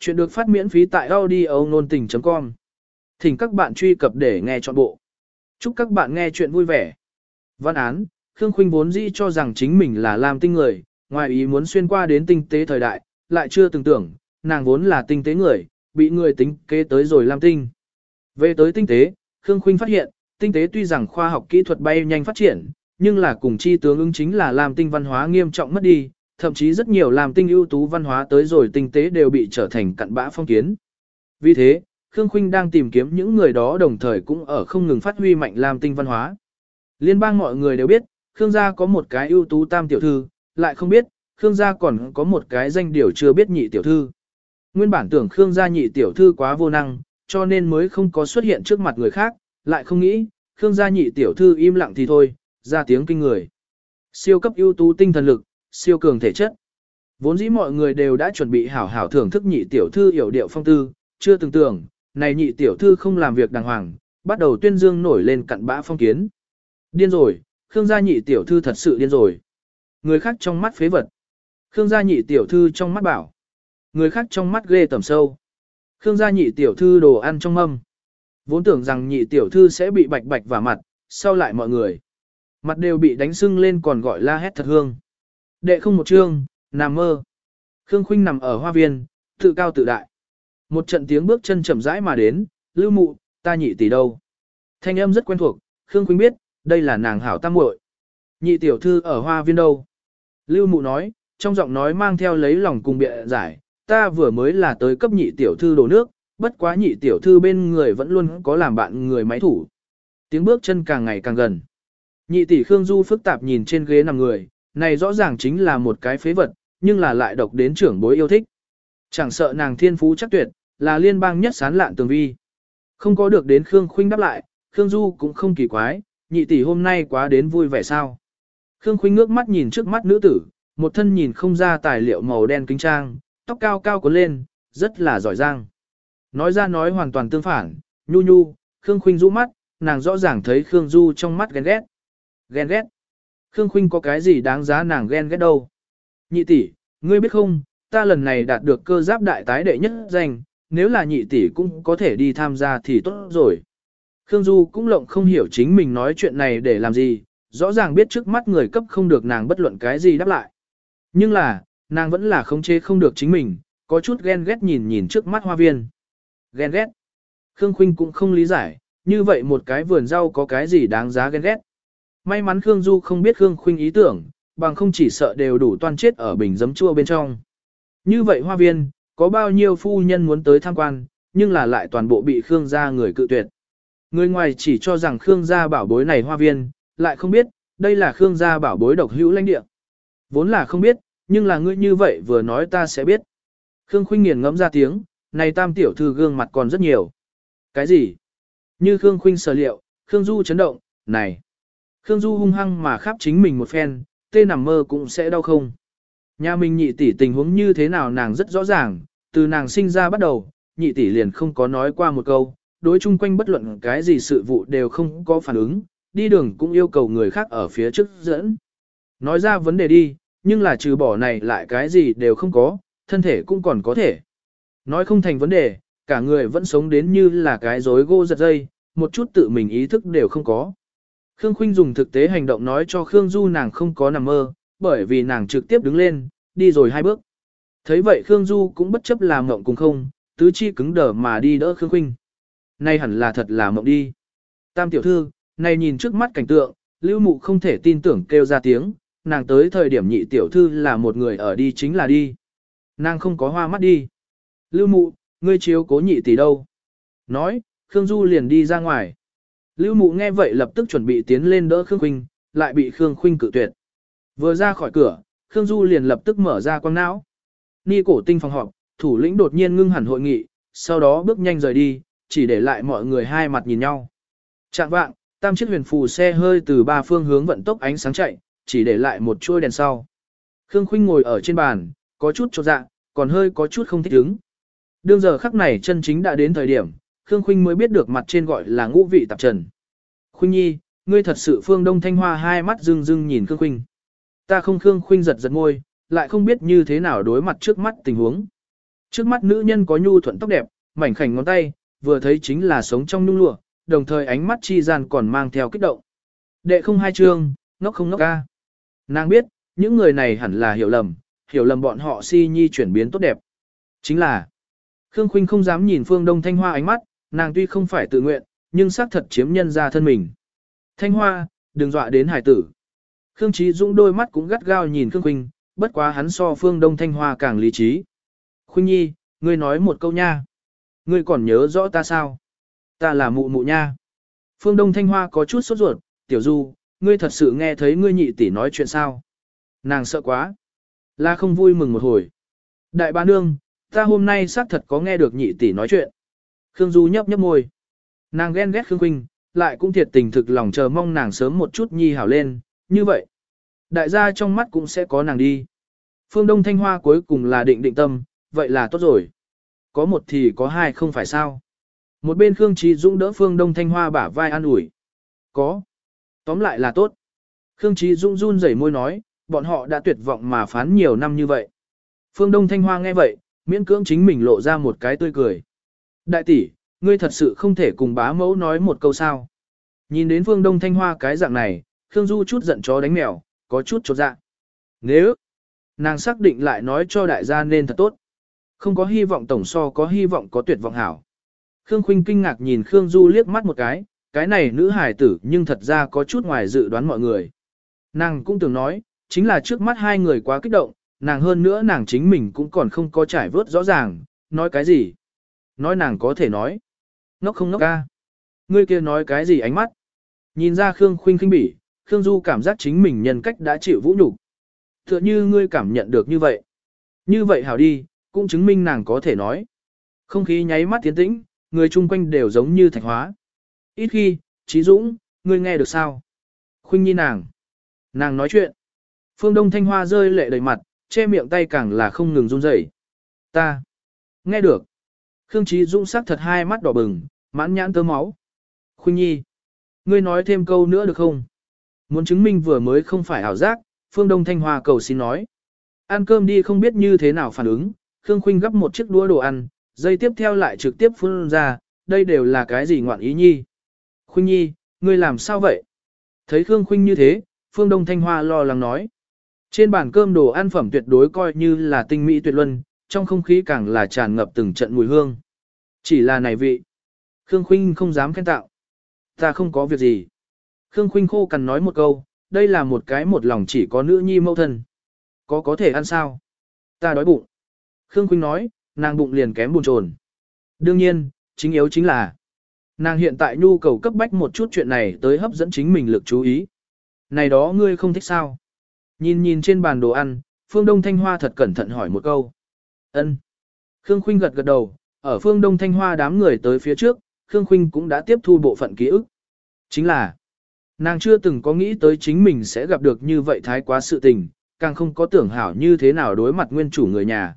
Chuyện được phát miễn phí tại audio nôn tình.com. Thỉnh các bạn truy cập để nghe trọn bộ. Chúc các bạn nghe chuyện vui vẻ. Văn án, Khương Khuynh vốn dĩ cho rằng chính mình là làm tinh người, ngoài ý muốn xuyên qua đến tinh tế thời đại, lại chưa từng tưởng, nàng vốn là tinh tế người, bị người tính kế tới rồi làm tinh. Về tới tinh tế, Khương Khuynh phát hiện, tinh tế tuy rằng khoa học kỹ thuật bay nhanh phát triển, nhưng là cùng chi tướng ứng chính là làm tinh văn hóa nghiêm trọng mất đi, thậm chí rất nhiều làm tinh ưu tú văn hóa tới rồi tinh tế đều bị trở thành cặn bã phong kiến. Vì thế, Khương Khuynh đang tìm kiếm những người đó đồng thời cũng ở không ngừng phát huy mạnh làm tinh văn hóa. Liên bang mọi người đều biết, Khương gia có một cái ưu tú tam tiểu thư, lại không biết, Khương gia còn có một cái danh điều chưa biết nhị tiểu thư. Nguyên bản tưởng Khương gia nhị tiểu thư quá vô năng, cho nên mới không có xuất hiện trước mặt người khác, lại không nghĩ, Khương gia nhị tiểu thư im lặng thì thôi, ra tiếng kinh người. Siêu cấp ưu tú tinh thần lực, siêu cường thể chất. Vốn dĩ mọi người đều đã chuẩn bị hảo hảo thưởng thức nhị tiểu thư hiểu điệu phong tư, chưa từng tưởng, này nhị tiểu thư không làm việc đàng hoàng, bắt đầu tuyên dương nổi lên cặn bã phong kiến. Điên rồi, Khương gia nhị tiểu thư thật sự điên rồi. Người khác trong mắt phế vật. Khương gia nhị tiểu thư trong mắt bảo. Người khác trong mắt ghê tầm sâu. Khương gia nhị tiểu thư đồ ăn trong mâm. Vốn tưởng rằng nhị tiểu thư sẽ bị bạch bạch vào mặt, sau lại mọi người. Mặt đều bị đánh sưng lên còn gọi la hét thật hương. Đệ không một chương, nằm mơ. Khương Khuynh nằm ở hoa viên, tự cao tự đại. Một trận tiếng bước chân chậm rãi mà đến, lưu mụ, ta nhị tỷ đâu. Thanh âm rất quen thuộc, Khương Khuynh biết, đây là nàng hảo tam muội. Nhị tiểu thư ở hoa viên đâu. Lưu mụ nói, trong giọng nói mang theo lấy lòng cùng bịa giải, ta vừa mới là tới cấp nhị tiểu thư đổ nước, bất quá nhị tiểu thư bên người vẫn luôn có làm bạn người máy thủ. Tiếng bước chân càng ngày càng gần. Nhị tỷ Khương Du phức tạp nhìn trên ghế nằm người, này rõ ràng chính là một cái phế vật, nhưng là lại độc đến trưởng bối yêu thích. Chẳng sợ nàng thiên phú chắc tuyệt, là liên bang nhất sán lạn tường vi. Không có được đến Khương Khuynh đáp lại, Khương Du cũng không kỳ quái, nhị tỷ hôm nay quá đến vui vẻ sao. Khương Khuynh ngước mắt nhìn trước mắt nữ tử, một thân nhìn không ra tài liệu màu đen kính trang, tóc cao cao cuốn lên, rất là giỏi giang. Nói ra nói hoàn toàn tương phản, nhu nhu, Khương Khuynh rũ mắt, nàng rõ ràng thấy Khương Du trong mắt ghen ghét. Ghen ghét. Khương Khuynh có cái gì đáng giá nàng ghen ghét đâu. Nhị tỷ, ngươi biết không, ta lần này đạt được cơ giáp đại tái đệ nhất danh, nếu là nhị tỷ cũng có thể đi tham gia thì tốt rồi. Khương Du cũng lộng không hiểu chính mình nói chuyện này để làm gì, rõ ràng biết trước mắt người cấp không được nàng bất luận cái gì đáp lại. Nhưng là, nàng vẫn là khống chế không được chính mình, có chút ghen ghét nhìn nhìn trước mắt hoa viên. Ghen ghét. Khương Khuynh cũng không lý giải, như vậy một cái vườn rau có cái gì đáng giá ghen ghét. May mắn Khương Du không biết Khương Khuynh ý tưởng, bằng không chỉ sợ đều đủ toan chết ở bình giấm chua bên trong. Như vậy hoa viên, có bao nhiêu phu nhân muốn tới tham quan, nhưng là lại toàn bộ bị Khương gia người cự tuyệt. Người ngoài chỉ cho rằng Khương gia bảo bối này hoa viên, lại không biết, đây là Khương gia bảo bối độc hữu lãnh địa. Vốn là không biết, nhưng là ngươi như vậy vừa nói ta sẽ biết. Khương Khuynh nghiền ngẫm ra tiếng, này tam tiểu thư gương mặt còn rất nhiều. Cái gì? Như Khương Khuynh sở liệu, Khương Du chấn động, này. Khương Du hung hăng mà khắp chính mình một phen, tê nằm mơ cũng sẽ đau không. Nhà mình nhị tỷ tình huống như thế nào nàng rất rõ ràng, từ nàng sinh ra bắt đầu, nhị tỷ liền không có nói qua một câu, đối chung quanh bất luận cái gì sự vụ đều không có phản ứng, đi đường cũng yêu cầu người khác ở phía trước dẫn. Nói ra vấn đề đi, nhưng là trừ bỏ này lại cái gì đều không có, thân thể cũng còn có thể. Nói không thành vấn đề, cả người vẫn sống đến như là cái rối gô giật dây, một chút tự mình ý thức đều không có. Khương Khuynh dùng thực tế hành động nói cho Khương Du nàng không có nằm mơ, bởi vì nàng trực tiếp đứng lên, đi rồi hai bước. Thấy vậy Khương Du cũng bất chấp làm mộng cùng không, tứ chi cứng đờ mà đi đỡ Khương Khuynh. Nay hẳn là thật là mộng đi. Tam tiểu thư, này nhìn trước mắt cảnh tượng, Lưu Mụ không thể tin tưởng kêu ra tiếng, nàng tới thời điểm nhị tiểu thư là một người ở đi chính là đi. Nàng không có hoa mắt đi. Lưu Mụ, ngươi chiếu cố nhị tỷ đâu? Nói, Khương Du liền đi ra ngoài. Lưu Mụ nghe vậy lập tức chuẩn bị tiến lên đỡ Khương Khuynh, lại bị Khương Khuynh cự tuyệt. Vừa ra khỏi cửa, Khương Du liền lập tức mở ra quang não. Ni cổ tinh phòng họp, thủ lĩnh đột nhiên ngưng hẳn hội nghị, sau đó bước nhanh rời đi, chỉ để lại mọi người hai mặt nhìn nhau. Trạng vạng, tam chiếc huyền phù xe hơi từ ba phương hướng vận tốc ánh sáng chạy, chỉ để lại một chuôi đèn sau. Khương Khuynh ngồi ở trên bàn, có chút chột dạ, còn hơi có chút không thích ứng. Đương giờ khắc này chân chính đã đến thời điểm, Khương Khuynh mới biết được mặt trên gọi là ngũ vị tạp trần. Khuynh nhi, ngươi thật sự phương đông thanh hoa hai mắt rưng rưng nhìn Khương Khuynh. Ta không Khương Khuynh giật giật môi, lại không biết như thế nào đối mặt trước mắt tình huống. Trước mắt nữ nhân có nhu thuận tóc đẹp, mảnh khảnh ngón tay, vừa thấy chính là sống trong nhung lụa, đồng thời ánh mắt chi gian còn mang theo kích động. Đệ không hai chương, ngốc không ngốc ca. Nàng biết, những người này hẳn là hiểu lầm, hiểu lầm bọn họ si nhi chuyển biến tốt đẹp. Chính là, Khương Khuynh không dám nhìn Phương Đông Thanh Hoa ánh mắt, nàng tuy không phải tự nguyện, nhưng xác thật chiếm nhân ra thân mình. Thanh Hoa, đừng dọa đến hải tử. Khương Chí Dũng đôi mắt cũng gắt gao nhìn Khương Khuynh, bất quá hắn so Phương Đông Thanh Hoa càng lý trí. Khuynh Nhi, ngươi nói một câu nha. Ngươi còn nhớ rõ ta sao? Ta là mụ mụ nha. Phương Đông Thanh Hoa có chút sốt ruột, tiểu du, ngươi thật sự nghe thấy ngươi nhị tỷ nói chuyện sao? Nàng sợ quá. la không vui mừng một hồi. Đại bá nương, ta hôm nay xác thật có nghe được nhị tỷ nói chuyện. Khương Du nhấp nhấp môi. Nàng ghen ghét Khương Quynh, lại cũng thiệt tình thực lòng chờ mong nàng sớm một chút nhi hảo lên, như vậy. Đại gia trong mắt cũng sẽ có nàng đi. Phương Đông Thanh Hoa cuối cùng là định định tâm, vậy là tốt rồi. Có một thì có hai không phải sao. Một bên Khương Trí Dũng đỡ Phương Đông Thanh Hoa bả vai an ủi. Có. Tóm lại là tốt. Khương Trí Dũng run rẩy môi nói, bọn họ đã tuyệt vọng mà phán nhiều năm như vậy. Phương Đông Thanh Hoa nghe vậy, miễn cưỡng chính mình lộ ra một cái tươi cười. Đại tỷ, ngươi thật sự không thể cùng bá mẫu nói một câu sao. Nhìn đến Phương Đông Thanh Hoa cái dạng này, Khương Du chút giận chó đánh mèo, có chút chột dạ. Nếu, nàng xác định lại nói cho đại gia nên thật tốt. Không có hy vọng tổng so có hy vọng có tuyệt vọng hảo. Khương Khuynh kinh ngạc nhìn Khương Du liếc mắt một cái, cái này nữ hài tử nhưng thật ra có chút ngoài dự đoán mọi người. Nàng cũng từng nói, chính là trước mắt hai người quá kích động, nàng hơn nữa nàng chính mình cũng còn không có trải vớt rõ ràng, nói cái gì. Nói nàng có thể nói. Ngốc không ngốc ca. Ngươi kia nói cái gì ánh mắt. Nhìn ra Khương Khuynh khinh bỉ, Khương Du cảm giác chính mình nhân cách đã chịu vũ nhục. Tựa như ngươi cảm nhận được như vậy. Như vậy hảo đi, cũng chứng minh nàng có thể nói. Không khí nháy mắt tiến tĩnh, người chung quanh đều giống như thạch hóa. Ít khi, Trí Dũng, ngươi nghe được sao? Khuynh nhi nàng. Nàng nói chuyện. Phương Đông Thanh Hoa rơi lệ đầy mặt, che miệng tay càng là không ngừng run rẩy. Ta. Nghe được. Khương Chí Dũng sắc thật hai mắt đỏ bừng, mãn nhãn tơ máu. Khuynh nhi. Ngươi nói thêm câu nữa được không? Muốn chứng minh vừa mới không phải ảo giác, Phương Đông Thanh Hoa cầu xin nói. Ăn cơm đi không biết như thế nào phản ứng, Khương Khuynh gấp một chiếc đũa đồ ăn, dây tiếp theo lại trực tiếp phun ra, đây đều là cái gì ngoạn ý nhi. Khuynh nhi, ngươi làm sao vậy? Thấy Khương Khuynh như thế, Phương Đông Thanh Hoa lo lắng nói. Trên bàn cơm đồ ăn phẩm tuyệt đối coi như là tinh mỹ tuyệt luân, trong không khí càng là tràn ngập từng trận mùi hương. Chỉ là này vị. Khương Khuynh không dám khen tạo. Ta không có việc gì. Khương Khuynh khô cằn nói một câu, đây là một cái một lòng chỉ có nữ nhi mâu thân. Có có thể ăn sao? Ta đói bụng. Khương Khuynh nói, nàng bụng liền kém buồn trồn. Đương nhiên, chính yếu chính là nàng hiện tại nhu cầu cấp bách một chút chuyện này tới hấp dẫn chính mình lực chú ý. Này đó ngươi không thích sao? Nhìn nhìn trên bàn đồ ăn, Phương Đông Thanh Hoa thật cẩn thận hỏi một câu. Ân. Khương Khuynh gật gật đầu, ở Phương Đông Thanh Hoa đám người tới phía trước, Khương Khuynh cũng đã tiếp thu bộ phận ký ức. Chính là, nàng chưa từng có nghĩ tới chính mình sẽ gặp được như vậy thái quá sự tình, càng không có tưởng hảo như thế nào đối mặt nguyên chủ người nhà.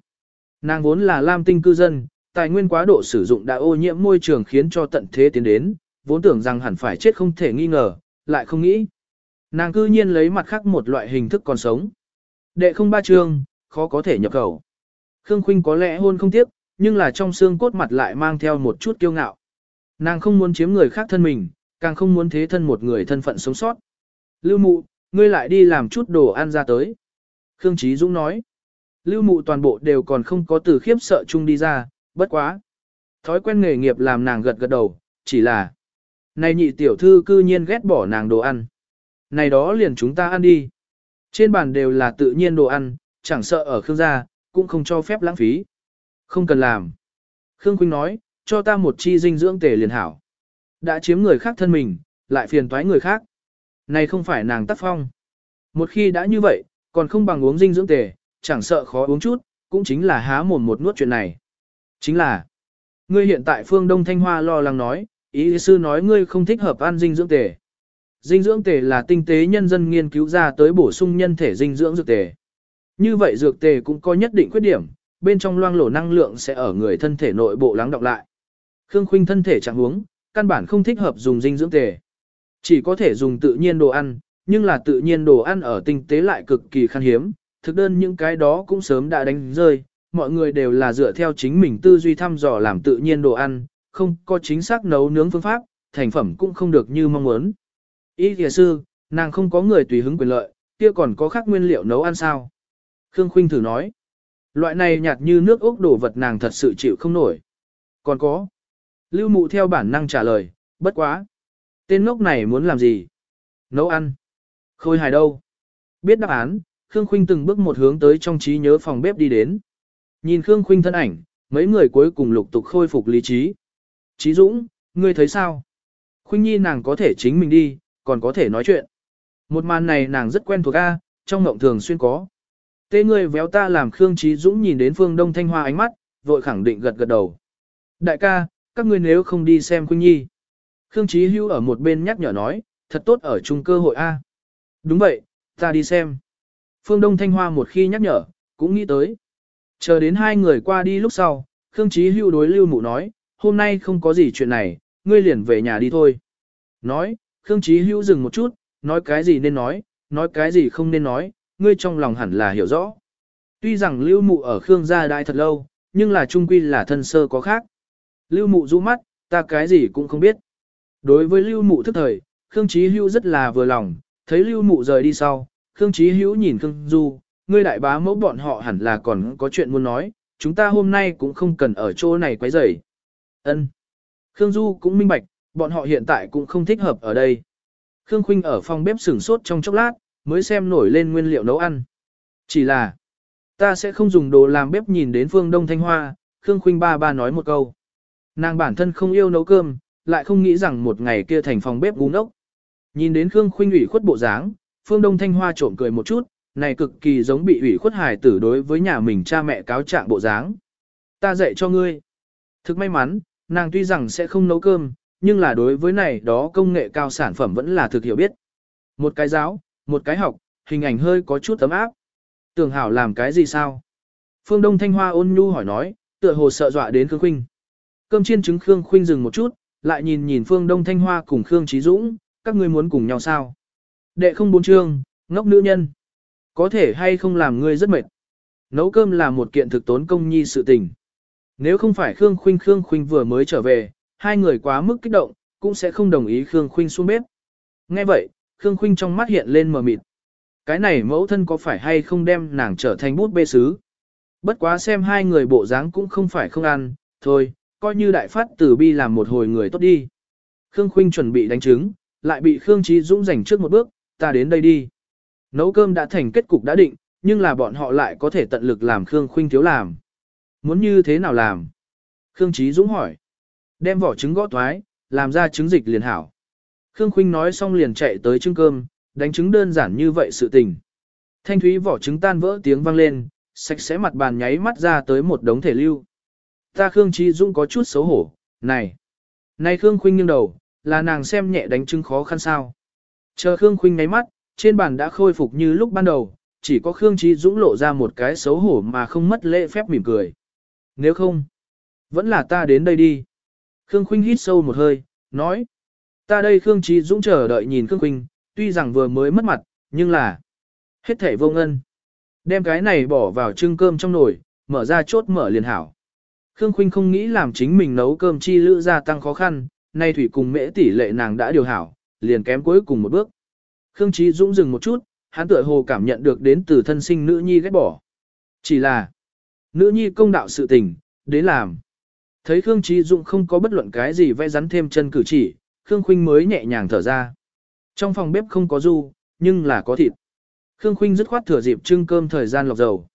Nàng vốn là lam tinh cư dân, tài nguyên quá độ sử dụng đã ô nhiễm môi trường khiến cho tận thế tiến đến, vốn tưởng rằng hẳn phải chết không thể nghi ngờ, lại không nghĩ. Nàng cư nhiên lấy mặt khác một loại hình thức còn sống. Đệ không ba chương, khó có thể nhập khẩu. Khương Khuynh có lẽ hôn không tiếc, nhưng là trong xương cốt mặt lại mang theo một chút kiêu ngạo. Nàng không muốn chiếm người khác thân mình, càng không muốn thế thân một người thân phận sống sót. Lưu mụ, ngươi lại đi làm chút đồ ăn ra tới. Khương Chí Dũng nói. Lưu mụ toàn bộ đều còn không có từ khiếp sợ chung đi ra, bất quá. Thói quen nghề nghiệp làm nàng gật gật đầu, chỉ là. Này nhị tiểu thư cư nhiên ghét bỏ nàng đồ ăn. Này đó liền chúng ta ăn đi. Trên bàn đều là tự nhiên đồ ăn, chẳng sợ ở Khương gia, cũng không cho phép lãng phí. Không cần làm. Khương Quynh nói, cho ta một chi dinh dưỡng tề liền hảo. Đã chiếm người khác thân mình, lại phiền toái người khác. Này không phải nàng tác phong. Một khi đã như vậy, còn không bằng uống dinh dưỡng tề, chẳng sợ khó uống chút, cũng chính là há mồm một nuốt chuyện này. Chính là, ngươi hiện tại phương Đông Thanh Hoa lo lắng nói, ý sư nói ngươi không thích hợp ăn dinh dưỡng tề. Dinh dưỡng tề là tinh tế nhân dân nghiên cứu ra tới bổ sung nhân thể dinh dưỡng dược tề. Như vậy dược tề cũng có nhất định khuyết điểm, bên trong loang lổ năng lượng sẽ ở người thân thể nội bộ lắng đọng lại. Khương Khuynh thân thể trạng huống, căn bản không thích hợp dùng dinh dưỡng tề. Chỉ có thể dùng tự nhiên đồ ăn, nhưng là tự nhiên đồ ăn ở tinh tế lại cực kỳ khan hiếm, thực đơn những cái đó cũng sớm đã đánh rơi, mọi người đều là dựa theo chính mình tư duy thăm dò làm tự nhiên đồ ăn, không có chính xác nấu nướng phương pháp, thành phẩm cũng không được như mong muốn. Ý thìa sư, nàng không có người tùy hứng quyền lợi, kia còn có khác nguyên liệu nấu ăn sao? Khương Khuynh thử nói, loại này nhạt như nước ốc đổ vật nàng thật sự chịu không nổi. Còn có. Lưu mụ theo bản năng trả lời, bất quá. Tên ngốc này muốn làm gì? Nấu ăn. Khôi hài đâu? Biết đáp án, Khương Khuynh từng bước một hướng tới trong trí nhớ phòng bếp đi đến. Nhìn Khương Khuynh thân ảnh, mấy người cuối cùng lục tục khôi phục lý trí. Trí Dũng, ngươi thấy sao? Khuynh Nhi nàng có thể chính mình đi, còn có thể nói chuyện. Một màn này nàng rất quen thuộc a, trong mộng thường xuyên có. Tê ngươi véo ta làm Khương Trí Dũng nhìn đến phương Đông Thanh Hoa ánh mắt, vội khẳng định gật gật đầu. Đại ca, các ngươi nếu không đi xem Khuynh Nhi. Khương Trí Hưu ở một bên nhắc nhở nói, thật tốt ở chung cơ hội A. Đúng vậy, ta đi xem. Phương Đông Thanh Hoa một khi nhắc nhở, cũng nghĩ tới. Chờ đến hai người qua đi lúc sau, Khương Trí Hưu đối Lưu Mụ nói, hôm nay không có gì chuyện này, ngươi liền về nhà đi thôi. Nói, Khương Trí Hưu dừng một chút, nói cái gì nên nói, nói cái gì không nên nói, ngươi trong lòng hẳn là hiểu rõ. Tuy rằng Lưu Mụ ở Khương gia đại thật lâu, nhưng là trung quy là thân sơ có khác. Lưu Mụ rũ mắt, ta cái gì cũng không biết. Đối với Lưu Mụ thức thời, Khương Chí Hữu rất là vừa lòng, thấy Lưu Mụ rời đi sau, Khương Chí Hữu nhìn Khương Du, ngươi đại bá mẫu bọn họ hẳn là còn có chuyện muốn nói, chúng ta hôm nay cũng không cần ở chỗ này quấy rầy. Ân. Khương Du cũng minh bạch, bọn họ hiện tại cũng không thích hợp ở đây. Khương Khuynh ở phòng bếp sửng sốt trong chốc lát, mới xem nổi lên nguyên liệu nấu ăn. Chỉ là, ta sẽ không dùng đồ làm bếp nhìn đến phương Đông Thanh Hoa, Khương Khuynh ba ba nói một câu. Nàng bản thân không yêu nấu cơm, lại không nghĩ rằng một ngày kia thành phòng bếp gúng ốc. Nhìn đến Khương Khuynh ủy khuất bộ dáng, Phương Đông Thanh Hoa trộm cười một chút, này cực kỳ giống bị ủy khuất hài tử đối với nhà mình cha mẹ cáo trạng bộ dáng. Ta dạy cho ngươi. Thực may mắn, nàng tuy rằng sẽ không nấu cơm, nhưng là đối với này đó công nghệ cao sản phẩm vẫn là thực hiểu biết. Một cái giáo, một cái học, hình ảnh hơi có chút tấm áp. Tưởng hảo làm cái gì sao? Phương Đông Thanh Hoa ôn nhu hỏi nói, tựa hồ sợ dọa đến Khương Khuynh. Cơm chiên trứng Khương Khuynh dừng một chút, lại nhìn nhìn Phương Đông Thanh Hoa cùng Khương Trí Dũng, các ngươi muốn cùng nhau sao? Đệ không bốn chương, ngốc nữ nhân. Có thể hay không làm ngươi rất mệt. Nấu cơm là một kiện thực tốn công nhi sự tình. Nếu không phải Khương Khuynh Khương Khuynh vừa mới trở về, hai người quá mức kích động, cũng sẽ không đồng ý Khương Khuynh xuống bếp. Nghe vậy, Khương Khuynh trong mắt hiện lên mờ mịt. Cái này mẫu thân có phải hay không đem nàng trở thành bút bê sứ? Bất quá xem hai người bộ dáng cũng không phải không ăn, thôi, coi như đại phát tử bi làm một hồi người tốt đi. Khương Khuynh chuẩn bị đánh trứng, lại bị Khương Chí Dũng giành trước một bước, ta đến đây đi. Nấu cơm đã thành kết cục đã định, nhưng là bọn họ lại có thể tận lực làm Khương Khuynh thiếu làm. Muốn như thế nào làm? Khương Chí Dũng hỏi. Đem vỏ trứng gõ toái, làm ra trứng dịch liền hảo. Khương Khuynh nói xong liền chạy tới trưng cơm, đánh trứng đơn giản như vậy sự tình. Thanh thúy vỏ trứng tan vỡ tiếng vang lên, sạch sẽ mặt bàn nháy mắt ra tới một đống thể lưu. Ta Khương Chi Dũng có chút xấu hổ, này. Này Khương Khuynh nghiêng đầu, là nàng xem nhẹ đánh trứng khó khăn sao. Chờ Khương Khuynh nháy mắt, trên bàn đã khôi phục như lúc ban đầu, chỉ có Khương Chi Dũng lộ ra một cái xấu hổ mà không mất lễ phép mỉm cười. Nếu không, vẫn là ta đến đây đi. Khương Khuynh hít sâu một hơi, nói. Ta đây Khương Trí Dũng chờ đợi nhìn Khương Quỳnh, tuy rằng vừa mới mất mặt, nhưng là hết thể vô ngân. Đem cái này bỏ vào trưng cơm trong nồi, mở ra chốt mở liền hảo. Khương Khuynh không nghĩ làm chính mình nấu cơm chi lữ gia tăng khó khăn, nay thủy cùng mễ tỷ lệ nàng đã điều hảo, liền kém cuối cùng một bước. Khương Chí Dũng dừng một chút, hắn tựa hồ cảm nhận được đến từ thân sinh nữ nhi ghét bỏ. Chỉ là, nữ nhi công đạo sự tình, đến làm. Thấy Khương Chí Dũng không có bất luận cái gì vẽ rắn thêm chân cử chỉ, Khương Khuynh mới nhẹ nhàng thở ra. Trong phòng bếp không có du, nhưng là có thịt. Khương Khuynh dứt khoát thừa dịp trưng cơm thời gian lọc dầu.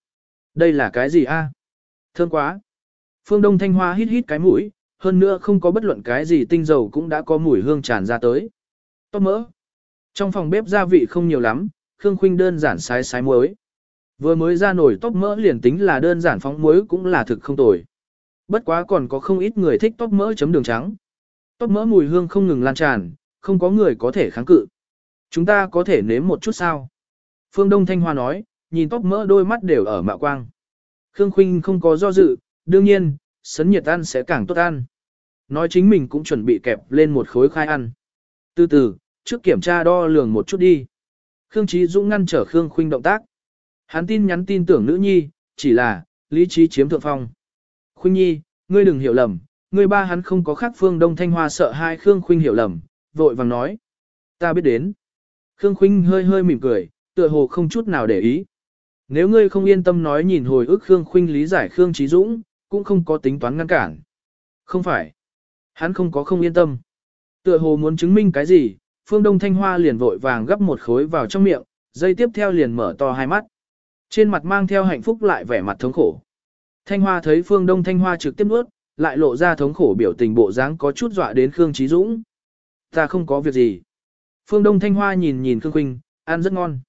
Đây là cái gì a? Thơm quá. Phương Đông Thanh Hoa hít hít cái mũi, hơn nữa không có bất luận cái gì tinh dầu cũng đã có mùi hương tràn ra tới. Tốt mỡ. Trong phòng bếp gia vị không nhiều lắm, Khương Khuynh đơn giản sái sái muối. Vừa mới ra nổi tóc mỡ liền tính là đơn giản phóng muối cũng là thực không tồi. Bất quá còn có không ít người thích tóc mỡ chấm đường trắng. Tóc mỡ mùi hương không ngừng lan tràn, không có người có thể kháng cự. Chúng ta có thể nếm một chút sao? Phương Đông Thanh Hoa nói, nhìn tóc mỡ đôi mắt đều ở mạo quang. Khương Khuynh không có do dự, đương nhiên, sấn nhiệt ăn sẽ càng tốt ăn. Nói chính mình cũng chuẩn bị kẹp lên một khối khai ăn. Từ từ, trước kiểm tra đo lường một chút đi. Khương Chí Dũng ngăn trở Khương Khuynh động tác. Hắn tin nhắn tin tưởng nữ nhi, chỉ là, lý trí chiếm thượng phong. Khuynh Nhi, ngươi đừng hiểu lầm, Người ba hắn không có khác phương Đông Thanh Hoa sợ hai Khương Khuynh hiểu lầm, vội vàng nói. Ta biết đến. Khương Khuynh hơi hơi mỉm cười, tựa hồ không chút nào để ý. Nếu ngươi không yên tâm nói nhìn hồi ức Khương Khuynh lý giải Khương Trí Dũng, cũng không có tính toán ngăn cản. Không phải. Hắn không có không yên tâm. Tựa hồ muốn chứng minh cái gì, Phương Đông Thanh Hoa liền vội vàng gấp một khối vào trong miệng, dây tiếp theo liền mở to hai mắt. Trên mặt mang theo hạnh phúc lại vẻ mặt thống khổ. Thanh Hoa thấy Phương Đông Thanh Hoa trực tiếp nuốt, lại lộ ra thống khổ biểu tình bộ dáng có chút dọa đến Khương Trí Dũng. Ta không có việc gì. Phương Đông Thanh Hoa nhìn nhìn Khương Khuynh, ăn rất ngon.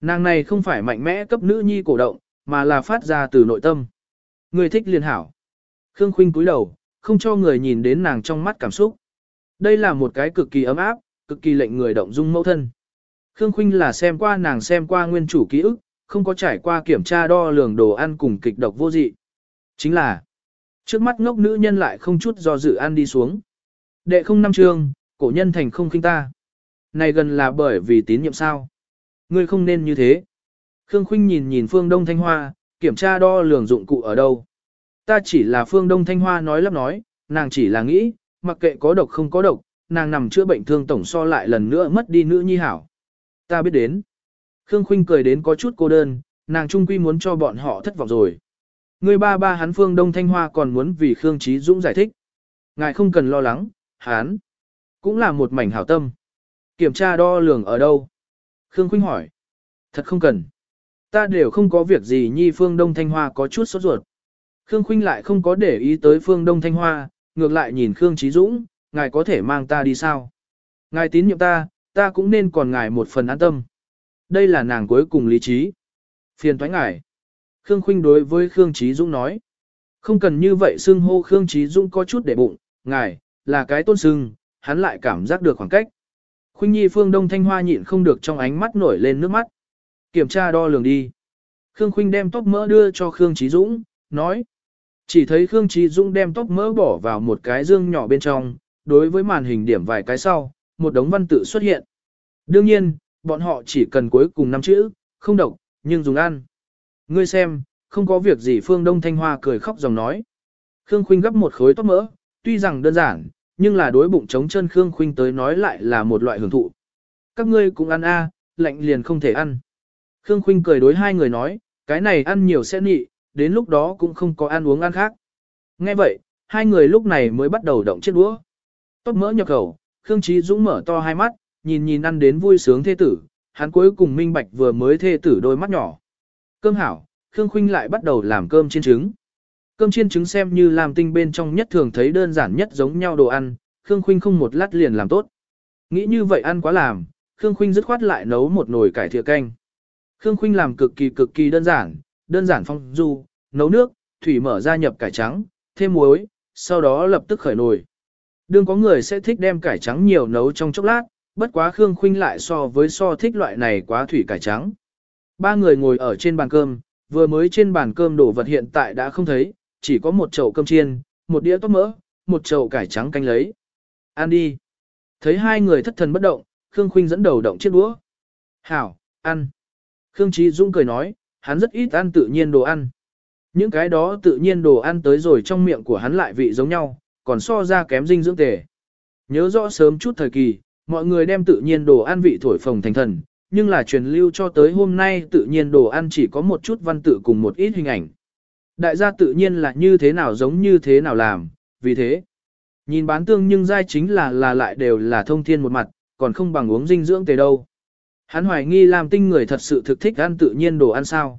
Nàng này không phải mạnh mẽ cấp nữ nhi cổ động, mà là phát ra từ nội tâm. Người thích liền hảo. Khương Khuynh cúi đầu, không cho người nhìn đến nàng trong mắt cảm xúc. Đây là một cái cực kỳ ấm áp, cực kỳ lệnh người động dung mẫu thân. Khương Khuynh là xem qua nàng xem qua nguyên chủ ký ức, không có trải qua kiểm tra đo lường đồ ăn cùng kịch độc vô dị. Chính là, trước mắt ngốc nữ nhân lại không chút do dự ăn đi xuống. Đệ không năm chương, cổ nhân thành không khinh ta. Này gần là bởi vì tín nhiệm sao. Ngươi không nên như thế. Khương Khuynh nhìn nhìn phương Đông Thanh Hoa, kiểm tra đo lường dụng cụ ở đâu. Ta chỉ là phương Đông Thanh Hoa nói lắp nói, nàng chỉ là nghĩ, mặc kệ có độc không có độc, nàng nằm chữa bệnh thương tổng so lại lần nữa mất đi nữ nhi hảo. Ta biết đến. Khương Khuynh cười đến có chút cô đơn, nàng trung quy muốn cho bọn họ thất vọng rồi. Người ba ba hắn phương Đông Thanh Hoa còn muốn vì Khương Trí Dũng giải thích. Ngài không cần lo lắng, hắn cũng là một mảnh hảo tâm. Kiểm tra đo lường ở đâu? Khương Khuynh hỏi. Thật không cần. Ta đều không có việc gì nhi phương Đông Thanh Hoa có chút sốt ruột. Khương Khuynh lại không có để ý tới phương Đông Thanh Hoa, ngược lại nhìn Khương Trí Dũng, ngài có thể mang ta đi sao? Ngài tín nhiệm ta, ta cũng nên còn ngài một phần an tâm. Đây là nàng cuối cùng lý trí. Phiền thoái ngài. Khương Khuynh đối với Khương Trí Dũng nói. Không cần như vậy xưng hô Khương Trí Dũng có chút để bụng, ngài, là cái tôn xưng, hắn lại cảm giác được khoảng cách. Khuynh Nhi Phương Đông Thanh Hoa nhịn không được trong ánh mắt nổi lên nước mắt. Kiểm tra đo lường đi. Khương Khuynh đem tóc mỡ đưa cho Khương Trí Dũng, nói. Chỉ thấy Khương Trí Dũng đem tóc mỡ bỏ vào một cái dương nhỏ bên trong, đối với màn hình điểm vài cái sau, một đống văn tự xuất hiện. Đương nhiên, bọn họ chỉ cần cuối cùng năm chữ, không độc, nhưng dùng ăn. Ngươi xem, không có việc gì Phương Đông Thanh Hoa cười khóc dòng nói. Khương Khuynh gấp một khối tóc mỡ, tuy rằng đơn giản, nhưng là đối bụng trống chân Khương Khuynh tới nói lại là một loại hưởng thụ. Các ngươi cũng ăn a, lạnh liền không thể ăn. Khương Khuynh cười đối hai người nói, cái này ăn nhiều sẽ nị, đến lúc đó cũng không có ăn uống ăn khác. Nghe vậy, hai người lúc này mới bắt đầu động chiếc đũa. Tóc mỡ nhập khẩu, Khương Chí Dũng mở to hai mắt, nhìn nhìn ăn đến vui sướng thê tử, hắn cuối cùng minh bạch vừa mới thê tử đôi mắt nhỏ. Cơm hảo, Khương Khuynh lại bắt đầu làm cơm chiên trứng. Cơm chiên trứng xem như làm tinh bên trong nhất thường thấy đơn giản nhất giống nhau đồ ăn, Khương Khuynh không một lát liền làm tốt. Nghĩ như vậy ăn quá làm, Khương Khuynh dứt khoát lại nấu một nồi cải thìa canh. Khương Khuynh làm cực kỳ cực kỳ đơn giản, đơn giản phong du, nấu nước, thủy mở ra nhập cải trắng, thêm muối, sau đó lập tức khởi nồi. Đương có người sẽ thích đem cải trắng nhiều nấu trong chốc lát, bất quá Khương Khuynh lại so với so thích loại này quá thủy cải trắng. Ba người ngồi ở trên bàn cơm, vừa mới trên bàn cơm đổ vật hiện tại đã không thấy, chỉ có một chậu cơm chiên, một đĩa tóc mỡ, một chậu cải trắng canh lấy. Ăn đi. Thấy hai người thất thần bất động, Khương Khuynh dẫn đầu động chiếc đũa. Hảo, ăn. Khương Trí Dung cười nói, hắn rất ít ăn tự nhiên đồ ăn. Những cái đó tự nhiên đồ ăn tới rồi trong miệng của hắn lại vị giống nhau, còn so ra kém dinh dưỡng tề. Nhớ rõ sớm chút thời kỳ, mọi người đem tự nhiên đồ ăn vị thổi phồng thành thần, nhưng là truyền lưu cho tới hôm nay tự nhiên đồ ăn chỉ có một chút văn tự cùng một ít hình ảnh. Đại gia tự nhiên là như thế nào giống như thế nào làm, vì thế, nhìn bán tương nhưng giai chính là là lại đều là thông thiên một mặt, còn không bằng uống dinh dưỡng tề đâu. Hắn hoài nghi làm tinh người thật sự thực thích ăn tự nhiên đồ ăn sao.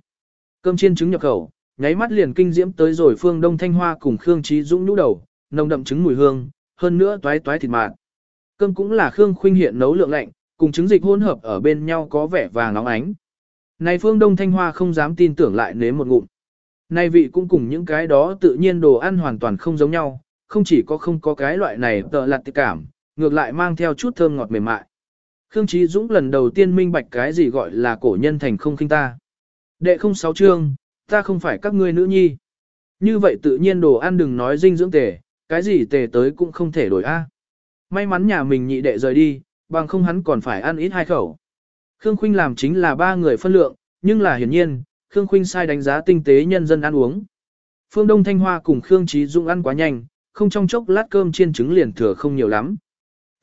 Cơm chiên trứng nhập khẩu, nháy mắt liền kinh diễm tới rồi phương Đông Thanh Hoa cùng Khương Trí Dũng nhũ đầu, nồng đậm trứng mùi hương, hơn nữa toái toái thịt mạt. Cơm cũng là Khương Khuynh hiện nấu lượng lạnh, cùng trứng dịch hỗn hợp ở bên nhau có vẻ vàng óng ánh. Này phương Đông Thanh Hoa không dám tin tưởng lại nếm một ngụm. Này vị cũng cùng những cái đó tự nhiên đồ ăn hoàn toàn không giống nhau, không chỉ có không có cái loại này tợ lạt tiết cảm, ngược lại mang theo chút thơm ngọt mềm mại. Khương Chí Dũng lần đầu tiên minh bạch cái gì gọi là cổ nhân thành không khinh ta. Đệ không sáu chương, ta không phải các ngươi nữ nhi. Như vậy tự nhiên đồ ăn đừng nói dinh dưỡng tề, cái gì tề tới cũng không thể đổi a. May mắn nhà mình nhị đệ rời đi, bằng không hắn còn phải ăn ít hai khẩu. Khương Khuynh làm chính là ba người phân lượng, nhưng là hiển nhiên, Khương Khuynh sai đánh giá tinh tế nhân dân ăn uống, Phương Đông Thanh Hoa cùng Khương Trí Dung ăn quá nhanh, không trong chốc lát cơm chiên trứng liền thừa không nhiều lắm.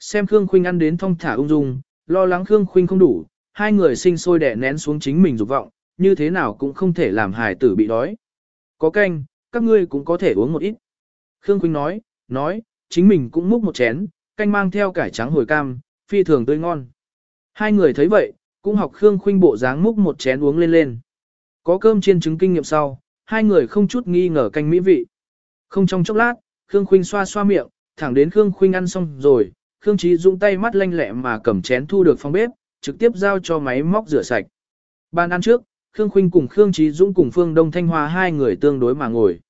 Xem Khương Khuynh ăn đến thong thả ung dung, lo lắng Khương Khuynh không đủ, hai người sinh sôi đẻ nén xuống chính mình dục vọng, như thế nào cũng không thể làm hài tử bị đói. Có canh, các ngươi cũng có thể uống một ít. Khương Khuynh nói, nói, chính mình cũng múc một chén, canh mang theo cải trắng hồi cam, phi thường tươi ngon. Hai người thấy vậy, cũng học Khương Khuynh bộ dáng múc một chén uống lên lên. Có cơm chiên trứng kinh nghiệm sau, hai người không chút nghi ngờ canh mỹ vị. Không trong chốc lát, Khương Khuynh xoa xoa miệng, thẳng đến Khương Khuynh ăn xong rồi, Khương Chí dùng tay mắt lanh lẹ mà cầm chén thu được phòng bếp, trực tiếp giao cho máy móc rửa sạch. Ban ăn trước, Khương Khuynh cùng Khương Chí Dũng cùng Phương Đông Thanh Hoa hai người tương đối mà ngồi.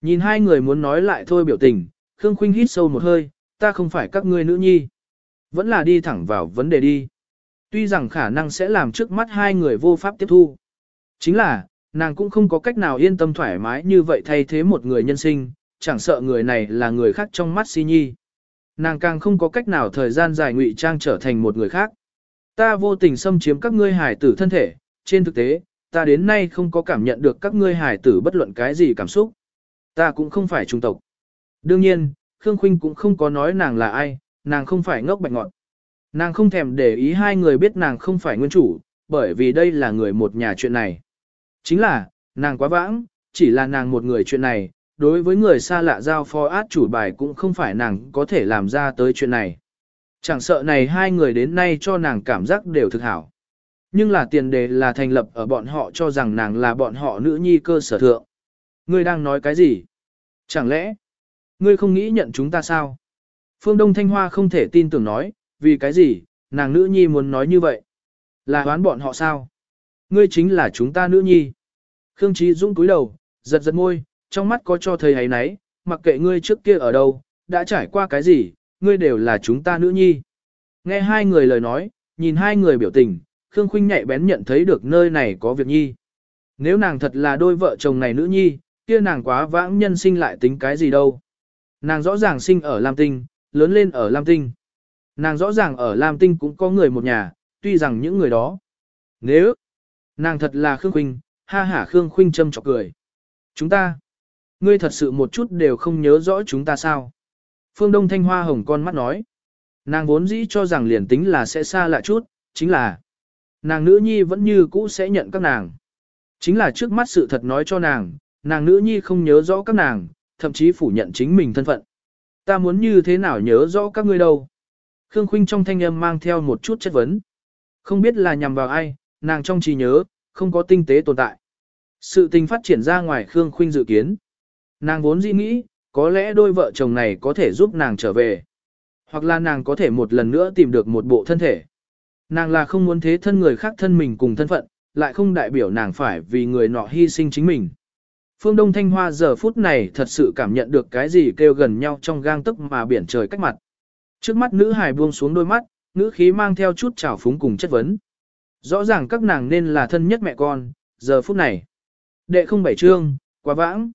Nhìn hai người muốn nói lại thôi biểu tình, Khương Khuynh hít sâu một hơi, ta không phải các ngươi nữ nhi. Vẫn là đi thẳng vào vấn đề đi. Tuy rằng khả năng sẽ làm trước mắt hai người vô pháp tiếp thu. Chính là, nàng cũng không có cách nào yên tâm thoải mái như vậy thay thế một người nhân sinh, chẳng sợ người này là người khác trong mắt si nhi. Nàng càng không có cách nào thời gian dài ngụy trang trở thành một người khác. Ta vô tình xâm chiếm các ngươi hải tử thân thể, trên thực tế, ta đến nay không có cảm nhận được các ngươi hải tử bất luận cái gì cảm xúc. Ta cũng không phải trung tộc. Đương nhiên, Khương Khuynh cũng không có nói nàng là ai, nàng không phải ngốc bạch ngọn. Nàng không thèm để ý hai người biết nàng không phải nguyên chủ, bởi vì đây là người một nhà chuyện này. Chính là, nàng quá vãng, chỉ là nàng một người chuyện này, đối với người xa lạ giao phó át chủ bài cũng không phải nàng có thể làm ra tới chuyện này. Chẳng sợ này hai người đến nay cho nàng cảm giác đều thực hảo. Nhưng là tiền đề là thành lập ở bọn họ cho rằng nàng là bọn họ nữ nhi cơ sở thượng. Ngươi đang nói cái gì? Chẳng lẽ, ngươi không nghĩ nhận chúng ta sao? Phương Đông Thanh Hoa không thể tin tưởng nói, vì cái gì, nàng nữ nhi muốn nói như vậy? Là đoán bọn họ sao? Ngươi chính là chúng ta nữ nhi. Khương Trí Dũng cúi đầu, giật giật môi, trong mắt có cho thầy ấy nấy, mặc kệ ngươi trước kia ở đâu, đã trải qua cái gì, ngươi đều là chúng ta nữ nhi. Nghe hai người lời nói, nhìn hai người biểu tình, Khương Khuynh nhạy bén nhận thấy được nơi này có việc nhi. Nếu nàng thật là đôi vợ chồng này nữ nhi, kia nàng quá vãng nhân sinh lại tính cái gì đâu. Nàng rõ ràng sinh ở Lam Tinh, lớn lên ở Lam Tinh. Nàng rõ ràng ở Lam Tinh cũng có người một nhà, tuy rằng những người đó. Nếu, nàng thật là Khương Khuynh, ha hả Khương Khuynh châm chọc cười. Chúng ta, ngươi thật sự một chút đều không nhớ rõ chúng ta sao. Phương Đông Thanh Hoa hồng con mắt nói. Nàng vốn dĩ cho rằng liền tính là sẽ xa lạ chút, chính là nàng nữ nhi vẫn như cũ sẽ nhận các nàng. Chính là trước mắt sự thật nói cho nàng, nàng nữ nhi không nhớ rõ các nàng, thậm chí phủ nhận chính mình thân phận. Ta muốn như thế nào nhớ rõ các ngươi đâu. Khương Khuynh trong thanh âm mang theo một chút chất vấn. Không biết là nhằm vào ai, nàng trong trí nhớ, không có tinh tế tồn tại. Sự tình phát triển ra ngoài Khương Khuynh dự kiến. Nàng vốn dĩ nghĩ, có lẽ đôi vợ chồng này có thể giúp nàng trở về. Hoặc là nàng có thể một lần nữa tìm được một bộ thân thể. Nàng là không muốn thế thân người khác thân mình cùng thân phận, lại không đại biểu nàng phải vì người nọ hy sinh chính mình. Phương Đông Thanh Hoa giờ phút này thật sự cảm nhận được cái gì kêu gần nhau trong gang tức mà biển trời cách mặt. Trước mắt nữ hài buông xuống đôi mắt, nữ khí mang theo chút trào phúng cùng chất vấn. Rõ ràng các nàng nên là thân nhất mẹ con, giờ phút này. Đệ không bảy trương, quá vãng.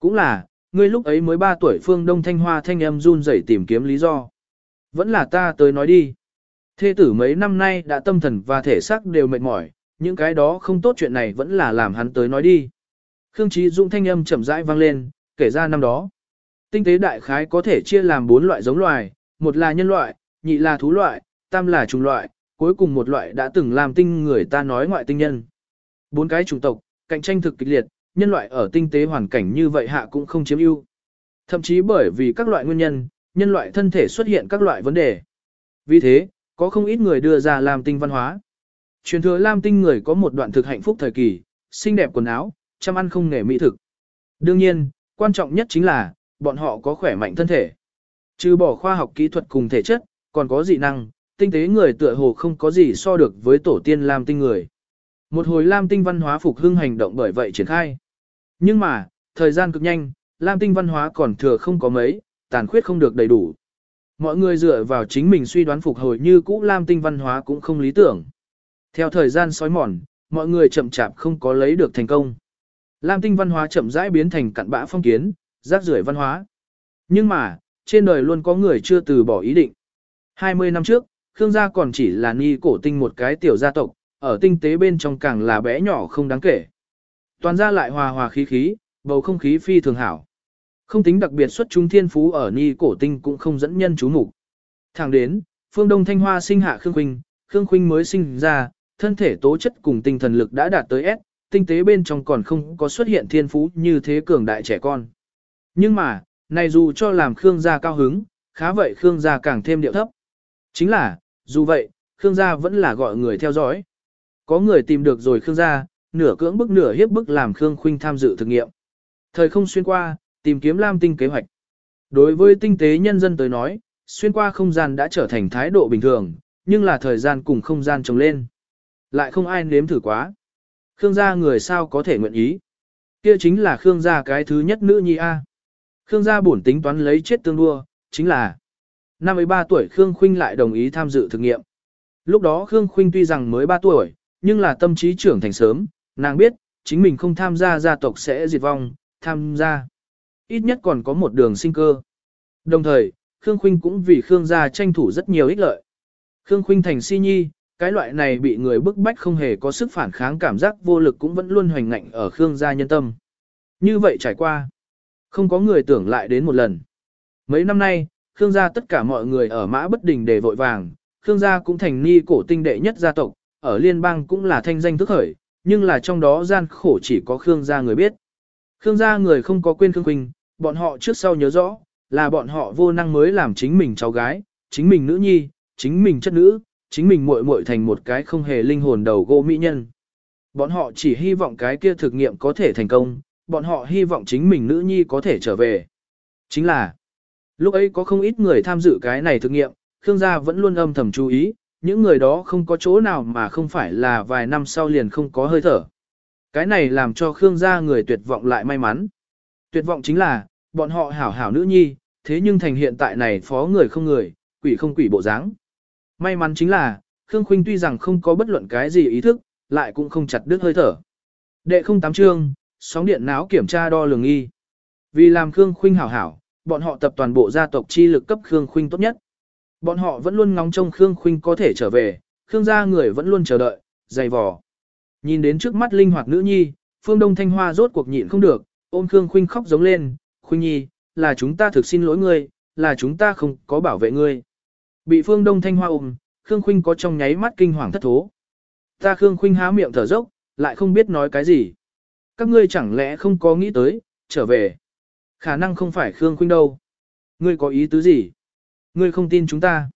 Cũng là, ngươi lúc ấy mới 3 tuổi phương đông thanh hoa thanh âm run rẩy tìm kiếm lý do. Vẫn là ta tới nói đi. Thê tử mấy năm nay đã tâm thần và thể xác đều mệt mỏi, những cái đó không tốt chuyện này vẫn là làm hắn tới nói đi. Khương Trí Dung thanh âm chậm rãi vang lên, kể ra năm đó. Tinh tế đại khái có thể chia làm bốn loại giống loài, một là nhân loại, nhị là thú loại, tam là trùng loại, cuối cùng một loại đã từng làm tinh người ta nói ngoại tinh nhân. Bốn cái chủng tộc, cạnh tranh thực kịch liệt, nhân loại ở tinh tế hoàn cảnh như vậy hạ cũng không chiếm ưu. Thậm chí bởi vì các loại nguyên nhân, nhân loại thân thể xuất hiện các loại vấn đề. Vì thế, có không ít người đưa ra làm tinh văn hóa. Truyền thừa Lam tinh người có một đoạn thực hạnh phúc thời kỳ, xinh đẹp quần áo, chăm ăn không nghề mỹ thực. Đương nhiên, quan trọng nhất chính là, bọn họ có khỏe mạnh thân thể. Trừ bỏ khoa học kỹ thuật cùng thể chất, còn có dị năng, tinh tế người tựa hồ không có gì so được với tổ tiên Lam tinh người. Một hồi Lam tinh văn hóa phục hưng hành động bởi vậy triển khai. Nhưng mà, thời gian cực nhanh, Lam tinh văn hóa còn thừa không có mấy, tàn khuyết không được đầy đủ. Mọi người dựa vào chính mình suy đoán phục hồi như cũ Lam tinh văn hóa cũng không lý tưởng. Theo thời gian sói mòn, mọi người chậm chạp không có lấy được thành công. Lam tinh văn hóa chậm rãi biến thành cặn bã phong kiến, rác rưởi văn hóa. Nhưng mà, trên đời luôn có người chưa từ bỏ ý định. 20 năm trước, Khương gia còn chỉ là ni cổ tinh một cái tiểu gia tộc, ở tinh tế bên trong càng là bé nhỏ không đáng kể. Toàn gia lại hòa hòa khí khí, bầu không khí phi thường hảo. Không tính đặc biệt xuất chúng thiên phú ở Ni cổ tinh cũng không dẫn nhân chú mục. Thẳng đến, phương Đông Thanh Hoa sinh hạ Khương Khuynh, Khương Khuynh mới sinh ra, thân thể tố chất cùng tinh thần lực đã đạt tới S, tinh tế bên trong còn không có xuất hiện thiên phú như thế cường đại trẻ con. Nhưng mà, này dù cho làm Khương gia cao hứng, khá vậy Khương gia càng thêm điệu thấp. Chính là, dù vậy, Khương gia vẫn là gọi người theo dõi. Có người tìm được rồi Khương gia, nửa cưỡng bức nửa hiếp bức làm Khương Khuynh tham dự thực nghiệm. Thời không xuyên qua, tìm kiếm Lam Tinh kế hoạch. Đối với tinh tế nhân dân tới nói, xuyên qua không gian đã trở thành thái độ bình thường, nhưng là thời gian cùng không gian trồng lên. Lại không ai nếm thử quá. Khương gia người sao có thể nguyện ý. Kia chính là Khương gia cái thứ nhất nữ nhi A. Khương gia bổn tính toán lấy chết tương đua, chính là năm 53 tuổi Khương Khuynh lại đồng ý tham dự thực nghiệm. Lúc đó Khương Khuynh tuy rằng mới 3 tuổi, nhưng là tâm trí trưởng thành sớm, nàng biết, chính mình không tham gia gia tộc sẽ diệt vong, tham gia. Ít nhất còn có một đường sinh cơ. Đồng thời, Khương Khuynh cũng vì Khương gia tranh thủ rất nhiều ích lợi. Khương Khuynh thành si nhi, cái loại này bị người bức bách không hề có sức phản kháng cảm giác vô lực cũng vẫn luôn hoành ngạnh ở Khương gia nhân tâm. Như vậy trải qua, không có người tưởng lại đến một lần. Mấy năm nay, Khương gia tất cả mọi người ở mã bất đình để vội vàng, Khương gia cũng thành ni cổ tinh đệ nhất gia tộc, ở liên bang cũng là thanh danh thức khởi, nhưng là trong đó gian khổ chỉ có Khương gia người biết. Khương gia người không có quên Khương Quỳnh, bọn họ trước sau nhớ rõ, là bọn họ vô năng mới làm chính mình cháu gái, chính mình nữ nhi, chính mình chất nữ, chính mình muội muội thành một cái không hề linh hồn đầu gỗ mỹ nhân. Bọn họ chỉ hy vọng cái kia thực nghiệm có thể thành công, bọn họ hy vọng chính mình nữ nhi có thể trở về. Chính là, lúc ấy có không ít người tham dự cái này thực nghiệm, Khương gia vẫn luôn âm thầm chú ý, những người đó không có chỗ nào mà không phải là vài năm sau liền không có hơi thở. Cái này làm cho Khương gia người tuyệt vọng lại may mắn. Tuyệt vọng chính là, bọn họ hảo hảo nữ nhi, thế nhưng thành hiện tại này phó người không người, quỷ không quỷ bộ dáng. May mắn chính là, Khương Khuynh tuy rằng không có bất luận cái gì ý thức, lại cũng không chặt đứt hơi thở. Đệ không tám chương, sóng điện não kiểm tra đo lường y. Vì làm Khương Khuynh hảo hảo, bọn họ tập toàn bộ gia tộc chi lực cấp Khương Khuynh tốt nhất. Bọn họ vẫn luôn ngóng trông Khương Khuynh có thể trở về, Khương gia người vẫn luôn chờ đợi, dày vò. Nhìn đến trước mắt linh hoạt nữ nhi, Phương Đông Thanh Hoa rốt cuộc nhịn không được, ôm Khương Khuynh khóc giống lên, Khuynh nhi, là chúng ta thực xin lỗi ngươi, là chúng ta không có bảo vệ ngươi. Bị Phương Đông Thanh Hoa ôm, Khương Khuynh có trong nháy mắt kinh hoàng thất thố. Ta Khương Khuynh há miệng thở dốc, lại không biết nói cái gì. Các ngươi chẳng lẽ không có nghĩ tới, trở về. Khả năng không phải Khương Khuynh đâu. Ngươi có ý tứ gì? Ngươi không tin chúng ta.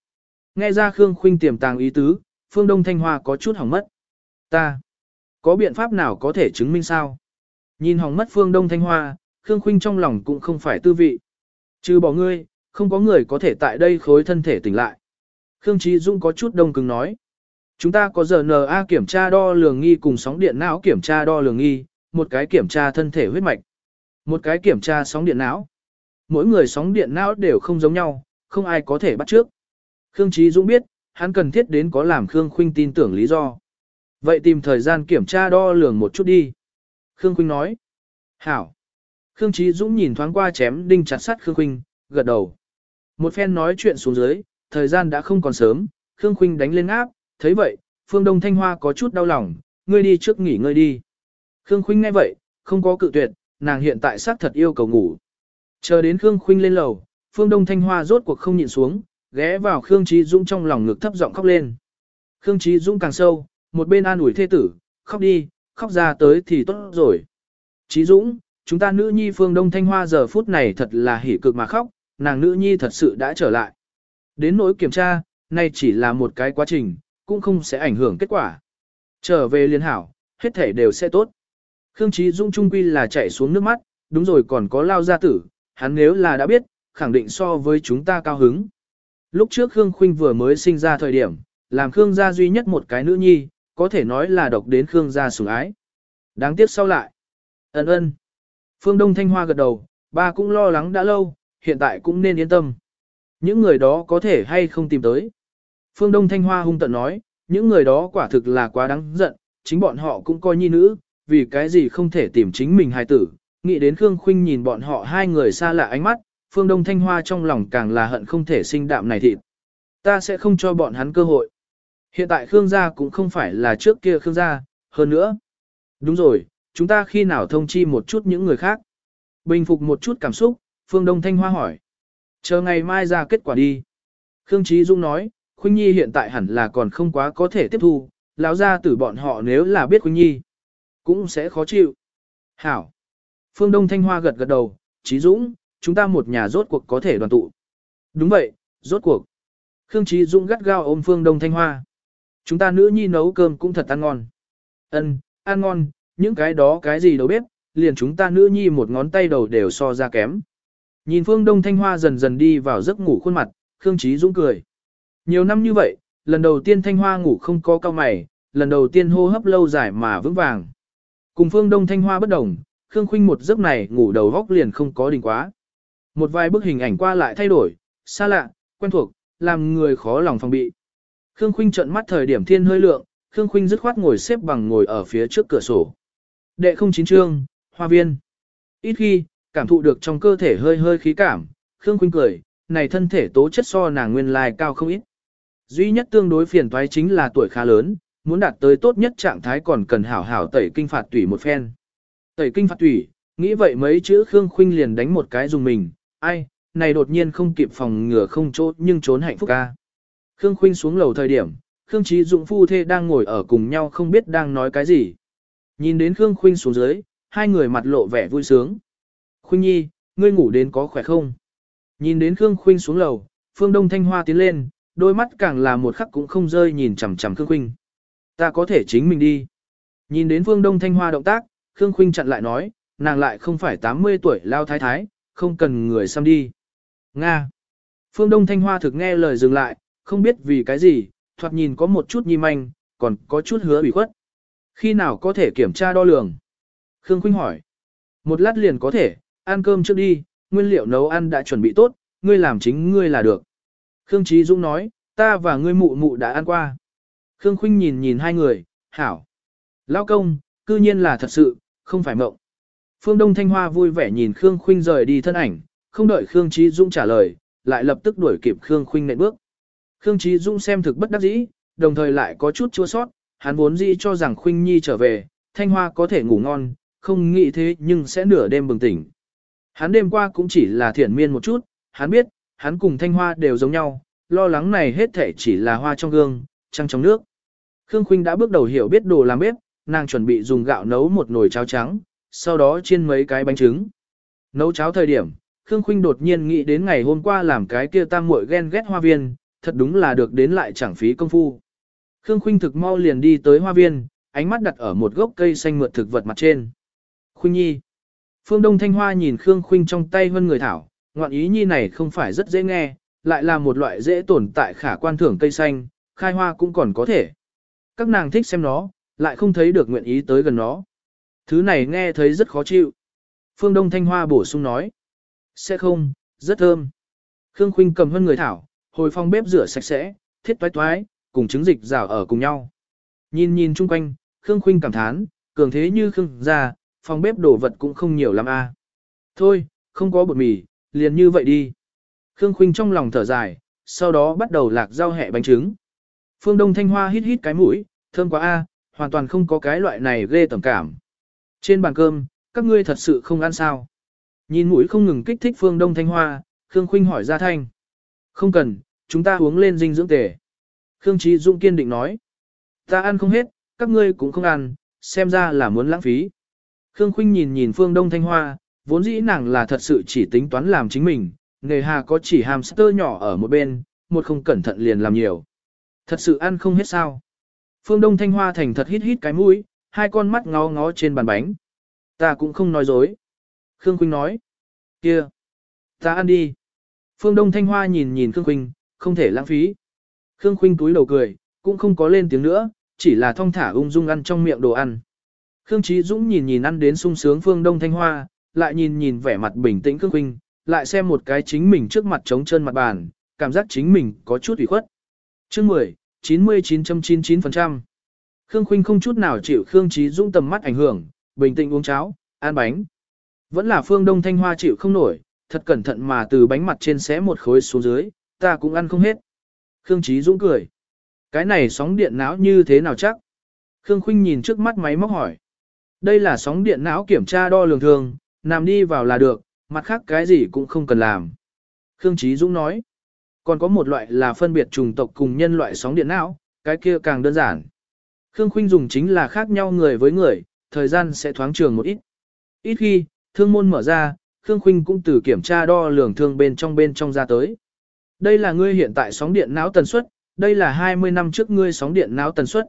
Nghe ra Khương Khuynh tiềm tàng ý tứ, Phương Đông Thanh Hoa có chút hỏng mất. Ta, có biện pháp nào có thể chứng minh sao? Nhìn hỏng mất Phương Đông Thanh Hoa, Khương Khuynh trong lòng cũng không phải tư vị. Trừ bỏ ngươi, không có người có thể tại đây khối thân thể tỉnh lại. Khương Trí Dung có chút đông cứng nói. Chúng ta có giờ NA kiểm tra đo lường nghi cùng sóng điện não kiểm tra đo lường nghi, một cái kiểm tra thân thể huyết mạch, một cái kiểm tra sóng điện não. Mỗi người sóng điện não đều không giống nhau, không ai có thể bắt trước. Khương Trí Dũng biết, hắn cần thiết đến có làm Khương Khuynh tin tưởng lý do. Vậy tìm thời gian kiểm tra đo lường một chút đi. Khương Khuynh nói. Hảo. Khương Trí Dũng nhìn thoáng qua chém đinh chặt sắt Khương Khuynh, gật đầu. Một phen nói chuyện xuống dưới, thời gian đã không còn sớm, Khương Khuynh đánh lên áp, thấy vậy, Phương Đông Thanh Hoa có chút đau lòng, ngươi đi trước nghỉ ngơi đi. Khương Khuynh nghe vậy, không có cự tuyệt, nàng hiện tại xác thật yêu cầu ngủ. Chờ đến Khương Khuynh lên lầu, Phương Đông Thanh Hoa rốt cuộc không nhịn xuống, ghé vào Khương Chí Dũng trong lòng ngực thấp giọng khóc lên. Khương Chí Dũng càng sâu, một bên an ủi thê tử, khóc đi, khóc ra tới thì tốt rồi. Chí Dũng, chúng ta nữ nhi Phương Đông Thanh Hoa giờ phút này thật là hỉ cực mà khóc, nàng nữ nhi thật sự đã trở lại. Đến nỗi kiểm tra, nay chỉ là một cái quá trình, cũng không sẽ ảnh hưởng kết quả. Trở về liên hảo, hết thể đều sẽ tốt. Khương Trí Dung trung quy là chạy xuống nước mắt, đúng rồi còn có lao gia tử, hắn nếu là đã biết, khẳng định so với chúng ta cao hứng. Lúc trước Khương Khuynh vừa mới sinh ra thời điểm, làm Khương gia duy nhất một cái nữ nhi, có thể nói là độc đến Khương gia sủng ái. Đáng tiếc sau lại. Ấn ơn. Phương Đông Thanh Hoa gật đầu, ba cũng lo lắng đã lâu, hiện tại cũng nên yên tâm. Những người đó có thể hay không tìm tới. Phương Đông Thanh Hoa hung tận nói, những người đó quả thực là quá đáng giận, chính bọn họ cũng coi nhi nữ, vì cái gì không thể tìm chính mình hài tử. Nghĩ đến Khương Khuynh nhìn bọn họ hai người xa lạ ánh mắt, Phương Đông Thanh Hoa trong lòng càng là hận không thể sinh đạm này thịt. Ta sẽ không cho bọn hắn cơ hội. Hiện tại Khương gia cũng không phải là trước kia Khương gia, hơn nữa. Đúng rồi, chúng ta khi nào thông chi một chút những người khác. Bình phục một chút cảm xúc, Phương Đông Thanh Hoa hỏi. Chờ ngày mai ra kết quả đi. Khương Trí Dung nói, Khuynh Nhi hiện tại hẳn là còn không quá có thể tiếp thu, lão ra tử bọn họ nếu là biết Khuynh Nhi, cũng sẽ khó chịu. Hảo. Phương Đông Thanh Hoa gật gật đầu, Trí Dũng, chúng ta một nhà rốt cuộc có thể đoàn tụ. Đúng vậy, rốt cuộc. Khương Trí Dũng gắt gao ôm Phương Đông Thanh Hoa. Chúng ta nữ nhi nấu cơm cũng thật ăn ngon. Ân, ăn ngon, những cái đó cái gì đâu biết, liền chúng ta nữ nhi một ngón tay đầu đều so ra kém. Nhìn Phương Đông Thanh Hoa dần dần đi vào giấc ngủ khuôn mặt, Khương Trí Dũng cười. Nhiều năm như vậy, lần đầu tiên Thanh Hoa ngủ không có cao mày, lần đầu tiên hô hấp lâu dài mà vững vàng. Cùng Phương Đông Thanh Hoa bất đồng, Khương Khuynh một giấc này ngủ đầu góc liền không có đỉnh quá. Một vài bức hình ảnh qua lại thay đổi, xa lạ, quen thuộc, làm người khó lòng phòng bị. Khương Khuynh trợn mắt thời điểm thiên hơi lượng, Khương Khuynh dứt khoát ngồi xếp bằng ngồi ở phía trước cửa sổ. Đệ không chín chương, hoa viên. Ít khi, cảm thụ được trong cơ thể hơi hơi khí cảm, Khương Khuynh cười, này thân thể tố chất so nàng nguyên lai cao không ít. Duy nhất tương đối phiền toái chính là tuổi khá lớn, muốn đạt tới tốt nhất trạng thái còn cần hảo hảo tẩy kinh phạt tủy một phen. Tẩy kinh phạt tủy, nghĩ vậy mấy chữ Khương Khuynh liền đánh một cái dùng mình, ai, này đột nhiên không kịp phòng ngừa không chỗ nhưng trốn hạnh phúc ca. Khương Khuynh xuống lầu thời điểm, Khương Chí Dụng phu thê đang ngồi ở cùng nhau không biết đang nói cái gì. Nhìn đến Khương Khuynh xuống dưới, hai người mặt lộ vẻ vui sướng. Khuynh Nhi, ngươi ngủ đến có khỏe không? Nhìn đến Khương Khuynh xuống lầu, Phương Đông Thanh Hoa tiến lên, đôi mắt càng là một khắc cũng không rơi nhìn chằm chằm Khương Khuynh. Ta có thể chính mình đi. Nhìn đến Phương Đông Thanh Hoa động tác, Khương Khuynh chặn lại nói, nàng lại không phải 80 tuổi lao thái thái, không cần người xăm đi. Nga. Phương Đông Thanh Hoa thực nghe lời dừng lại, không biết vì cái gì, thoạt nhìn có một chút nhi manh, còn có chút hứa ủy khuất. Khi nào có thể kiểm tra đo lường? Khương Khuynh hỏi. Một lát liền có thể, ăn cơm trước đi, nguyên liệu nấu ăn đã chuẩn bị tốt, ngươi làm chính ngươi là được. Khương Trí Dũng nói, ta và ngươi mụ mụ đã ăn qua. Khương Khuynh nhìn nhìn hai người, hảo. Lao công, cư nhiên là thật sự, không phải mộng. Phương Đông Thanh Hoa vui vẻ nhìn Khương Khuynh rời đi thân ảnh, không đợi Khương Trí Dũng trả lời, lại lập tức đuổi kịp Khương Khuynh nện bước. Khương Trí Dũng xem thực bất đắc dĩ, đồng thời lại có chút chua sót, hắn vốn dĩ cho rằng Khuynh Nhi trở về, Thanh Hoa có thể ngủ ngon, không nghĩ thế nhưng sẽ nửa đêm bừng tỉnh. Hắn đêm qua cũng chỉ là thiển miên một chút, hắn biết, hắn cùng Thanh Hoa đều giống nhau, lo lắng này hết thể chỉ là hoa trong gương, trăng trong nước. Khương Khuynh đã bước đầu hiểu biết đồ làm bếp, nàng chuẩn bị dùng gạo nấu một nồi cháo trắng, sau đó chiên mấy cái bánh trứng. Nấu cháo thời điểm, Khương Khuynh đột nhiên nghĩ đến ngày hôm qua làm cái kia tam muội ghen ghét hoa viên, thật đúng là được đến lại chẳng phí công phu. Khương Khuynh thực mau liền đi tới hoa viên, ánh mắt đặt ở một gốc cây xanh mượt thực vật mặt trên. Khuynh Nhi. Phương Đông Thanh Hoa nhìn Khương Khuynh trong tay hơn người thảo, ngoạn ý nhi này không phải rất dễ nghe, lại là một loại dễ tồn tại khả quan thưởng cây xanh, khai hoa cũng còn có thể. Các nàng thích xem nó, lại không thấy được nguyện ý tới gần nó. Thứ này nghe thấy rất khó chịu. Phương Đông Thanh Hoa bổ sung nói. Sẽ không, rất thơm. Khương Khuynh cầm hơn người thảo, hồi phòng bếp rửa sạch sẽ, thiết toái toái, cùng trứng dịch rào ở cùng nhau. Nhìn nhìn chung quanh, Khương Khuynh cảm thán, cường thế như Khương già phòng bếp đồ vật cũng không nhiều lắm a. Thôi, không có bột mì, liền như vậy đi. Khương Khuynh trong lòng thở dài, sau đó bắt đầu lạc rau hẹ bánh trứng. Phương Đông Thanh Hoa hít hít cái mũi, thơm quá a, hoàn toàn không có cái loại này ghê tởm cảm. Trên bàn cơm, các ngươi thật sự không ăn sao? Nhìn mũi không ngừng kích thích Phương Đông Thanh Hoa, Khương Khuynh hỏi ra thanh. Không cần, chúng ta uống lên dinh dưỡng tề. Khương Trí Dung kiên định nói. Ta ăn không hết, các ngươi cũng không ăn, xem ra là muốn lãng phí. Khương Khuynh nhìn nhìn Phương Đông Thanh Hoa, vốn dĩ nàng là thật sự chỉ tính toán làm chính mình, nghề hà có chỉ hamster nhỏ ở một bên, một không cẩn thận liền làm nhiều. Thật sự ăn không hết sao. Phương Đông Thanh Hoa thành thật hít hít cái mũi, hai con mắt ngó ngó trên bàn bánh. Ta cũng không nói dối. Khương Khuynh nói. kia, Ta ăn đi. Phương Đông Thanh Hoa nhìn nhìn Khương Khuynh, không thể lãng phí. Khương Khuynh túi đầu cười, cũng không có lên tiếng nữa, chỉ là thong thả ung dung ăn trong miệng đồ ăn. Khương Chí Dũng nhìn nhìn ăn đến sung sướng Phương Đông Thanh Hoa, lại nhìn nhìn vẻ mặt bình tĩnh Khương Quynh, lại xem một cái chính mình trước mặt trống trơn mặt bàn, cảm giác chính mình có chút ủy khuất. Chương 10, 99.99%. Khương Khuynh không chút nào chịu Khương Chí Dũng tầm mắt ảnh hưởng, bình tĩnh uống cháo, ăn bánh. Vẫn là Phương Đông Thanh Hoa chịu không nổi, thật cẩn thận mà từ bánh mặt trên xé một khối xuống dưới, ta cũng ăn không hết. Khương Chí Dũng cười. Cái này sóng điện não như thế nào chắc? Khương Khuynh nhìn trước mắt máy móc hỏi. Đây là sóng điện não kiểm tra đo lường thường, nằm đi vào là được, mặt khác cái gì cũng không cần làm. Khương Chí Dũng nói, còn có một loại là phân biệt trùng tộc cùng nhân loại sóng điện não, cái kia càng đơn giản. Khương Khuynh dùng chính là khác nhau người với người, thời gian sẽ thoáng trường một ít. Ít khi, thương môn mở ra, Khương Khuynh cũng từ kiểm tra đo lường thương bên trong bên trong ra tới. Đây là ngươi hiện tại sóng điện não tần suất, đây là 20 năm trước ngươi sóng điện não tần suất.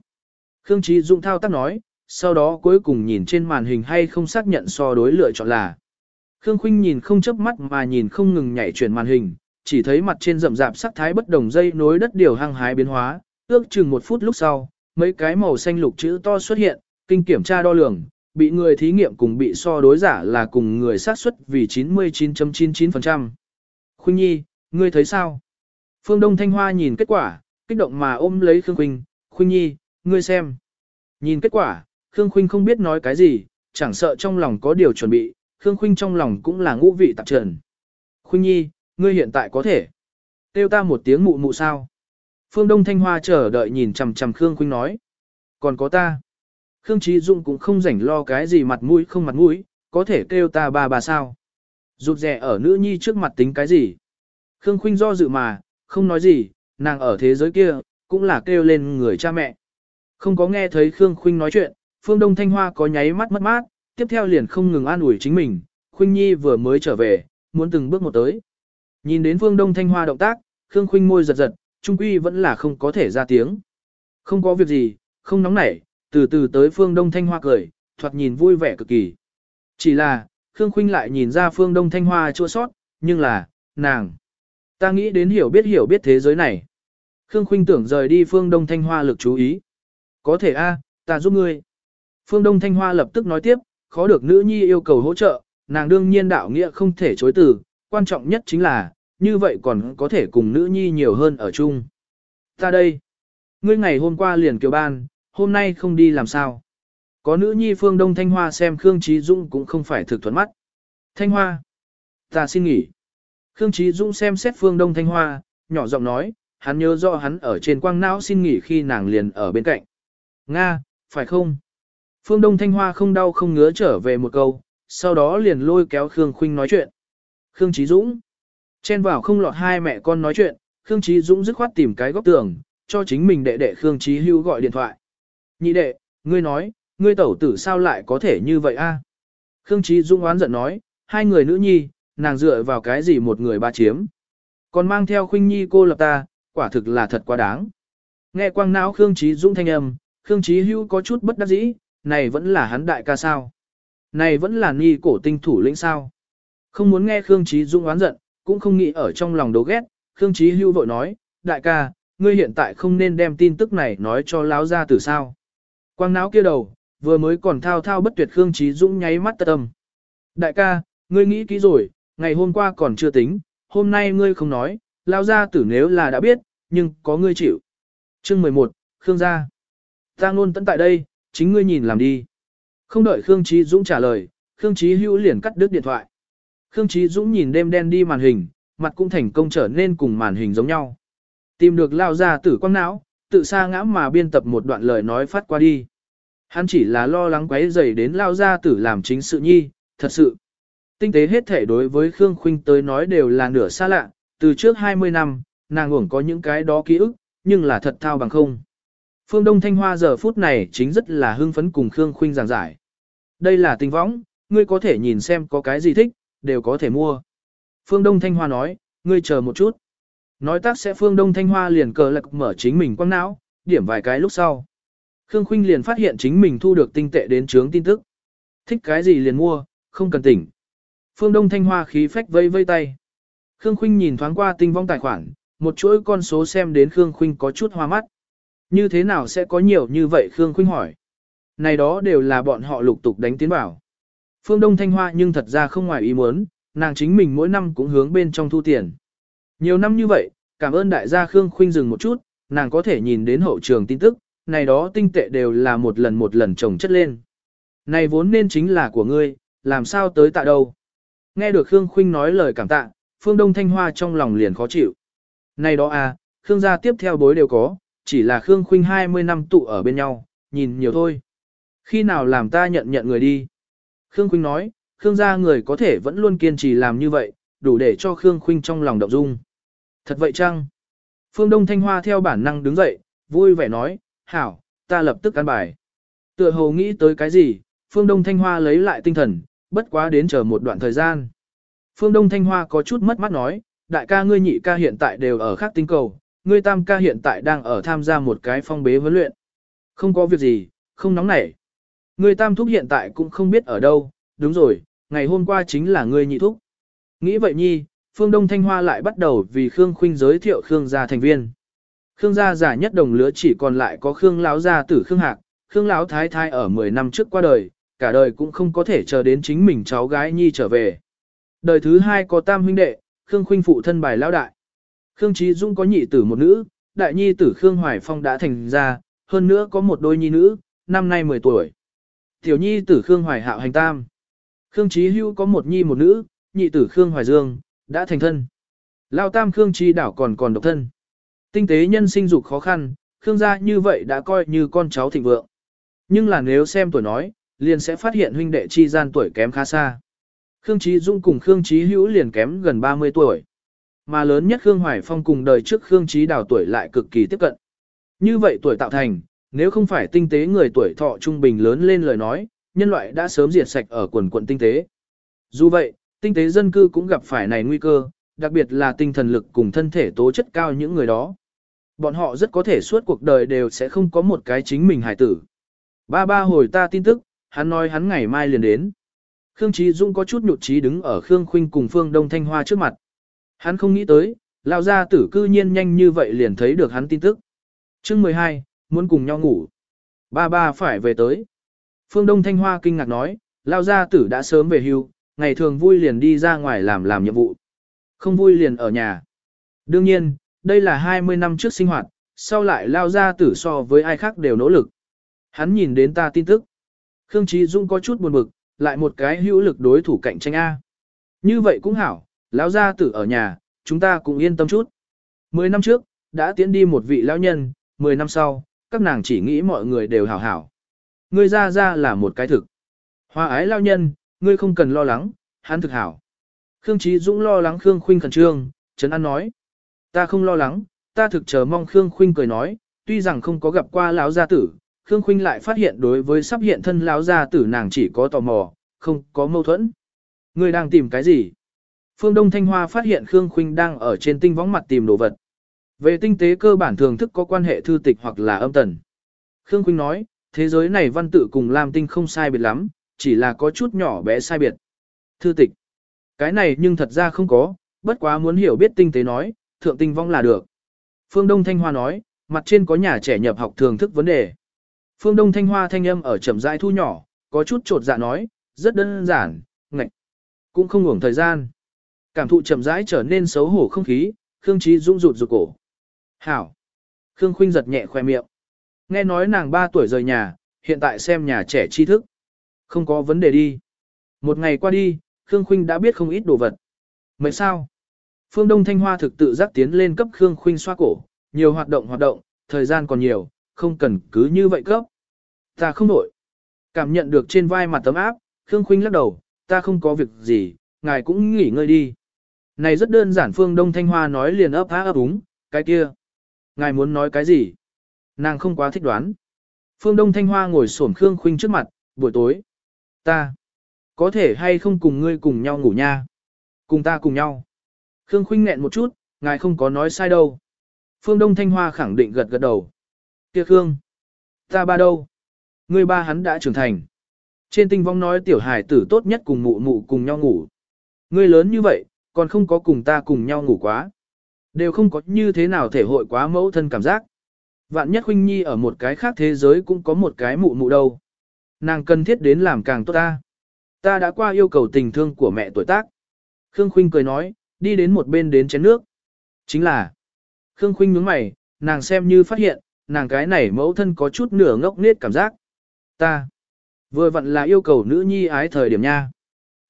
Khương Chí Dũng thao tác nói, sau đó cuối cùng nhìn trên màn hình hay không xác nhận so đối lựa chọn là. Khương Khuynh nhìn không chớp mắt mà nhìn không ngừng nhảy chuyển màn hình, chỉ thấy mặt trên rậm rạp sắc thái bất đồng dây nối đất điều hăng hái biến hóa, ước chừng một phút lúc sau, mấy cái màu xanh lục chữ to xuất hiện, kinh kiểm tra đo lường, bị người thí nghiệm cùng bị so đối giả là cùng người xác suất vì 99.99%. Khuynh Nhi, ngươi thấy sao? Phương Đông Thanh Hoa nhìn kết quả, kích động mà ôm lấy Khương Khuynh, Khuynh Nhi, ngươi xem. Nhìn kết quả, Khương Khuynh không biết nói cái gì, chẳng sợ trong lòng có điều chuẩn bị, Khương Khuynh trong lòng cũng là ngũ vị tạp trần. Khuynh Nhi, ngươi hiện tại có thể. kêu ta một tiếng mụ mụ sao. Phương Đông Thanh Hoa chờ đợi nhìn chằm chằm Khương Khuynh nói. Còn có ta. Khương Trí Dung cũng không rảnh lo cái gì mặt mũi không mặt mũi, có thể kêu ta bà bà sao. Rụt rè ở nữ nhi trước mặt tính cái gì. Khương Khuynh do dự mà, không nói gì, nàng ở thế giới kia, cũng là kêu lên người cha mẹ. Không có nghe thấy Khương Khuynh nói chuyện, Phương Đông Thanh Hoa có nháy mắt mất mát, tiếp theo liền không ngừng an ủi chính mình, Khuynh Nhi vừa mới trở về, muốn từng bước một tới. Nhìn đến Phương Đông Thanh Hoa động tác, Khương Khuynh môi giật giật, trung quy vẫn là không có thể ra tiếng. Không có việc gì, không nóng nảy, từ từ tới Phương Đông Thanh Hoa cười, thoạt nhìn vui vẻ cực kỳ. Chỉ là, Khương Khuynh lại nhìn ra Phương Đông Thanh Hoa chua sót, nhưng là, nàng. Ta nghĩ đến hiểu biết hiểu biết thế giới này. Khương Khuynh tưởng rời đi Phương Đông Thanh Hoa lực chú ý. Có thể a, ta giúp ngươi. Phương Đông Thanh Hoa lập tức nói tiếp, khó được nữ nhi yêu cầu hỗ trợ, nàng đương nhiên đạo nghĩa không thể chối từ, quan trọng nhất chính là, như vậy còn có thể cùng nữ nhi nhiều hơn ở chung. Ta đây, ngươi ngày hôm qua liền kiều ban, hôm nay không đi làm sao. Có nữ nhi phương Đông Thanh Hoa xem Khương Trí Dũng cũng không phải thực thuận mắt. Thanh Hoa, ta xin nghỉ. Khương Trí Dũng xem xét phương Đông Thanh Hoa, nhỏ giọng nói, hắn nhớ rõ hắn ở trên quang não xin nghỉ khi nàng liền ở bên cạnh. Nga, phải không? Phương Đông Thanh Hoa không đau không ngứa trở về một câu, sau đó liền lôi kéo Khương Khuynh nói chuyện. Khương Chí Dũng. Chen vào không lọt hai mẹ con nói chuyện, Khương Chí Dũng dứt khoát tìm cái góc tường, cho chính mình đệ đệ Khương Chí Hưu gọi điện thoại. Nhị đệ, ngươi nói, ngươi tẩu tử sao lại có thể như vậy a? Khương Chí Dũng oán giận nói, hai người nữ nhi, nàng dựa vào cái gì một người ba chiếm. Còn mang theo khuynh nhi cô lập ta, quả thực là thật quá đáng. Nghe quang não Khương Chí Dũng thanh âm, Khương Chí Hưu có chút bất đắc dĩ, này vẫn là hắn đại ca sao. Này vẫn là nghi cổ tinh thủ lĩnh sao. Không muốn nghe Khương chí Dũng oán giận, cũng không nghĩ ở trong lòng đố ghét, Khương chí Hưu vội nói, đại ca, ngươi hiện tại không nên đem tin tức này nói cho láo gia tử sao. Quang não kia đầu, vừa mới còn thao thao bất tuyệt Khương chí Dũng nháy mắt tất âm. Đại ca, ngươi nghĩ kỹ rồi, ngày hôm qua còn chưa tính, hôm nay ngươi không nói, lao gia tử nếu là đã biết, nhưng có ngươi chịu. Chương 11, Khương gia. Ta luôn tận tại đây, chính ngươi nhìn làm đi. Không đợi Khương Trí Dũng trả lời, Khương Trí Hữu liền cắt đứt điện thoại. Khương Trí Dũng nhìn đêm đen đi màn hình, mặt cũng thành công trở nên cùng màn hình giống nhau. Tìm được lao ra tử quang não, tự xa ngã mà biên tập một đoạn lời nói phát qua đi. Hắn chỉ là lo lắng quấy rầy đến lao ra tử làm chính sự nhi, thật sự. Tinh tế hết thể đối với Khương Khuynh tới nói đều là nửa xa lạ, từ trước 20 năm, nàng uổng có những cái đó ký ức, nhưng là thật thao bằng không. Phương Đông Thanh Hoa giờ phút này chính rất là hưng phấn cùng Khương Khuynh giảng giải. Đây là tình võng, ngươi có thể nhìn xem có cái gì thích, đều có thể mua. Phương Đông Thanh Hoa nói, ngươi chờ một chút. Nói tác sẽ Phương Đông Thanh Hoa liền cờ lạc mở chính mình quăng não, điểm vài cái lúc sau. Khương Khuynh liền phát hiện chính mình thu được tinh tệ đến chướng tin tức. Thích cái gì liền mua, không cần tỉnh. Phương Đông Thanh Hoa khí phách vây vây tay. Khương Khuynh nhìn thoáng qua tinh vong tài khoản, một chuỗi con số xem đến Khương Khuynh có chút hoa mắt. Như thế nào sẽ có nhiều như vậy Khương Khuynh hỏi. Này đó đều là bọn họ lục tục đánh tiến bảo. Phương Đông Thanh Hoa nhưng thật ra không ngoài ý muốn, nàng chính mình mỗi năm cũng hướng bên trong thu tiền. Nhiều năm như vậy, cảm ơn đại gia Khương Khuynh dừng một chút, nàng có thể nhìn đến hậu trường tin tức, này đó tinh tệ đều là một lần một lần trồng chất lên. Này vốn nên chính là của ngươi, làm sao tới tại đâu. Nghe được Khương Khuynh nói lời cảm tạ, Phương Đông Thanh Hoa trong lòng liền khó chịu. Này đó à, Khương gia tiếp theo bối đều có, chỉ là Khương Khuynh 20 năm tụ ở bên nhau, nhìn nhiều thôi. Khi nào làm ta nhận nhận người đi? Khương Khuynh nói, Khương gia người có thể vẫn luôn kiên trì làm như vậy, đủ để cho Khương Khuynh trong lòng động dung. Thật vậy chăng? Phương Đông Thanh Hoa theo bản năng đứng dậy, vui vẻ nói, hảo, ta lập tức ăn bài. Tựa hồ nghĩ tới cái gì, Phương Đông Thanh Hoa lấy lại tinh thần, bất quá đến chờ một đoạn thời gian. Phương Đông Thanh Hoa có chút mất mắt nói, đại ca ngươi nhị ca hiện tại đều ở khác tinh cầu, ngươi tam ca hiện tại đang ở tham gia một cái phong bế huấn luyện. Không có việc gì, không nóng nảy. Ngươi tam thúc hiện tại cũng không biết ở đâu, đúng rồi, ngày hôm qua chính là ngươi nhị thúc. Nghĩ vậy nhi, Phương Đông Thanh Hoa lại bắt đầu vì Khương Khuynh giới thiệu Khương gia thành viên. Khương gia giả nhất đồng lứa chỉ còn lại có Khương lão gia tử Khương Hạc, Khương lão thái thái ở 10 năm trước qua đời, cả đời cũng không có thể chờ đến chính mình cháu gái nhi trở về. Đời thứ hai có tam huynh đệ, Khương Khuynh phụ thân bài lão đại. Khương Chí Dung có nhị tử một nữ, đại nhi tử Khương Hoài Phong đã thành ra, hơn nữa có một đôi nhi nữ, năm nay 10 tuổi. Tiểu nhi tử Khương Hoài Hạo hành tam. Khương Chí Hưu có một nhi một nữ, nhị tử Khương Hoài Dương, đã thành thân. Lao tam Khương Trí đảo còn còn độc thân. Tinh tế nhân sinh dục khó khăn, Khương gia như vậy đã coi như con cháu thịnh vượng. Nhưng là nếu xem tuổi nói, liền sẽ phát hiện huynh đệ chi gian tuổi kém khá xa. Khương Chí Dung cùng Khương Chí Hữu liền kém gần 30 tuổi. Mà lớn nhất Khương Hoài Phong cùng đời trước Khương trí Đào tuổi lại cực kỳ tiếp cận. Như vậy tuổi tạo thành, nếu không phải tinh tế người tuổi thọ trung bình lớn lên lời nói, nhân loại đã sớm diệt sạch ở quần quận tinh tế. Dù vậy, tinh tế dân cư cũng gặp phải này nguy cơ, đặc biệt là tinh thần lực cùng thân thể tố chất cao những người đó. Bọn họ rất có thể suốt cuộc đời đều sẽ không có một cái chính mình hài tử. Ba ba hồi ta tin tức, hắn nói hắn ngày mai liền đến. Khương Trí Dung có chút nhụt chí đứng ở Khương Khuynh cùng Phương Đông Thanh Hoa trước mặt. Hắn không nghĩ tới, lão gia tử cư nhiên nhanh như vậy liền thấy được hắn tin tức. Chương 12, muốn cùng nhau ngủ. Ba ba phải về tới. Phương Đông Thanh Hoa kinh ngạc nói, lão gia tử đã sớm về hưu, ngày thường vui liền đi ra ngoài làm làm nhiệm vụ. Không vui liền ở nhà. Đương nhiên, đây là 20 năm trước sinh hoạt, sau lại lao gia tử so với ai khác đều nỗ lực. Hắn nhìn đến ta tin tức. Khương Trí Dung có chút buồn bực, lại một cái hữu lực đối thủ cạnh tranh A. Như vậy cũng hảo, lão gia tử ở nhà, chúng ta cũng yên tâm chút. Mười năm trước, đã tiến đi một vị lão nhân, mười năm sau, các nàng chỉ nghĩ mọi người đều hảo hảo. Ngươi ra ra là một cái thực. Hoa ái lão nhân, ngươi không cần lo lắng, hắn thực hảo. Khương Trí Dũng lo lắng Khương Khuynh khẩn trương, Trấn An nói. Ta không lo lắng, ta thực chờ mong Khương Khuynh cười nói, tuy rằng không có gặp qua lão gia tử, Khương Khuynh lại phát hiện đối với sắp hiện thân lão gia tử nàng chỉ có tò mò, không có mâu thuẫn. Ngươi đang tìm cái gì? Phương Đông Thanh Hoa phát hiện Khương Khuynh đang ở trên tinh võng mặt tìm đồ vật. Về tinh tế cơ bản thường thức có quan hệ thư tịch hoặc là âm tần. Khương Khuynh nói, thế giới này văn tự cùng Lam Tinh không sai biệt lắm, chỉ là có chút nhỏ bé sai biệt. Thư tịch. Cái này nhưng thật ra không có, bất quá muốn hiểu biết tinh tế nói, thượng tinh vong là được. Phương Đông Thanh Hoa nói, mặt trên có nhà trẻ nhập học thường thức vấn đề. Phương Đông Thanh Hoa thanh âm ở chậm rãi thu nhỏ, có chút trột dạ nói, rất đơn giản, ngạch, cũng không ngủng thời gian. Cảm thụ chậm rãi trở nên xấu hổ không khí, Khương Trí Dũng rụt rụt cổ. Hảo. Khương Khuynh giật nhẹ khoe miệng. Nghe nói nàng 3 tuổi rời nhà, hiện tại xem nhà trẻ tri thức. Không có vấn đề đi. Một ngày qua đi, Khương Khuynh đã biết không ít đồ vật. Mấy sao? Phương Đông Thanh Hoa thực tự giác tiến lên cấp Khương Khuynh xoa cổ, nhiều hoạt động hoạt động, thời gian còn nhiều, không cần cứ như vậy cấp. Ta không nổi. Cảm nhận được trên vai mặt tấm áp, Khương Khuynh lắc đầu, ta không có việc gì, ngài cũng nghỉ ngơi đi. Này rất đơn giản Phương Đông Thanh Hoa nói liền ấp há ấp úng, cái kia. Ngài muốn nói cái gì? Nàng không quá thích đoán. Phương Đông Thanh Hoa ngồi xổm Khương Khuynh trước mặt, buổi tối. Ta. Có thể hay không cùng ngươi cùng nhau ngủ nha? Cùng ta cùng nhau. Khương Khuynh nghẹn một chút, ngài không có nói sai đâu. Phương Đông Thanh Hoa khẳng định gật gật đầu. Kia Khương. Ta ba đâu? Ngươi ba hắn đã trưởng thành. Trên tinh vong nói tiểu hải tử tốt nhất cùng mụ mụ cùng nhau ngủ. Ngươi lớn như vậy, còn không có cùng ta cùng nhau ngủ quá. Đều không có như thế nào thể hội quá mẫu thân cảm giác. Vạn nhất huynh nhi ở một cái khác thế giới cũng có một cái mụ mụ đâu. Nàng cần thiết đến làm càng tốt ta. Ta đã qua yêu cầu tình thương của mẹ tuổi tác. Khương Khuynh cười nói, đi đến một bên đến chén nước. Chính là, Khương Khuynh nhướng mày, nàng xem như phát hiện, nàng cái này mẫu thân có chút nửa ngốc nết cảm giác. Ta, vừa vặn là yêu cầu nữ nhi ái thời điểm nha.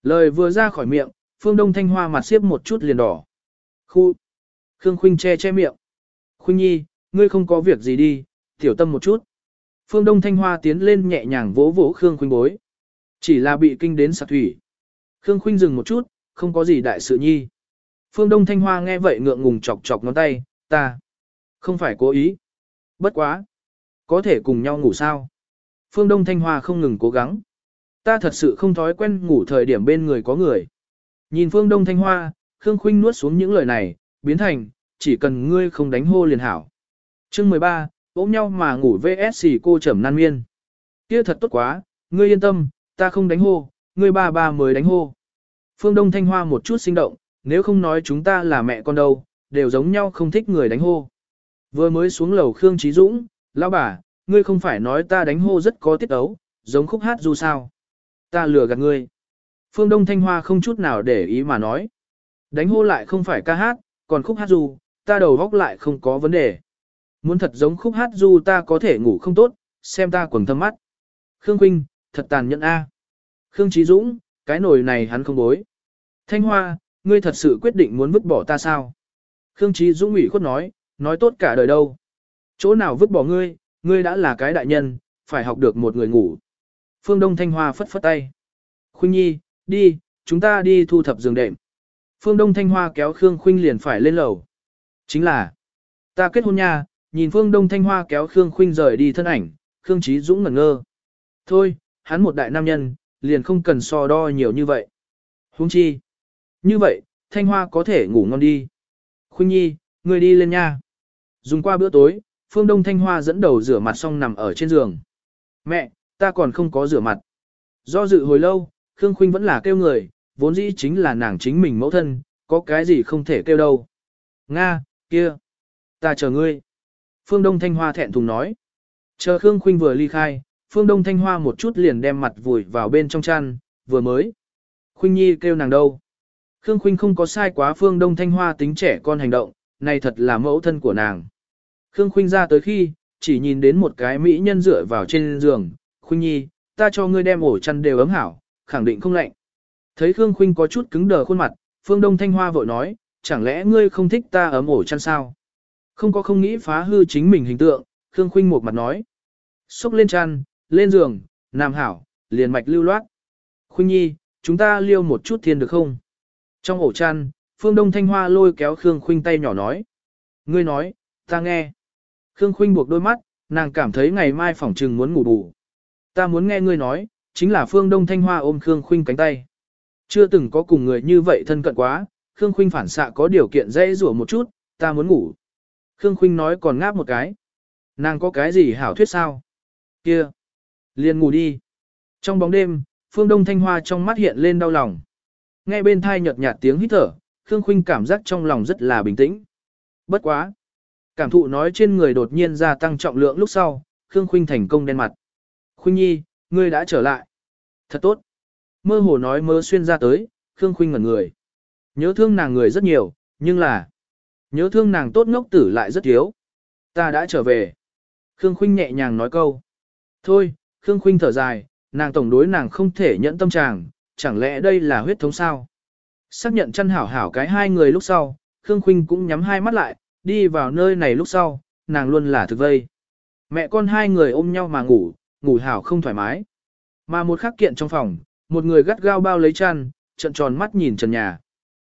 Lời vừa ra khỏi miệng, Phương Đông Thanh Hoa mặt xiếp một chút liền đỏ. Khu, Khương Khuynh che che miệng. Khuynh nhi, ngươi không có việc gì đi, tiểu tâm một chút. Phương Đông Thanh Hoa tiến lên nhẹ nhàng vỗ vỗ Khương Khuynh bối. Chỉ là bị kinh đến sạc thủy. Khương Khuynh dừng một chút, không có gì đại sự nhi. Phương Đông Thanh Hoa nghe vậy ngượng ngùng chọc chọc ngón tay, ta không phải cố ý. Bất quá. Có thể cùng nhau ngủ sao? Phương Đông Thanh Hoa không ngừng cố gắng. Ta thật sự không thói quen ngủ thời điểm bên người có người. Nhìn Phương Đông Thanh Hoa, Khương Khuynh nuốt xuống những lời này, biến thành, chỉ cần ngươi không đánh hô liền hảo. Chương 13, ôm nhau mà ngủ VSC cô trầm nan miên. Kia thật tốt quá, ngươi yên tâm, ta không đánh hô, ngươi ba ba mới đánh hô. Phương Đông Thanh Hoa một chút sinh động, nếu không nói chúng ta là mẹ con đâu, đều giống nhau không thích người đánh hô. Vừa mới xuống lầu Khương Trí Dũng, lão bà, ngươi không phải nói ta đánh hô rất có tiết ấu, giống khúc hát dù sao. Ta lừa gạt ngươi. Phương Đông Thanh Hoa không chút nào để ý mà nói. Đánh hô lại không phải ca hát, còn khúc hát du, ta đầu góc lại không có vấn đề. Muốn thật giống khúc hát du, ta có thể ngủ không tốt, xem ta quầng thâm mắt. Khương Quynh, thật tàn nhẫn a. Khương Trí Dũng, cái nồi này hắn không bối. Thanh Hoa, ngươi thật sự quyết định muốn vứt bỏ ta sao? Khương Trí Dũng ủy khuất nói, nói tốt cả đời đâu. Chỗ nào vứt bỏ ngươi, ngươi đã là cái đại nhân, phải học được một người ngủ. Phương Đông Thanh Hoa phất phất tay. Khuynh Nhi, đi, chúng ta đi thu thập giường đệm. Phương Đông Thanh Hoa kéo Khương Khuynh liền phải lên lầu. Chính là, ta kết hôn nha, nhìn Phương Đông Thanh Hoa kéo Khương Khuynh rời đi thân ảnh, Khương Chí Dũng ngẩn ngơ. Thôi, hắn một đại nam nhân, liền không cần so đo nhiều như vậy. Huống chi. Như vậy, Thanh Hoa có thể ngủ ngon đi. Khuynh Nhi, ngươi đi lên nha. Dùng qua bữa tối, Phương Đông Thanh Hoa dẫn đầu rửa mặt xong nằm ở trên giường. Mẹ, ta còn không có rửa mặt. Do dự hồi lâu, Khương Khuynh vẫn là kêu người, vốn dĩ chính là nàng chính mình mẫu thân, có cái gì không thể kêu đâu. Nga, kia, ta chờ ngươi. Phương Đông Thanh Hoa thẹn thùng nói. Chờ Khương Khuynh vừa ly khai, Phương Đông Thanh Hoa một chút liền đem mặt vùi vào bên trong chăn, vừa mới. Khuynh Nhi kêu nàng đâu. Khương Khuynh không có sai quá Phương Đông Thanh Hoa tính trẻ con hành động, này thật là mẫu thân của nàng. Khương Khuynh ra tới khi, chỉ nhìn đến một cái mỹ nhân dựa vào trên giường, Khuynh Nhi, ta cho ngươi đem ổ chăn đều ấm hảo, khẳng định không lạnh. Thấy Khương Khuynh có chút cứng đờ khuôn mặt, Phương Đông Thanh Hoa vội nói, chẳng lẽ ngươi không thích ta ấm ổ chăn sao? Không có không nghĩ phá hư chính mình hình tượng, Khương Khuynh một mặt nói. Xúc lên chăn, lên giường, nằm hảo, liền mạch lưu loát. Khuynh Nhi, chúng ta liêu một chút thiên được không? Trong ổ chăn, Phương Đông Thanh Hoa lôi kéo Khương Khuynh tay nhỏ nói. Ngươi nói, ta nghe. Khương Khuynh buộc đôi mắt, nàng cảm thấy ngày mai phỏng trừng muốn ngủ bù. Ta muốn nghe ngươi nói, chính là Phương Đông Thanh Hoa ôm Khương Khuynh cánh tay. Chưa từng có cùng người như vậy thân cận quá, Khương Khuynh phản xạ có điều kiện dễ rủa một chút, ta muốn ngủ. Khương Khuynh nói còn ngáp một cái. Nàng có cái gì hảo thuyết sao? Kia! Liền ngủ đi. Trong bóng đêm, Phương Đông Thanh Hoa trong mắt hiện lên đau lòng. Nghe bên thai nhợt nhạt tiếng hít thở, Khương Khuynh cảm giác trong lòng rất là bình tĩnh. Bất quá. Cảm thụ nói trên người đột nhiên gia tăng trọng lượng lúc sau, Khương Khuynh thành công đen mặt. Khuynh Nhi, ngươi đã trở lại. Thật tốt. Mơ hồ nói mơ xuyên ra tới, Khương Khuynh ngẩn người. Nhớ thương nàng người rất nhiều, nhưng là... Nhớ thương nàng tốt ngốc tử lại rất thiếu. Ta đã trở về. Khương Khuynh nhẹ nhàng nói câu. Thôi, Khương Khuynh thở dài, nàng tổng đối nàng không thể nhận tâm chàng, chẳng lẽ đây là huyết thống sao? Xác nhận chăn hảo hảo cái hai người lúc sau, Khương Khuynh cũng nhắm hai mắt lại, đi vào nơi này lúc sau, nàng luôn là thực vây. Mẹ con hai người ôm nhau mà ngủ, ngủ hảo không thoải mái. Mà một khắc kiện trong phòng, một người gắt gao bao lấy chăn, trận tròn mắt nhìn trần nhà.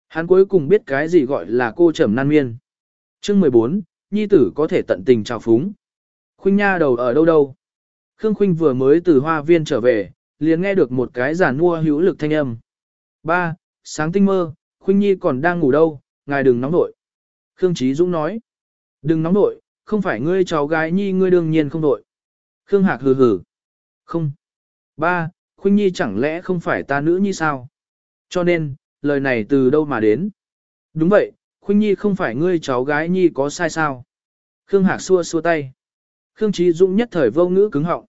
Hắn cuối cùng biết cái gì gọi là cô trầm nan miên. Chương 14, nhi tử có thể tận tình chào phúng. Khuynh nha đầu ở đâu đâu. Khương Khuynh vừa mới từ hoa viên trở về, liền nghe được một cái giản mua hữu lực thanh âm. Ba, sáng tinh mơ, Khuynh Nhi còn đang ngủ đâu, ngài đừng nóng nội. Khương Chí Dũng nói. Đừng nóng nội, không phải ngươi cháu gái Nhi ngươi đương nhiên không nội. Khương Hạc hừ hừ. Không. Ba, Khuynh Nhi chẳng lẽ không phải ta nữ nhi sao? Cho nên, lời này từ đâu mà đến? Đúng vậy, Khuynh Nhi không phải ngươi cháu gái Nhi có sai sao? Khương Hạc xua xua tay. Khương Chí Dũng nhất thời vô ngữ cứng họng.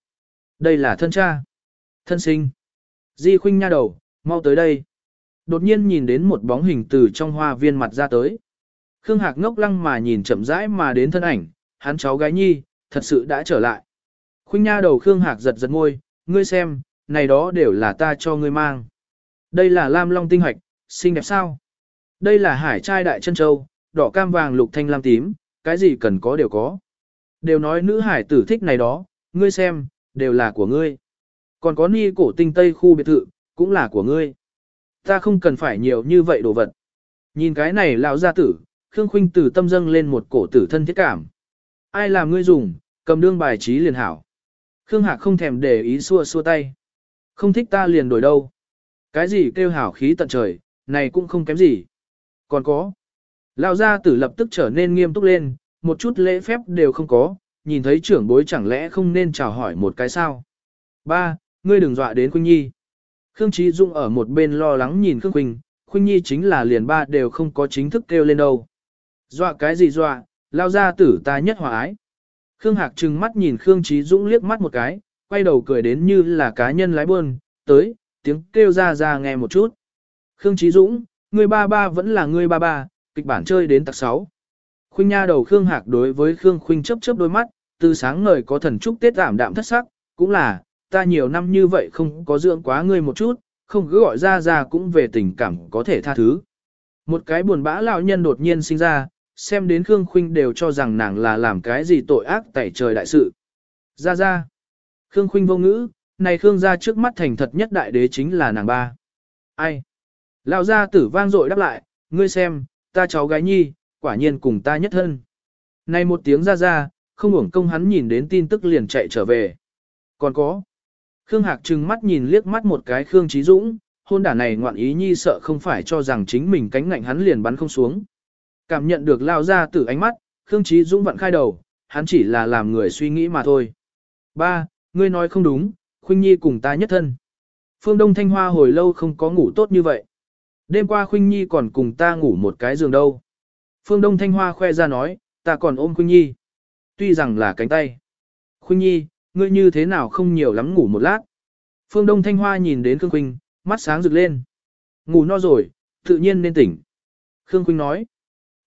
Đây là thân cha. Thân sinh. Di Khuynh nha đầu, mau tới đây. Đột nhiên nhìn đến một bóng hình từ trong hoa viên mặt ra tới. Khương Hạc ngốc lăng mà nhìn chậm rãi mà đến thân ảnh, hắn cháu gái nhi, thật sự đã trở lại. Khuynh nha đầu Khương Hạc giật giật môi, ngươi xem, này đó đều là ta cho ngươi mang. Đây là lam long tinh hạch, xinh đẹp sao? Đây là hải trai đại chân châu, đỏ cam vàng lục thanh lam tím, cái gì cần có đều có. Đều nói nữ hải tử thích này đó, ngươi xem, đều là của ngươi. Còn có ni cổ tinh tây khu biệt thự, cũng là của ngươi. Ta không cần phải nhiều như vậy đồ vật. Nhìn cái này lão gia tử, Khương Khuynh từ tâm dâng lên một cổ tử thân thiết cảm. Ai làm ngươi dùng, cầm đương bài trí liền hảo. Khương Hạc không thèm để ý xua xua tay. Không thích ta liền đổi đâu. Cái gì kêu hảo khí tận trời, này cũng không kém gì. Còn có. Lão gia tử lập tức trở nên nghiêm túc lên, một chút lễ phép đều không có, nhìn thấy trưởng bối chẳng lẽ không nên chào hỏi một cái sao. Ba, ngươi đừng dọa đến Khuynh Nhi. Khương Trí Dung ở một bên lo lắng nhìn Khương Quỳnh, Khuynh Nhi chính là liền ba đều không có chính thức kêu lên đâu. Dọa cái gì dọa, lao gia tử ta nhất hòa ái. Khương Hạc trừng mắt nhìn Khương Trí Dũng liếc mắt một cái, quay đầu cười đến như là cá nhân lái buôn, tới, tiếng kêu ra ra nghe một chút. Khương Trí Dũng, người ba ba vẫn là người ba ba, kịch bản chơi đến tạc sáu. Khuynh nha đầu Khương Hạc đối với Khương Khuynh chớp chớp đôi mắt, từ sáng ngời có thần trúc tết ảm đạm thất sắc, cũng là, ta nhiều năm như vậy không có dưỡng quá ngươi một chút, không cứ gọi ra ra cũng về tình cảm có thể tha thứ. Một cái buồn bã lão nhân đột nhiên sinh ra, xem đến Khương Khuynh đều cho rằng nàng là làm cái gì tội ác tẩy trời đại sự. Ra ra. Khương Khuynh vô ngữ, này Khương gia trước mắt thành thật nhất đại đế chính là nàng ba. Ai? Lão gia tử vang dội đáp lại, ngươi xem, ta cháu gái nhi, quả nhiên cùng ta nhất thân. Này một tiếng ra ra, không uổng công hắn nhìn đến tin tức liền chạy trở về. Còn có. Khương Hạc trừng mắt nhìn liếc mắt một cái Khương Trí Dũng, hôn đả này ngoạn ý nhi sợ không phải cho rằng chính mình cánh ngạnh hắn liền bắn không xuống. Cảm nhận được lao ra từ ánh mắt, Khương Trí Dũng vặn khai đầu, hắn chỉ là làm người suy nghĩ mà thôi. Ba, ngươi nói không đúng, Khuynh Nhi cùng ta nhất thân. Phương Đông Thanh Hoa hồi lâu không có ngủ tốt như vậy. Đêm qua Khuynh Nhi còn cùng ta ngủ một cái giường đâu. Phương Đông Thanh Hoa khoe ra nói, ta còn ôm Khuynh Nhi. Tuy rằng là cánh tay. Khuynh Nhi, ngươi như thế nào không nhiều lắm ngủ một lát. Phương Đông Thanh Hoa nhìn đến Khương Khuynh, mắt sáng rực lên. Ngủ no rồi, tự nhiên nên tỉnh. Khương Khuynh nói.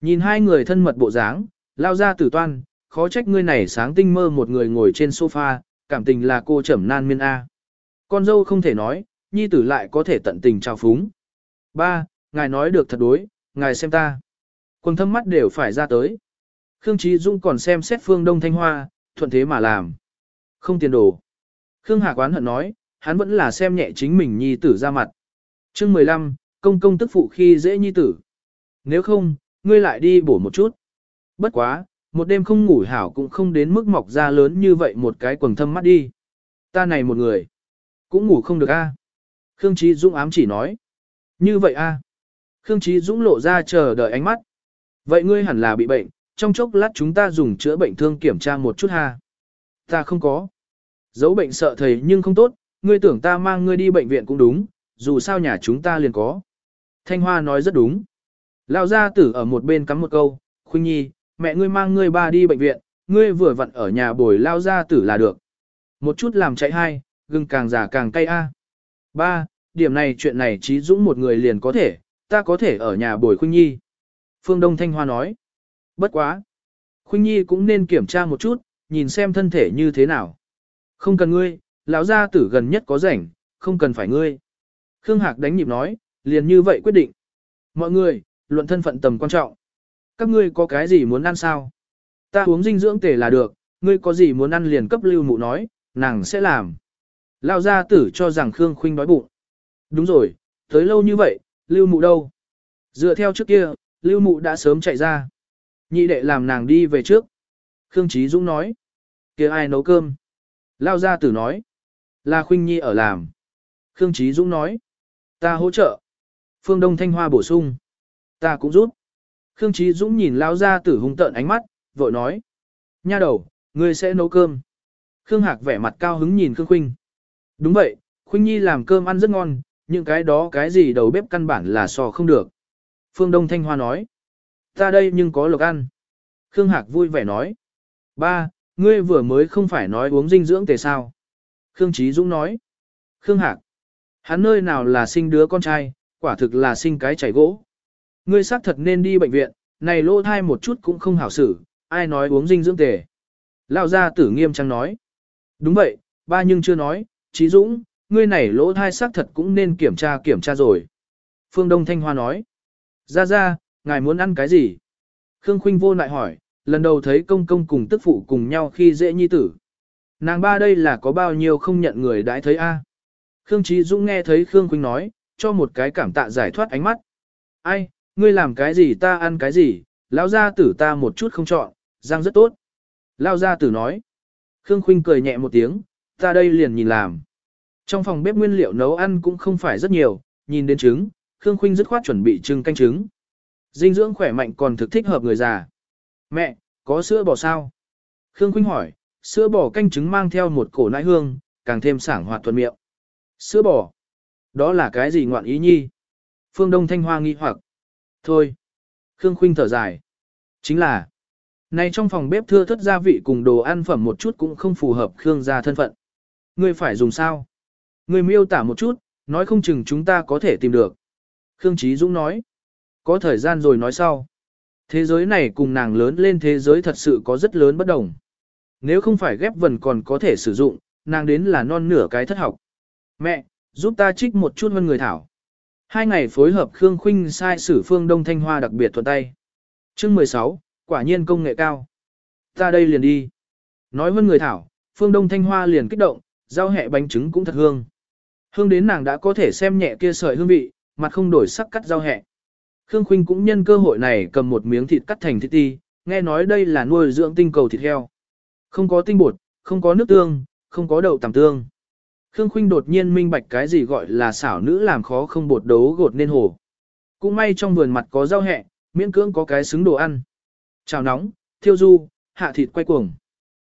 Nhìn hai người thân mật bộ dáng, lao ra tử toan, khó trách ngươi này sáng tinh mơ một người ngồi trên sofa, cảm tình là cô trầm nan miên A. Con dâu không thể nói, nhi tử lại có thể tận tình trao phúng. Ba, ngài nói được thật đối, ngài xem ta. Quần thâm mắt đều phải ra tới. Khương Trí Dung còn xem xét phương Đông Thanh Hoa, thuận thế mà làm. Không tiền đồ. Khương Hà Quán hận nói, hắn vẫn là xem nhẹ chính mình nhi tử ra mặt. chương 15, công công tức phụ khi dễ nhi tử. Nếu không, ngươi lại đi bổ một chút. Bất quá, một đêm không ngủ hảo cũng không đến mức mọc ra lớn như vậy một cái quần thâm mắt đi. Ta này một người, cũng ngủ không được a. Khương Trí Dũng ám chỉ nói. Như vậy a. Khương Trí Dũng lộ ra chờ đợi ánh mắt. Vậy ngươi hẳn là bị bệnh, trong chốc lát chúng ta dùng chữa bệnh thương kiểm tra một chút ha. Ta không có. Giấu bệnh sợ thầy nhưng không tốt, ngươi tưởng ta mang ngươi đi bệnh viện cũng đúng, dù sao nhà chúng ta liền có. Thanh Hoa nói rất đúng. Lão gia tử ở một bên cắm một câu, Khuynh Nhi, mẹ ngươi mang ngươi ba đi bệnh viện, ngươi vừa vặn ở nhà bồi lao gia tử là được. Một chút làm chạy hai, gừng càng già càng cay a. Ba, điểm này chuyện này trí dũng một người liền có thể, ta có thể ở nhà bồi Khuynh Nhi. Phương Đông Thanh Hoa nói. Bất quá. Khuynh Nhi cũng nên kiểm tra một chút, nhìn xem thân thể như thế nào. Không cần ngươi, lão gia tử gần nhất có rảnh, không cần phải ngươi. Khương Hạc đánh nhịp nói, liền như vậy quyết định. Mọi người, luận thân phận tầm quan trọng. Các ngươi có cái gì muốn ăn sao? Ta uống dinh dưỡng tể là được, ngươi có gì muốn ăn liền cấp lưu mụ nói, nàng sẽ làm. Lão gia tử cho rằng Khương Khuynh đói bụng. Đúng rồi, tới lâu như vậy, lưu mụ đâu? Dựa theo trước kia, lưu mụ đã sớm chạy ra. Nhị đệ làm nàng đi về trước. Khương Chí Dũng nói. kia ai nấu cơm? Lao gia tử nói. Là Khuynh Nhi ở làm. Khương Chí Dũng nói. Ta hỗ trợ. Phương Đông Thanh Hoa bổ sung. Ta cũng giúp. Khương Chí Dũng nhìn Lao gia tử hung tợn ánh mắt, vội nói. Nha đầu, ngươi sẽ nấu cơm. Khương Hạc vẻ mặt cao hứng nhìn Khương Khuynh. Đúng vậy, Khuynh Nhi làm cơm ăn rất ngon, những cái đó cái gì đầu bếp căn bản là sò không được. Phương Đông Thanh Hoa nói. Ta đây nhưng có lộc ăn. Khương Hạc vui vẻ nói. Ba, ngươi vừa mới không phải nói uống dinh dưỡng tề sao. Khương Trí Dũng nói. Khương Hạc. Hắn nơi nào là sinh đứa con trai, quả thực là sinh cái chảy gỗ. Ngươi xác thật nên đi bệnh viện, này lô thai một chút cũng không hảo xử, ai nói uống dinh dưỡng tề. Lão gia tử nghiêm trang nói. Đúng vậy, ba nhưng chưa nói, Trí Dũng, ngươi này lỗ thai xác thật cũng nên kiểm tra kiểm tra rồi. Phương Đông Thanh Hoa nói. Ra ra, ngài muốn ăn cái gì? Khương Khuynh vô lại hỏi, lần đầu thấy công công cùng tức phụ cùng nhau khi dễ nhi tử. Nàng ba đây là có bao nhiêu không nhận người đãi thấy a? Khương Trí Dũng nghe thấy Khương Khuynh nói, cho một cái cảm tạ giải thoát ánh mắt. Ai, ngươi làm cái gì ta ăn cái gì, lão gia tử ta một chút không chọn, răng rất tốt. Lão gia tử nói. Khương Khuynh cười nhẹ một tiếng, ta đây liền nhìn làm. Trong phòng bếp nguyên liệu nấu ăn cũng không phải rất nhiều, nhìn đến trứng, Khương Khuynh dứt khoát chuẩn bị trứng canh trứng. Dinh dưỡng khỏe mạnh còn thực thích hợp người già. Mẹ, có sữa bò sao? Khương Khuynh hỏi, sữa bò canh trứng mang theo một cổ nãi hương, càng thêm sảng hoạt thuận miệng. Sữa bò? Đó là cái gì ngoạn ý nhi? Phương Đông Thanh Hoa nghi hoặc. Thôi. Khương Khuynh thở dài. Chính là, này trong phòng bếp thưa thất gia vị cùng đồ ăn phẩm một chút cũng không phù hợp Khương gia thân phận. Ngươi phải dùng sao? Ngươi miêu tả một chút, nói không chừng chúng ta có thể tìm được. Khương Chí Dũng nói. Có thời gian rồi nói sau. Thế giới này cùng nàng lớn lên thế giới thật sự có rất lớn bất đồng. Nếu không phải ghép vần còn có thể sử dụng, nàng đến là non nửa cái thất học. Mẹ, giúp ta trích một chút hơn người thảo. Hai ngày phối hợp Khương Khuynh sai sử phương Đông Thanh Hoa đặc biệt thuận tay. Chương 16, quả nhiên công nghệ cao. Ta đây liền đi. Nói hơn người thảo, phương Đông Thanh Hoa liền kích động, rau hẹ bánh trứng cũng thật hương. Hương đến nàng đã có thể xem nhẹ kia sợi hương vị, mặt không đổi sắc cắt rau hẹ. Khương Khuynh cũng nhân cơ hội này cầm một miếng thịt cắt thành thịt ti, nghe nói đây là nuôi dưỡng tinh cầu thịt heo. Không có tinh bột, không có nước tương, không có đậu tằm tương. Khương Khuynh đột nhiên minh bạch cái gì gọi là xảo nữ làm khó không bột đấu gột nên hồ. Cũng may trong vườn mặt có rau hẹ, miễn cưỡng có cái xứng đồ ăn. Chào nóng, thiêu du, hạ thịt quay cuồng.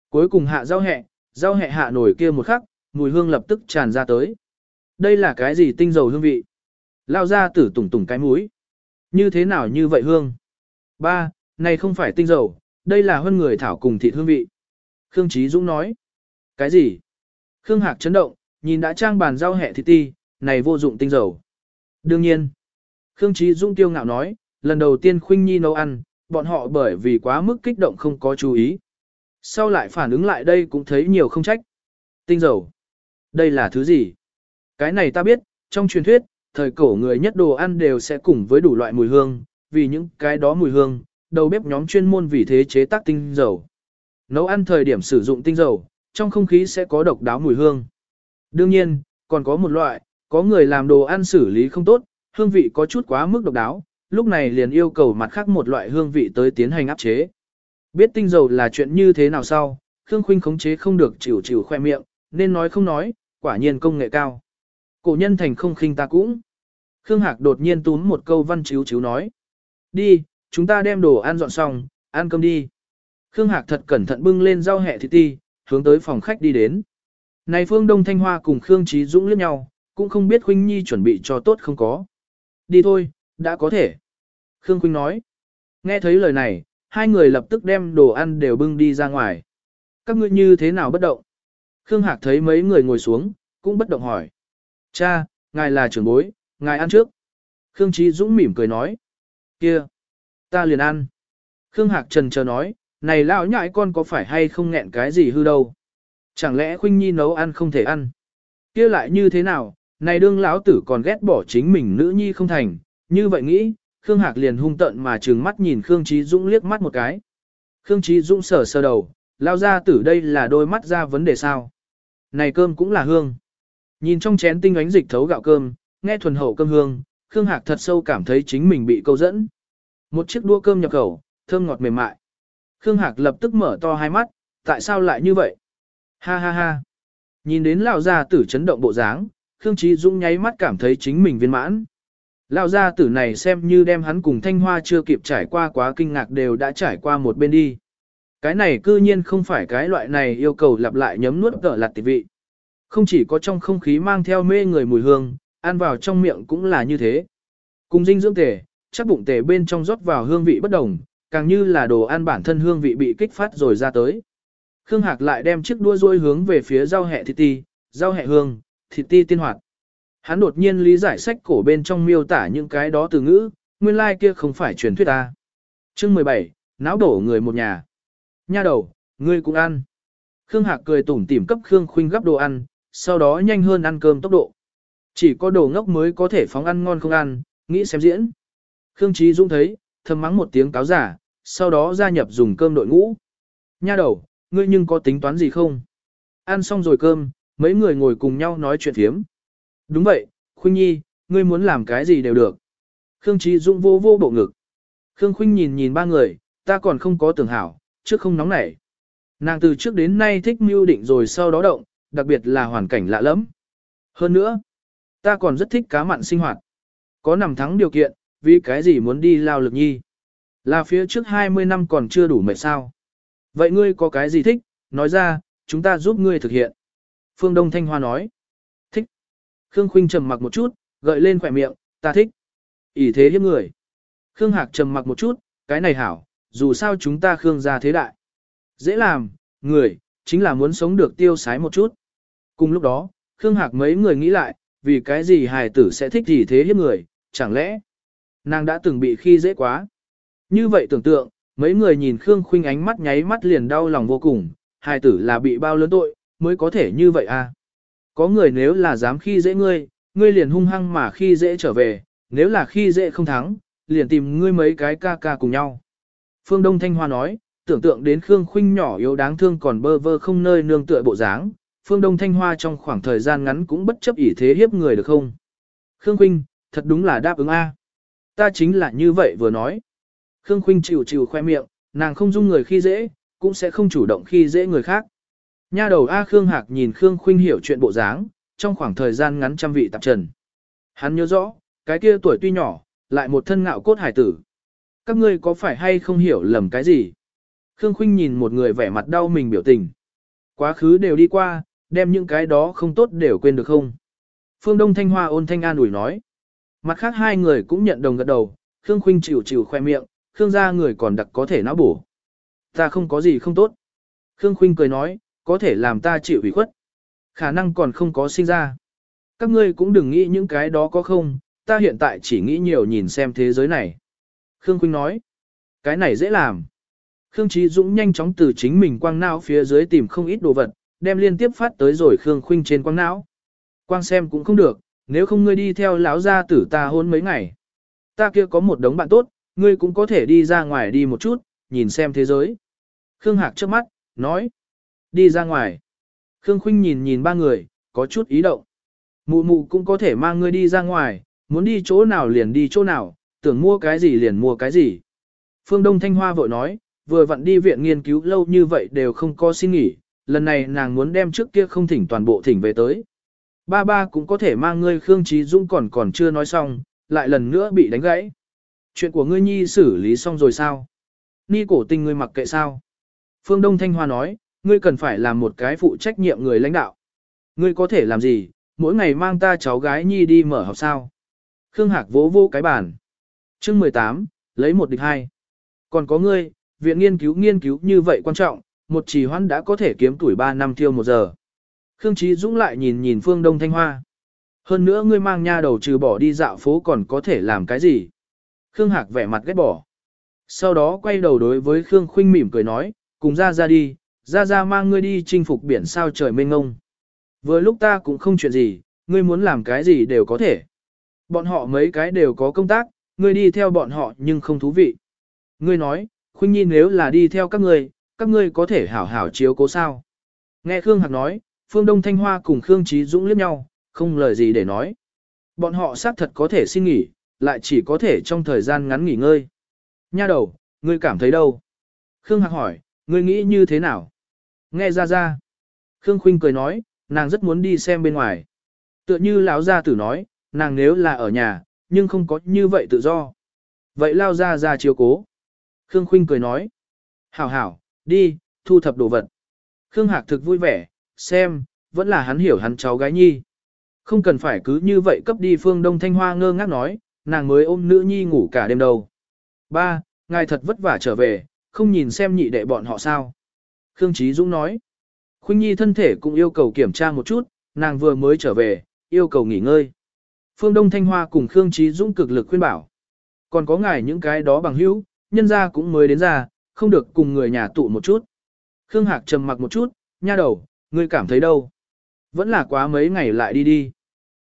Cuối cùng hạ rau hẹ, rau hẹ hạ nổi kia một khắc, mùi hương lập tức tràn ra tới. Đây là cái gì tinh dầu hương vị? Lao ra tử tủng tủng cái mũi. Như thế nào như vậy hương? Ba, này không phải tinh dầu, đây là hơn người thảo cùng thịt hương vị. Khương Chí Dũng nói. Cái gì? Khương Hạc chấn động, nhìn đã trang bàn rau hẹ thịt ti, này vô dụng tinh dầu. Đương nhiên. Khương trí dung tiêu ngạo nói, lần đầu tiên Khuynh Nhi nấu ăn, bọn họ bởi vì quá mức kích động không có chú ý. Sau lại phản ứng lại đây cũng thấy nhiều không trách. Tinh dầu. Đây là thứ gì? Cái này ta biết, trong truyền thuyết, thời cổ người nhất đồ ăn đều sẽ cùng với đủ loại mùi hương, vì những cái đó mùi hương, đầu bếp nhóm chuyên môn vì thế chế tác tinh dầu. Nấu ăn thời điểm sử dụng tinh dầu, trong không khí sẽ có độc đáo mùi hương. Đương nhiên, còn có một loại, có người làm đồ ăn xử lý không tốt, hương vị có chút quá mức độc đáo, lúc này liền yêu cầu mặt khác một loại hương vị tới tiến hành áp chế. Biết tinh dầu là chuyện như thế nào sau, Khương Khuynh khống chế không được chịu chịu khoe miệng, nên nói không nói, quả nhiên công nghệ cao. Cổ nhân thành không khinh ta cũng. Khương Hạc đột nhiên túm một câu văn chiếu chiếu nói. Đi, chúng ta đem đồ ăn dọn xong, ăn cơm đi. Khương Hạc thật cẩn thận bưng lên rau hẹ thịt ti, hướng tới phòng khách đi đến. Này Phương Đông Thanh Hoa cùng Khương Trí Dũng liếc nhau, cũng không biết Khuynh Nhi chuẩn bị cho tốt không có. Đi thôi, đã có thể. Khương Khuynh nói. Nghe thấy lời này, hai người lập tức đem đồ ăn đều bưng đi ra ngoài. Các ngươi như thế nào bất động? Khương Hạc thấy mấy người ngồi xuống, cũng bất động hỏi. Cha, ngài là trưởng bối, ngài ăn trước. Khương Trí Dũng mỉm cười nói. Kia, ta liền ăn. Khương Hạc trần chờ nói, này lão nhãi con có phải hay không nghẹn cái gì hư đâu. Chẳng lẽ Khuynh Nhi nấu ăn không thể ăn? Kia lại như thế nào, này đương lão tử còn ghét bỏ chính mình nữ nhi không thành, như vậy nghĩ, Khương Hạc liền hung tận mà trừng mắt nhìn Khương Trí Dũng liếc mắt một cái. Khương Trí Dũng sờ sờ đầu, lao ra tử đây là đôi mắt ra vấn đề sao. Này cơm cũng là hương. Nhìn trong chén tinh ánh dịch thấu gạo cơm, nghe thuần hậu cơm hương, Khương Hạc thật sâu cảm thấy chính mình bị câu dẫn. Một chiếc đũa cơm nhập khẩu, thơm ngọt mềm mại. Khương Hạc lập tức mở to hai mắt, tại sao lại như vậy? Ha ha ha. Nhìn đến lão gia tử chấn động bộ dáng, Khương Chí Dũng nháy mắt cảm thấy chính mình viên mãn. Lão gia tử này xem như đem hắn cùng Thanh Hoa chưa kịp trải qua quá kinh ngạc đều đã trải qua một bên đi. Cái này cư nhiên không phải cái loại này yêu cầu lặp lại nhấm nuốt cỡ lặt tỉ vị. Không chỉ có trong không khí mang theo mê người mùi hương, ăn vào trong miệng cũng là như thế. Cùng dinh dưỡng tề, chắc bụng tề bên trong rót vào hương vị bất đồng, càng như là đồ ăn bản thân hương vị bị kích phát rồi ra tới. Khương Hạc lại đem chiếc đua rôi hướng về phía rau hẹ thịt ti, rau hẹ hương, thịt ti tiên hoạt. Hắn đột nhiên lý giải sách cổ bên trong miêu tả những cái đó từ ngữ, nguyên lai like kia không phải truyền thuyết ta. Chương 17, náo đổ người một nhà. Nha đầu, ngươi cũng ăn. Khương Hạc cười tủm tỉm cấp Khương Khuynh gấp đồ ăn, sau đó nhanh hơn ăn cơm tốc độ. Chỉ có đồ ngốc mới có thể phóng ăn ngon không ăn, nghĩ xem diễn. Khương Chí Dũng thấy, thầm mắng một tiếng cáo giả, sau đó gia nhập dùng cơm đội ngũ. Nha đầu, ngươi nhưng có tính toán gì không? Ăn xong rồi cơm, mấy người ngồi cùng nhau nói chuyện phiếm. Đúng vậy, Khuynh Nhi, ngươi muốn làm cái gì đều được. Khương Trí Dũng vô vô bộ ngực. Khương Khuynh nhìn nhìn ba người, ta còn không có tưởng hảo, trước không nóng nảy. Nàng từ trước đến nay thích mưu định rồi sau đó động, đặc biệt là hoàn cảnh lạ lẫm. Hơn nữa, ta còn rất thích cá mặn sinh hoạt. Có nằm thắng điều kiện, vì cái gì muốn đi lao lực nhi. Là phía trước 20 năm còn chưa đủ mệt sao. Vậy ngươi có cái gì thích, nói ra, chúng ta giúp ngươi thực hiện. Phương Đông Thanh Hoa nói. Thích. Khương Khuynh trầm mặc một chút, gợi lên khỏe miệng, ta thích. ỷ thế hiếp người. Khương Hạc trầm mặc một chút, cái này hảo, dù sao chúng ta Khương gia thế đại. Dễ làm, người, chính là muốn sống được tiêu sái một chút. Cùng lúc đó, Khương Hạc mấy người nghĩ lại, vì cái gì hài tử sẽ thích gì thế hiếp người, chẳng lẽ nàng đã từng bị khi dễ quá. Như vậy tưởng tượng, mấy người nhìn Khương Khuynh ánh mắt nháy mắt liền đau lòng vô cùng, hài tử là bị bao lớn tội, mới có thể như vậy à. Có người nếu là dám khi dễ ngươi, ngươi liền hung hăng mà khi dễ trở về, nếu là khi dễ không thắng, liền tìm ngươi mấy cái ca ca cùng nhau. Phương Đông Thanh Hoa nói, tưởng tượng đến Khương Khuynh nhỏ yếu đáng thương còn bơ vơ không nơi nương tựa bộ dáng, Phương Đông Thanh Hoa trong khoảng thời gian ngắn cũng bất chấp ỷ thế hiếp người được không? Khương Khuynh, thật đúng là đáp ứng A. Ta chính là như vậy vừa nói. Khương Khuynh chịu chịu khoe miệng, nàng không dung người khi dễ, cũng sẽ không chủ động khi dễ người khác. Nha đầu A Khương Hạc nhìn Khương Khuynh hiểu chuyện bộ dáng, trong khoảng thời gian ngắn trăm vị tạp trần. Hắn nhớ rõ, cái kia tuổi tuy nhỏ, lại một thân ngạo cốt hải tử. Các ngươi có phải hay không hiểu lầm cái gì? Khương Khuynh nhìn một người vẻ mặt đau mình biểu tình. Quá khứ đều đi qua, đem những cái đó không tốt đều quên được không? Phương Đông Thanh Hoa ôn thanh an ủi nói. Mặt khác hai người cũng nhận đồng gật đầu, Khương Khuynh chịu chịu khoe miệng, Khương gia người còn đặc có thể não bổ. Ta không có gì không tốt. Khương Khuynh cười nói, có thể làm ta chịu ủy khuất. Khả năng còn không có sinh ra. Các ngươi cũng đừng nghĩ những cái đó có không, ta hiện tại chỉ nghĩ nhiều nhìn xem thế giới này. Khương Khuynh nói, cái này dễ làm. Khương Trí Dũng nhanh chóng từ chính mình quang não phía dưới tìm không ít đồ vật, đem liên tiếp phát tới rồi Khương Khuynh trên quang não. Quang xem cũng không được, nếu không ngươi đi theo lão gia tử ta hôn mấy ngày. Ta kia có một đống bạn tốt, ngươi cũng có thể đi ra ngoài đi một chút, nhìn xem thế giới. Khương Hạc trước mắt, nói. Đi ra ngoài. Khương Khuynh nhìn nhìn ba người, có chút ý động. Mụ mụ cũng có thể mang ngươi đi ra ngoài, muốn đi chỗ nào liền đi chỗ nào, tưởng mua cái gì liền mua cái gì. Phương Đông Thanh Hoa vội nói, vừa vặn đi viện nghiên cứu lâu như vậy đều không có xin nghỉ, lần này nàng muốn đem trước kia không thỉnh toàn bộ thỉnh về tới. Ba ba cũng có thể mang ngươi Khương Trí Dung còn còn chưa nói xong, lại lần nữa bị đánh gãy. Chuyện của ngươi nhi xử lý xong rồi sao? Ni cổ tình ngươi mặc kệ sao? Phương Đông Thanh Hoa nói, ngươi cần phải làm một cái phụ trách nhiệm người lãnh đạo. Ngươi có thể làm gì, mỗi ngày mang ta cháu gái nhi đi mở học sao? Khương Hạc vỗ vô cái bàn. chương 18, lấy một địch hai. Còn có ngươi, viện nghiên cứu nghiên cứu như vậy quan trọng, một trì hoãn đã có thể kiếm tuổi 3 năm tiêu một giờ. Khương Chí Dũng lại nhìn nhìn phương Đông Thanh Hoa. Hơn nữa ngươi mang nha đầu trừ bỏ đi dạo phố còn có thể làm cái gì? Khương Hạc vẻ mặt ghét bỏ. Sau đó quay đầu đối với Khương Khuynh mỉm cười nói, cùng ra ra đi, ra ra mang ngươi đi chinh phục biển sao trời mênh ngông. Vừa lúc ta cũng không chuyện gì, ngươi muốn làm cái gì đều có thể. Bọn họ mấy cái đều có công tác, ngươi đi theo bọn họ nhưng không thú vị. Ngươi nói, Khuynh Nhi nếu là đi theo các ngươi, các ngươi có thể hảo hảo chiếu cố sao. Nghe Khương Hạc nói, Phương Đông Thanh Hoa cùng Khương Trí Dũng liếc nhau, không lời gì để nói. Bọn họ xác thật có thể xin nghỉ, lại chỉ có thể trong thời gian ngắn nghỉ ngơi. Nha đầu, ngươi cảm thấy đâu? Khương Hạc hỏi, ngươi nghĩ như thế nào? Nghe ra ra. Khương Khuynh cười nói, nàng rất muốn đi xem bên ngoài. Tựa như lão gia tử nói, nàng nếu là ở nhà, nhưng không có như vậy tự do. Vậy lao ra ra chiếu cố. Khương Khuynh cười nói. Hảo hảo, đi, thu thập đồ vật. Khương Hạc thực vui vẻ, xem, vẫn là hắn hiểu hắn cháu gái nhi. Không cần phải cứ như vậy cấp đi phương Đông Thanh Hoa ngơ ngác nói, nàng mới ôm nữ nhi ngủ cả đêm đâu. Ba, ngài thật vất vả trở về, không nhìn xem nhị đệ bọn họ sao. Khương Trí Dũng nói, Khuynh Nhi thân thể cũng yêu cầu kiểm tra một chút, nàng vừa mới trở về, yêu cầu nghỉ ngơi. Phương Đông Thanh Hoa cùng Khương Trí Dũng cực lực khuyên bảo. Còn có ngài những cái đó bằng hữu, nhân gia cũng mới đến ra, không được cùng người nhà tụ một chút. Khương Hạc trầm mặc một chút, nha đầu, ngươi cảm thấy đâu? Vẫn là quá mấy ngày lại đi đi.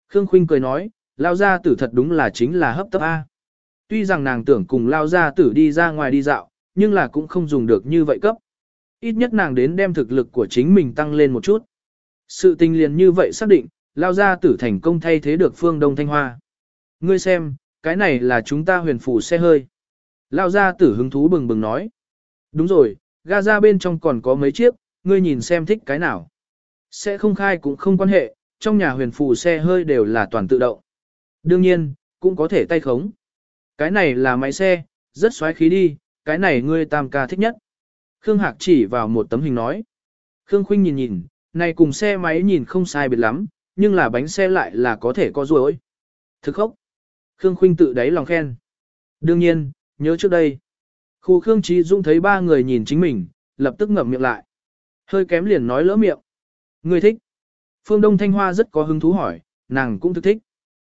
Khương Khuynh cười nói, lao gia tử thật đúng là chính là hấp tấp A. Tuy rằng nàng tưởng cùng lao gia tử đi ra ngoài đi dạo, nhưng là cũng không dùng được như vậy cấp. Ít nhất nàng đến đem thực lực của chính mình tăng lên một chút. Sự tình liền như vậy xác định, lao gia tử thành công thay thế được phương Đông Thanh Hoa. Ngươi xem, cái này là chúng ta huyền phủ xe hơi. Lao gia tử hứng thú bừng bừng nói. Đúng rồi, ga ra bên trong còn có mấy chiếc, ngươi nhìn xem thích cái nào. Sẽ không khai cũng không quan hệ, trong nhà huyền phủ xe hơi đều là toàn tự động. Đương nhiên, cũng có thể tay khống. Cái này là máy xe, rất xoáy khí đi, cái này ngươi tam ca thích nhất. Khương Hạc chỉ vào một tấm hình nói. Khương Khuynh nhìn nhìn, này cùng xe máy nhìn không sai biệt lắm, nhưng là bánh xe lại là có thể có ruồi. Thực khốc. Khương Khuynh tự đáy lòng khen. Đương nhiên, nhớ trước đây. Khu Khương Trí Dung thấy ba người nhìn chính mình, lập tức ngậm miệng lại. Hơi kém liền nói lỡ miệng. Người thích. Phương Đông Thanh Hoa rất có hứng thú hỏi, nàng cũng thực thích.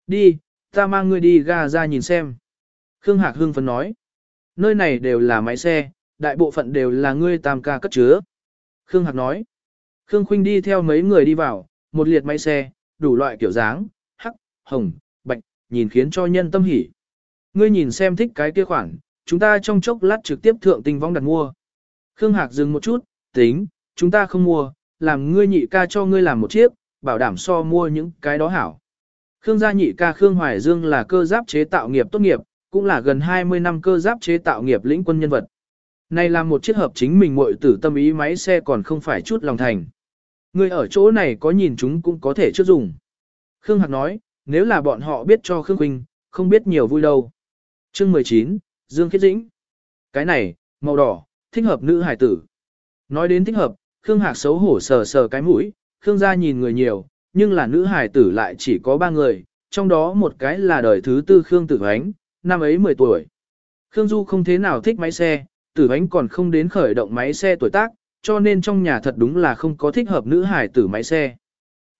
Đi, ta mang ngươi đi ga ra nhìn xem. Khương Hạc hưng phấn nói. Nơi này đều là máy xe, đại bộ phận đều là ngươi tam ca cất chứa. Khương Hạc nói. Khương Khuynh đi theo mấy người đi vào, một liệt máy xe, đủ loại kiểu dáng, hắc, hồng, bạch, nhìn khiến cho nhân tâm hỉ. Ngươi nhìn xem thích cái kia khoản, chúng ta trong chốc lát trực tiếp thượng tinh vong đặt mua. Khương Hạc dừng một chút, tính, chúng ta không mua, làm ngươi nhị ca cho ngươi làm một chiếc, bảo đảm so mua những cái đó hảo. Khương gia nhị ca Khương Hoài Dương là cơ giáp chế tạo nghiệp tốt nghiệp, cũng là gần 20 năm cơ giáp chế tạo nghiệp lĩnh quân nhân vật. Này là một chiếc hợp chính mình muội tử tâm ý máy xe còn không phải chút lòng thành. Người ở chỗ này có nhìn chúng cũng có thể trước dùng. Khương Hạc nói, nếu là bọn họ biết cho Khương Quỳnh, không biết nhiều vui đâu. Chương 19, Dương Khiết Dĩnh. Cái này, màu đỏ, thích hợp nữ hải tử. Nói đến thích hợp, Khương Hạc xấu hổ sờ sờ cái mũi, Khương gia nhìn người nhiều, nhưng là nữ hải tử lại chỉ có ba người, trong đó một cái là đời thứ tư Khương Tử Ánh, năm ấy 10 tuổi. Khương Du không thế nào thích máy xe, Tử Ánh còn không đến khởi động máy xe tuổi tác, cho nên trong nhà thật đúng là không có thích hợp nữ hải tử máy xe.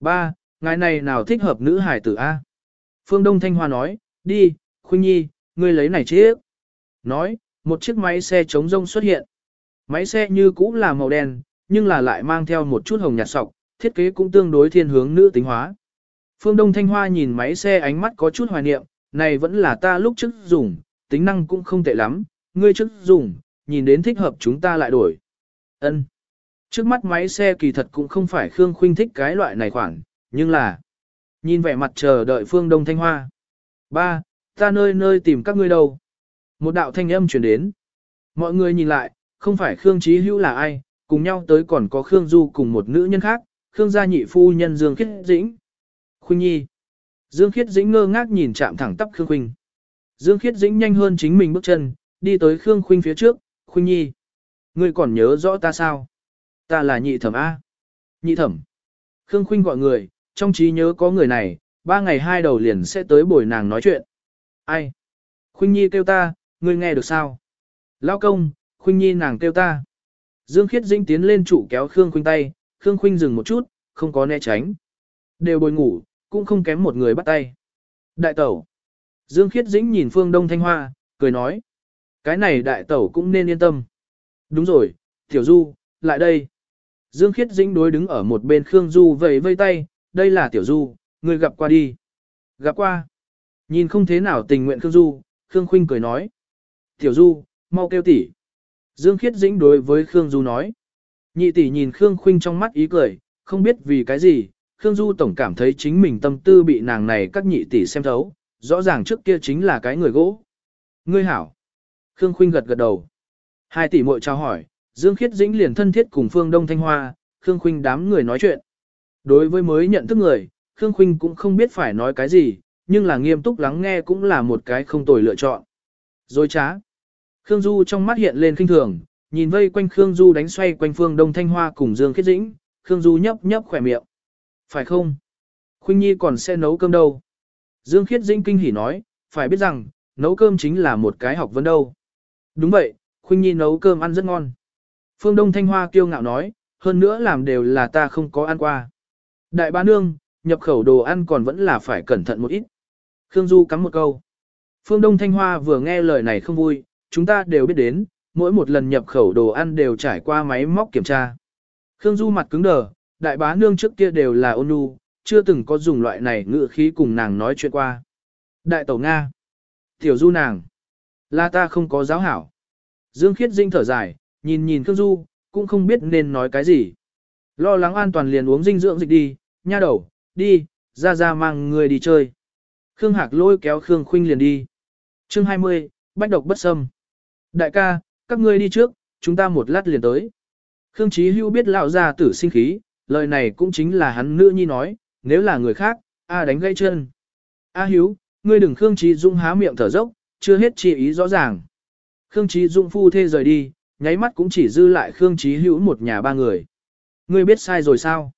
Ba, ngài này nào thích hợp nữ hải tử A? Phương Đông Thanh Hoa nói, đi, Khuynh Nhi, ngươi lấy này chiếc. Nói, một chiếc máy xe chống rông xuất hiện. Máy xe như cũ là màu đen, nhưng là lại mang theo một chút hồng nhạt sọc, thiết kế cũng tương đối thiên hướng nữ tính hóa. Phương Đông Thanh Hoa nhìn máy xe ánh mắt có chút hoài niệm, này vẫn là ta lúc trước dùng, tính năng cũng không tệ lắm, ngươi trước dùng, nhìn đến thích hợp chúng ta lại đổi. Ân. Trước mắt máy xe kỳ thật cũng không phải Khương Khuynh thích cái loại này khoản, nhưng là nhìn vẻ mặt chờ đợi Phương Đông Thanh Hoa. Ba, ta nơi nơi tìm các ngươi đâu. Một đạo thanh âm truyền đến. Mọi người nhìn lại, không phải Khương Chí Hữu là ai, cùng nhau tới còn có Khương Du cùng một nữ nhân khác, Khương gia nhị phu nhân Dương Khiết Dĩnh. Khuynh Nhi. Dương Khiết Dĩnh ngơ ngác nhìn chạm thẳng tắp Khương Khuynh. Dương Khiết Dĩnh nhanh hơn chính mình bước chân, đi tới Khương Khuynh phía trước, Khuynh Nhi. Ngươi còn nhớ rõ ta sao? Ta là nhị thẩm A. Nhị thẩm. Khương Khuynh gọi người, trong trí nhớ có người này, ba ngày hai đầu liền sẽ tới bồi nàng nói chuyện. Ai? Khuynh Nhi kêu ta, ngươi nghe được sao? Lao công, Khuynh Nhi nàng kêu ta. Dương Khiết Dĩnh tiến lên trụ kéo Khương Khuynh tay, Khương Khuynh dừng một chút, không có né tránh. Đều bồi ngủ, cũng không kém một người bắt tay. Đại tẩu. Dương Khiết Dĩnh nhìn Phương Đông Thanh Hoa, cười nói. Cái này đại tẩu cũng nên yên tâm. Đúng rồi, Tiểu Du, lại đây. Dương Khiết Dĩnh đối đứng ở một bên Khương Du vẫy vây tay, đây là Tiểu Du, người gặp qua đi. Gặp qua. Nhìn không thế nào tình nguyện Khương Du, Khương Khuynh cười nói. Tiểu Du, mau kêu tỷ. Dương Khiết Dĩnh đối với Khương Du nói. Nhị tỷ nhìn Khương Khuynh trong mắt ý cười, không biết vì cái gì, Khương Du tổng cảm thấy chính mình tâm tư bị nàng này các nhị tỷ xem thấu, rõ ràng trước kia chính là cái người gỗ. Ngươi hảo. Khương Khuynh gật gật đầu. Hai tỷ muội chào hỏi, Dương Khiết Dĩnh liền thân thiết cùng Phương Đông Thanh Hoa, Khương Khuynh đám người nói chuyện. Đối với mới nhận thức người, Khương Khuynh cũng không biết phải nói cái gì, nhưng là nghiêm túc lắng nghe cũng là một cái không tồi lựa chọn. Rồi trá. Khương Du trong mắt hiện lên kinh thường, nhìn vây quanh Khương Du đánh xoay quanh Phương Đông Thanh Hoa cùng Dương Khiết Dĩnh, Khương Du nhấp nhấp khỏe miệng. Phải không? Khuynh Nhi còn sẽ nấu cơm đâu? Dương Khiết Dĩnh kinh hỉ nói, phải biết rằng, nấu cơm chính là một cái học vấn đâu. Đúng vậy, Khuynh Nhi nấu cơm ăn rất ngon. Phương Đông Thanh Hoa kiêu ngạo nói, hơn nữa làm đều là ta không có ăn qua. Đại bá nương, nhập khẩu đồ ăn còn vẫn là phải cẩn thận một ít. Khương Du cắm một câu. Phương Đông Thanh Hoa vừa nghe lời này không vui, chúng ta đều biết đến, mỗi một lần nhập khẩu đồ ăn đều trải qua máy móc kiểm tra. Khương Du mặt cứng đờ, đại bá nương trước kia đều là ôn nhu, chưa từng có dùng loại này ngữ khí cùng nàng nói chuyện qua. Đại tổ Nga. Tiểu Du nàng. Là ta không có giáo hảo. Dương Khiết Dinh thở dài, nhìn nhìn Khương Du, cũng không biết nên nói cái gì. Lo lắng an toàn liền uống dinh dưỡng dịch đi, nha đầu, đi, ra ra mang người đi chơi. Khương Hạc lôi kéo Khương Khuynh liền đi. Chương 20, Bách độc bất xâm. Đại ca, các ngươi đi trước, chúng ta một lát liền tới. Khương Chí Hưu biết lão gia tử sinh khí, lời này cũng chính là hắn nữ nhi nói, nếu là người khác, a đánh gãy chân. A Hiếu, ngươi đừng Khương Chí Dung há miệng thở dốc, chưa hết chi ý rõ ràng. Khương Chí Dung phu thê rời đi, nháy mắt cũng chỉ dư lại Khương Chí Hữu một nhà ba người. Ngươi biết sai rồi sao?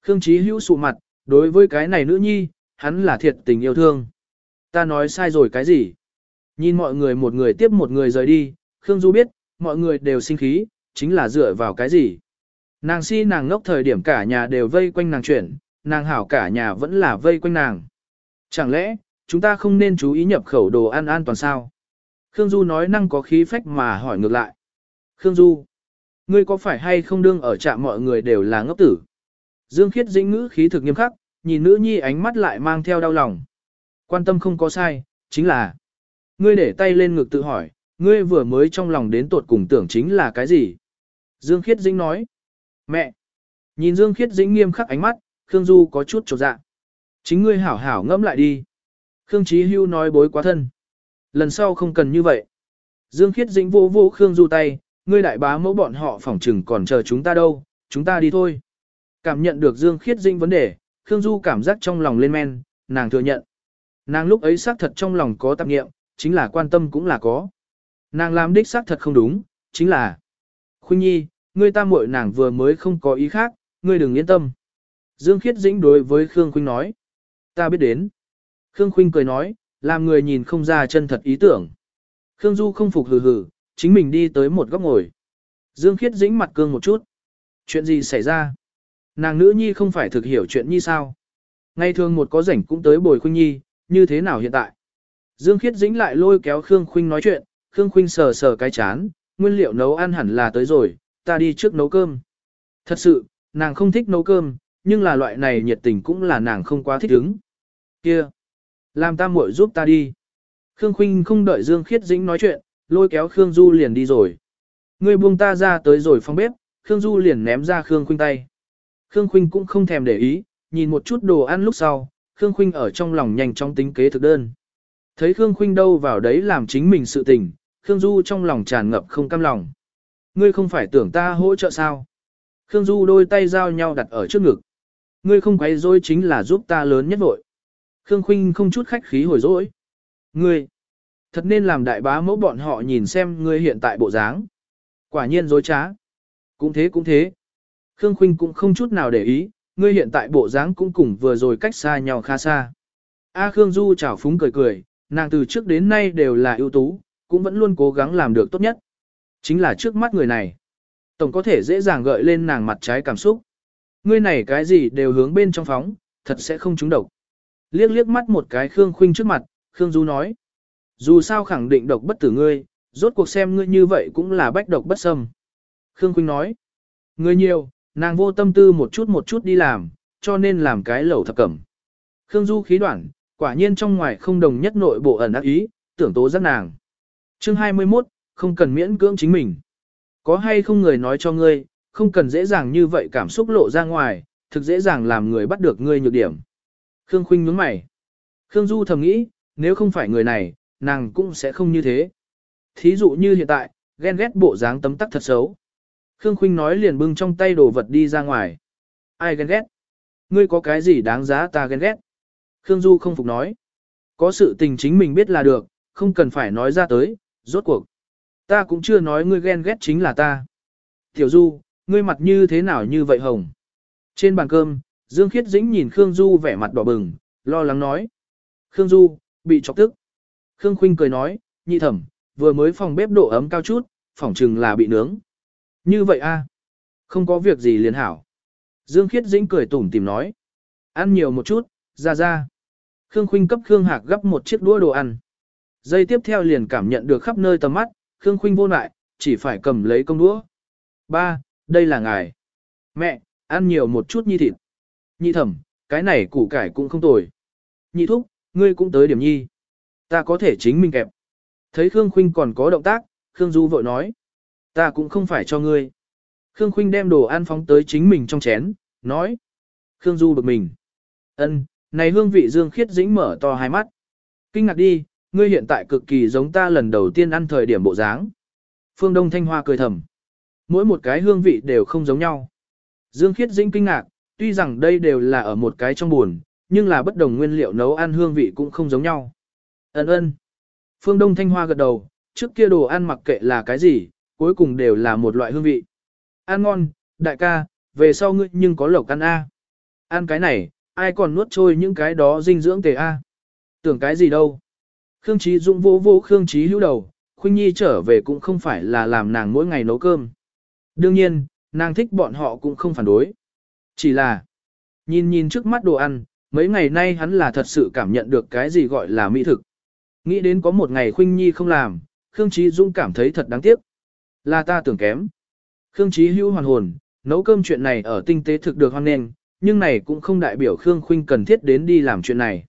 Khương Chí Hữu sụ mặt, đối với cái này nữ nhi, hắn là thiệt tình yêu thương. Ta nói sai rồi cái gì? Nhìn mọi người một người tiếp một người rời đi, Khương Du biết, mọi người đều sinh khí, chính là dựa vào cái gì? Nàng si nàng ngốc thời điểm cả nhà đều vây quanh nàng chuyển, nàng hảo cả nhà vẫn là vây quanh nàng. Chẳng lẽ, chúng ta không nên chú ý nhập khẩu đồ ăn an toàn sao? Khương Du nói năng có khí phách mà hỏi ngược lại. Khương Du, ngươi có phải hay không đương ở trạm mọi người đều là ngốc tử? Dương Khiết dĩnh ngữ khí thực nghiêm khắc, nhìn nữ nhi ánh mắt lại mang theo đau lòng. Quan tâm không có sai, chính là Ngươi để tay lên ngực tự hỏi, ngươi vừa mới trong lòng đến tột cùng tưởng chính là cái gì? Dương Khiết Dĩnh nói. Mẹ! Nhìn Dương Khiết Dĩnh nghiêm khắc ánh mắt, Khương Du có chút trột dạ. Chính ngươi hảo hảo ngẫm lại đi. Khương Chí Hưu nói bối quá thân. Lần sau không cần như vậy. Dương Khiết Dĩnh vô vô Khương Du tay, ngươi đại bá mẫu bọn họ phỏng trừng còn chờ chúng ta đâu, chúng ta đi thôi. Cảm nhận được Dương Khiết Dĩnh vấn đề, Khương Du cảm giác trong lòng lên men, nàng thừa nhận. Nàng lúc ấy xác thật trong lòng có tạp nghiệm, chính là quan tâm cũng là có. Nàng làm đích xác thật không đúng, chính là Khuynh Nhi, ngươi ta muội nàng vừa mới không có ý khác, ngươi đừng yên tâm. Dương Khiết Dĩnh đối với Khương Khuynh nói. Ta biết đến. Khương Khuynh cười nói, làm người nhìn không ra chân thật ý tưởng. Khương Du không phục hừ hừ, chính mình đi tới một góc ngồi. Dương Khiết Dĩnh mặt cương một chút. Chuyện gì xảy ra? Nàng nữ nhi không phải thực hiểu chuyện nhi sao? Ngày thường một có rảnh cũng tới bồi Khuynh Nhi, như thế nào hiện tại? Dương Khiết Dĩnh lại lôi kéo Khương Khuynh nói chuyện, Khương Khuynh sờ sờ cái chán, nguyên liệu nấu ăn hẳn là tới rồi, ta đi trước nấu cơm. Thật sự, nàng không thích nấu cơm, nhưng là loại này nhiệt tình cũng là nàng không quá thích ứng. Kia, làm ta muội giúp ta đi. Khương Khuynh không đợi Dương Khiết Dĩnh nói chuyện, lôi kéo Khương Du liền đi rồi. Ngươi buông ta ra tới rồi phòng bếp, Khương Du liền ném ra Khương Khuynh tay. Khương Khuynh cũng không thèm để ý, nhìn một chút đồ ăn lúc sau, Khương Khuynh ở trong lòng nhanh chóng tính kế thực đơn. Thấy Khương Khuynh đâu vào đấy làm chính mình sự tình, Khương Du trong lòng tràn ngập không cam lòng. Ngươi không phải tưởng ta hỗ trợ sao? Khương Du đôi tay giao nhau đặt ở trước ngực. Ngươi không quấy rối chính là giúp ta lớn nhất vội. Khương Khuynh không chút khách khí hồi dỗi. Ngươi, thật nên làm đại bá mẫu bọn họ nhìn xem ngươi hiện tại bộ dáng. Quả nhiên dối trá. Cũng thế cũng thế. Khương Khuynh cũng không chút nào để ý, ngươi hiện tại bộ dáng cũng cùng vừa rồi cách xa nhau khá xa. A Khương Du chảo phúng cười cười, nàng từ trước đến nay đều là ưu tú, cũng vẫn luôn cố gắng làm được tốt nhất. Chính là trước mắt người này. Tổng có thể dễ dàng gợi lên nàng mặt trái cảm xúc. Ngươi này cái gì đều hướng bên trong phóng, thật sẽ không trúng độc. Liếc liếc mắt một cái Khương Khuynh trước mặt, Khương Du nói. Dù sao khẳng định độc bất tử ngươi, rốt cuộc xem ngươi như vậy cũng là bách độc bất xâm. Khương Khuynh nói. Ngươi nhiều, nàng vô tâm tư một chút một chút đi làm, cho nên làm cái lẩu thập cẩm. Khương Du khí đoạn, quả nhiên trong ngoài không đồng nhất nội bộ ẩn ác ý, tưởng tố giác nàng. Chương 21, không cần miễn cưỡng chính mình. Có hay không người nói cho ngươi, không cần dễ dàng như vậy cảm xúc lộ ra ngoài, thực dễ dàng làm người bắt được ngươi nhược điểm. Khương Khuynh nhướng mày. Khương Du thầm nghĩ, nếu không phải người này, nàng cũng sẽ không như thế. Thí dụ như hiện tại, ghen ghét bộ dáng tấm tắc thật xấu. Khương Khuynh nói liền bưng trong tay đồ vật đi ra ngoài. Ai ghen ghét? Ngươi có cái gì đáng giá ta ghen ghét? Khương Du không phục nói. Có sự tình chính mình biết là được, không cần phải nói ra tới, rốt cuộc. Ta cũng chưa nói ngươi ghen ghét chính là ta. Tiểu Du, ngươi mặt như thế nào như vậy hồng? Trên bàn cơm, Dương Khiết Dĩnh nhìn Khương Du vẻ mặt đỏ bừng, lo lắng nói. Khương Du, bị chọc tức. Khương Khuynh cười nói, nhị thẩm, vừa mới phòng bếp độ ấm cao chút, phòng chừng là bị nướng. Như vậy a, Không có việc gì liền hảo. Dương Khiết Dĩnh cười tủm tìm nói. Ăn nhiều một chút, ra ra. Khương Khuynh cấp Khương Hạc gấp một chiếc đũa đồ ăn dây tiếp theo liền cảm nhận được khắp nơi tầm mắt, Khương Khuynh vô lại, chỉ phải cầm lấy công đũa. Ba, đây là ngài. Mẹ, ăn nhiều một chút nhi thịt. nhi thẩm, cái này củ cải cũng không tồi. nhi thúc, ngươi cũng tới điểm nhi. Ta có thể chính mình kẹp. Thấy Khương Khuynh còn có động tác, Khương Du vội nói. Ta cũng không phải cho ngươi. Khương Khuynh đem đồ ăn phóng tới chính mình trong chén, nói. Khương Du bực mình. Ân, Này hương vị Dương Khiết Dĩnh mở to hai mắt. Kinh ngạc đi, ngươi hiện tại cực kỳ giống ta lần đầu tiên ăn thời điểm bộ dáng. Phương Đông Thanh Hoa cười thầm. Mỗi một cái hương vị đều không giống nhau. Dương Khiết Dĩnh kinh ngạc, tuy rằng đây đều là ở một cái trong buồn, nhưng là bất đồng nguyên liệu nấu ăn hương vị cũng không giống nhau. Ấn ơn. Phương Đông Thanh Hoa gật đầu, trước kia đồ ăn mặc kệ là cái gì, cuối cùng đều là một loại hương vị. Ăn ngon, đại ca, về sau ngươi nhưng có lẩu ăn A. Ăn cái này, ai còn nuốt trôi những cái đó dinh dưỡng tề A. Tưởng cái gì đâu. Khương Chí Dũng vô vô Khương Chí hữu đầu, Khuynh Nhi trở về cũng không phải là làm nàng mỗi ngày nấu cơm. Đương nhiên, nàng thích bọn họ cũng không phản đối. Chỉ là, nhìn nhìn trước mắt đồ ăn, mấy ngày nay hắn là thật sự cảm nhận được cái gì gọi là mỹ thực. Nghĩ đến có một ngày Khuynh Nhi không làm, Khương Chí Dung cảm thấy thật đáng tiếc. Là ta tưởng kém. Khương Chí hữu hoàn hồn, nấu cơm chuyện này ở tinh tế thực được hoan nghênh, nhưng này cũng không đại biểu Khương Khuynh cần thiết đến đi làm chuyện này.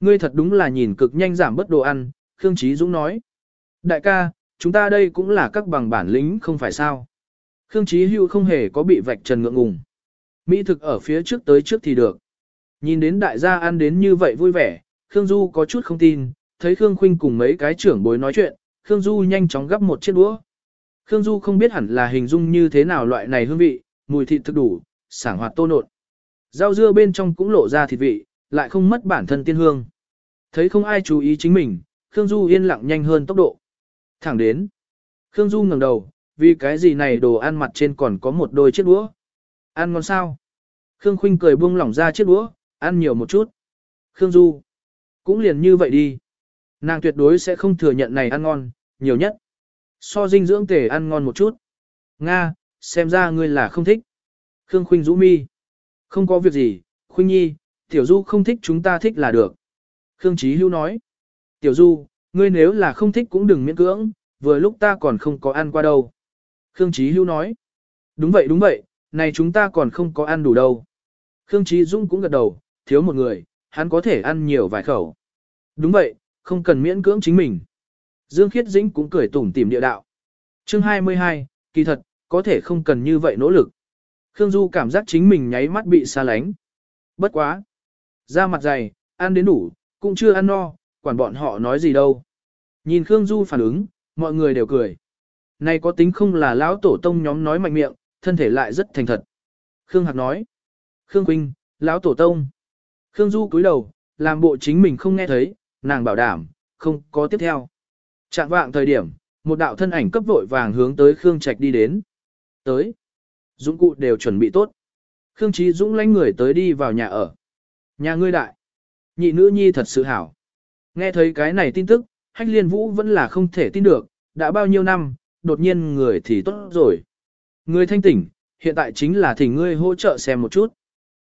Ngươi thật đúng là nhìn cực nhanh giảm bớt đồ ăn, Khương Chí Dũng nói. Đại ca, chúng ta đây cũng là các bằng bản lĩnh không phải sao. Khương Chí Hưu không hề có bị vạch trần ngượng ngùng. Mỹ thực ở phía trước tới trước thì được. Nhìn đến đại gia ăn đến như vậy vui vẻ, Khương Du có chút không tin, thấy Khương Khuynh cùng mấy cái trưởng bối nói chuyện, Khương Du nhanh chóng gắp một chiếc đũa. Khương Du không biết hẳn là hình dung như thế nào loại này hương vị, mùi thịt thực đủ, sảng hoạt tô nộn. Rau dưa bên trong cũng lộ ra thịt vị, lại không mất bản thân tiên hương. Thấy không ai chú ý chính mình, Khương Du yên lặng nhanh hơn tốc độ. Thẳng đến. Khương Du ngẩng đầu, vì cái gì này đồ ăn mặt trên còn có một đôi chiếc đũa. Ăn ngon sao? Khương Khuynh cười buông lỏng ra chiếc đũa, ăn nhiều một chút. Khương Du. Cũng liền như vậy đi. Nàng tuyệt đối sẽ không thừa nhận này ăn ngon, nhiều nhất. So dinh dưỡng tể ăn ngon một chút. Nga, xem ra ngươi là không thích. Khương Khuynh rũ mi. Không có việc gì, Khuynh Nhi, Tiểu Du không thích chúng ta thích là được. Khương Chí Hưu nói. Tiểu Du, ngươi nếu là không thích cũng đừng miễn cưỡng, vừa lúc ta còn không có ăn qua đâu. Khương Chí Hưu nói. Đúng vậy đúng vậy, này chúng ta còn không có ăn đủ đâu. Khương Chí Dung cũng gật đầu, thiếu một người, hắn có thể ăn nhiều vài khẩu. Đúng vậy, không cần miễn cưỡng chính mình. Dương Khiết Dĩnh cũng cười tủm tỉm địa đạo. Chương 22, kỳ thật, có thể không cần như vậy nỗ lực. Khương Du cảm giác chính mình nháy mắt bị xa lánh. Bất quá. Da mặt dày, ăn đến đủ, cũng chưa ăn no, quản bọn họ nói gì đâu. Nhìn Khương Du phản ứng, mọi người đều cười. Này có tính không là lão tổ tông nhóm nói mạnh miệng, thân thể lại rất thành thật. Khương Hạc nói. Khương Quynh, lão tổ tông. Khương Du cúi đầu, làm bộ chính mình không nghe thấy, nàng bảo đảm, không có tiếp theo. Chạm vạng thời điểm, một đạo thân ảnh cấp vội vàng hướng tới Khương Trạch đi đến. Tới. Dũng cụ đều chuẩn bị tốt. Khương Chí Dũng lãnh người tới đi vào nhà ở. Nhà ngươi đại. Nhị nữ nhi thật sự hảo. Nghe thấy cái này tin tức, Hách Liên Vũ vẫn là không thể tin được, đã bao nhiêu năm, đột nhiên người thì tốt rồi. Người thanh tỉnh, hiện tại chính là thỉnh ngươi hỗ trợ xem một chút.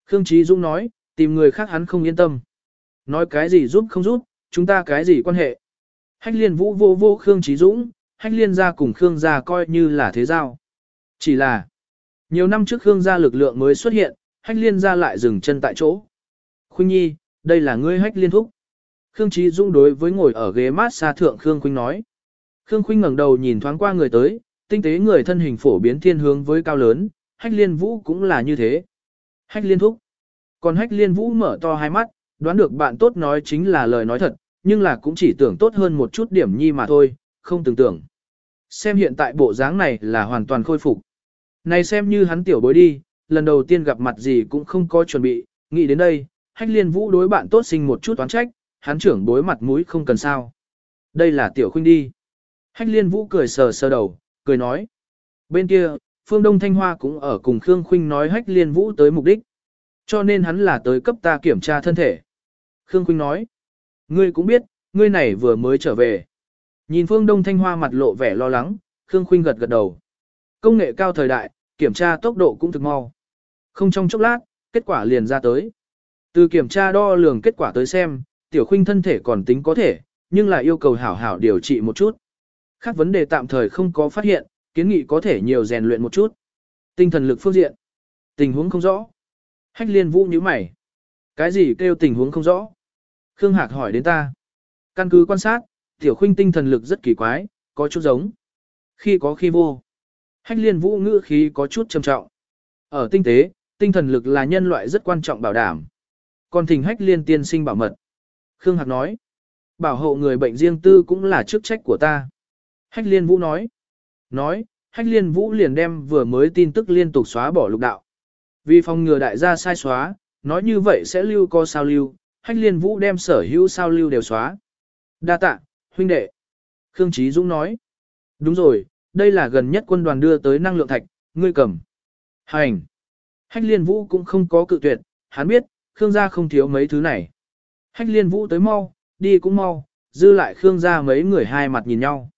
Khương Chí Dũng nói, tìm người khác hắn không yên tâm. Nói cái gì giúp không giúp, chúng ta cái gì quan hệ. Hách liên vũ vô vô Khương Chí Dũng, hách liên gia cùng Khương gia coi như là thế giao. Chỉ là, nhiều năm trước Khương gia lực lượng mới xuất hiện, hách liên gia lại dừng chân tại chỗ. Khuynh nhi, đây là ngươi hách liên thúc. Khương Chí dung đối với ngồi ở ghế mát xa thượng Khương Khuynh nói. Khương Khuynh ngẩng đầu nhìn thoáng qua người tới, tinh tế người thân hình phổ biến thiên hướng với cao lớn, hách liên vũ cũng là như thế. Hách liên thúc. Còn hách liên vũ mở to hai mắt, đoán được bạn tốt nói chính là lời nói thật, nhưng là cũng chỉ tưởng tốt hơn một chút điểm nhi mà thôi, không tưởng tưởng. Xem hiện tại bộ dáng này là hoàn toàn khôi phục. Này xem như hắn tiểu bối đi, lần đầu tiên gặp mặt gì cũng không có chuẩn bị, nghĩ đến đây, hách liên vũ đối bạn tốt sinh một chút toán trách, hắn trưởng bối mặt mũi không cần sao. Đây là tiểu khuynh đi. Hách liên vũ cười sờ sờ đầu, cười nói. Bên kia, phương Đông Thanh Hoa cũng ở cùng Khương Khuynh nói hách liên vũ tới mục đích. Cho nên hắn là tới cấp ta kiểm tra thân thể. Khương Khuynh nói. Ngươi cũng biết, ngươi này vừa mới trở về. Nhìn phương Đông Thanh Hoa mặt lộ vẻ lo lắng, Khương Khuynh gật gật đầu. Công nghệ cao thời đại, kiểm tra tốc độ cũng thực mau. Không trong chốc lát, kết quả liền ra tới. Từ kiểm tra đo lường kết quả tới xem, tiểu khuynh thân thể còn tính có thể, nhưng là yêu cầu hảo hảo điều trị một chút. Khác vấn đề tạm thời không có phát hiện, kiến nghị có thể nhiều rèn luyện một chút. Tinh thần lực phương diện. Tình huống không rõ. Hách liên vũ như mày. Cái gì kêu tình huống không rõ? Khương Hạc hỏi đến ta. Căn cứ quan sát, tiểu khuynh tinh thần lực rất kỳ quái, có chút giống. Khi có khi vô. Hách liên vũ ngữ khí có chút trầm trọng. Ở tinh tế, tinh thần lực là nhân loại rất quan trọng bảo đảm còn thỉnh hách liên tiên sinh bảo mật. Khương Hạc nói, bảo hộ người bệnh riêng tư cũng là chức trách của ta. Hách liên vũ nói, nói, hách liên vũ liền đem vừa mới tin tức liên tục xóa bỏ lục đạo. Vì phòng ngừa đại gia sai xóa, nói như vậy sẽ lưu co sao lưu, hách liên vũ đem sở hữu sao lưu đều xóa. Đa tạ, huynh đệ. Khương trí Dũng nói, đúng rồi, đây là gần nhất quân đoàn đưa tới năng lượng thạch, ngươi cầm. Hành. Hách liên vũ cũng không có cự tuyệt, hắn biết, Khương gia không thiếu mấy thứ này. Hách liên vũ tới mau, đi cũng mau, dư lại Khương gia mấy người hai mặt nhìn nhau.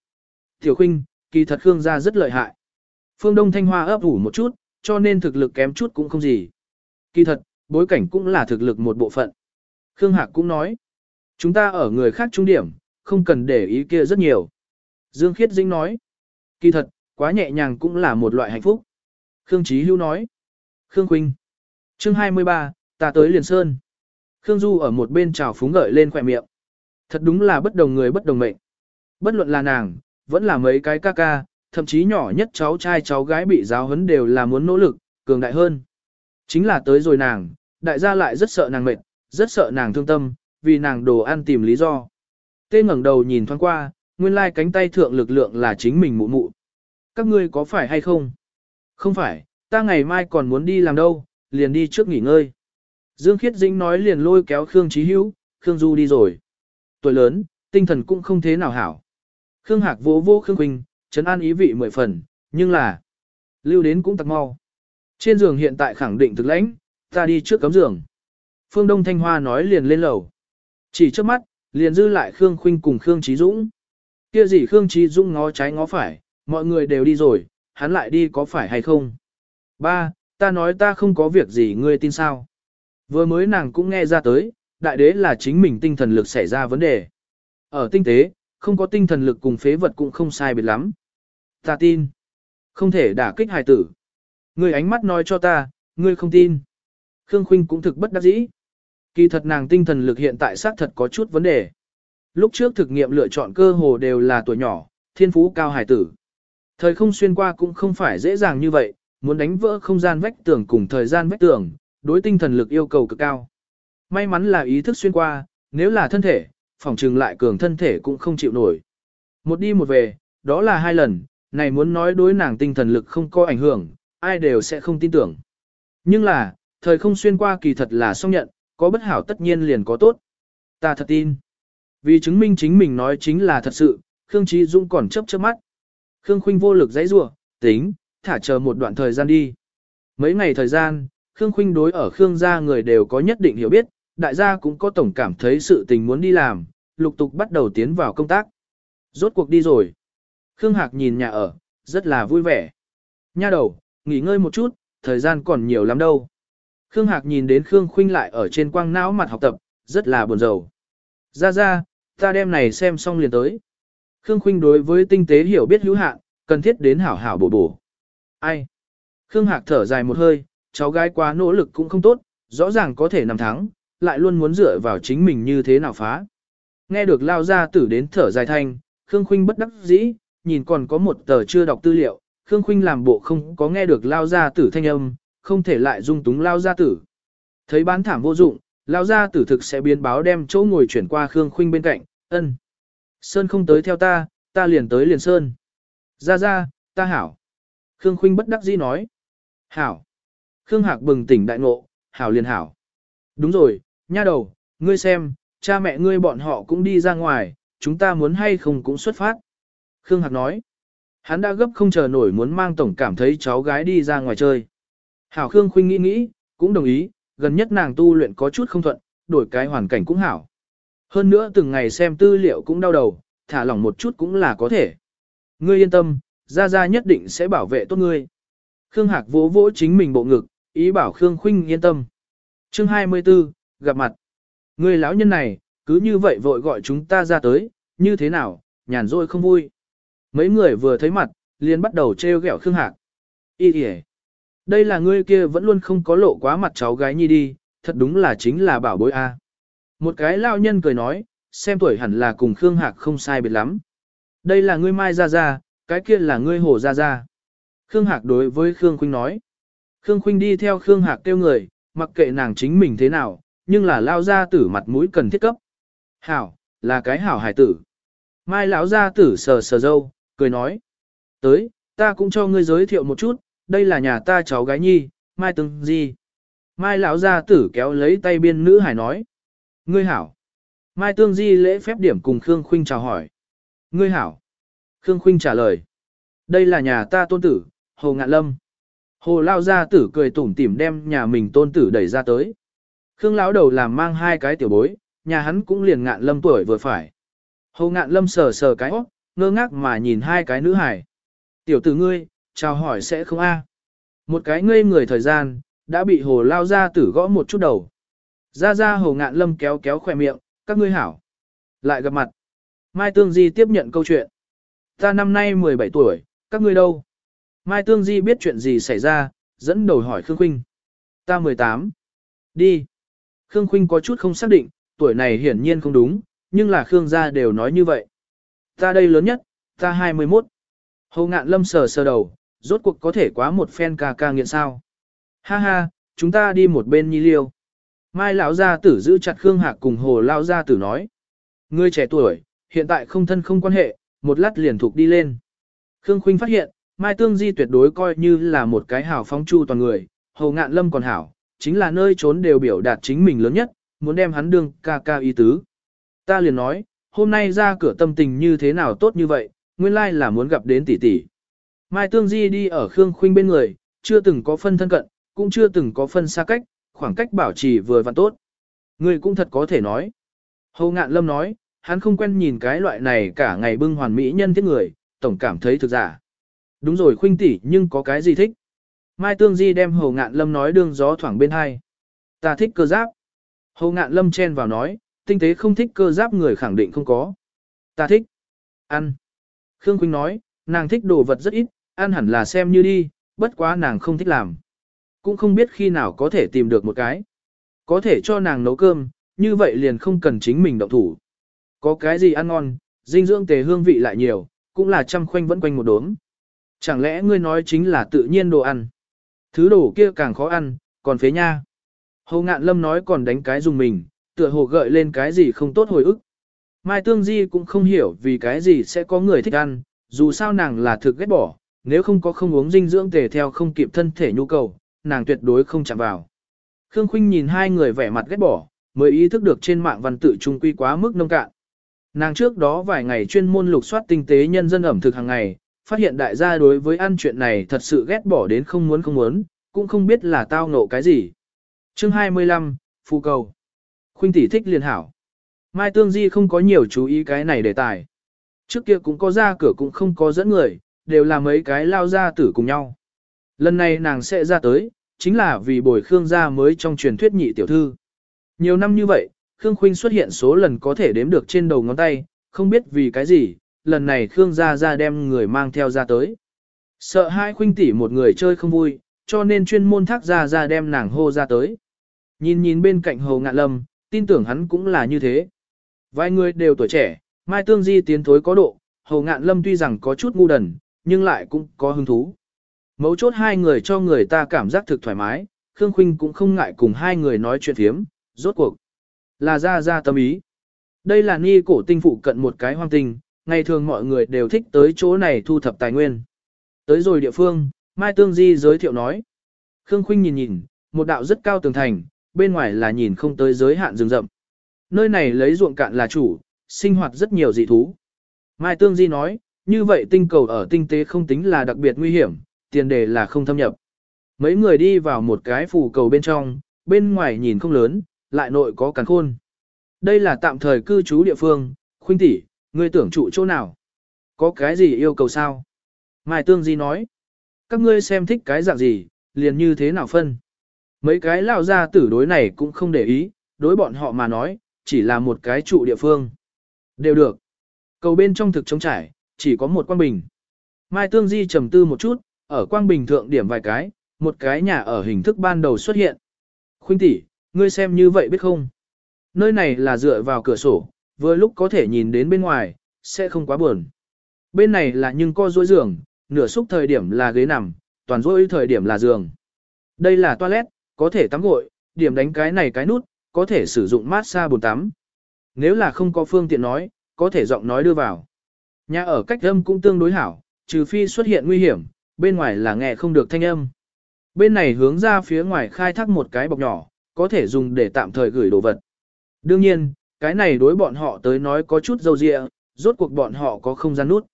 Tiểu khinh, kỳ thật Khương gia rất lợi hại. Phương Đông Thanh Hoa ấp ủ một chút, cho nên thực lực kém chút cũng không gì. Kỳ thật, bối cảnh cũng là thực lực một bộ phận. Khương Hạc cũng nói, chúng ta ở người khác trung điểm, không cần để ý kia rất nhiều. Dương Khiết Dĩnh nói, kỳ thật, quá nhẹ nhàng cũng là một loại hạnh phúc. Khương Chí Hưu nói, Khương Quỳnh, chương 23, ta tới liền sơn. Khương Du ở một bên trào phúng gợi lên khỏe miệng. Thật đúng là bất đồng người bất đồng mệnh. Bất luận là nàng, vẫn là mấy cái ca ca, thậm chí nhỏ nhất cháu trai cháu gái bị giáo huấn đều là muốn nỗ lực, cường đại hơn. Chính là tới rồi nàng, đại gia lại rất sợ nàng mệt, rất sợ nàng thương tâm, vì nàng đồ ăn tìm lý do. Tê ngẩng đầu nhìn thoáng qua, nguyên lai cánh tay thượng lực lượng là chính mình mụ mụ. Các ngươi có phải hay không? Không phải, ta ngày mai còn muốn đi làm đâu, liền đi trước nghỉ ngơi. Dương Khiết Dĩnh nói liền lôi kéo Khương Chí Hữu, Khương Du đi rồi. Tuổi lớn, tinh thần cũng không thế nào hảo. Khương Hạc vỗ vỗ Khương Quỳnh, trấn an ý vị mười phần, nhưng là lưu đến cũng tặc mau. Trên giường hiện tại khẳng định thực lãnh, ta đi trước cấm giường. Phương Đông Thanh Hoa nói liền lên lầu. Chỉ trước mắt, liền dư lại Khương Khuynh cùng Khương Chí Dũng. Kia gì Khương Chí Dũng ngó trái ngó phải, mọi người đều đi rồi, hắn lại đi có phải hay không? Ba, ta nói ta không có việc gì ngươi tin sao? Vừa mới nàng cũng nghe ra tới, đại đế là chính mình tinh thần lực xảy ra vấn đề. Ở tinh tế, không có tinh thần lực cùng phế vật cũng không sai biệt lắm. Ta tin. Không thể đả kích hài tử. Ngươi ánh mắt nói cho ta, ngươi không tin. Khương Khuynh cũng thực bất đắc dĩ. Kỳ thật nàng tinh thần lực hiện tại xác thật có chút vấn đề. Lúc trước thực nghiệm lựa chọn cơ hồ đều là tuổi nhỏ, thiên phú cao hài tử. Thời không xuyên qua cũng không phải dễ dàng như vậy, muốn đánh vỡ không gian vách tường cùng thời gian vách tường, đối tinh thần lực yêu cầu cực cao. May mắn là ý thức xuyên qua, nếu là thân thể, phòng trừng lại cường thân thể cũng không chịu nổi. Một đi một về, đó là hai lần, này muốn nói đối nàng tinh thần lực không có ảnh hưởng, ai đều sẽ không tin tưởng. Nhưng là, thời không xuyên qua kỳ thật là xong nhận, có bất hảo tất nhiên liền có tốt. Ta thật tin. Vì chứng minh chính mình nói chính là thật sự, Khương Trí Dung còn chấp chớp mắt. Khương Khuynh vô lực dãy rủa, tính, thả chờ một đoạn thời gian đi. Mấy ngày thời gian, Khương Khuynh đối ở Khương gia người đều có nhất định hiểu biết, đại gia cũng có tổng cảm thấy sự tình muốn đi làm, lục tục bắt đầu tiến vào công tác. Rốt cuộc đi rồi. Khương Hạc nhìn nhà ở, rất là vui vẻ. Nha đầu, nghỉ ngơi một chút, thời gian còn nhiều lắm đâu. Khương Hạc nhìn đến Khương Khuynh lại ở trên quang não mặt học tập, rất là buồn rầu. Ra ra, ta đem này xem xong liền tới. Khương Khuynh đối với tinh tế hiểu biết hữu hạn, cần thiết đến hảo hảo bổ bổ. Ai? Khương Hạc thở dài một hơi, cháu gái quá nỗ lực cũng không tốt, rõ ràng có thể nằm thắng, lại luôn muốn dựa vào chính mình như thế nào phá. Nghe được lao ra tử đến thở dài thanh, Khương Khuynh bất đắc dĩ, nhìn còn có một tờ chưa đọc tư liệu, Khương Khuynh làm bộ không có nghe được lao ra tử thanh âm, không thể lại dung túng lao ra tử. Thấy bán thảm vô dụng, lao ra tử thực sẽ biến báo đem chỗ ngồi chuyển qua Khương Khuynh bên cạnh, ân. Sơn không tới theo ta, ta liền tới liền Sơn. Ra ra, ta hảo. Khương Khuynh bất đắc dĩ nói. Hảo. Khương Hạc bừng tỉnh đại ngộ, hảo liền hảo. Đúng rồi, nha đầu, ngươi xem, cha mẹ ngươi bọn họ cũng đi ra ngoài, chúng ta muốn hay không cũng xuất phát. Khương Hạc nói. Hắn đã gấp không chờ nổi muốn mang tổng cảm thấy cháu gái đi ra ngoài chơi. Hảo Khương Khuynh nghĩ nghĩ, cũng đồng ý, gần nhất nàng tu luyện có chút không thuận, đổi cái hoàn cảnh cũng hảo. Hơn nữa từng ngày xem tư liệu cũng đau đầu, thả lỏng một chút cũng là có thể. Ngươi yên tâm, Gia Gia nhất định sẽ bảo vệ tốt ngươi. Khương Hạc vỗ vỗ chính mình bộ ngực, ý bảo Khương Khuynh yên tâm. Chương 24, gặp mặt. Người lão nhân này, cứ như vậy vội gọi chúng ta ra tới, như thế nào, nhàn rỗi không vui. Mấy người vừa thấy mặt, liền bắt đầu trêu ghẹo Khương Hạc. Ý kìa. Đây là ngươi kia vẫn luôn không có lộ quá mặt cháu gái nhi đi, thật đúng là chính là bảo bối a. Một cái lão nhân cười nói, xem tuổi hẳn là cùng Khương Hạc không sai biệt lắm. Đây là ngươi Mai Gia Gia, cái kia là ngươi Hồ Gia Gia. Khương Hạc đối với Khương Khuynh nói. Khương Khuynh đi theo Khương Hạc kêu người, mặc kệ nàng chính mình thế nào, nhưng là lao gia tử mặt mũi cần thiết cấp. Hảo, là cái hảo hải tử. Mai lão gia tử sờ sờ dâu, cười nói. Tới, ta cũng cho ngươi giới thiệu một chút, đây là nhà ta cháu gái nhi, Mai Tương Di. Mai lão gia tử kéo lấy tay biên nữ hải nói. Ngươi hảo. Mai Tương Di lễ phép điểm cùng Khương Khuynh chào hỏi. Ngươi hảo. Khương Khuynh trả lời. Đây là nhà ta tôn tử, Hồ Ngạn Lâm. Hồ lao gia tử cười tủm tỉm đem nhà mình tôn tử đẩy ra tới. Khương lão đầu làm mang hai cái tiểu bối, nhà hắn cũng liền ngạn lâm tuổi vừa phải. Hồ ngạn lâm sờ sờ cái óc, ngơ ngác mà nhìn hai cái nữ hải. Tiểu tử ngươi, chào hỏi sẽ không a? Một cái ngây người thời gian, đã bị hồ lao gia tử gõ một chút đầu. Ra ra hồ ngạn lâm kéo kéo khỏe miệng, các ngươi hảo. Lại gặp mặt. Mai Tương Di tiếp nhận câu chuyện. Ta năm nay 17 tuổi, các ngươi đâu? Mai Tương Di biết chuyện gì xảy ra, dẫn đầu hỏi Khương Khuynh. Ta 18. Đi. Khương Khuynh có chút không xác định, tuổi này hiển nhiên không đúng, nhưng là Khương gia đều nói như vậy. Ta đây lớn nhất, ta 21. Hồ ngạn lâm sờ sờ đầu, rốt cuộc có thể quá một phen ca ca nghiện sao. Ha ha, chúng ta đi một bên nhi liêu. Mai lão gia tử giữ chặt Khương Hạc cùng hồ lão gia tử nói. Ngươi trẻ tuổi, hiện tại không thân không quan hệ, một lát liền thuộc đi lên. Khương Khuynh phát hiện, Mai Tương Di tuyệt đối coi như là một cái hào phong chu toàn người, hồ ngạn lâm còn hảo, chính là nơi trốn đều biểu đạt chính mình lớn nhất, muốn đem hắn đương ca ca ý tứ. Ta liền nói, hôm nay ra cửa tâm tình như thế nào tốt như vậy, nguyên lai là muốn gặp đến tỷ tỷ. Mai Tương Di đi ở Khương Khuynh bên người, chưa từng có phân thân cận, cũng chưa từng có phân xa cách, khoảng cách bảo trì vừa vặn tốt. Người cũng thật có thể nói. Hồ Ngạn Lâm nói, hắn không quen nhìn cái loại này cả ngày bưng hoàn mỹ nhân thiết người, tổng cảm thấy thực giả. Đúng rồi Khuynh tỷ nhưng có cái gì thích? Mai Tương Di đem Hồ Ngạn Lâm nói đương gió thoảng bên hai. Ta thích cơ giáp. Hồ Ngạn Lâm chen vào nói, tinh tế không thích cơ giáp người khẳng định không có. Ta thích. Ăn. Khương Quỳnh nói, nàng thích đồ vật rất ít, ăn hẳn là xem như đi, bất quá nàng không thích làm. Cũng không biết khi nào có thể tìm được một cái. Có thể cho nàng nấu cơm, như vậy liền không cần chính mình động thủ. Có cái gì ăn ngon, dinh dưỡng tề hương vị lại nhiều, cũng là trăm khoanh vẫn quanh một đốm. Chẳng lẽ ngươi nói chính là tự nhiên đồ ăn? Thứ đồ kia càng khó ăn, còn phế nha. Hồ ngạn lâm nói còn đánh cái dùng mình, tựa hồ gợi lên cái gì không tốt hồi ức. Mai Tương Di cũng không hiểu vì cái gì sẽ có người thích ăn, dù sao nàng là thực ghét bỏ, nếu không có không uống dinh dưỡng tề theo không kịp thân thể nhu cầu, nàng tuyệt đối không chạm vào. Khương Khuynh nhìn hai người vẻ mặt ghét bỏ, mới ý thức được trên mạng văn tự trung quy quá mức nông cạn. Nàng trước đó vài ngày chuyên môn lục soát tinh tế nhân dân ẩm thực hàng ngày, phát hiện đại gia đối với ăn chuyện này thật sự ghét bỏ đến không muốn không muốn, cũng không biết là tao ngộ cái gì. Chương 25, Phu cầu. Khuynh tỷ thích liền hảo. Mai Tương Di không có nhiều chú ý cái này đề tài. Trước kia cũng có ra cửa cũng không có dẫn người, đều là mấy cái lao ra tử cùng nhau. Lần này nàng sẽ ra tới, chính là vì bồi Khương gia mới trong truyền thuyết nhị tiểu thư. Nhiều năm như vậy, Khương Khuynh xuất hiện số lần có thể đếm được trên đầu ngón tay, không biết vì cái gì, lần này Khương gia gia đem người mang theo ra tới. Sợ hai Khuynh tỷ một người chơi không vui, cho nên chuyên môn thác gia gia đem nàng hô ra tới. Nhìn nhìn bên cạnh Hồ Ngạn Lâm, tin tưởng hắn cũng là như thế. Vài người đều tuổi trẻ, Mai Tương Di tiến thối có độ, Hồ Ngạn Lâm tuy rằng có chút ngu đần, nhưng lại cũng có hứng thú. Mấu chốt hai người cho người ta cảm giác thực thoải mái, Khương Khuynh cũng không ngại cùng hai người nói chuyện thiếm, rốt cuộc. Là ra ra tâm ý. Đây là ni cổ tinh phụ cận một cái hoang tinh, ngày thường mọi người đều thích tới chỗ này thu thập tài nguyên. Tới rồi địa phương, Mai Tương Di giới thiệu nói. Khương Khuynh nhìn nhìn, một đạo rất cao tường thành, bên ngoài là nhìn không tới giới hạn rừng rậm. Nơi này lấy ruộng cạn là chủ, sinh hoạt rất nhiều dị thú. Mai Tương Di nói, như vậy tinh cầu ở tinh tế không tính là đặc biệt nguy hiểm, tiền đề là không thâm nhập. Mấy người đi vào một cái phù cầu bên trong, bên ngoài nhìn không lớn, lại nội có càn khôn. Đây là tạm thời cư trú địa phương, khuynh tỷ, ngươi tưởng trụ chỗ nào? Có cái gì yêu cầu sao? Mai Tương Di nói, các ngươi xem thích cái dạng gì, liền như thế nào phân. Mấy cái lao ra tử đối này cũng không để ý, đối bọn họ mà nói, chỉ là một cái trụ địa phương. Đều được. Cầu bên trong thực trống trải, chỉ có một quang bình. Mai Tương Di trầm tư một chút, ở quang bình thượng điểm vài cái, một cái nhà ở hình thức ban đầu xuất hiện. Khuynh tỷ, ngươi xem như vậy biết không? Nơi này là dựa vào cửa sổ, vừa lúc có thể nhìn đến bên ngoài, sẽ không quá buồn. Bên này là nhưng co dối giường, nửa xúc thời điểm là ghế nằm, toàn dối thời điểm là giường. Đây là toilet, có thể tắm gội, điểm đánh cái này cái nút, có thể sử dụng massage bồn tắm. Nếu là không có phương tiện nói, có thể giọng nói đưa vào. Nhà ở cách âm cũng tương đối hảo, trừ phi xuất hiện nguy hiểm, bên ngoài là nghe không được thanh âm. Bên này hướng ra phía ngoài khai thác một cái bọc nhỏ, có thể dùng để tạm thời gửi đồ vật. Đương nhiên, cái này đối bọn họ tới nói có chút dâu dịa, rốt cuộc bọn họ có không gian nút.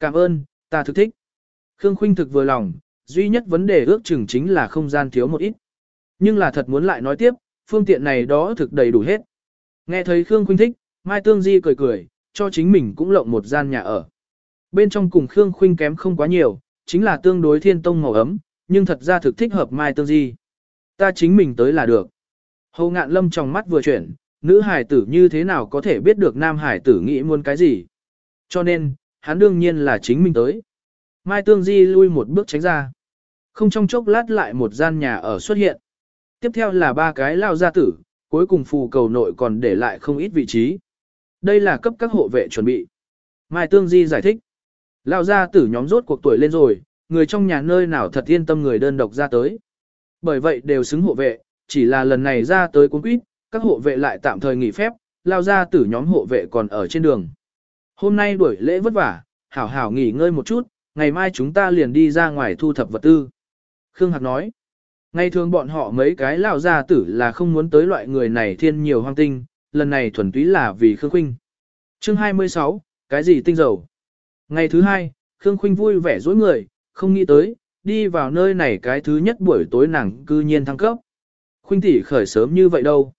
Cảm ơn, ta thực thích. Khương Khuynh thực vừa lòng, duy nhất vấn đề ước chừng chính là không gian thiếu một ít. Nhưng là thật muốn lại nói tiếp, phương tiện này đó thực đầy đủ hết. Nghe thấy Khương Khuynh thích, Mai Tương Di cười cười, cho chính mình cũng lộng một gian nhà ở. Bên trong cùng Khương Khuynh kém không quá nhiều, chính là tương đối thiên tông màu ấm, nhưng thật ra thực thích hợp Mai Tương Di. Ta chính mình tới là được. Hồ ngạn lâm trong mắt vừa chuyển, nữ hải tử như thế nào có thể biết được nam hải tử nghĩ muốn cái gì. Cho nên, hắn đương nhiên là chính mình tới. Mai Tương Di lui một bước tránh ra. Không trong chốc lát lại một gian nhà ở xuất hiện. Tiếp theo là ba cái lao gia tử, cuối cùng phù cầu nội còn để lại không ít vị trí. Đây là cấp các hộ vệ chuẩn bị. Mai Tương Di giải thích. Lao gia tử nhóm rốt cuộc tuổi lên rồi, người trong nhà nơi nào thật yên tâm người đơn độc ra tới. Bởi vậy đều xứng hộ vệ, chỉ là lần này ra tới cuốn quýt, các hộ vệ lại tạm thời nghỉ phép, lao ra tử nhóm hộ vệ còn ở trên đường. Hôm nay đuổi lễ vất vả, hảo hảo nghỉ ngơi một chút, ngày mai chúng ta liền đi ra ngoài thu thập vật tư. Khương Hạc nói, ngày thường bọn họ mấy cái lao gia tử là không muốn tới loại người này thiên nhiều hoang tinh, lần này thuần túy là vì Khương Khuynh. Chương 26, cái gì tinh dầu? Ngày thứ hai, Khương Khuynh vui vẻ dối người, không nghĩ tới, đi vào nơi này cái thứ nhất buổi tối nàng cư nhiên thăng cấp. Khuynh tỷ khởi sớm như vậy đâu.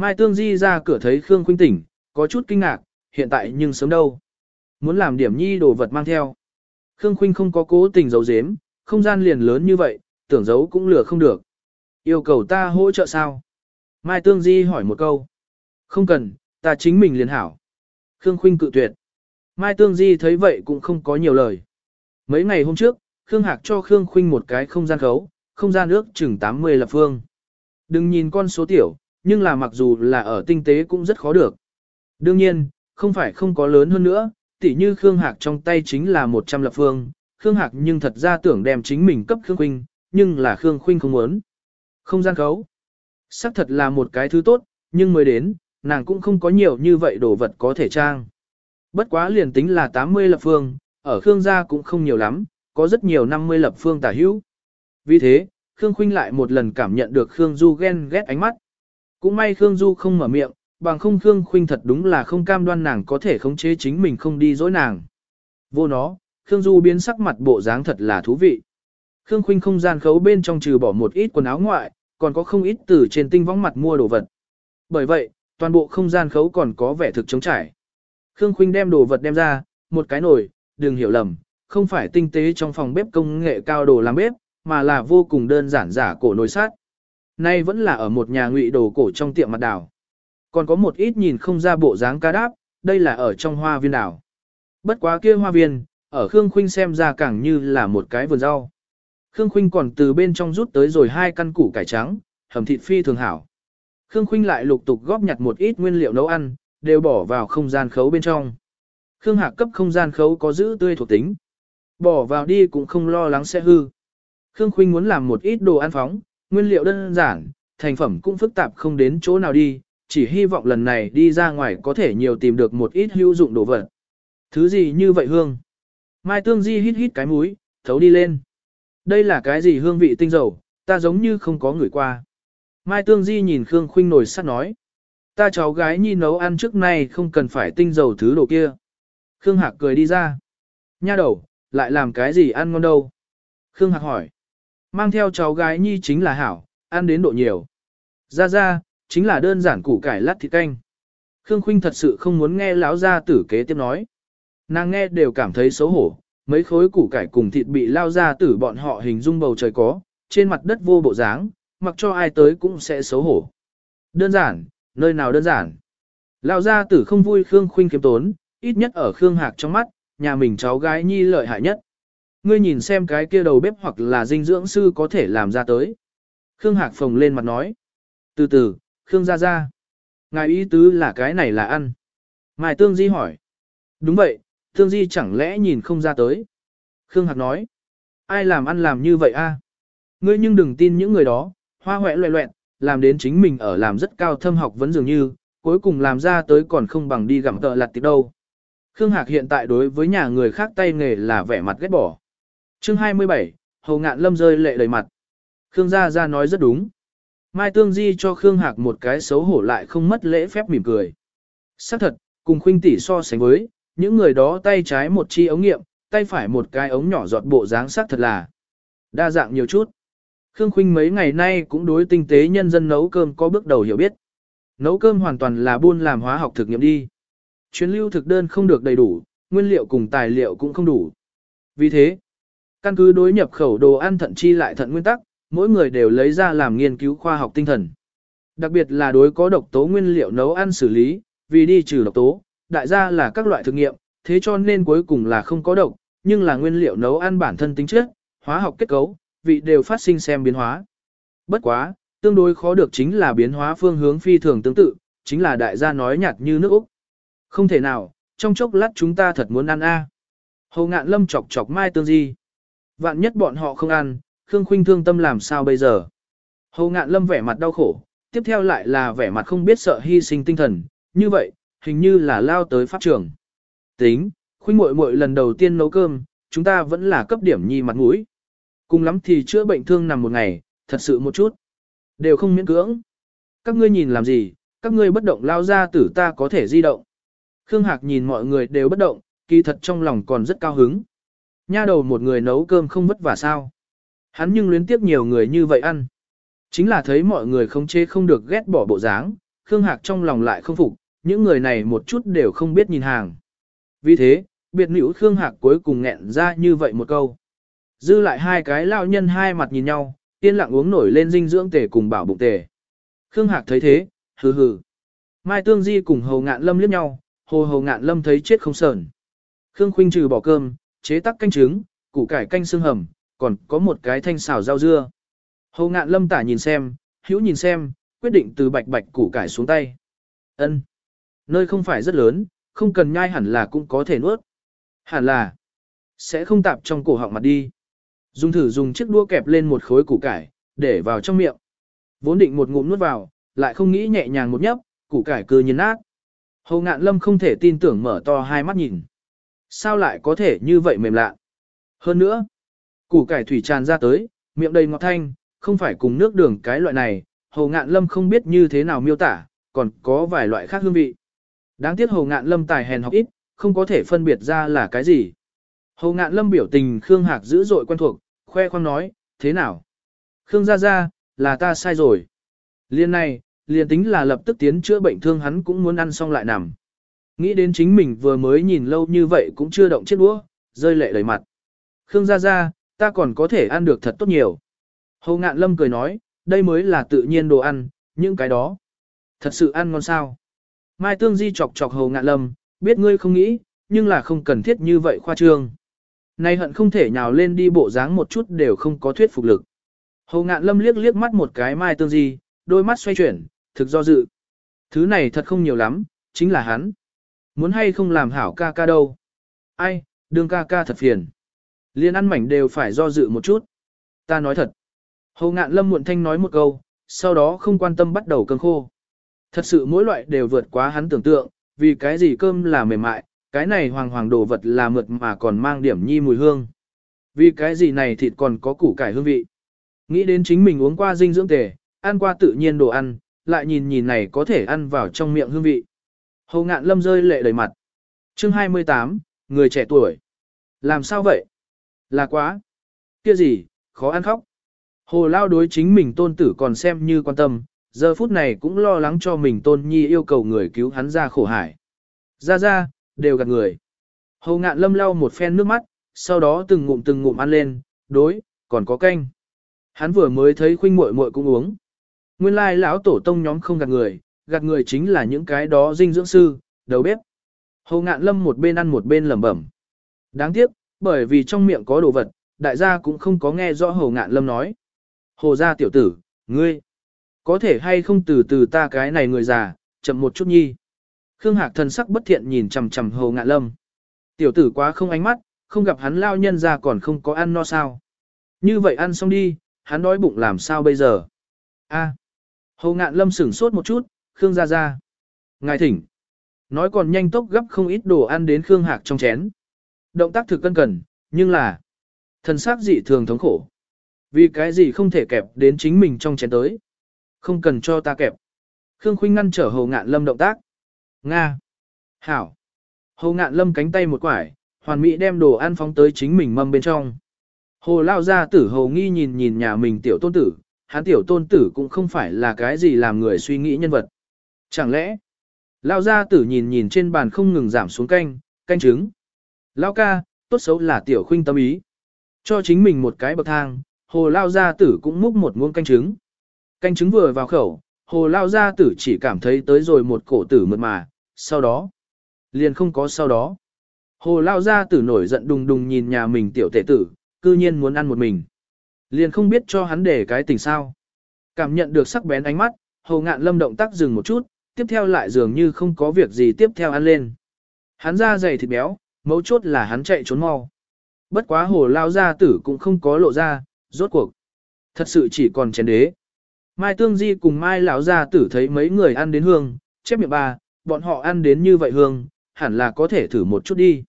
Mai Tương Di ra cửa thấy Khương Khuynh tỉnh, có chút kinh ngạc, hiện tại nhưng sớm đâu. Muốn làm điểm nhi đồ vật mang theo. Khương Khuynh không có cố tình giấu giếm, không gian liền lớn như vậy, tưởng giấu cũng lừa không được. Yêu cầu ta hỗ trợ sao? Mai Tương Di hỏi một câu. Không cần, ta chính mình liền hảo. Khương Khuynh cự tuyệt. Mai Tương Di thấy vậy cũng không có nhiều lời. Mấy ngày hôm trước, Khương Hạc cho Khương Khuynh một cái không gian khấu, không gian ước chừng 80 lập phương. Đừng nhìn con số tiểu, nhưng là mặc dù là ở tinh tế cũng rất khó được. Đương nhiên, không phải không có lớn hơn nữa, tỉ như Khương Hạc trong tay chính là 100 lập phương, Khương Hạc nhưng thật ra tưởng đem chính mình cấp Khương Khuynh, nhưng là Khương Khuynh không muốn. Không gian khấu. Sắc thật là một cái thứ tốt, nhưng mới đến, nàng cũng không có nhiều như vậy đồ vật có thể trang. Bất quá liền tính là 80 lập phương, ở Khương gia cũng không nhiều lắm, có rất nhiều 50 lập phương tả hữu. Vì thế, Khương Khuynh lại một lần cảm nhận được Khương Du ghen ghét ánh mắt. Cũng may Khương Du không mở miệng, bằng không Khương Khuynh thật đúng là không cam đoan nàng có thể khống chế chính mình không đi dối nàng. Vô nó, Khương Du biến sắc mặt bộ dáng thật là thú vị. Khương Khuynh không gian khấu bên trong trừ bỏ một ít quần áo ngoại, còn có không ít từ trên tinh võng mặt mua đồ vật. Bởi vậy, toàn bộ không gian khấu còn có vẻ thực chống trải. Khương Khuynh đem đồ vật đem ra, một cái nồi, đừng hiểu lầm, không phải tinh tế trong phòng bếp công nghệ cao đồ làm bếp, mà là vô cùng đơn giản giả cổ nồi sát. Nay vẫn là ở một nhà ngụy đồ cổ trong tiệm mặt đảo. Còn có một ít nhìn không ra bộ dáng cá đáp, đây là ở trong hoa viên đảo. Bất quá kia hoa viên, ở Khương Khuynh xem ra càng như là một cái vườn rau. Khương Khuynh còn từ bên trong rút tới rồi hai căn củ cải trắng, hầm thịt phi thường hảo. Khương Khuynh lại lục tục góp nhặt một ít nguyên liệu nấu ăn, đều bỏ vào không gian khấu bên trong. Khương Hạc cấp không gian khấu có giữ tươi thuộc tính. Bỏ vào đi cũng không lo lắng sẽ hư. Khương Khuynh muốn làm một ít đồ ăn phóng, nguyên liệu đơn giản, thành phẩm cũng phức tạp không đến chỗ nào đi, chỉ hy vọng lần này đi ra ngoài có thể nhiều tìm được một ít hữu dụng đồ vật. Thứ gì như vậy hương? Mai Tương Di hít hít cái mũi, thấu đi lên. Đây là cái gì hương vị tinh dầu, ta giống như không có người qua. Mai Tương Di nhìn Khương Khuynh nổi sắt nói. Ta cháu gái nhi nấu ăn trước nay không cần phải tinh dầu thứ đồ kia. Khương Hạc cười đi ra. Nha đầu, lại làm cái gì ăn ngon đâu? Khương Hạc hỏi. Mang theo cháu gái nhi chính là hảo, ăn đến độ nhiều. Ra ra, chính là đơn giản củ cải lát thịt canh. Khương Khuynh thật sự không muốn nghe lão gia tử kế tiếp nói. Nàng nghe đều cảm thấy xấu hổ, mấy khối củ cải cùng thịt bị lao ra tử bọn họ hình dung bầu trời có, trên mặt đất vô bộ dáng, mặc cho ai tới cũng sẽ xấu hổ. Đơn giản, nơi nào đơn giản. Lao gia tử không vui Khương Khuynh kiếm tốn, ít nhất ở Khương Hạc trong mắt, nhà mình cháu gái nhi lợi hại nhất. Ngươi nhìn xem cái kia đầu bếp hoặc là dinh dưỡng sư có thể làm ra tới. Khương Hạc phồng lên mặt nói. Từ từ, Khương ra ra. Ngài ý tứ là cái này là ăn. Mai Tương Di hỏi. Đúng vậy, Tương Di chẳng lẽ nhìn không ra tới. Khương Hạc nói. Ai làm ăn làm như vậy a? Ngươi nhưng đừng tin những người đó, hoa hoẹ loẹ loẹn, làm đến chính mình ở làm rất cao thâm học vẫn dường như, cuối cùng làm ra tới còn không bằng đi gặm tợ lặt tiệc đâu. Khương Hạc hiện tại đối với nhà người khác tay nghề là vẻ mặt ghét bỏ. Chương 27, Hầu Ngạn Lâm rơi lệ đầy mặt. Khương Gia Gia nói rất đúng. Mai Tương Di cho Khương Hạc một cái xấu hổ lại không mất lễ phép mỉm cười. Xác thật, cùng khuynh tỷ so sánh với, những người đó tay trái một chi ống nghiệm, tay phải một cái ống nhỏ giọt bộ dáng sắc thật là đa dạng nhiều chút. Khương Khuynh mấy ngày nay cũng đối tinh tế nhân dân nấu cơm có bước đầu hiểu biết. Nấu cơm hoàn toàn là buôn làm hóa học thực nghiệm đi. Chuyến lưu thực đơn không được đầy đủ, nguyên liệu cùng tài liệu cũng không đủ. Vì thế, căn cứ đối nhập khẩu đồ ăn thận chi lại thận nguyên tắc, mỗi người đều lấy ra làm nghiên cứu khoa học tinh thần. Đặc biệt là đối có độc tố nguyên liệu nấu ăn xử lý, vì đi trừ độc tố, đại gia là các loại thực nghiệm, thế cho nên cuối cùng là không có độc, nhưng là nguyên liệu nấu ăn bản thân tính chất, hóa học kết cấu, vị đều phát sinh xem biến hóa. Bất quá, tương đối khó được chính là biến hóa phương hướng phi thường tương tự, chính là đại gia nói nhạt như nước Úc. Không thể nào, trong chốc lát chúng ta thật muốn ăn a. À. Hầu ngạn lâm chọc chọc mai tương di. Vạn nhất bọn họ không ăn, Khương Khuynh thương tâm làm sao bây giờ. Hồ ngạn lâm vẻ mặt đau khổ, tiếp theo lại là vẻ mặt không biết sợ hy sinh tinh thần, như vậy, hình như là lao tới pháp trường. Tính, Khuynh muội muội lần đầu tiên nấu cơm, chúng ta vẫn là cấp điểm nhi mặt mũi. Cùng lắm thì chữa bệnh thương nằm một ngày, thật sự một chút. Đều không miễn cưỡng. Các ngươi nhìn làm gì, các ngươi bất động lao ra tử ta có thể di động. Khương Hạc nhìn mọi người đều bất động, kỳ thật trong lòng còn rất cao hứng. Nha đầu một người nấu cơm không vất vả sao. Hắn nhưng luyến tiếp nhiều người như vậy ăn. Chính là thấy mọi người không chê không được ghét bỏ bộ dáng, Khương Hạc trong lòng lại không phục, những người này một chút đều không biết nhìn hàng. Vì thế, biệt nữ Khương Hạc cuối cùng nghẹn ra như vậy một câu. Dư lại hai cái lao nhân hai mặt nhìn nhau, yên lặng uống nổi lên dinh dưỡng tề cùng bảo bụng tề. Khương Hạc thấy thế, hừ hừ. Mai Tương Di cùng Hầu Ngạn Lâm liếc nhau, Hồ Hầu Ngạn Lâm thấy chết không sờn. Khương Khuynh trừ bỏ cơm, chế tắc canh trứng, củ cải canh xương hầm, còn có một cái thanh xào rau dưa. Hồ Ngạn Lâm tả nhìn xem, hữu nhìn xem, quyết định từ bạch bạch củ cải xuống tay. Ân, Nơi không phải rất lớn, không cần nhai hẳn là cũng có thể nuốt. Hẳn là, sẽ không tạp trong cổ họng mặt đi. Dùng thử dùng chiếc đũa kẹp lên một khối củ cải, để vào trong miệng. Vốn định một ngụm nuốt vào, lại không nghĩ nhẹ nhàng một nhấp, củ cải cứ nhiên nát. Hồ ngạn lâm không thể tin tưởng mở to hai mắt nhìn. Sao lại có thể như vậy mềm lạ? Hơn nữa, củ cải thủy tràn ra tới, miệng đầy ngọt thanh, không phải cùng nước đường cái loại này, hầu ngạn lâm không biết như thế nào miêu tả, còn có vài loại khác hương vị. Đáng tiếc hầu ngạn lâm tài hèn học ít, không có thể phân biệt ra là cái gì. Hầu ngạn lâm biểu tình Khương Hạc dữ dội quen thuộc, khoe khoang nói, thế nào? Khương gia gia, là ta sai rồi. Liên này, liền tính là lập tức tiến chữa bệnh thương hắn cũng muốn ăn xong lại nằm. Nghĩ đến chính mình vừa mới nhìn lâu như vậy cũng chưa động chiếc đũa, rơi lệ đầy mặt. Khương gia gia, ta còn có thể ăn được thật tốt nhiều. Hầu ngạn lâm cười nói, đây mới là tự nhiên đồ ăn, những cái đó. Thật sự ăn ngon sao? Mai Tương Di chọc chọc hầu ngạn lâm, biết ngươi không nghĩ, nhưng là không cần thiết như vậy khoa trương. Nay hận không thể nhào lên đi bộ dáng một chút đều không có thuyết phục lực. Hầu ngạn lâm liếc liếc mắt một cái Mai Tương Di, đôi mắt xoay chuyển, thực do dự. Thứ này thật không nhiều lắm, chính là hắn. Muốn hay không làm hảo ca ca đâu. Ai, đương ca ca thật phiền. Liên ăn mảnh đều phải do dự một chút. Ta nói thật. Hầu ngạn lâm muộn thanh nói một câu, sau đó không quan tâm bắt đầu cơm khô. Thật sự mỗi loại đều vượt quá hắn tưởng tượng, vì cái gì cơm là mềm mại, cái này hoàng hoàng đồ vật là mượt mà còn mang điểm nhi mùi hương. Vì cái gì này thịt còn có củ cải hương vị. Nghĩ đến chính mình uống qua dinh dưỡng tề, ăn qua tự nhiên đồ ăn, lại nhìn nhìn này có thể ăn vào trong miệng hương vị. Hồ ngạn lâm rơi lệ đầy mặt. chương 28, người trẻ tuổi. Làm sao vậy? Là quá. Kia gì, khó ăn khóc. Hồ lao đối chính mình tôn tử còn xem như quan tâm, giờ phút này cũng lo lắng cho mình tôn nhi yêu cầu người cứu hắn ra khổ hải. Ra ra, đều gạt người. Hồ ngạn lâm lau một phen nước mắt, sau đó từng ngụm từng ngụm ăn lên, đối, còn có canh. Hắn vừa mới thấy khuynh muội muội cũng uống. Nguyên lai lão tổ tông nhóm không gạt người, gạt người chính là những cái đó dinh dưỡng sư, đầu bếp. hồ ngạn lâm một bên ăn một bên lẩm bẩm. Đáng tiếc, bởi vì trong miệng có đồ vật, đại gia cũng không có nghe rõ hồ ngạn lâm nói. Hồ gia tiểu tử, ngươi, có thể hay không từ từ ta cái này người già, chậm một chút nhi. Khương Hạc thần sắc bất thiện nhìn chằm chằm Hồ Ngạn Lâm. Tiểu tử quá không ánh mắt, không gặp hắn lao nhân ra còn không có ăn no sao. Như vậy ăn xong đi, hắn đói bụng làm sao bây giờ? A. Hồ ngạn lâm sửng sốt một chút, Khương gia gia, Ngài thỉnh. Nói còn nhanh tốc gấp không ít đồ ăn đến Khương Hạc trong chén. Động tác thực cân cần, nhưng là thần sắc dị thường thống khổ. Vì cái gì không thể kẹp đến chính mình trong chén tới. Không cần cho ta kẹp. Khương Khuynh ngăn trở Hồ Ngạn Lâm động tác. Nga. Hảo. Hồ Ngạn Lâm cánh tay một quải, hoàn mỹ đem đồ ăn phóng tới chính mình mâm bên trong. Hồ lao ra tử hồ nghi nhìn nhìn nhà mình tiểu tôn tử, hắn tiểu tôn tử cũng không phải là cái gì làm người suy nghĩ nhân vật. Chẳng lẽ, lao ra tử nhìn nhìn trên bàn không ngừng giảm xuống canh, canh trứng. Lao ca, tốt xấu là tiểu khuynh tâm ý. Cho chính mình một cái bậc thang, hồ lao gia tử cũng múc một muỗng canh trứng. Canh trứng vừa vào khẩu, hồ lao gia tử chỉ cảm thấy tới rồi một cổ tử mượt mà, sau đó, liền không có sau đó. Hồ lao gia tử nổi giận đùng đùng nhìn nhà mình tiểu tể tử, cư nhiên muốn ăn một mình. Liền không biết cho hắn để cái tình sao. Cảm nhận được sắc bén ánh mắt, hồ ngạn lâm động tác dừng một chút, tiếp theo lại dường như không có việc gì tiếp theo ăn lên. Hắn ra dày thịt béo, mấu chốt là hắn chạy trốn mau. Bất quá hồ lao gia tử cũng không có lộ ra, rốt cuộc. Thật sự chỉ còn chén đế. Mai Tương Di cùng Mai lão gia tử thấy mấy người ăn đến hương, chép miệng bà, bọn họ ăn đến như vậy hương, hẳn là có thể thử một chút đi.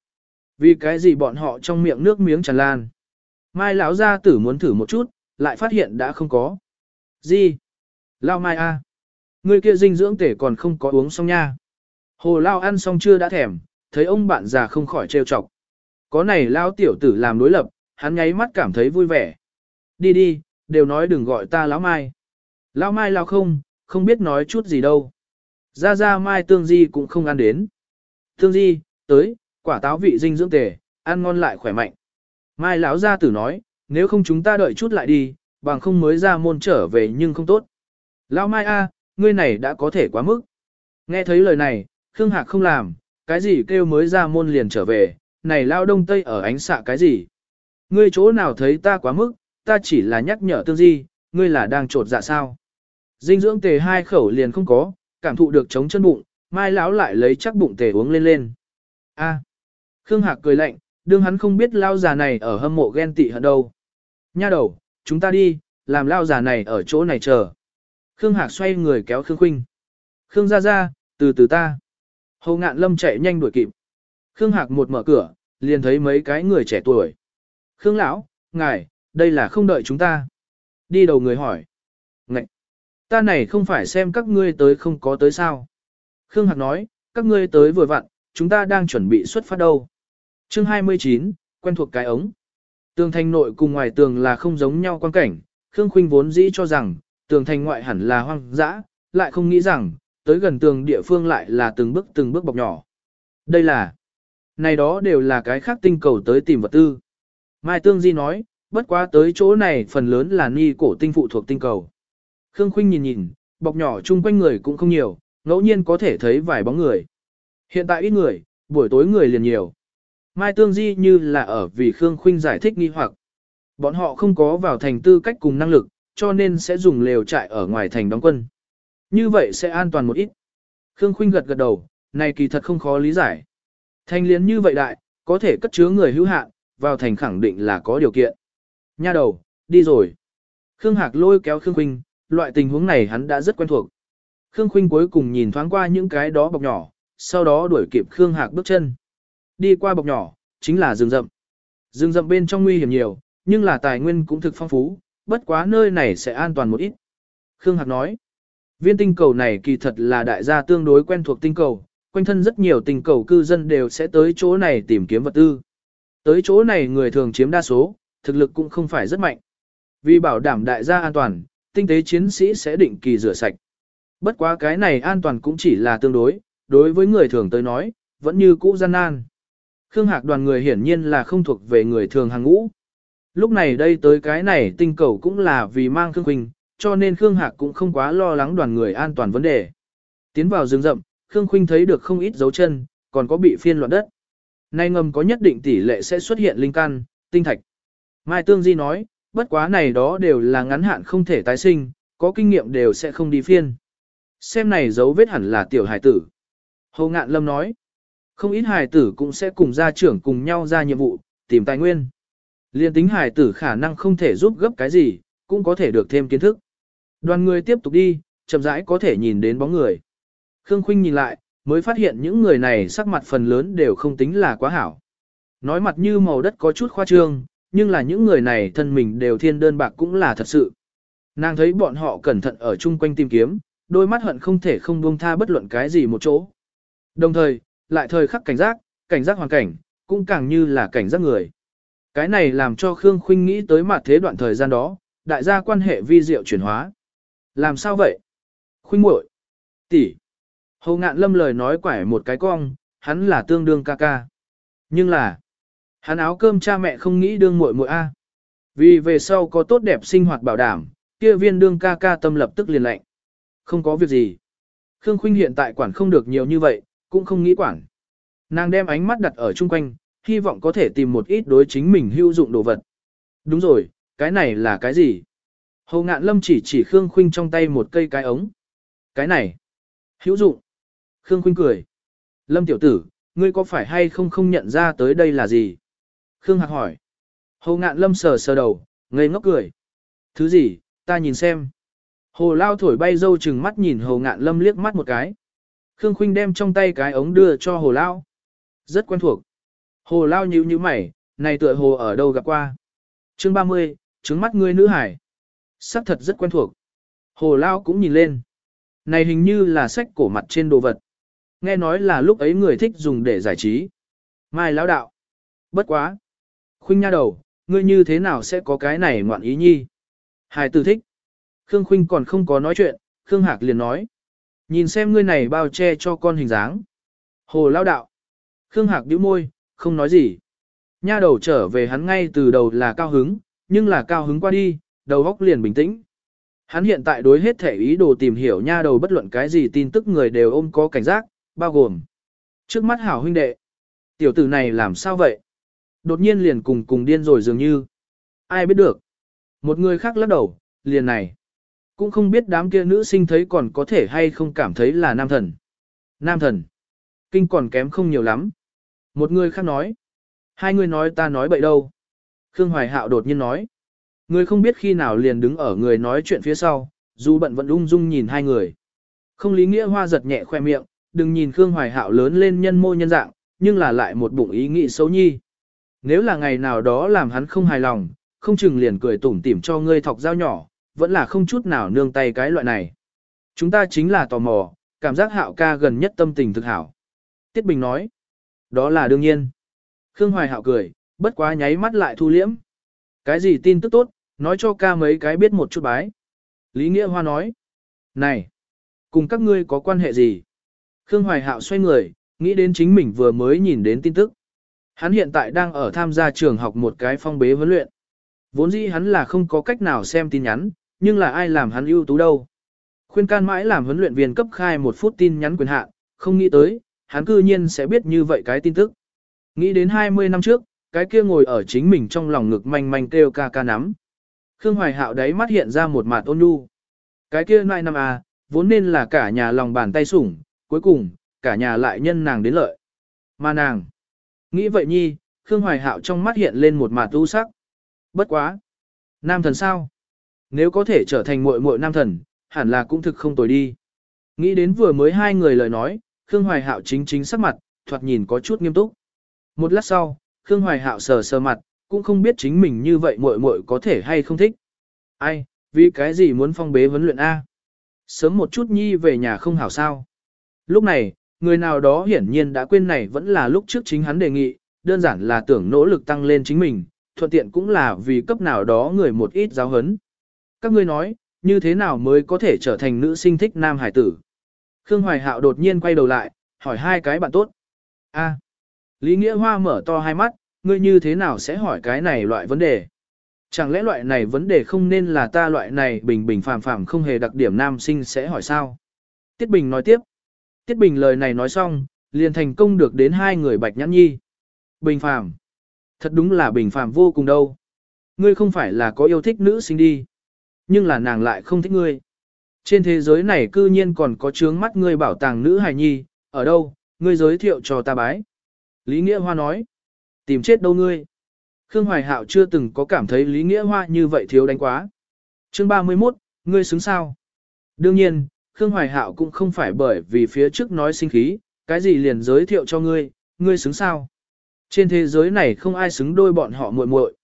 Vì cái gì bọn họ trong miệng nước miếng tràn lan. Mai lão gia tử muốn thử một chút, lại phát hiện đã không có. Gì? Lao Mai a, à. Người kia dinh dưỡng tể còn không có uống xong nha. Hồ Lao ăn xong chưa đã thèm, thấy ông bạn già không khỏi trêu chọc. Có này Lao tiểu tử làm đối lập, hắn nháy mắt cảm thấy vui vẻ. Đi đi, đều nói đừng gọi ta lão Mai. Lão Mai lão không, không biết nói chút gì đâu. Ra ra Mai Tương Di cũng không ăn đến. Tương Di, tới, quả táo vị dinh dưỡng tề, ăn ngon lại khỏe mạnh. Mai lão gia tử nói, nếu không chúng ta đợi chút lại đi, bằng không mới ra môn trở về nhưng không tốt. Lão Mai a, ngươi này đã có thể quá mức. Nghe thấy lời này, Khương Hạc không làm, cái gì kêu mới ra môn liền trở về, này lao đông tây ở ánh xạ cái gì. Ngươi chỗ nào thấy ta quá mức, ta chỉ là nhắc nhở tương di, ngươi là đang trột dạ sao. Dinh dưỡng tề hai khẩu liền không có, cảm thụ được chống chân bụng, mai lão lại lấy chắc bụng tề uống lên lên. A. Khương Hạc cười lạnh, đương hắn không biết lao già này ở hâm mộ ghen tị hận đâu. Nha đầu, chúng ta đi, làm lao già này ở chỗ này chờ. Khương Hạc xoay người kéo Khương Khuynh. Khương ra ra, từ từ ta. Hầu ngạn lâm chạy nhanh đuổi kịp. Khương Hạc một mở cửa, liền thấy mấy cái người trẻ tuổi. Khương lão, ngài, đây là không đợi chúng ta. Đi đầu người hỏi. Ngậy! Ta này không phải xem các ngươi tới không có tới sao. Khương Hạc nói, các ngươi tới vừa vặn, chúng ta đang chuẩn bị xuất phát đâu. Chương 29, quen thuộc cái ống. Tường thành nội cùng ngoài tường là không giống nhau quan cảnh, Khương Khuynh vốn dĩ cho rằng, tường thành ngoại hẳn là hoang dã, lại không nghĩ rằng, tới gần tường địa phương lại là từng bước từng bước bọc nhỏ. Đây là, này đó đều là cái khác tinh cầu tới tìm vật tư. Mai Tương Di nói, bất quá tới chỗ này phần lớn là ni cổ tinh phụ thuộc tinh cầu. Khương Khuynh nhìn nhìn, bọc nhỏ chung quanh người cũng không nhiều, ngẫu nhiên có thể thấy vài bóng người. Hiện tại ít người, buổi tối người liền nhiều. Mai Tương Di như là ở vì Khương Khuynh giải thích nghi hoặc. Bọn họ không có vào thành tư cách cùng năng lực, cho nên sẽ dùng lều trại ở ngoài thành đóng quân. Như vậy sẽ an toàn một ít. Khương Khuynh gật gật đầu, này kỳ thật không khó lý giải. Thành liên như vậy đại, có thể cất chứa người hữu hạn, vào thành khẳng định là có điều kiện. Nha đầu, đi rồi. Khương Hạc lôi kéo Khương Khuynh, loại tình huống này hắn đã rất quen thuộc. Khương Khuynh cuối cùng nhìn thoáng qua những cái đó bọc nhỏ, sau đó đuổi kịp Khương Hạc bước chân. Đi qua bọc nhỏ, chính là rừng rậm. Rừng rậm bên trong nguy hiểm nhiều, nhưng là tài nguyên cũng thực phong phú, bất quá nơi này sẽ an toàn một ít. Khương Hạc nói, viên tinh cầu này kỳ thật là đại gia tương đối quen thuộc tinh cầu, quanh thân rất nhiều tinh cầu cư dân đều sẽ tới chỗ này tìm kiếm vật tư. Tới chỗ này người thường chiếm đa số, thực lực cũng không phải rất mạnh. Vì bảo đảm đại gia an toàn, tinh tế chiến sĩ sẽ định kỳ rửa sạch. Bất quá cái này an toàn cũng chỉ là tương đối, đối với người thường tới nói, vẫn như cũ gian nan. Khương Hạc đoàn người hiển nhiên là không thuộc về người thường hàng ngũ. Lúc này đây tới cái này tinh cầu cũng là vì mang Khương Khuynh, cho nên Khương Hạc cũng không quá lo lắng đoàn người an toàn vấn đề. Tiến vào rừng rậm, Khương Khuynh thấy được không ít dấu chân, còn có bị phiên loạn đất. Nay ngầm có nhất định tỷ lệ sẽ xuất hiện linh căn, tinh thạch. Mai Tương Di nói, bất quá này đó đều là ngắn hạn không thể tái sinh, có kinh nghiệm đều sẽ không đi phiên. Xem này dấu vết hẳn là tiểu hải tử. Hồ Ngạn Lâm nói, không ít hải tử cũng sẽ cùng gia trưởng cùng nhau ra nhiệm vụ, tìm tài nguyên. Liên tính hải tử khả năng không thể giúp gấp cái gì, cũng có thể được thêm kiến thức. Đoàn người tiếp tục đi, chậm rãi có thể nhìn đến bóng người. Khương Khuynh nhìn lại, mới phát hiện những người này sắc mặt phần lớn đều không tính là quá hảo. Nói mặt như màu đất có chút khoa trương, nhưng là những người này thân mình đều thiên đơn bạc cũng là thật sự. Nàng thấy bọn họ cẩn thận ở chung quanh tìm kiếm, đôi mắt hận không thể không buông tha bất luận cái gì một chỗ. Đồng thời, lại thời khắc cảnh giác, cảnh giác hoàn cảnh, cũng càng như là cảnh giác người. Cái này làm cho Khương Khuynh nghĩ tới mặt thế đoạn thời gian đó, đại gia quan hệ vi diệu chuyển hóa. Làm sao vậy? Khuynh muội, tỷ. Hầu ngạn lâm lời nói quải một cái cong, hắn là tương đương ca ca. Nhưng là, hắn áo cơm cha mẹ không nghĩ đương muội muội a. Vì về sau có tốt đẹp sinh hoạt bảo đảm, kia viên đương ca ca tâm lập tức liền lệnh. Không có việc gì. Khương Khuynh hiện tại quản không được nhiều như vậy, cũng không nghĩ quản. Nàng đem ánh mắt đặt ở chung quanh, hy vọng có thể tìm một ít đối chính mình hữu dụng đồ vật. Đúng rồi, cái này là cái gì? Hồ ngạn lâm chỉ chỉ Khương Khuynh trong tay một cây cái ống. Cái này, hữu dụng. Khương Khuynh cười. Lâm tiểu tử, ngươi có phải hay không không nhận ra tới đây là gì? Khương Hạc hỏi. Hồ ngạn lâm sờ sờ đầu, ngây ngốc cười. Thứ gì, ta nhìn xem. Hồ lao thổi bay dâu chừng mắt nhìn hồ ngạn lâm liếc mắt một cái. Khương Khuynh đem trong tay cái ống đưa cho hồ lao. Rất quen thuộc. Hồ lao nhíu nhíu mày, này tựa hồ ở đâu gặp qua. Chương 30, trứng mắt ngươi nữ hải. Sắc thật rất quen thuộc. Hồ lao cũng nhìn lên. Này hình như là sách cổ mặt trên đồ vật. Nghe nói là lúc ấy người thích dùng để giải trí. Mai lão đạo. Bất quá. Khuynh nha đầu, ngươi như thế nào sẽ có cái này ngoạn ý nhi? Hải tử thích. Khương Khuynh còn không có nói chuyện, Khương Hạc liền nói. Nhìn xem ngươi này bao che cho con hình dáng. Hồ lao đạo. Khương Hạc nhíu môi, không nói gì. Nha đầu trở về hắn ngay từ đầu là cao hứng, nhưng là cao hứng qua đi, đầu góc liền bình tĩnh. Hắn hiện tại đối hết thể ý đồ tìm hiểu nha đầu bất luận cái gì tin tức người đều ôm có cảnh giác, bao gồm. Trước mắt hảo huynh đệ. Tiểu tử này làm sao vậy? Đột nhiên liền cùng cùng điên rồi dường như. Ai biết được. Một người khác lắc đầu, liền này. Cũng không biết đám kia nữ sinh thấy còn có thể hay không cảm thấy là nam thần. Nam thần. Kinh còn kém không nhiều lắm. Một người khác nói. Hai người nói ta nói bậy đâu. Khương Hoài Hạo đột nhiên nói. Người không biết khi nào liền đứng ở người nói chuyện phía sau, dù bận vẫn ung dung nhìn hai người. Không lý nghĩa hoa giật nhẹ khoe miệng, đừng nhìn Khương Hoài Hạo lớn lên nhân mô nhân dạng, nhưng là lại một bụng ý nghĩ xấu nhi. Nếu là ngày nào đó làm hắn không hài lòng, không chừng liền cười tủm tỉm cho ngươi thọc dao nhỏ, vẫn là không chút nào nương tay cái loại này. Chúng ta chính là tò mò, cảm giác hạo ca gần nhất tâm tình thực hảo. Tiết Bình nói, đó là đương nhiên. Khương Hoài hạo cười, bất quá nháy mắt lại thu liễm. Cái gì tin tức tốt, nói cho ca mấy cái biết một chút bái. Lý Nghĩa Hoa nói, này, cùng các ngươi có quan hệ gì? Khương Hoài hạo xoay người, nghĩ đến chính mình vừa mới nhìn đến tin tức. Hắn hiện tại đang ở tham gia trường học một cái phong bế huấn luyện. Vốn dĩ hắn là không có cách nào xem tin nhắn, nhưng là ai làm hắn ưu tú đâu. Khuyên can mãi làm huấn luyện viên cấp khai một phút tin nhắn quyền hạn, không nghĩ tới, hắn cư nhiên sẽ biết như vậy cái tin tức. Nghĩ đến 20 năm trước, cái kia ngồi ở chính mình trong lòng ngực manh manh kêu ca ca nắm. Khương Hoài Hạo đấy mắt hiện ra một mặt ôn nhu. Cái kia nai năm à, vốn nên là cả nhà lòng bàn tay sủng, cuối cùng, cả nhà lại nhân nàng đến lợi. Mà nàng, nghĩ vậy nhi, Khương Hoài Hạo trong mắt hiện lên một mặt u sắc. Bất quá. Nam thần sao? Nếu có thể trở thành muội muội nam thần, hẳn là cũng thực không tồi đi. Nghĩ đến vừa mới hai người lời nói, Khương Hoài Hạo chính chính sắc mặt, thoạt nhìn có chút nghiêm túc. Một lát sau, Khương Hoài Hạo sờ sờ mặt, cũng không biết chính mình như vậy muội muội có thể hay không thích. Ai, vì cái gì muốn phong bế vấn luyện A? Sớm một chút nhi về nhà không hảo sao. Lúc này, người nào đó hiển nhiên đã quên này vẫn là lúc trước chính hắn đề nghị, đơn giản là tưởng nỗ lực tăng lên chính mình, thuận tiện cũng là vì cấp nào đó người một ít giáo hấn. Các ngươi nói, như thế nào mới có thể trở thành nữ sinh thích nam hải tử? Khương Hoài Hạo đột nhiên quay đầu lại, hỏi hai cái bạn tốt. A. Lý Nghĩa Hoa mở to hai mắt, ngươi như thế nào sẽ hỏi cái này loại vấn đề? Chẳng lẽ loại này vấn đề không nên là ta loại này bình bình phàm phàm không hề đặc điểm nam sinh sẽ hỏi sao? Tiết Bình nói tiếp. Tiết Bình lời này nói xong, liền thành công được đến hai người bạch nhãn nhi. Bình phàm. Thật đúng là bình phàm vô cùng đâu. Ngươi không phải là có yêu thích nữ sinh đi. Nhưng là nàng lại không thích ngươi. Trên thế giới này cư nhiên còn có chướng mắt ngươi bảo tàng nữ hài nhi, ở đâu, ngươi giới thiệu cho ta bái. Lý Nghĩa Hoa nói, tìm chết đâu ngươi. Khương Hoài Hạo chưa từng có cảm thấy Lý Nghĩa Hoa như vậy thiếu đánh quá. Chương 31, ngươi xứng sao? Đương nhiên, Khương Hoài Hạo cũng không phải bởi vì phía trước nói sinh khí, cái gì liền giới thiệu cho ngươi, ngươi xứng sao. Trên thế giới này không ai xứng đôi bọn họ muội muội.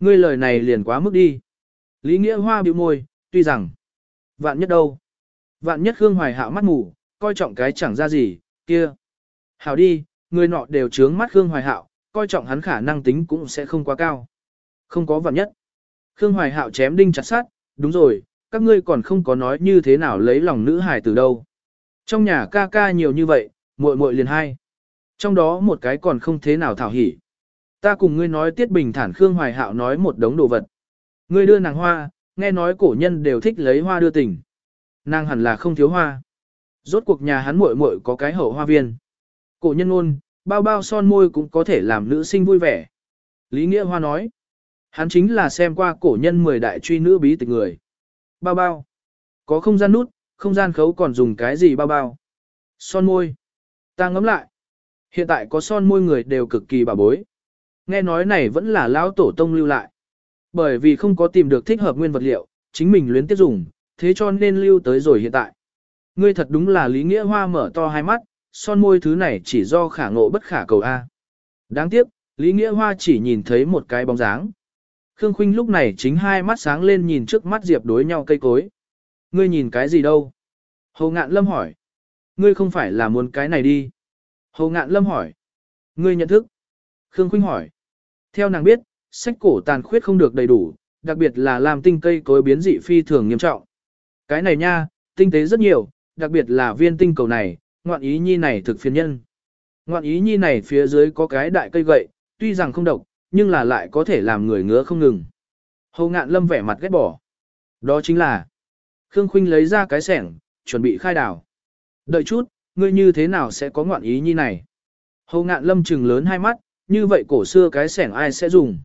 Ngươi lời này liền quá mức đi. Lý Nghĩa Hoa bĩu môi, tuy rằng, vạn nhất đâu. Vạn nhất Khương Hoài Hạo mắt mù, coi trọng cái chẳng ra gì, kia. Hảo đi, người nọ đều trướng mắt Khương Hoài Hạo, coi trọng hắn khả năng tính cũng sẽ không quá cao. Không có vạn nhất. Khương Hoài Hạo chém đinh chặt sát, đúng rồi, các ngươi còn không có nói như thế nào lấy lòng nữ hài từ đâu. Trong nhà ca ca nhiều như vậy, muội muội liền hai. Trong đó một cái còn không thế nào thảo hỉ. Ta cùng ngươi nói tiết bình thản Khương Hoài Hạo nói một đống đồ vật. Ngươi đưa nàng hoa, nghe nói cổ nhân đều thích lấy hoa đưa tình. Nàng hẳn là không thiếu hoa. Rốt cuộc nhà hắn muội muội có cái hậu hoa viên. Cổ nhân ôn, bao bao son môi cũng có thể làm nữ sinh vui vẻ. Lý Nghĩa Hoa nói, hắn chính là xem qua cổ nhân 10 đại truy nữ bí tịch người. Bao bao, có không gian nút, không gian khấu còn dùng cái gì bao bao. Son môi, ta ngẫm lại. Hiện tại có son môi người đều cực kỳ bà bối. Nghe nói này vẫn là lão tổ tông lưu lại. Bởi vì không có tìm được thích hợp nguyên vật liệu, chính mình luyến tiếp dùng, thế cho nên lưu tới rồi hiện tại. Ngươi thật đúng là lý nghĩa hoa mở to hai mắt, son môi thứ này chỉ do khả ngộ bất khả cầu A. Đáng tiếc, Lý Nghĩa Hoa chỉ nhìn thấy một cái bóng dáng. Khương Khuynh lúc này chính hai mắt sáng lên nhìn trước mắt Diệp đối nhau cây cối. Ngươi nhìn cái gì đâu? Hồ Ngạn Lâm hỏi. Ngươi không phải là muốn cái này đi. Hồ Ngạn Lâm hỏi. Ngươi nhận thức. Khương Khuynh hỏi. Theo nàng biết, sách cổ tàn khuyết không được đầy đủ, đặc biệt là làm tinh cây cối biến dị phi thường nghiêm trọng. Cái này nha, tinh tế rất nhiều, đặc biệt là viên tinh cầu này, ngoạn ý nhi này thực phiền nhân. Ngoạn ý nhi này phía dưới có cái đại cây gậy, tuy rằng không độc, nhưng là lại có thể làm người ngứa không ngừng. Hầu ngạn lâm vẻ mặt ghét bỏ. Đó chính là, Khương Khuynh lấy ra cái sẻng, chuẩn bị khai đào. Đợi chút, ngươi như thế nào sẽ có ngoạn ý nhi này? Hầu ngạn lâm trừng lớn hai mắt, như vậy cổ xưa cái sẻng ai sẽ dùng?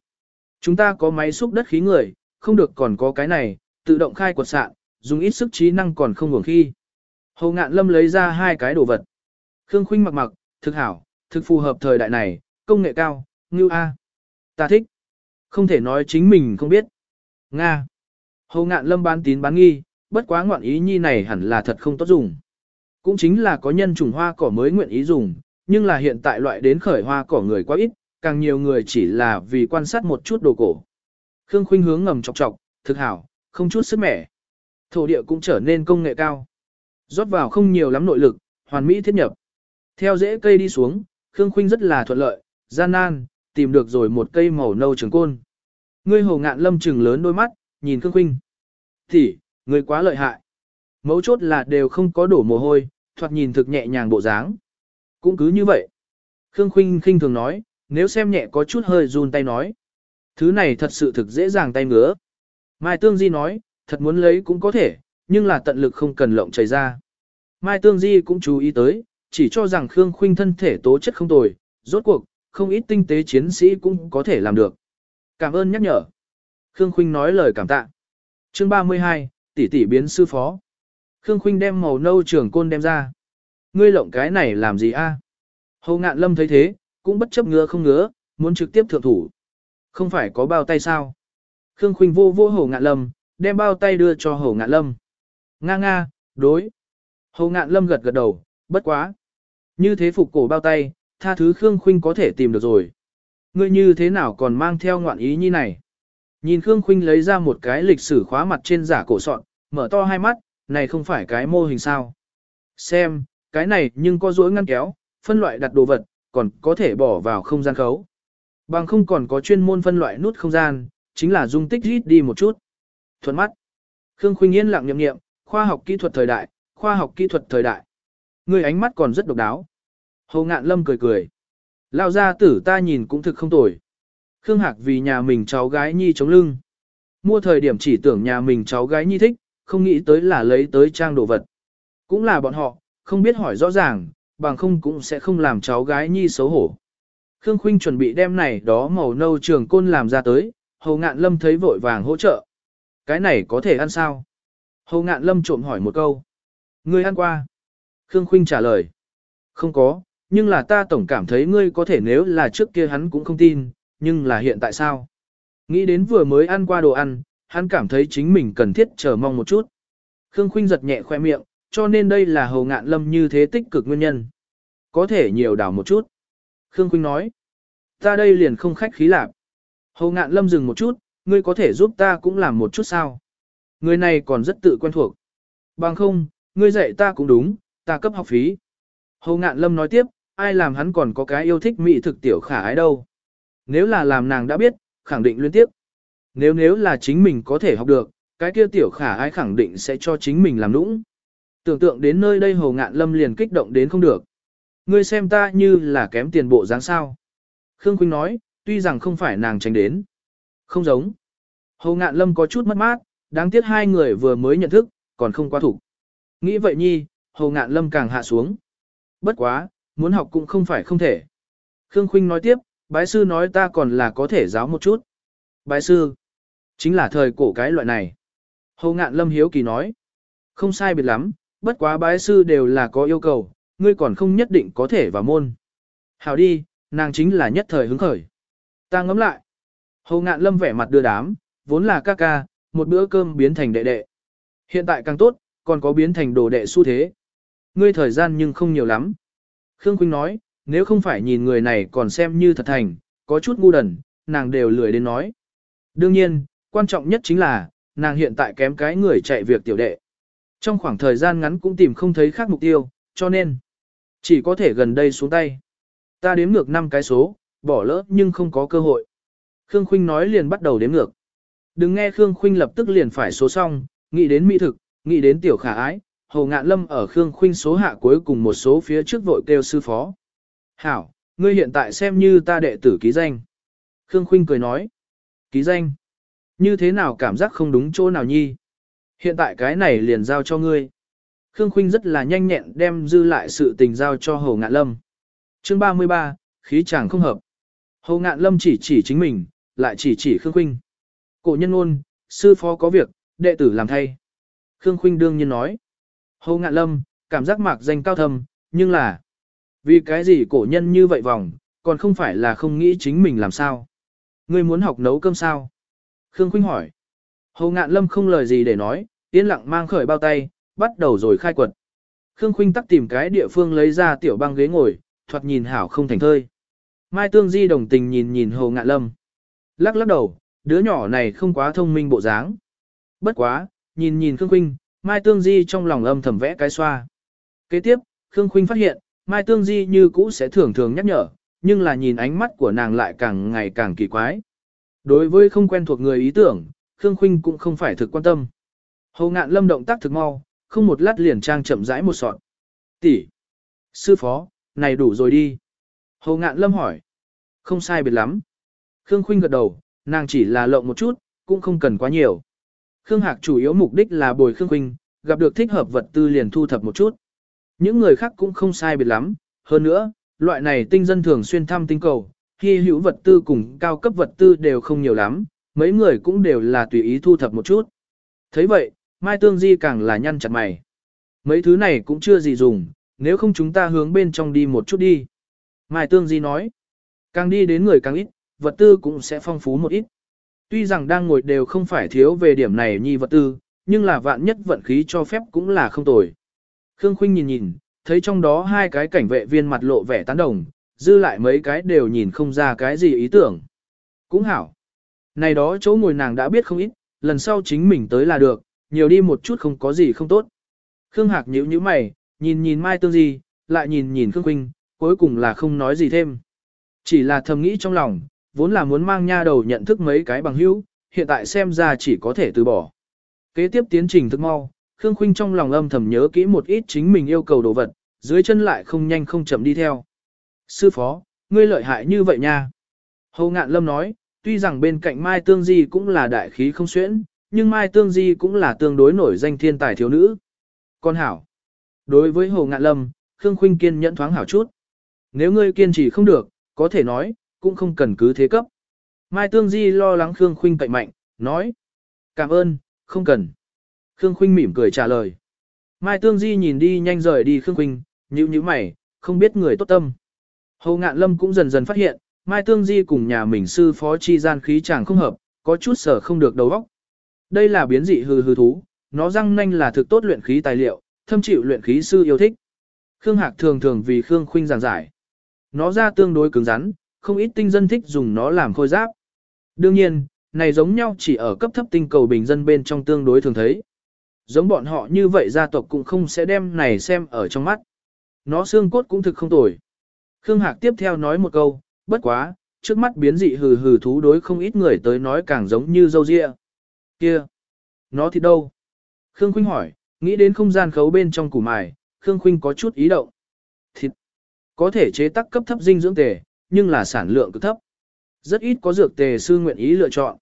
Chúng ta có máy xúc đất khí người, không được còn có cái này, tự động khai quật sạn, dùng ít sức trí năng còn không hưởng khi. Hầu ngạn lâm lấy ra hai cái đồ vật. Khương Khuynh mặc mặc, thực hảo, thực phù hợp thời đại này, công nghệ cao, ngưu A. Ta thích. Không thể nói chính mình không biết. Nga. Hầu ngạn lâm bán tín bán nghi, bất quá ngoạn ý nhi này hẳn là thật không tốt dùng. Cũng chính là có nhân trùng hoa cỏ mới nguyện ý dùng, nhưng là hiện tại loại đến khởi hoa cỏ người quá ít, càng nhiều người chỉ là vì quan sát một chút đồ cổ. Khương Khuynh hướng ngầm chọc chọc, thực hảo, không chút sức mẻ. Thổ địa cũng trở nên công nghệ cao. Rót vào không nhiều lắm nội lực, hoàn mỹ thiết nhập. Theo rễ cây đi xuống, Khương Khuynh rất là thuận lợi, gian nan, tìm được rồi một cây màu nâu trường côn. Ngươi hồ ngạn lâm trừng lớn đôi mắt, nhìn Khương Khuynh. Thì, ngươi quá lợi hại. Mấu chốt là đều không có đổ mồ hôi, thoạt nhìn thực nhẹ nhàng bộ dáng. Cũng cứ như vậy. Khương Khuynh khinh thường nói, nếu xem nhẹ có chút hơi run tay nói. Thứ này thật sự thực dễ dàng tay ngứa. Mai Tương Di nói, thật muốn lấy cũng có thể, nhưng là tận lực không cần lộng chảy ra. Mai Tương Di cũng chú ý tới, chỉ cho rằng Khương Khuynh thân thể tố chất không tồi, rốt cuộc, không ít tinh tế chiến sĩ cũng có thể làm được. Cảm ơn nhắc nhở. Khương Khuynh nói lời cảm tạ. Chương 32, tỷ tỷ biến sư phó. Khương Khuynh đem màu nâu trưởng côn đem ra. Ngươi lộng cái này làm gì a? Hồ Ngạn Lâm thấy thế, cũng bất chấp ngứa không ngứa, muốn trực tiếp thượng thủ. Không phải có bao tay sao? Khương Khuynh vô vô Hồ Ngạn Lâm, đem bao tay đưa cho Hồ Ngạn Lâm. Nga nga, đối. Hồ Ngạn Lâm gật gật đầu, bất quá. Như thế phục cổ bao tay, tha thứ Khương Khuynh có thể tìm được rồi. Ngươi như thế nào còn mang theo ngoạn ý như này? Nhìn Khương Khuynh lấy ra một cái lịch sử khóa mặt trên giả cổ sọn, mở to hai mắt, này không phải cái mô hình sao. Xem, cái này nhưng có rỗi ngăn kéo, phân loại đặt đồ vật, còn có thể bỏ vào không gian khấu. Bằng không còn có chuyên môn phân loại nút không gian, chính là dung tích rít đi một chút. Thuận mắt. Khương Khuynh yên lặng nhậm nghiệm, khoa học kỹ thuật thời đại, khoa học kỹ thuật thời đại. Người ánh mắt còn rất độc đáo. Hồ Ngạn Lâm cười cười. Lao gia tử ta nhìn cũng thực không tồi. Khương Hạc vì nhà mình cháu gái nhi chống lưng. Mua thời điểm chỉ tưởng nhà mình cháu gái nhi thích, không nghĩ tới là lấy tới trang đồ vật. Cũng là bọn họ, không biết hỏi rõ ràng, bằng không cũng sẽ không làm cháu gái nhi xấu hổ. Khương Khuynh chuẩn bị đem này đó màu nâu trường côn làm ra tới, Hồ Ngạn Lâm thấy vội vàng hỗ trợ. Cái này có thể ăn sao? Hồ Ngạn Lâm trộm hỏi một câu. Ngươi ăn qua. Khương Khuynh trả lời. Không có, nhưng là ta tổng cảm thấy ngươi có thể nếu là trước kia hắn cũng không tin, nhưng là hiện tại sao? Nghĩ đến vừa mới ăn qua đồ ăn, hắn cảm thấy chính mình cần thiết chờ mong một chút. Khương Khuynh giật nhẹ khoe miệng, cho nên đây là hầu Ngạn Lâm như thế tích cực nguyên nhân. Có thể nhiều đảo một chút. Khương Quynh nói, ta đây liền không khách khí lạc. hầu Ngạn Lâm dừng một chút, ngươi có thể giúp ta cũng làm một chút sao? Người này còn rất tự quen thuộc. Bằng không, ngươi dạy ta cũng đúng, ta cấp học phí. hầu Ngạn Lâm nói tiếp, ai làm hắn còn có cái yêu thích mỹ thực tiểu khả ái đâu. Nếu là làm nàng đã biết, khẳng định liên tiếp. Nếu nếu là chính mình có thể học được, cái kia tiểu khả ái khẳng định sẽ cho chính mình làm nũng. Tưởng tượng đến nơi đây Hồ Ngạn Lâm liền kích động đến không được. Ngươi xem ta như là kém tiền bộ dáng sao. Khương Quỳnh nói, tuy rằng không phải nàng tránh đến. Không giống. Hồ Ngạn Lâm có chút mất mát, đáng tiếc hai người vừa mới nhận thức, còn không quá thủ. Nghĩ vậy nhi, Hồ Ngạn Lâm càng hạ xuống. Bất quá, muốn học cũng không phải không thể. Khương Khuynh nói tiếp, bái sư nói ta còn là có thể giáo một chút. Bái sư, chính là thời cổ cái loại này. Hồ Ngạn Lâm hiếu kỳ nói, không sai biệt lắm, bất quá bái sư đều là có yêu cầu, ngươi còn không nhất định có thể vào môn. Hảo đi, nàng chính là nhất thời hứng khởi. Ta ngẫm lại. Hồ Ngạn Lâm vẻ mặt đưa đám, vốn là ca ca, một bữa cơm biến thành đệ đệ. Hiện tại càng tốt, còn có biến thành đồ đệ xu thế. Ngươi thời gian nhưng không nhiều lắm. Khương Quynh nói, nếu không phải nhìn người này còn xem như thật thành, có chút ngu đần, nàng đều lười đến nói. Đương nhiên, quan trọng nhất chính là, nàng hiện tại kém cái người chạy việc tiểu đệ. Trong khoảng thời gian ngắn cũng tìm không thấy khác mục tiêu, cho nên, chỉ có thể gần đây xuống tay. Ta đếm ngược 5 cái số, bỏ lỡ nhưng không có cơ hội. Khương Khuynh nói liền bắt đầu đếm ngược. Đừng nghe Khương Khuynh lập tức liền phải số xong, nghĩ đến mỹ thực, nghĩ đến tiểu khả ái, Hồ Ngạn Lâm ở Khương Khuynh số hạ cuối cùng một số phía trước vội kêu sư phó. Hảo, ngươi hiện tại xem như ta đệ tử ký danh. Khương Khuynh cười nói. Ký danh. Như thế nào cảm giác không đúng chỗ nào nhi? Hiện tại cái này liền giao cho ngươi. Khương Khuynh rất là nhanh nhẹn đem dư lại sự tình giao cho Hồ Ngạn Lâm. Chương 33, khí chàng không hợp. Hồ Ngạn Lâm chỉ chỉ chính mình, lại chỉ chỉ Khương Khuynh. Cổ nhân ôn, sư phó có việc, đệ tử làm thay. Khương Khuynh đương nhiên nói. Hồ Ngạn Lâm, cảm giác mạc danh cao thâm, nhưng là... Vì cái gì cổ nhân như vậy vòng, còn không phải là không nghĩ chính mình làm sao. Ngươi muốn học nấu cơm sao? Khương Khuynh hỏi. Hồ Ngạn Lâm không lời gì để nói, yên lặng mang khởi bao tay, bắt đầu rồi khai quật. Khương Khuynh tắc tìm cái địa phương lấy ra tiểu băng ghế ngồi, thoạt nhìn hảo không thành thơi. Mai Tương Di đồng tình nhìn nhìn Hồ Ngạn Lâm. Lắc lắc đầu, đứa nhỏ này không quá thông minh bộ dáng. Bất quá, nhìn nhìn Khương Khuynh, Mai Tương Di trong lòng âm thầm vẽ cái xoa. Kế tiếp, Khương Khuynh phát hiện, Mai Tương Di như cũ sẽ thường thường nhắc nhở, nhưng là nhìn ánh mắt của nàng lại càng ngày càng kỳ quái. Đối với không quen thuộc người ý tưởng, Khương Khuynh cũng không phải thực quan tâm. Hồ Ngạn Lâm động tác thực mau, không một lát liền trang chậm rãi một sọt. Tỷ, sư phó, này đủ rồi đi. Hồ Ngạn Lâm hỏi. Không sai biệt lắm. Khương Khuynh gật đầu, nàng chỉ là lộng một chút, cũng không cần quá nhiều. Khương Hạc chủ yếu mục đích là bồi Khương Khuynh, gặp được thích hợp vật tư liền thu thập một chút. Những người khác cũng không sai biệt lắm, hơn nữa, loại này tinh dân thường xuyên thăm tinh cầu, khi hữu vật tư cùng cao cấp vật tư đều không nhiều lắm, mấy người cũng đều là tùy ý thu thập một chút. thấy vậy, Mai Tương Di càng là nhăn chặt mày. Mấy thứ này cũng chưa gì dùng, nếu không chúng ta hướng bên trong đi một chút đi. Mai Tương Di nói, càng đi đến người càng ít, vật tư cũng sẽ phong phú một ít. Tuy rằng đang ngồi đều không phải thiếu về điểm này nhi vật tư, nhưng là vạn nhất vận khí cho phép cũng là không tồi. Khương Khuynh nhìn nhìn, thấy trong đó hai cái cảnh vệ viên mặt lộ vẻ tán đồng, dư lại mấy cái đều nhìn không ra cái gì ý tưởng. Cũng hảo. Này đó chỗ ngồi nàng đã biết không ít, lần sau chính mình tới là được, nhiều đi một chút không có gì không tốt. Khương Hạc nhíu nhíu mày, nhìn nhìn Mai Tương Di, lại nhìn nhìn Khương Quynh, cuối cùng là không nói gì thêm. Chỉ là thầm nghĩ trong lòng, vốn là muốn mang nha đầu nhận thức mấy cái bằng hữu, hiện tại xem ra chỉ có thể từ bỏ. Kế tiếp tiến trình thức mau, Khương Khuynh trong lòng âm thầm nhớ kỹ một ít chính mình yêu cầu đồ vật, dưới chân lại không nhanh không chậm đi theo. Sư phó, ngươi lợi hại như vậy nha. Hồ Ngạn Lâm nói, tuy rằng bên cạnh Mai Tương Di cũng là đại khí không xuyễn, nhưng Mai Tương Di cũng là tương đối nổi danh thiên tài thiếu nữ. Con hảo. Đối với Hồ Ngạn Lâm, Khương Khuynh kiên nhẫn thoáng hảo chút. Nếu ngươi kiên trì không được, có thể nói, cũng không cần cứ thế cấp. Mai Tương Di lo lắng Khương Khuynh cậy mạnh, nói. Cảm ơn, không cần. Khương Khuynh mỉm cười trả lời. Mai Tương Di nhìn đi nhanh rời đi Khương Khuynh, nhíu nhíu mày, không biết người tốt tâm. Hồ Ngạn Lâm cũng dần dần phát hiện, Mai Tương Di cùng nhà mình sư phó chi gian khí chàng không hợp, có chút sở không được đầu óc. Đây là biến dị hư hư thú, nó răng nanh là thực tốt luyện khí tài liệu, thâm chịu luyện khí sư yêu thích. Khương Hạc thường thường vì Khương Khuynh giảng giải. Nó ra tương đối cứng rắn, không ít tinh dân thích dùng nó làm khôi giáp. Đương nhiên, này giống nhau chỉ ở cấp thấp tinh cầu bình dân bên trong tương đối thường thấy. Giống bọn họ như vậy gia tộc cũng không sẽ đem này xem ở trong mắt. Nó xương cốt cũng thực không tồi. Khương Hạc tiếp theo nói một câu, bất quá, trước mắt biến dị hừ hừ thú đối không ít người tới nói càng giống như dâu ria. Kia! Nó thì đâu? Khương Khuynh hỏi, nghĩ đến không gian khấu bên trong củ mài, Khương Khuynh có chút ý động. Thịt! Có thể chế tác cấp thấp dinh dưỡng tề, nhưng là sản lượng cực thấp. Rất ít có dược tề sư nguyện ý lựa chọn.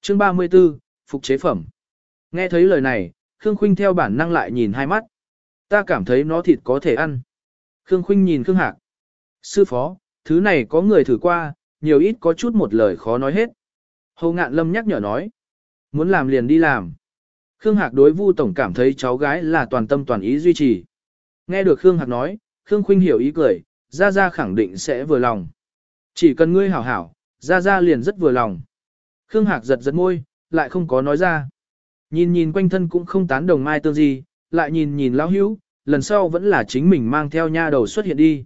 Chương 34, Phục chế phẩm. Nghe thấy lời này, Khương Khuynh theo bản năng lại nhìn hai mắt. Ta cảm thấy nó thịt có thể ăn. Khương Khuynh nhìn Khương Hạc. Sư phó, thứ này có người thử qua, nhiều ít có chút một lời khó nói hết. Hồ Ngạn Lâm nhắc nhở nói. Muốn làm liền đi làm. Khương Hạc đối Vu Tổng cảm thấy cháu gái là toàn tâm toàn ý duy trì. Nghe được Khương Hạc nói, Khương Khuynh hiểu ý cười, Gia Gia khẳng định sẽ vừa lòng. Chỉ cần ngươi hảo hảo, Gia Gia liền rất vừa lòng. Khương Hạc giật giật môi, lại không có nói ra. Nhìn nhìn quanh thân cũng không tán đồng mai tương gì, lại nhìn nhìn lão hữu, lần sau vẫn là chính mình mang theo nha đầu xuất hiện đi.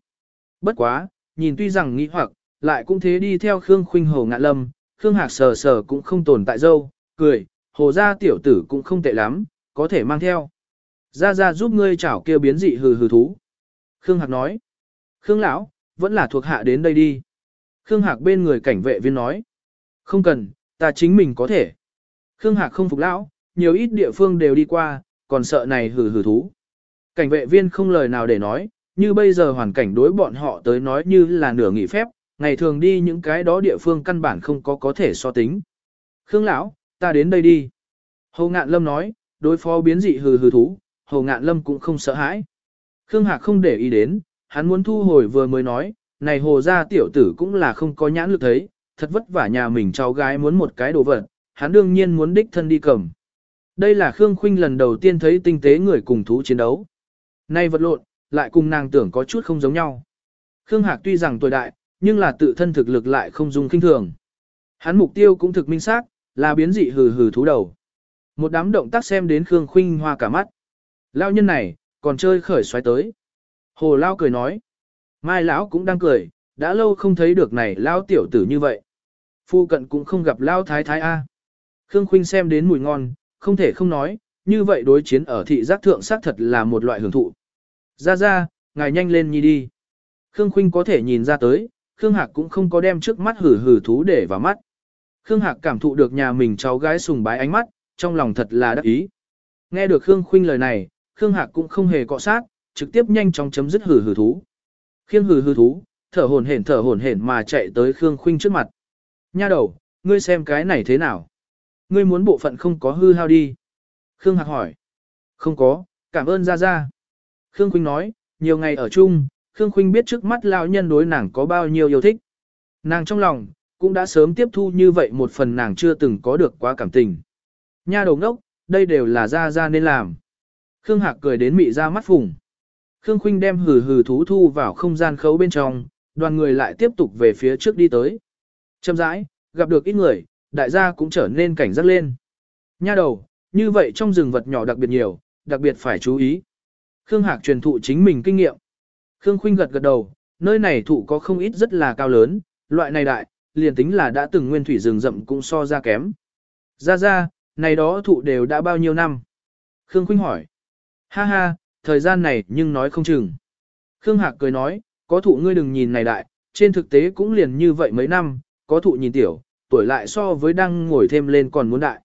Bất quá, nhìn tuy rằng nghĩ hoặc, lại cũng thế đi theo Khương Khuynh Hồ Ngạn Lâm, Khương Hạc sờ sờ cũng không tồn tại dâu, cười, hồ gia tiểu tử cũng không tệ lắm, có thể mang theo. Ra ra giúp ngươi chảo kêu biến dị hừ hừ thú. Khương Hạc nói, Khương lão, vẫn là thuộc hạ đến đây đi. Khương Hạc bên người cảnh vệ viên nói, không cần, ta chính mình có thể. Khương Hạc không phục lão, nhiều ít địa phương đều đi qua, còn sợ này hừ hừ thú. Cảnh vệ viên không lời nào để nói, như bây giờ hoàn cảnh đối bọn họ tới nói như là nửa nghỉ phép, ngày thường đi những cái đó địa phương căn bản không có có thể so tính. Khương lão, ta đến đây đi. Hồ Ngạn Lâm nói, đối phó biến dị hừ hừ thú, Hồ Ngạn Lâm cũng không sợ hãi. Khương Hạc không để ý đến, hắn muốn thu hồi vừa mới nói, này hồ gia tiểu tử cũng là không có nhãn lực thấy, thật vất vả nhà mình cháu gái muốn một cái đồ vật, hắn đương nhiên muốn đích thân đi cầm. Đây là Khương Khuynh lần đầu tiên thấy tinh tế người cùng thú chiến đấu. Nay vật lộn, lại cùng nàng tưởng có chút không giống nhau. Khương Hạc tuy rằng tuổi đại, nhưng là tự thân thực lực lại không dung kinh thường. Hắn mục tiêu cũng thực minh xác, là biến dị hừ hừ thú đầu. Một đám động tác xem đến Khương Khuynh hoa cả mắt. Lao nhân này, còn chơi khởi xoáy tới. Hồ Lao cười nói. Mai Lão cũng đang cười, đã lâu không thấy được này Lao tiểu tử như vậy. Phu cận cũng không gặp Lao thái thái A. Khương Khuynh xem đến mùi ngon, không thể không nói, như vậy đối chiến ở thị giác thượng xác thật là một loại hưởng thụ. Ra ra, ngài nhanh lên nhi đi. Khương Khuynh có thể nhìn ra tới, Khương Hạc cũng không có đem trước mắt hử hử thú để vào mắt. Khương Hạc cảm thụ được nhà mình cháu gái sùng bái ánh mắt, trong lòng thật là đắc ý. Nghe được Khương Khuynh lời này, Khương Hạc cũng không hề cọ sát, trực tiếp nhanh chóng chấm dứt hử hử thú. Khiêng hử hử thú, thở hổn hển thở hổn hển mà chạy tới Khương Khuynh trước mặt. Nha đầu, ngươi xem cái này thế nào? Ngươi muốn bộ phận không có hư hao đi. Khương Hạc hỏi. Không có, cảm ơn Gia gia. Khương Khuynh nói, nhiều ngày ở chung, Khương Khuynh biết trước mắt lão nhân đối nàng có bao nhiêu yêu thích. Nàng trong lòng, cũng đã sớm tiếp thu như vậy một phần nàng chưa từng có được quá cảm tình. Nha đầu đốc, đây đều là gia gia nên làm. Khương Hạc cười đến mị ra mắt phùng. Khương Khuynh đem hừ hừ thú thu vào không gian khấu bên trong, đoàn người lại tiếp tục về phía trước đi tới. Chậm rãi, gặp được ít người, đại gia cũng trở nên cảnh giác lên. Nha đầu, như vậy trong rừng vật nhỏ đặc biệt nhiều, đặc biệt phải chú ý. Khương Hạc truyền thụ chính mình kinh nghiệm. Khương Khuynh gật gật đầu, nơi này thụ có không ít rất là cao lớn, loại này đại, liền tính là đã từng nguyên thủy rừng rậm cũng so ra kém. Ra ra, này đó thụ đều đã bao nhiêu năm? Khương Khuynh hỏi. Ha ha, thời gian này nhưng nói không chừng. Khương Hạc cười nói, có thụ ngươi đừng nhìn này đại, trên thực tế cũng liền như vậy mấy năm, có thụ nhìn tiểu, tuổi lại so với đang ngồi thêm lên còn muốn đại.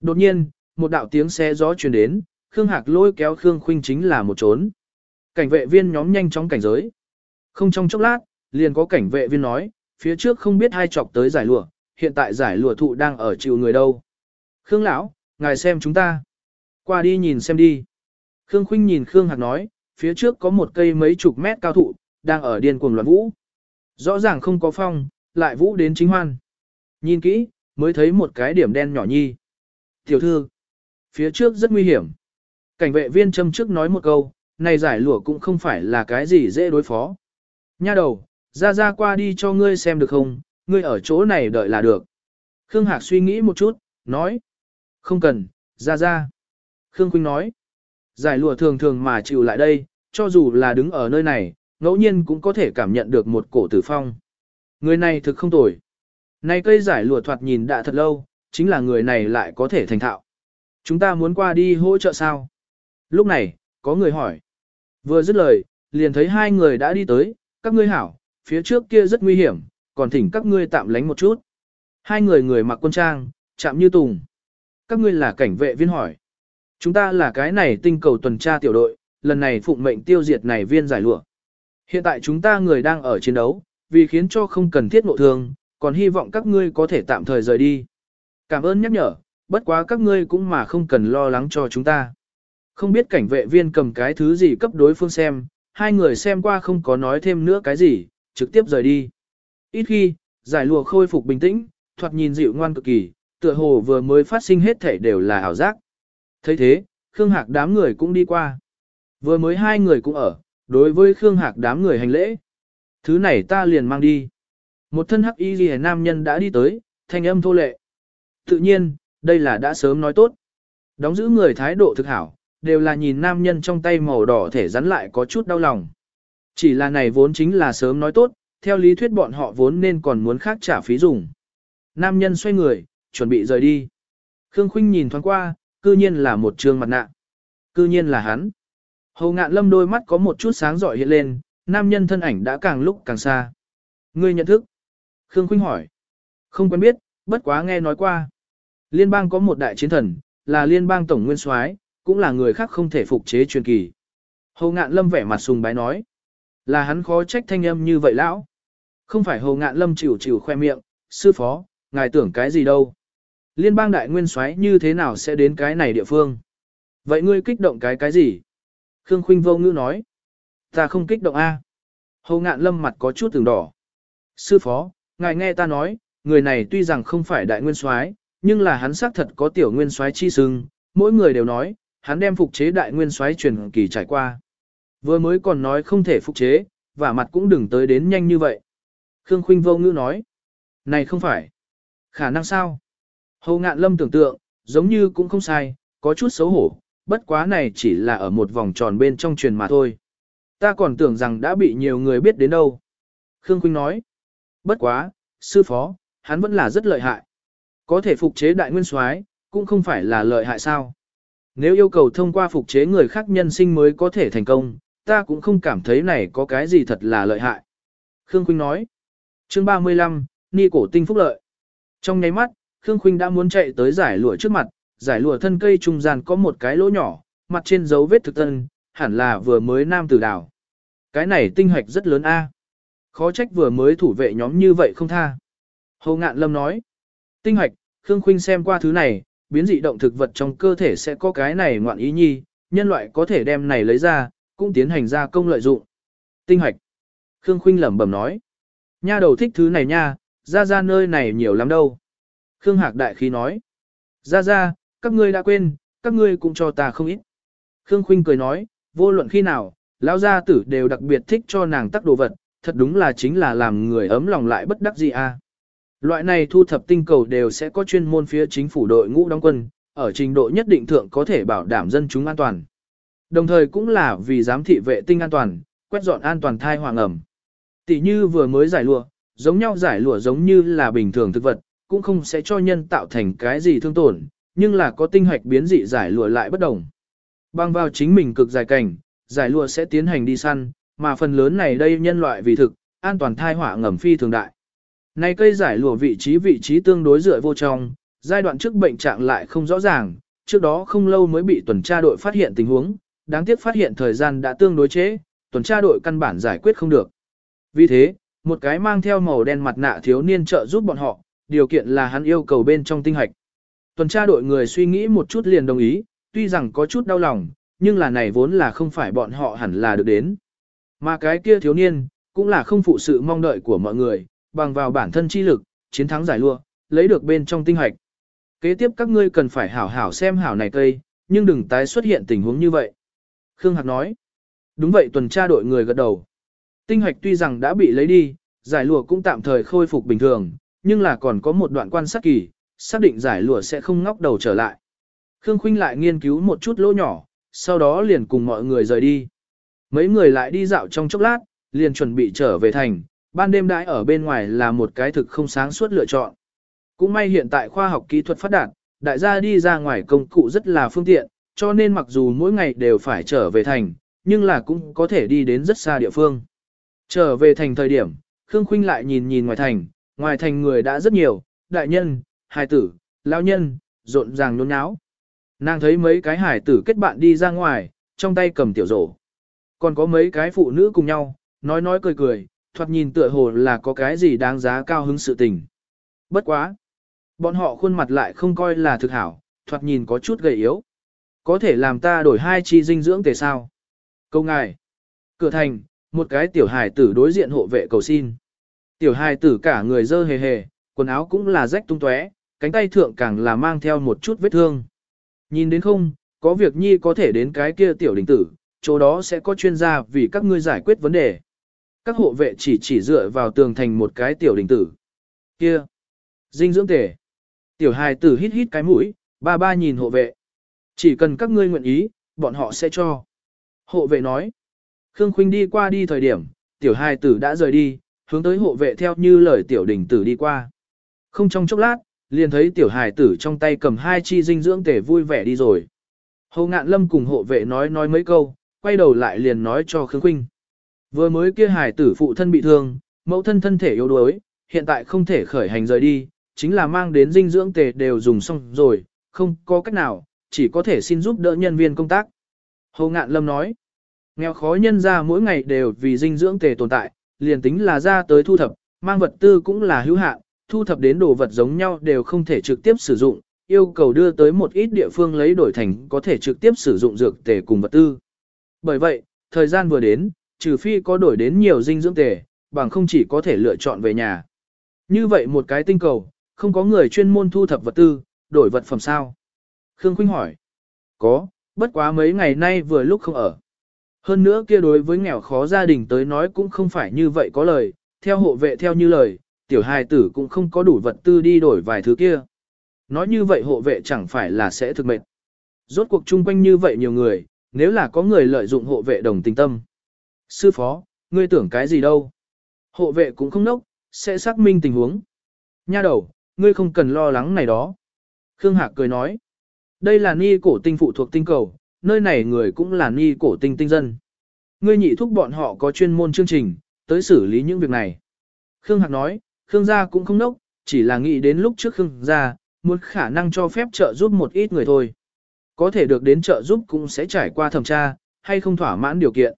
Đột nhiên, một đạo tiếng xé gió truyền đến, Khương Hạc lôi kéo Khương Khuynh chính là một trốn. Cảnh vệ viên nhóm nhanh chóng cảnh giới. Không trong chốc lát, liền có cảnh vệ viên nói, phía trước không biết hai chọc tới giải lụa, hiện tại giải lụa thụ đang ở chịu người đâu. Khương lão, ngài xem chúng ta. Qua đi nhìn xem đi. Khương Khuynh nhìn Khương Hạc nói, phía trước có một cây mấy chục mét cao thụ, đang ở điên cuồng loạn vũ. Rõ ràng không có phong, lại vũ đến chính hoan. Nhìn kỹ, mới thấy một cái điểm đen nhỏ nhi. Tiểu thư, phía trước rất nguy hiểm. Cảnh vệ viên châm trước nói một câu, này giải lụa cũng không phải là cái gì dễ đối phó. Nha đầu, ra ra qua đi cho ngươi xem được không, ngươi ở chỗ này đợi là được. Khương Hạc suy nghĩ một chút, nói. Không cần, ra ra. Khương Quynh nói. giải lụa thường thường mà chịu lại đây, cho dù là đứng ở nơi này, ngẫu nhiên cũng có thể cảm nhận được một cổ tử phong. Người này thực không tồi. Này cây giải lụa thoạt nhìn đã thật lâu, chính là người này lại có thể thành thạo. Chúng ta muốn qua đi hỗ trợ sao? Lúc này, có người hỏi. Vừa dứt lời, liền thấy hai người đã đi tới, các ngươi hảo, phía trước kia rất nguy hiểm, còn thỉnh các ngươi tạm lánh một chút. Hai người người mặc quân trang, chạm như tùng. Các ngươi là cảnh vệ viên hỏi. Chúng ta là cái này tinh cầu tuần tra tiểu đội, lần này phụng mệnh tiêu diệt này viên giải lụa. Hiện tại chúng ta người đang ở chiến đấu, vì khiến cho không cần thiết ngộ thương, còn hy vọng các ngươi có thể tạm thời rời đi. Cảm ơn nhắc nhở, bất quá các ngươi cũng mà không cần lo lắng cho chúng ta. Không biết cảnh vệ viên cầm cái thứ gì cấp đối phương xem, hai người xem qua không có nói thêm nữa cái gì, trực tiếp rời đi. Ít khi, giải lùa khôi phục bình tĩnh, thoạt nhìn dịu ngoan cực kỳ, tựa hồ vừa mới phát sinh hết thể đều là ảo giác. thấy thế, Khương Hạc đám người cũng đi qua. Vừa mới hai người cũng ở, đối với Khương Hạc đám người hành lễ. Thứ này ta liền mang đi. Một thân hắc y ghi nam nhân đã đi tới, thanh âm thô lệ. Tự nhiên, đây là đã sớm nói tốt. Đóng giữ người thái độ thực hảo, đều là nhìn nam nhân trong tay màu đỏ thể rắn lại có chút đau lòng. Chỉ là này vốn chính là sớm nói tốt, theo lý thuyết bọn họ vốn nên còn muốn khác trả phí dùng. Nam nhân xoay người, chuẩn bị rời đi. Khương Khuynh nhìn thoáng qua, cư nhiên là một trường mặt nạ. Cư nhiên là hắn. Hầu ngạn lâm đôi mắt có một chút sáng rọi hiện lên, nam nhân thân ảnh đã càng lúc càng xa. Ngươi nhận thức? Khương Khuynh hỏi. Không quen biết, bất quá nghe nói qua. Liên bang có một đại chiến thần, là liên bang tổng nguyên soái, cũng là người khác không thể phục chế truyền kỳ. Hồ ngạn lâm vẻ mặt sùng bái nói. Là hắn khó trách thanh âm như vậy lão. Không phải hồ ngạn lâm chịu chịu khoe miệng, sư phó, ngài tưởng cái gì đâu. Liên bang đại nguyên soái như thế nào sẽ đến cái này địa phương? Vậy ngươi kích động cái cái gì? Khương Khuynh vô ngữ nói. Ta không kích động A. Hồ ngạn lâm mặt có chút từng đỏ. Sư phó, ngài nghe ta nói, người này tuy rằng không phải đại nguyên soái, nhưng là hắn xác thật có tiểu nguyên soái chi sưng, mỗi người đều nói, hắn đem phục chế đại nguyên soái truyền kỳ trải qua. Vừa mới còn nói không thể phục chế, và mặt cũng đừng tới đến nhanh như vậy. Khương Khuynh vô ngữ nói, này không phải, khả năng sao? Hầu ngạn lâm tưởng tượng, giống như cũng không sai, có chút xấu hổ, bất quá này chỉ là ở một vòng tròn bên trong truyền mà thôi. Ta còn tưởng rằng đã bị nhiều người biết đến đâu. Khương Khuynh nói, bất quá, sư phó, hắn vẫn là rất lợi hại. Có thể phục chế đại nguyên soái, cũng không phải là lợi hại sao. Nếu yêu cầu thông qua phục chế người khác nhân sinh mới có thể thành công, ta cũng không cảm thấy này có cái gì thật là lợi hại. Khương Khuynh nói. Chương 35, Ni cổ tinh phúc lợi. Trong nháy mắt, Khương Khuynh đã muốn chạy tới giải lụa trước mặt, giải lụa thân cây trung gian có một cái lỗ nhỏ, mặt trên dấu vết thực tân, hẳn là vừa mới nam tử đảo. Cái này tinh hạch rất lớn a. Khó trách vừa mới thủ vệ nhóm như vậy không tha. Hồ Ngạn Lâm nói. Tinh hạch, Khương Khuynh xem qua thứ này, biến dị động thực vật trong cơ thể sẽ có cái này ngoạn ý nhi, nhân loại có thể đem này lấy ra, cũng tiến hành ra công lợi dụng. Tinh hoạch. Khương Khuynh lẩm bẩm nói. Nha đầu thích thứ này nha, ra ra nơi này nhiều lắm đâu. Khương Hạc đại khí nói. Ra ra, các ngươi đã quên, các ngươi cũng cho ta không ít. Khương Khuynh cười nói, vô luận khi nào, lão gia tử đều đặc biệt thích cho nàng tác đồ vật, thật đúng là chính là làm người ấm lòng lại bất đắc gì a. Loại này thu thập tinh cầu đều sẽ có chuyên môn phía chính phủ đội ngũ đóng quân, ở trình độ nhất định thượng có thể bảo đảm dân chúng an toàn. Đồng thời cũng là vì giám thị vệ tinh an toàn, quét dọn an toàn thai hoàng ẩm. Tỷ như vừa mới giải lụa, giống nhau giải lụa giống như là bình thường thực vật, cũng không sẽ cho nhân tạo thành cái gì thương tổn, nhưng là có tinh hoạch biến dị giải lụa lại bất đồng. Bang vào chính mình cực dài cảnh, giải lụa sẽ tiến hành đi săn, mà phần lớn này đây nhân loại vì thực, an toàn thai hỏa ngầm phi thường đại. Này cây giải lụa vị trí vị trí tương đối dựa vô trong, giai đoạn trước bệnh trạng lại không rõ ràng, trước đó không lâu mới bị tuần tra đội phát hiện tình huống, đáng tiếc phát hiện thời gian đã tương đối chế, tuần tra đội căn bản giải quyết không được. Vì thế, một cái mang theo màu đen mặt nạ thiếu niên trợ giúp bọn họ, điều kiện là hắn yêu cầu bên trong tinh hạch. Tuần tra đội người suy nghĩ một chút liền đồng ý, tuy rằng có chút đau lòng, nhưng là này vốn là không phải bọn họ hẳn là được đến. Mà cái kia thiếu niên, cũng là không phụ sự mong đợi của mọi người, bằng vào bản thân chi lực, chiến thắng giải lụa, lấy được bên trong tinh hạch. Kế tiếp các ngươi cần phải hảo hảo xem hảo này cây, nhưng đừng tái xuất hiện tình huống như vậy. Khương Hạc nói. Đúng vậy tuần tra đội người gật đầu. Tinh hạch tuy rằng đã bị lấy đi, giải lụa cũng tạm thời khôi phục bình thường, nhưng là còn có một đoạn quan sát kỳ, xác định giải lụa sẽ không ngóc đầu trở lại. Khương Khuynh lại nghiên cứu một chút lỗ nhỏ, sau đó liền cùng mọi người rời đi. Mấy người lại đi dạo trong chốc lát, liền chuẩn bị trở về thành, ban đêm đãi ở bên ngoài là một cái thực không sáng suốt lựa chọn. Cũng may hiện tại khoa học kỹ thuật phát đạt, đại gia đi ra ngoài công cụ rất là phương tiện, cho nên mặc dù mỗi ngày đều phải trở về thành, nhưng là cũng có thể đi đến rất xa địa phương. Trở về thành thời điểm, Khương Khuynh lại nhìn nhìn ngoài thành, ngoài thành người đã rất nhiều, đại nhân, hài tử, lão nhân, rộn ràng nhốn nháo. Nàng thấy mấy cái hải tử kết bạn đi ra ngoài, trong tay cầm tiểu rổ. Còn có mấy cái phụ nữ cùng nhau, nói nói cười cười, thoạt nhìn tựa hồ là có cái gì đáng giá cao hứng sự tình. Bất quá. Bọn họ khuôn mặt lại không coi là thực hảo, thoạt nhìn có chút gầy yếu. Có thể làm ta đổi hai chi dinh dưỡng tề sao? Câu ngài. Cửa thành, một cái tiểu hài tử đối diện hộ vệ cầu xin. Tiểu hài tử cả người dơ hề hề, quần áo cũng là rách tung tóe, cánh tay thượng càng là mang theo một chút vết thương. Nhìn đến không, có việc nhi có thể đến cái kia tiểu đình tử, chỗ đó sẽ có chuyên gia vì các ngươi giải quyết vấn đề. Các hộ vệ chỉ chỉ dựa vào tường thành một cái tiểu đình tử. Kia! Dinh dưỡng tể! Tiểu hài tử hít hít cái mũi, ba ba nhìn hộ vệ. Chỉ cần các ngươi nguyện ý, bọn họ sẽ cho. Hộ vệ nói. Khương Khuynh đi qua đi thời điểm, tiểu hài tử đã rời đi, hướng tới hộ vệ theo như lời tiểu đình tử đi qua. Không trong chốc lát, liền thấy tiểu hài tử trong tay cầm hai chi dinh dưỡng tể vui vẻ đi rồi. Hồ ngạn lâm cùng hộ vệ nói nói mấy câu, quay đầu lại liền nói cho Khương Khuynh. Vừa mới kia hài tử phụ thân bị thương, mẫu thân thân thể yếu đuối, hiện tại không thể khởi hành rời đi, chính là mang đến dinh dưỡng tề đều dùng xong rồi, không có cách nào, chỉ có thể xin giúp đỡ nhân viên công tác. Hồ Ngạn Lâm nói, nghèo khó nhân ra mỗi ngày đều vì dinh dưỡng tề tồn tại, liền tính là ra tới thu thập, mang vật tư cũng là hữu hạn, thu thập đến đồ vật giống nhau đều không thể trực tiếp sử dụng, yêu cầu đưa tới một ít địa phương lấy đổi thành có thể trực tiếp sử dụng dược tề cùng vật tư. Bởi vậy, thời gian vừa đến, trừ phi có đổi đến nhiều dinh dưỡng tề, bằng không chỉ có thể lựa chọn về nhà. Như vậy một cái tinh cầu, không có người chuyên môn thu thập vật tư, đổi vật phẩm sao? Khương Khuynh hỏi. Có, bất quá mấy ngày nay vừa lúc không ở. Hơn nữa kia đối với nghèo khó gia đình tới nói cũng không phải như vậy có lời, theo hộ vệ theo như lời, tiểu hài tử cũng không có đủ vật tư đi đổi vài thứ kia. Nói như vậy hộ vệ chẳng phải là sẽ thực mệt. Rốt cuộc chung quanh như vậy nhiều người, nếu là có người lợi dụng hộ vệ đồng tình tâm. Sư phó, ngươi tưởng cái gì đâu? Hộ vệ cũng không nốc, sẽ xác minh tình huống. Nha đầu, ngươi không cần lo lắng này đó. Khương Hạc cười nói. Đây là ni cổ tinh phụ thuộc tinh cầu, nơi này người cũng là ni cổ tinh tinh dân. Ngươi nhị thúc bọn họ có chuyên môn chương trình, tới xử lý những việc này. Khương Hạc nói, Khương gia cũng không nốc, chỉ là nghĩ đến lúc trước Khương gia, muốn khả năng cho phép trợ giúp một ít người thôi. Có thể được đến trợ giúp cũng sẽ trải qua thẩm tra, hay không thỏa mãn điều kiện.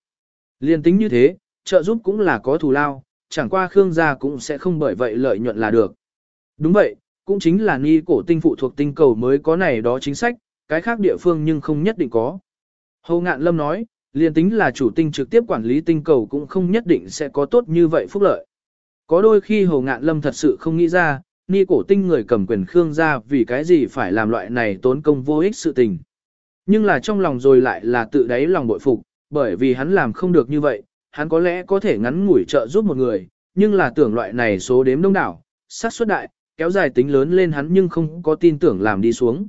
Liên tính như thế, trợ giúp cũng là có thù lao, chẳng qua Khương gia cũng sẽ không bởi vậy lợi nhuận là được. Đúng vậy, cũng chính là ni cổ tinh phụ thuộc tinh cầu mới có này đó chính sách, cái khác địa phương nhưng không nhất định có. Hầu ngạn lâm nói, liền tính là chủ tinh trực tiếp quản lý tinh cầu cũng không nhất định sẽ có tốt như vậy phúc lợi. Có đôi khi Hồ Ngạn Lâm thật sự không nghĩ ra, ni cổ tinh người cầm quyền Khương gia vì cái gì phải làm loại này tốn công vô ích sự tình. Nhưng là trong lòng rồi lại là tự đáy lòng bội phục, bởi vì hắn làm không được như vậy, hắn có lẽ có thể ngắn ngủi trợ giúp một người, nhưng là tưởng loại này số đếm đông đảo, sát suất đại, kéo dài tính lớn lên hắn nhưng không có tin tưởng làm đi xuống.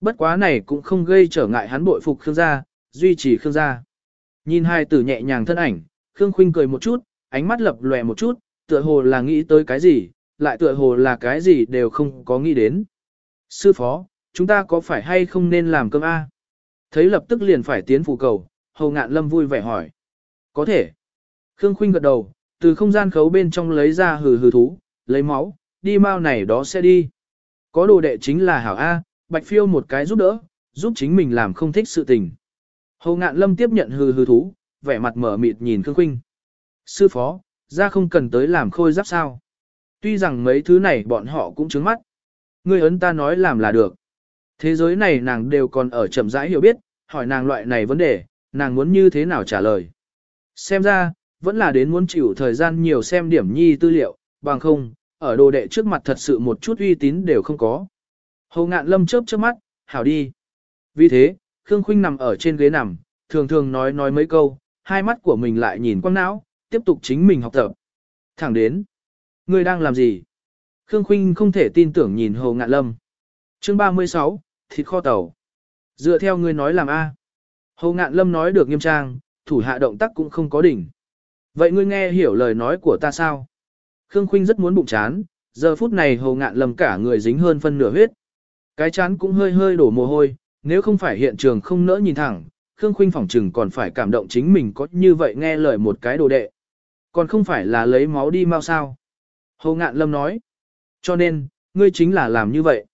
Bất quá này cũng không gây trở ngại hắn bội phục Khương gia, duy trì Khương gia. Nhìn hai tử nhẹ nhàng thân ảnh, Khương Khuynh cười một chút, ánh mắt lập lòe một chút, tựa hồ là nghĩ tới cái gì, lại tựa hồ là cái gì đều không có nghĩ đến. Sư phó, chúng ta có phải hay không nên làm cơm A? Thấy lập tức liền phải tiến phủ cầu, hầu ngạn lâm vui vẻ hỏi. Có thể. Khương Khuynh gật đầu, từ không gian khấu bên trong lấy ra hừ hừ thú, lấy máu, đi mau này đó sẽ đi. Có đồ đệ chính là hảo A, bạch phiêu một cái giúp đỡ, giúp chính mình làm không thích sự tình. Hầu ngạn lâm tiếp nhận hừ hừ thú, vẻ mặt mở mịt nhìn Khương Khuynh. Sư phó, ra không cần tới làm khôi giáp sao. Tuy rằng mấy thứ này bọn họ cũng trứng mắt. Ngươi ấn ta nói làm là được. Thế giới này nàng đều còn ở chậm rãi hiểu biết, hỏi nàng loại này vấn đề, nàng muốn như thế nào trả lời. Xem ra, vẫn là đến muốn chịu thời gian nhiều xem điểm nhi tư liệu, bằng không, ở đồ đệ trước mặt thật sự một chút uy tín đều không có. Hầu ngạn lâm chớp chớp mắt, hảo đi. Vì thế, Khương Khuynh nằm ở trên ghế nằm, thường thường nói nói mấy câu, hai mắt của mình lại nhìn quăng não, tiếp tục chính mình học tập. Thẳng đến. Ngươi đang làm gì? Khương Khuynh không thể tin tưởng nhìn Hồ Ngạn Lâm. Chương 36, thịt kho tàu. Dựa theo ngươi nói làm A. Hồ Ngạn Lâm nói được nghiêm trang, thủ hạ động tác cũng không có đỉnh. Vậy ngươi nghe hiểu lời nói của ta sao? Khương Khuynh rất muốn bụng chán, giờ phút này Hồ Ngạn Lâm cả người dính hơn phân nửa huyết. Cái chán cũng hơi hơi đổ mồ hôi, nếu không phải hiện trường không nỡ nhìn thẳng, Khương Khuynh phỏng chừng còn phải cảm động chính mình có như vậy nghe lời một cái đồ đệ. Còn không phải là lấy máu đi mau sao. Hồ Ngạn Lâm nói. Cho nên, ngươi chính là làm như vậy.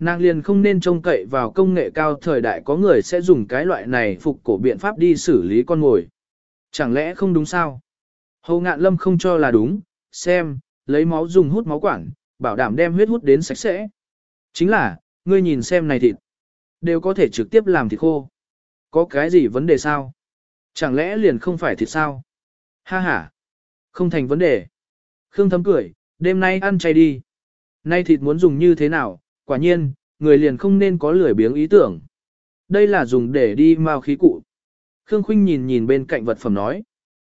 Nàng liền không nên trông cậy vào công nghệ cao thời đại có người sẽ dùng cái loại này phục cổ biện pháp đi xử lý con ngồi. Chẳng lẽ không đúng sao? Hầu Ngạn Lâm không cho là đúng, xem, lấy máu dùng hút máu quản, bảo đảm đem huyết hút đến sạch sẽ. Chính là, ngươi nhìn xem này thịt, đều có thể trực tiếp làm thịt khô. Có cái gì vấn đề sao? Chẳng lẽ liền không phải thịt sao? Ha ha, không thành vấn đề. Khương thấm cười, đêm nay ăn chay đi. Nay thịt muốn dùng như thế nào, quả nhiên, người liền không nên có lười biếng ý tưởng. Đây là dùng để đi mau khí cụ. Khương Khuynh nhìn nhìn bên cạnh vật phẩm nói.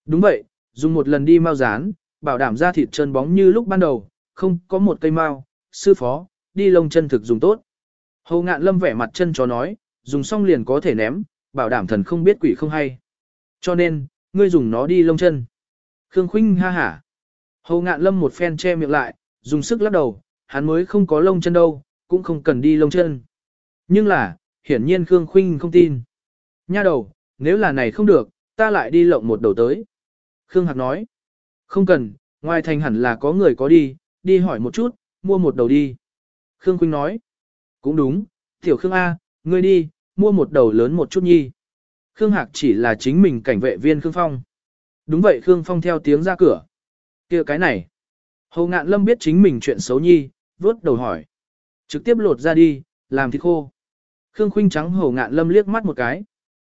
Đúng vậy, dùng một lần đi mau rán, bảo đảm da thịt chân bóng như lúc ban đầu, không có một cây mau, sư phó, đi lông chân thực dùng tốt. Hồ ngạn lâm vẻ mặt chân chó nói, dùng xong liền có thể ném, bảo đảm thần không biết quỷ không hay. Cho nên, ngươi dùng nó đi lông chân. Khương Khuynh ha hả. Hồ ngạn lâm một phen che miệng lại, dùng sức lắc đầu, hắn mới không có lông chân đâu, cũng không cần đi lông chân. Nhưng là, hiển nhiên Khương Khuynh không tin. Nha đầu, nếu là này không được, ta lại đi lộng một đầu tới. Khương Hạc nói, không cần, ngoài thành hẳn là có người có đi, đi hỏi một chút, mua một đầu đi. Khương Khuynh nói, cũng đúng, tiểu Khương A, ngươi đi, mua một đầu lớn một chút nhi. Khương Hạc chỉ là chính mình cảnh vệ viên Khương Phong. Đúng vậy Khương Phong theo tiếng ra cửa. kia cái này. Hầu ngạn lâm biết chính mình chuyện xấu nhi, vớt đầu hỏi. Trực tiếp lột ra đi, làm thịt khô. Khương Khuynh trắng hầu ngạn lâm liếc mắt một cái.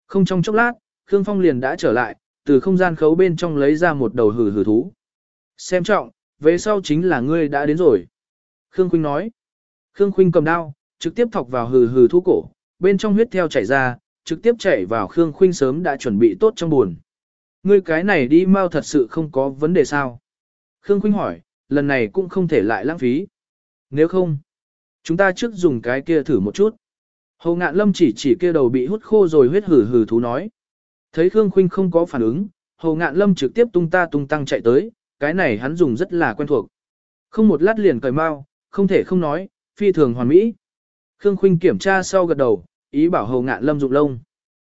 Không trong chốc lát, Khương Phong liền đã trở lại, từ không gian khấu bên trong lấy ra một đầu hử hử thú. Xem trọng, về sau chính là ngươi đã đến rồi. Khương Khuynh nói. Khương Khuynh cầm đao, trực tiếp thọc vào hừ hừ thú cổ, bên trong huyết theo chảy ra, trực tiếp chảy vào Khương Khuynh sớm đã chuẩn bị tốt trong buồn. Ngươi cái này đi mau thật sự không có vấn đề sao? Khương Khuynh hỏi, lần này cũng không thể lại lãng phí. Nếu không, chúng ta trước dùng cái kia thử một chút. Hồ ngạn lâm chỉ chỉ kia đầu bị hút khô rồi huyết hử hử thú nói. Thấy Khương Khuynh không có phản ứng, Hồ ngạn lâm trực tiếp tung ta tung tăng chạy tới, cái này hắn dùng rất là quen thuộc. Không một lát liền cởi mau, không thể không nói, phi thường hoàn mỹ. Khương Khuynh kiểm tra sau gật đầu, ý bảo Hồ ngạn lâm dụng lông.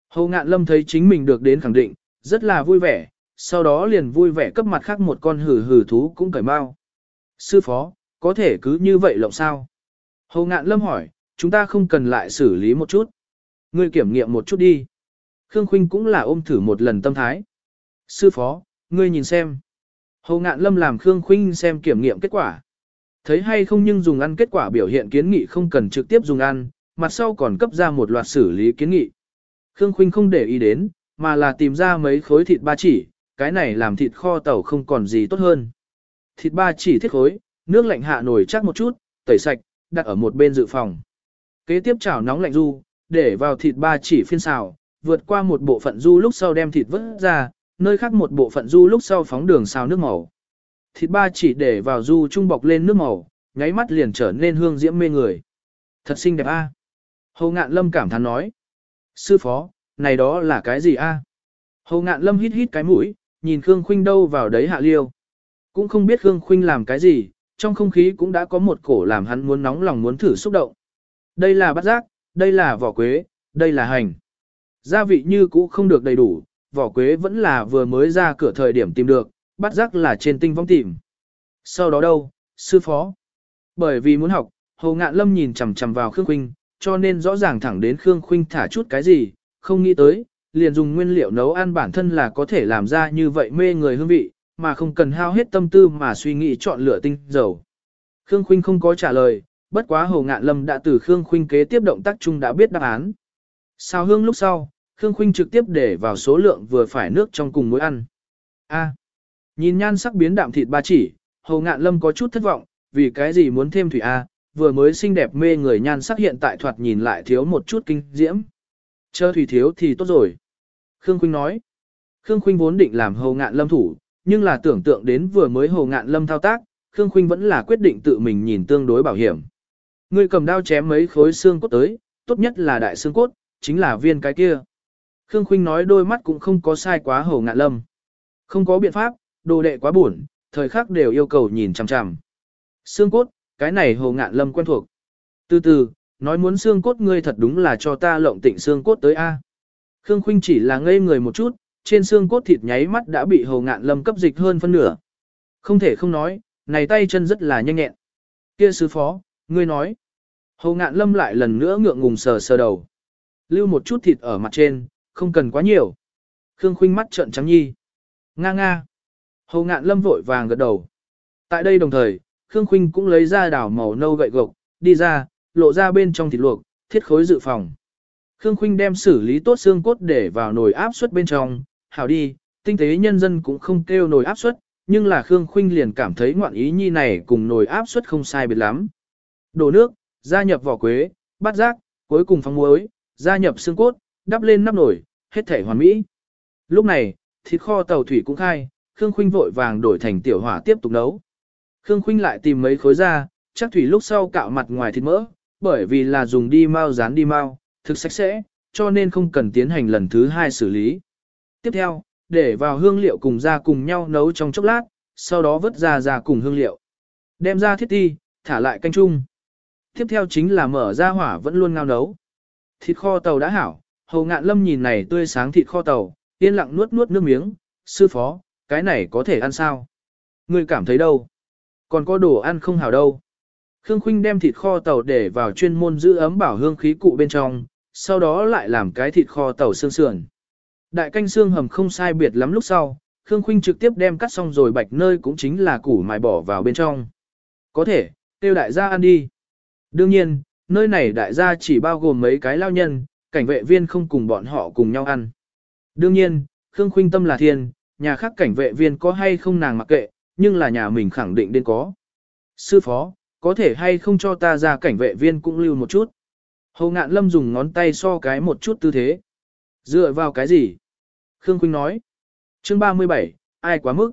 Hồ ngạn lâm thấy chính mình được đến khẳng định, rất là vui vẻ, sau đó liền vui vẻ cấp mặt khác một con hử hử thú cũng cởi mau. Sư phó, có thể cứ như vậy lộng sao? Hồ ngạn lâm hỏi, chúng ta không cần lại xử lý một chút. Ngươi kiểm nghiệm một chút đi. Khương Khuynh cũng là ôm thử một lần tâm thái. Sư phó, ngươi nhìn xem. Hồ ngạn lâm làm Khương Khuynh xem kiểm nghiệm kết quả. Thấy hay không nhưng dùng ăn kết quả biểu hiện kiến nghị không cần trực tiếp dùng ăn, mặt sau còn cấp ra một loạt xử lý kiến nghị. Khương Khuynh không để ý đến, mà là tìm ra mấy khối thịt ba chỉ, cái này làm thịt kho tàu không còn gì tốt hơn. Thịt ba chỉ thiết khối, nước lạnh hạ nổi chắc một chút, tẩy sạch, đặt ở một bên dự phòng. Kế tiếp chảo nóng lạnh du, để vào thịt ba chỉ phiên xào, vượt qua một bộ phận du lúc sau đem thịt vớt ra, nơi khác một bộ phận du lúc sau phóng đường xào nước màu. Thịt ba chỉ để vào du trung bọc lên nước màu, nháy mắt liền trở nên hương diễm mê người. Thật xinh đẹp a. À? Hồ ngạn lâm cảm thán nói. Sư phó, này đó là cái gì a? À? Hồ ngạn lâm hít hít cái mũi, nhìn Khương Khuynh đâu vào đấy hạ liêu. Cũng không biết Khương Khuynh làm cái gì, trong không khí cũng đã có một cổ làm hắn muốn nóng lòng muốn thử xúc động. Đây là bát giác, đây là vỏ quế, đây là hành. Gia vị như cũ không được đầy đủ, vỏ quế vẫn là vừa mới ra cửa thời điểm tìm được, bát giác là trên tinh vong tìm. Sau đó đâu, sư phó. Bởi vì muốn học, Hồ Ngạn Lâm nhìn chằm chằm vào Khương Khuynh, cho nên rõ ràng thẳng đến Khương Khuynh thả chút cái gì, không nghĩ tới, liền dùng nguyên liệu nấu ăn bản thân là có thể làm ra như vậy mê người hương vị, mà không cần hao hết tâm tư mà suy nghĩ chọn lựa tinh dầu. Khương Khuynh không có trả lời, bất quá Hồ Ngạn Lâm đã từ Khương Khuynh kế tiếp động tác chung đã biết đáp án. Sao hương lúc sau, Khương Khuynh trực tiếp để vào số lượng vừa phải nước trong cùng muối ăn. A. nhìn nhan sắc biến đạm thịt ba chỉ, Hồ Ngạn Lâm có chút thất vọng, vì cái gì muốn thêm thủy A, vừa mới xinh đẹp mê người nhan sắc hiện tại thoạt nhìn lại thiếu một chút kinh diễm. Chờ thủy thiếu thì tốt rồi. Khương Khuynh nói. Khương Khuynh vốn định làm Hồ Ngạn Lâm thủ, nhưng là tưởng tượng đến vừa mới Hồ Ngạn Lâm thao tác, Khương Khuynh vẫn là quyết định tự mình nhìn tương đối bảo hiểm. Ngươi cầm đao chém mấy khối xương cốt tới, tốt nhất là đại xương cốt, chính là viên cái kia. Khương Khuynh nói đôi mắt cũng không có sai quá hồ ngạn lâm. Không có biện pháp, đồ đệ quá buồn, thời khắc đều yêu cầu nhìn chằm chằm. Xương cốt, cái này hồ ngạn lâm quen thuộc. Từ từ, nói muốn xương cốt ngươi thật đúng là cho ta lộng tịnh xương cốt tới A. Khương Khuynh chỉ là ngây người một chút, trên xương cốt thịt nháy mắt đã bị hầu ngạn lâm cấp dịch hơn phân nửa. Không thể không nói, này tay chân rất là nhanh nhẹn. Kia sứ phó, ngươi nói. Hầu ngạn lâm lại lần nữa ngượng ngùng sờ sờ đầu. Lưu một chút thịt ở mặt trên, không cần quá nhiều. Khương Khuynh mắt trợn trắng nhi. Nga nga. Hầu ngạn lâm vội vàng gật đầu. Tại đây đồng thời, Khương Khuynh cũng lấy ra đảo màu nâu gậy gộc, đi ra, lộ ra bên trong thịt luộc, thiết khối dự phòng. Khương Khuynh đem xử lý tốt xương cốt để vào nồi áp suất bên trong, hảo đi, tinh tế nhân dân cũng không kêu nồi áp suất, nhưng là Khương Khuynh liền cảm thấy ngoạn ý nhi này cùng nồi áp suất không sai biệt lắm. Đổ nước, gia nhập vỏ quế, bát giác, cuối cùng phong muối, gia nhập xương cốt, đắp lên nắp nồi, hết thể hoàn mỹ. Lúc này, thịt kho tàu thủy cũng khai, Khương Khuynh vội vàng đổi thành tiểu hỏa tiếp tục nấu. Khương Khuynh lại tìm mấy khối da, chắc thủy lúc sau cạo mặt ngoài thịt mỡ, bởi vì là dùng đi mau dán đi mau, thực sạch sẽ, cho nên không cần tiến hành lần thứ hai xử lý. Tiếp theo, để vào hương liệu cùng ra cùng nhau nấu trong chốc lát, sau đó vớt ra ra cùng hương liệu. Đem ra thiết ti, thả lại canh chung. Tiếp theo chính là mở ra hỏa vẫn luôn ngao nấu. Thịt kho tàu đã hảo, hầu ngạn lâm nhìn này tươi sáng thịt kho tàu, yên lặng nuốt nuốt nước miếng, sư phó, cái này có thể ăn sao? Ngươi cảm thấy đâu? Còn có đồ ăn không hảo đâu? Khương Khuynh đem thịt kho tàu để vào chuyên môn giữ ấm bảo hương khí cụ bên trong, sau đó lại làm cái thịt kho tàu xương sườn. Đại canh xương hầm không sai biệt lắm lúc sau, Khương Khuynh trực tiếp đem cắt xong rồi bạch nơi cũng chính là củ mài bỏ vào bên trong. Có thể, tiêu đại gia ăn đi. Đương nhiên, nơi này đại gia chỉ bao gồm mấy cái lao nhân, cảnh vệ viên không cùng bọn họ cùng nhau ăn. Đương nhiên, Khương Khuynh tâm là thiên, nhà khác cảnh vệ viên có hay không nàng mặc kệ, nhưng là nhà mình khẳng định đến có. Sư phó, có thể hay không cho ta ra cảnh vệ viên cũng lưu một chút. Hầu ngạn lâm dùng ngón tay so cái một chút tư thế. Dựa vào cái gì? Khương Khuynh nói. Chương 37, ai quá mức?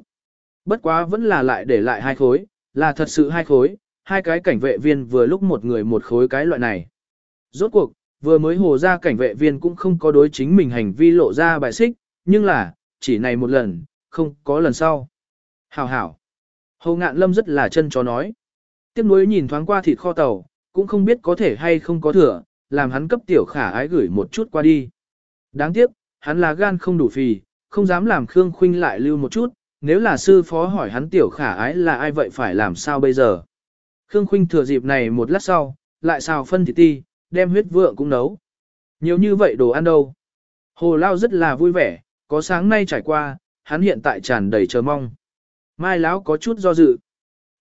Bất quá vẫn là lại để lại hai khối, là thật sự hai khối, hai cái cảnh vệ viên vừa lúc một người một khối cái loại này. Rốt cuộc, vừa mới hồ ra cảnh vệ viên cũng không có đối chính mình hành vi lộ ra bài xích, nhưng là, chỉ này một lần, không có lần sau. Hảo hảo. Hồ ngạn lâm rất là chân chó nói. Tiếp nối nhìn thoáng qua thịt kho tàu, cũng không biết có thể hay không có thừa, làm hắn cấp tiểu khả ái gửi một chút qua đi. Đáng tiếc, hắn là gan không đủ phì, không dám làm Khương Khuynh lại lưu một chút, nếu là sư phó hỏi hắn tiểu khả ái là ai vậy phải làm sao bây giờ. Khương Khuynh thừa dịp này một lát sau, lại xào phân thịt ti, đem huyết vượng cũng nấu. Nhiều như vậy đồ ăn đâu. Hồ Lao rất là vui vẻ, có sáng nay trải qua, hắn hiện tại tràn đầy chờ mong. Mai Lão có chút do dự.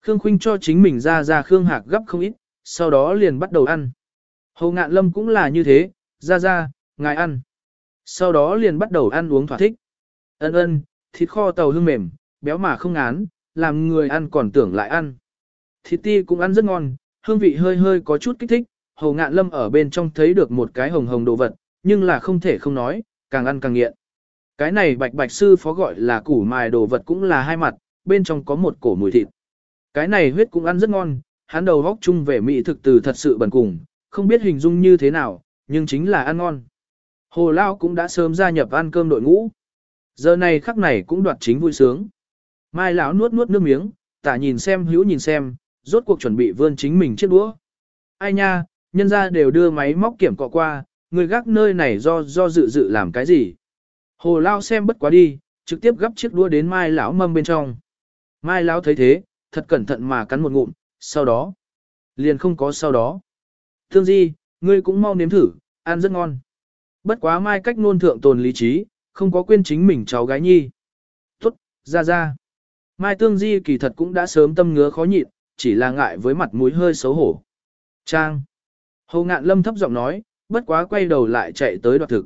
Khương Khuynh cho chính mình ra ra Khương Hạc gấp không ít, sau đó liền bắt đầu ăn. Hồ Ngạn Lâm cũng là như thế, ra ra, ngài ăn. Sau đó liền bắt đầu ăn uống thỏa thích. Ân ân, thịt kho tàu hương mềm, béo mà không ngán, làm người ăn còn tưởng lại ăn. Thịt ti cũng ăn rất ngon, hương vị hơi hơi có chút kích thích, hầu Ngạn Lâm ở bên trong thấy được một cái hồng hồng đồ vật, nhưng là không thể không nói, càng ăn càng nghiện. Cái này bạch bạch sư phó gọi là củ mài đồ vật cũng là hai mặt, bên trong có một cổ mùi thịt. Cái này huyết cũng ăn rất ngon, hắn đầu góc chung về mỹ thực từ thật sự bẩn cùng, không biết hình dung như thế nào, nhưng chính là ăn ngon. Hồ Lao cũng đã sớm gia nhập ăn cơm đội ngũ. Giờ này khắc này cũng đoạt chính vui sướng. Mai lão nuốt nuốt nước miếng, tả nhìn xem hữu nhìn xem, rốt cuộc chuẩn bị vươn chính mình chiếc đũa. Ai nha, nhân ra đều đưa máy móc kiểm cọ qua, người gác nơi này do do dự dự làm cái gì. Hồ Lao xem bất quá đi, trực tiếp gấp chiếc đũa đến Mai lão mâm bên trong. Mai lão thấy thế, thật cẩn thận mà cắn một ngụm, sau đó, liền không có sau đó. Thương Di, ngươi cũng mau nếm thử, ăn rất ngon. Bất quá Mai cách nôn thượng tồn lý trí, không có quên chính mình cháu gái nhi. Tốt, ra ra. Mai Tương Di kỳ thật cũng đã sớm tâm ngứa khó nhịn, chỉ là ngại với mặt mũi hơi xấu hổ. Trang. Hồ ngạn lâm thấp giọng nói, bất quá quay đầu lại chạy tới đoạt thực.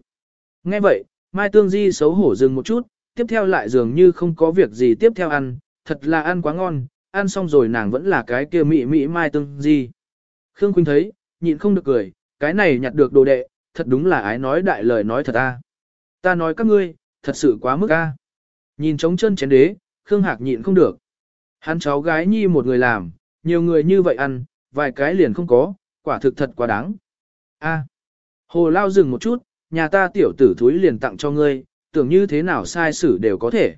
Nghe vậy, Mai Tương Di xấu hổ dừng một chút, tiếp theo lại dường như không có việc gì tiếp theo ăn, thật là ăn quá ngon, ăn xong rồi nàng vẫn là cái kia mị mị Mai Tương Di. Khương Quynh thấy, nhịn không được cười, cái này nhặt được đồ đệ, thật đúng là ái nói đại lời nói thật a. Ta nói các ngươi, thật sự quá mức a. Nhìn trống chân chén đế, Khương Hạc nhịn không được. Hắn cháu gái nhi một người làm, nhiều người như vậy ăn, vài cái liền không có, quả thực thật quá đáng. A. Hồ Lao dừng một chút, nhà ta tiểu tử thúi liền tặng cho ngươi, tưởng như thế nào sai xử đều có thể.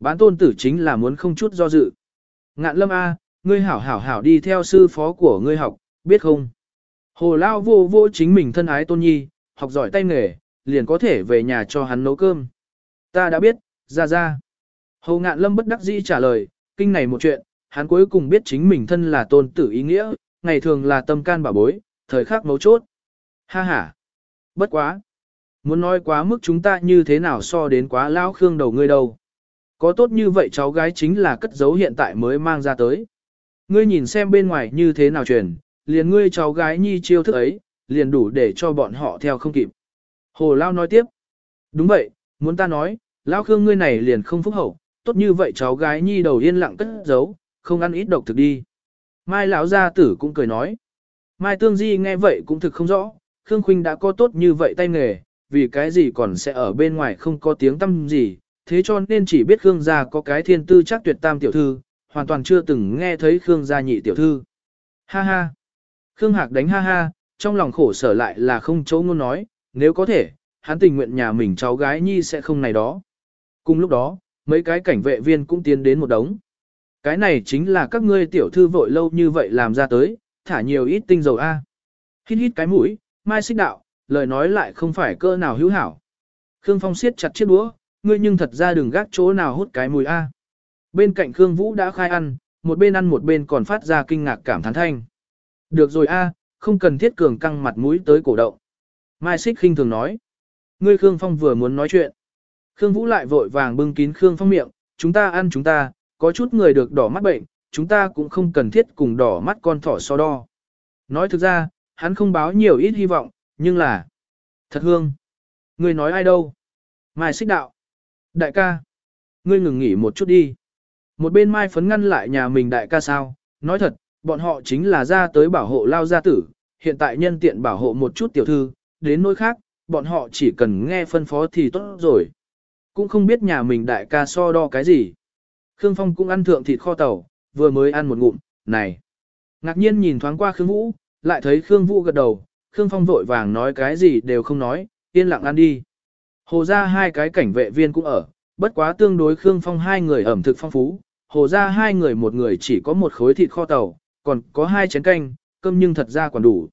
Bán tôn tử chính là muốn không chút do dự. Ngạn lâm A, ngươi hảo hảo hảo đi theo sư phó của ngươi học, biết không? Hồ Lao vô vô chính mình thân ái tôn nhi, học giỏi tay nghề, liền có thể về nhà cho hắn nấu cơm. Ta đã biết, ra ra. Hồ Ngạn Lâm bất đắc dĩ trả lời, kinh này một chuyện, hắn cuối cùng biết chính mình thân là tôn tử ý nghĩa, ngày thường là tâm can bảo bối, thời khắc mấu chốt. Ha ha. Bất quá. Muốn nói quá mức chúng ta như thế nào so đến quá lao khương đầu ngươi đâu. Có tốt như vậy cháu gái chính là cất giấu hiện tại mới mang ra tới. Ngươi nhìn xem bên ngoài như thế nào truyền, liền ngươi cháu gái nhi chiêu thức ấy, liền đủ để cho bọn họ theo không kịp. Hồ Lao nói tiếp. Đúng vậy, muốn ta nói, Lao Khương ngươi này liền không phúc hậu, tốt như vậy cháu gái nhi đầu yên lặng cất giấu, không ăn ít độc thực đi. Mai lão gia tử cũng cười nói. Mai Tương Di nghe vậy cũng thực không rõ, Khương Khuynh đã có tốt như vậy tay nghề, vì cái gì còn sẽ ở bên ngoài không có tiếng tâm gì, thế cho nên chỉ biết Khương gia có cái thiên tư chắc tuyệt tam tiểu thư, hoàn toàn chưa từng nghe thấy Khương gia nhị tiểu thư. Ha ha. Khương Hạc đánh ha ha, trong lòng khổ sở lại là không chỗ ngôn nói, nếu có thể, hắn tình nguyện nhà mình cháu gái nhi sẽ không này đó. Cùng lúc đó, mấy cái cảnh vệ viên cũng tiến đến một đống. Cái này chính là các ngươi tiểu thư vội lâu như vậy làm ra tới, thả nhiều ít tinh dầu A. Hít hít cái mũi, mai xích đạo, lời nói lại không phải cơ nào hữu hảo. Khương Phong siết chặt chiếc đũa, ngươi nhưng thật ra đừng gác chỗ nào hút cái mùi A. Bên cạnh Khương Vũ đã khai ăn, một bên ăn một bên còn phát ra kinh ngạc cảm thán thanh. Được rồi A, không cần thiết cường căng mặt mũi tới cổ động. Mai xích khinh thường nói. Ngươi Khương Phong vừa muốn nói chuyện. Khương Vũ lại vội vàng bưng kín Khương Phong miệng, chúng ta ăn chúng ta, có chút người được đỏ mắt bệnh, chúng ta cũng không cần thiết cùng đỏ mắt con thỏ so đo. Nói thực ra, hắn không báo nhiều ít hy vọng, nhưng là... Thật hương. Ngươi nói ai đâu? Mai xích đạo. Đại ca. Ngươi ngừng nghỉ một chút đi. Một bên Mai phấn ngăn lại nhà mình đại ca sao? Nói thật, bọn họ chính là ra tới bảo hộ lao gia tử, hiện tại nhân tiện bảo hộ một chút tiểu thư, đến nỗi khác, bọn họ chỉ cần nghe phân phó thì tốt rồi. Cũng không biết nhà mình đại ca so đo cái gì. Khương Phong cũng ăn thượng thịt kho tàu, vừa mới ăn một ngụm, này. Ngạc nhiên nhìn thoáng qua Khương Vũ, lại thấy Khương Vũ gật đầu, Khương Phong vội vàng nói cái gì đều không nói, yên lặng ăn đi. Hồ ra hai cái cảnh vệ viên cũng ở, bất quá tương đối Khương Phong hai người ẩm thực phong phú, hồ ra hai người một người chỉ có một khối thịt kho tàu, còn có hai chén canh, cơm nhưng thật ra còn đủ.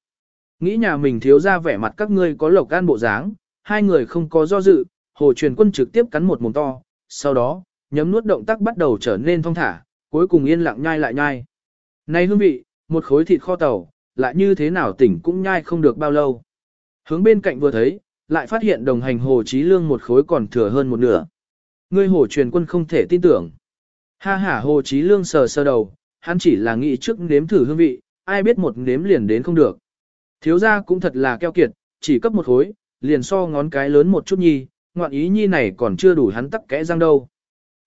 Nghĩ nhà mình thiếu ra vẻ mặt các ngươi có lộc gan bộ dáng, hai người không có do dự, hồ truyền quân trực tiếp cắn một mồm to, sau đó, nhấm nuốt động tác bắt đầu trở nên thong thả, cuối cùng yên lặng nhai lại nhai. Này hương vị, một khối thịt kho tàu, lại như thế nào tỉnh cũng nhai không được bao lâu. Hướng bên cạnh vừa thấy, lại phát hiện đồng hành hồ trí lương một khối còn thừa hơn một nửa. Ngươi hồ truyền quân không thể tin tưởng. Ha ha hồ trí lương sờ sờ đầu, hắn chỉ là nghĩ trước nếm thử hương vị, ai biết một nếm liền đến không được. Thiếu gia cũng thật là keo kiệt, chỉ cấp một khối, liền so ngón cái lớn một chút nhi, ngoạn ý nhi này còn chưa đủ hắn tắc kẽ răng đâu.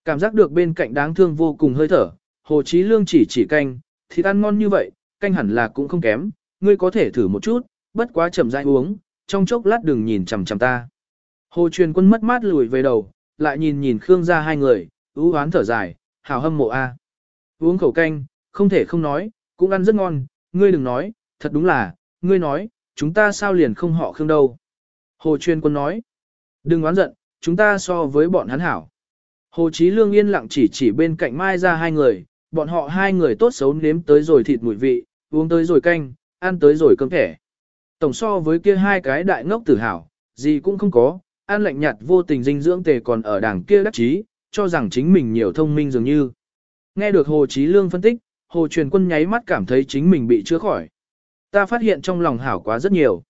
Cảm giác được bên cạnh đáng thương vô cùng hơi thở, Hồ Chí Lương chỉ chỉ canh, thì ăn ngon như vậy, canh hẳn là cũng không kém, ngươi có thể thử một chút, bất quá chậm rãi uống, trong chốc lát đừng nhìn chằm chằm ta. Hồ truyền quân mất mát lùi về đầu, lại nhìn nhìn Khương gia hai người, ưu hoán thở dài, hào hâm mộ a. Uống khẩu canh, không thể không nói, cũng ăn rất ngon, ngươi đừng nói, thật đúng là, ngươi nói, chúng ta sao liền không họ Khương đâu. Hồ truyền quân nói, đừng oán giận, chúng ta so với bọn hắn hảo. Hồ Chí Lương yên lặng chỉ chỉ bên cạnh Mai ra hai người, bọn họ hai người tốt xấu nếm tới rồi thịt mùi vị, uống tới rồi canh, ăn tới rồi cơm thẻ. Tổng so với kia hai cái đại ngốc tử hảo, gì cũng không có, ăn lạnh nhạt vô tình dinh dưỡng tề còn ở đảng kia đắc chí, cho rằng chính mình nhiều thông minh dường như. Nghe được Hồ Chí Lương phân tích, Hồ Truyền Quân nháy mắt cảm thấy chính mình bị chữa khỏi. Ta phát hiện trong lòng hảo quá rất nhiều.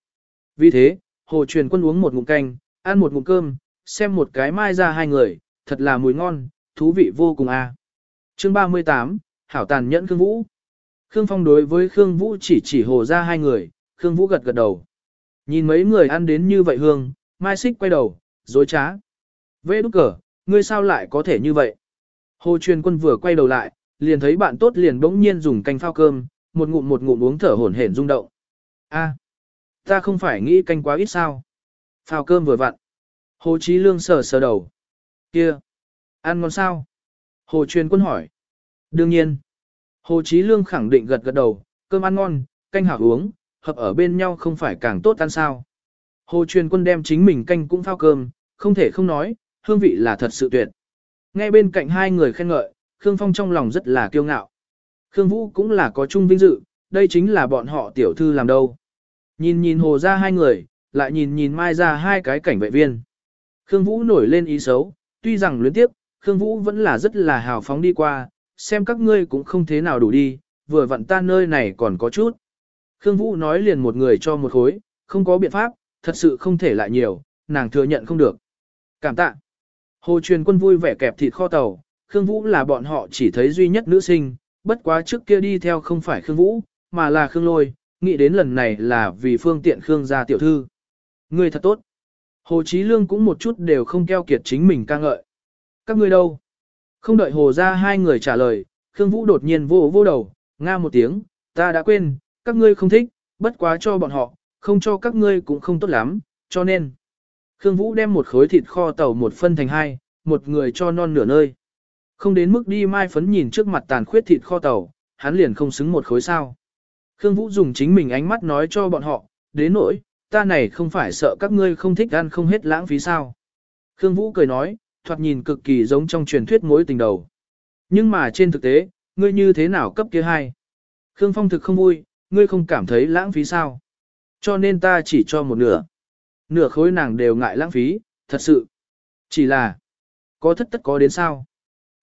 Vì thế, Hồ Truyền Quân uống một ngụm canh, ăn một ngụm cơm, xem một cái mai ra hai người, thật là mùi ngon, thú vị vô cùng a. À. Chương 38, Hảo tàn nhẫn Khương Vũ. Khương Phong đối với Khương Vũ chỉ chỉ hồ ra hai người, Khương Vũ gật gật đầu. Nhìn mấy người ăn đến như vậy hương, Mai Xích quay đầu, dối trá. Vê đúc cờ, ngươi sao lại có thể như vậy? Hồ truyền quân vừa quay đầu lại, liền thấy bạn tốt liền bỗng nhiên dùng canh phao cơm, một ngụm một ngụm uống thở hổn hển rung động. A, ta không phải nghĩ canh quá ít sao? Phao cơm vừa vặn. Hồ Chí Lương sờ sờ đầu. Kia, ăn ngon sao? Hồ truyền quân hỏi. Đương nhiên. Hồ Chí Lương khẳng định gật gật đầu, cơm ăn ngon, canh hảo uống, hợp ở bên nhau không phải càng tốt ăn sao. Hồ truyền quân đem chính mình canh cũng phao cơm, không thể không nói, hương vị là thật sự tuyệt. Nghe bên cạnh hai người khen ngợi, Khương Phong trong lòng rất là kiêu ngạo. Khương Vũ cũng là có chung vinh dự, đây chính là bọn họ tiểu thư làm đâu. Nhìn nhìn hồ ra hai người, lại nhìn nhìn mai ra hai cái cảnh vệ viên. Khương Vũ nổi lên ý xấu, tuy rằng luyến tiếp, Khương Vũ vẫn là rất là hào phóng đi qua, xem các ngươi cũng không thế nào đủ đi, vừa vặn ta nơi này còn có chút. Khương Vũ nói liền một người cho một khối, không có biện pháp, thật sự không thể lại nhiều, nàng thừa nhận không được. Cảm tạ. Hồ truyền quân vui vẻ kẹp thịt kho tàu, Khương Vũ là bọn họ chỉ thấy duy nhất nữ sinh, bất quá trước kia đi theo không phải Khương Vũ, mà là Khương Lôi, nghĩ đến lần này là vì phương tiện Khương gia tiểu thư. Người thật tốt. Hồ Chí Lương cũng một chút đều không keo kiệt chính mình ca ngợi. Các ngươi đâu? Không đợi Hồ ra hai người trả lời, Khương Vũ đột nhiên vô vô đầu, nga một tiếng, ta đã quên, các ngươi không thích, bất quá cho bọn họ, không cho các ngươi cũng không tốt lắm, cho nên. Khương Vũ đem một khối thịt kho tàu một phân thành hai, một người cho non nửa nơi. Không đến mức đi mai phấn nhìn trước mặt tàn khuyết thịt kho tàu, hắn liền không xứng một khối sao. Khương Vũ dùng chính mình ánh mắt nói cho bọn họ, đến nỗi, ta này không phải sợ các ngươi không thích ăn không hết lãng phí sao. Khương Vũ cười nói, thoạt nhìn cực kỳ giống trong truyền thuyết mối tình đầu. Nhưng mà trên thực tế, ngươi như thế nào cấp kia hai? Khương Phong thực không vui, ngươi không cảm thấy lãng phí sao? Cho nên ta chỉ cho một nửa. Nửa khối nàng đều ngại lãng phí, thật sự. Chỉ là, có thất tất có đến sao?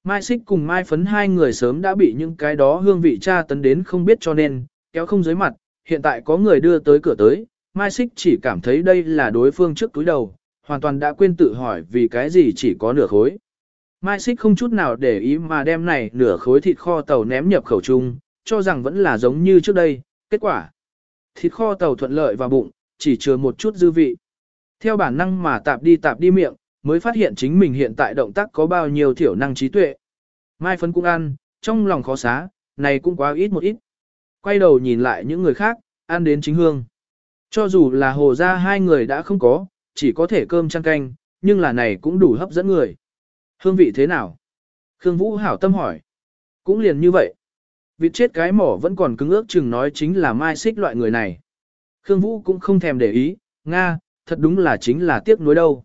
Mai xích cùng Mai phấn hai người sớm đã bị những cái đó hương vị tra tấn đến không biết cho nên, kéo không dưới mặt, hiện tại có người đưa tới cửa tới, Mai xích chỉ cảm thấy đây là đối phương trước túi đầu, hoàn toàn đã quên tự hỏi vì cái gì chỉ có nửa khối. Mai xích không chút nào để ý mà đem này nửa khối thịt kho tàu ném nhập khẩu chung, cho rằng vẫn là giống như trước đây, kết quả. Thịt kho tàu thuận lợi vào bụng, chỉ chứa một chút dư vị. Theo bản năng mà tạp đi tạp đi miệng, mới phát hiện chính mình hiện tại động tác có bao nhiêu thiểu năng trí tuệ. Mai phấn cũng ăn, trong lòng khó xá, này cũng quá ít một ít. Quay đầu nhìn lại những người khác, ăn đến chính hương. Cho dù là hồ ra hai người đã không có, chỉ có thể cơm chăn canh, nhưng là này cũng đủ hấp dẫn người. Hương vị thế nào? Khương Vũ hảo tâm hỏi. Cũng liền như vậy. Vịt chết cái mỏ vẫn còn cứng ước chừng nói chính là mai xích loại người này. Khương Vũ cũng không thèm để ý, Nga, thật đúng là chính là tiếc nuối đâu.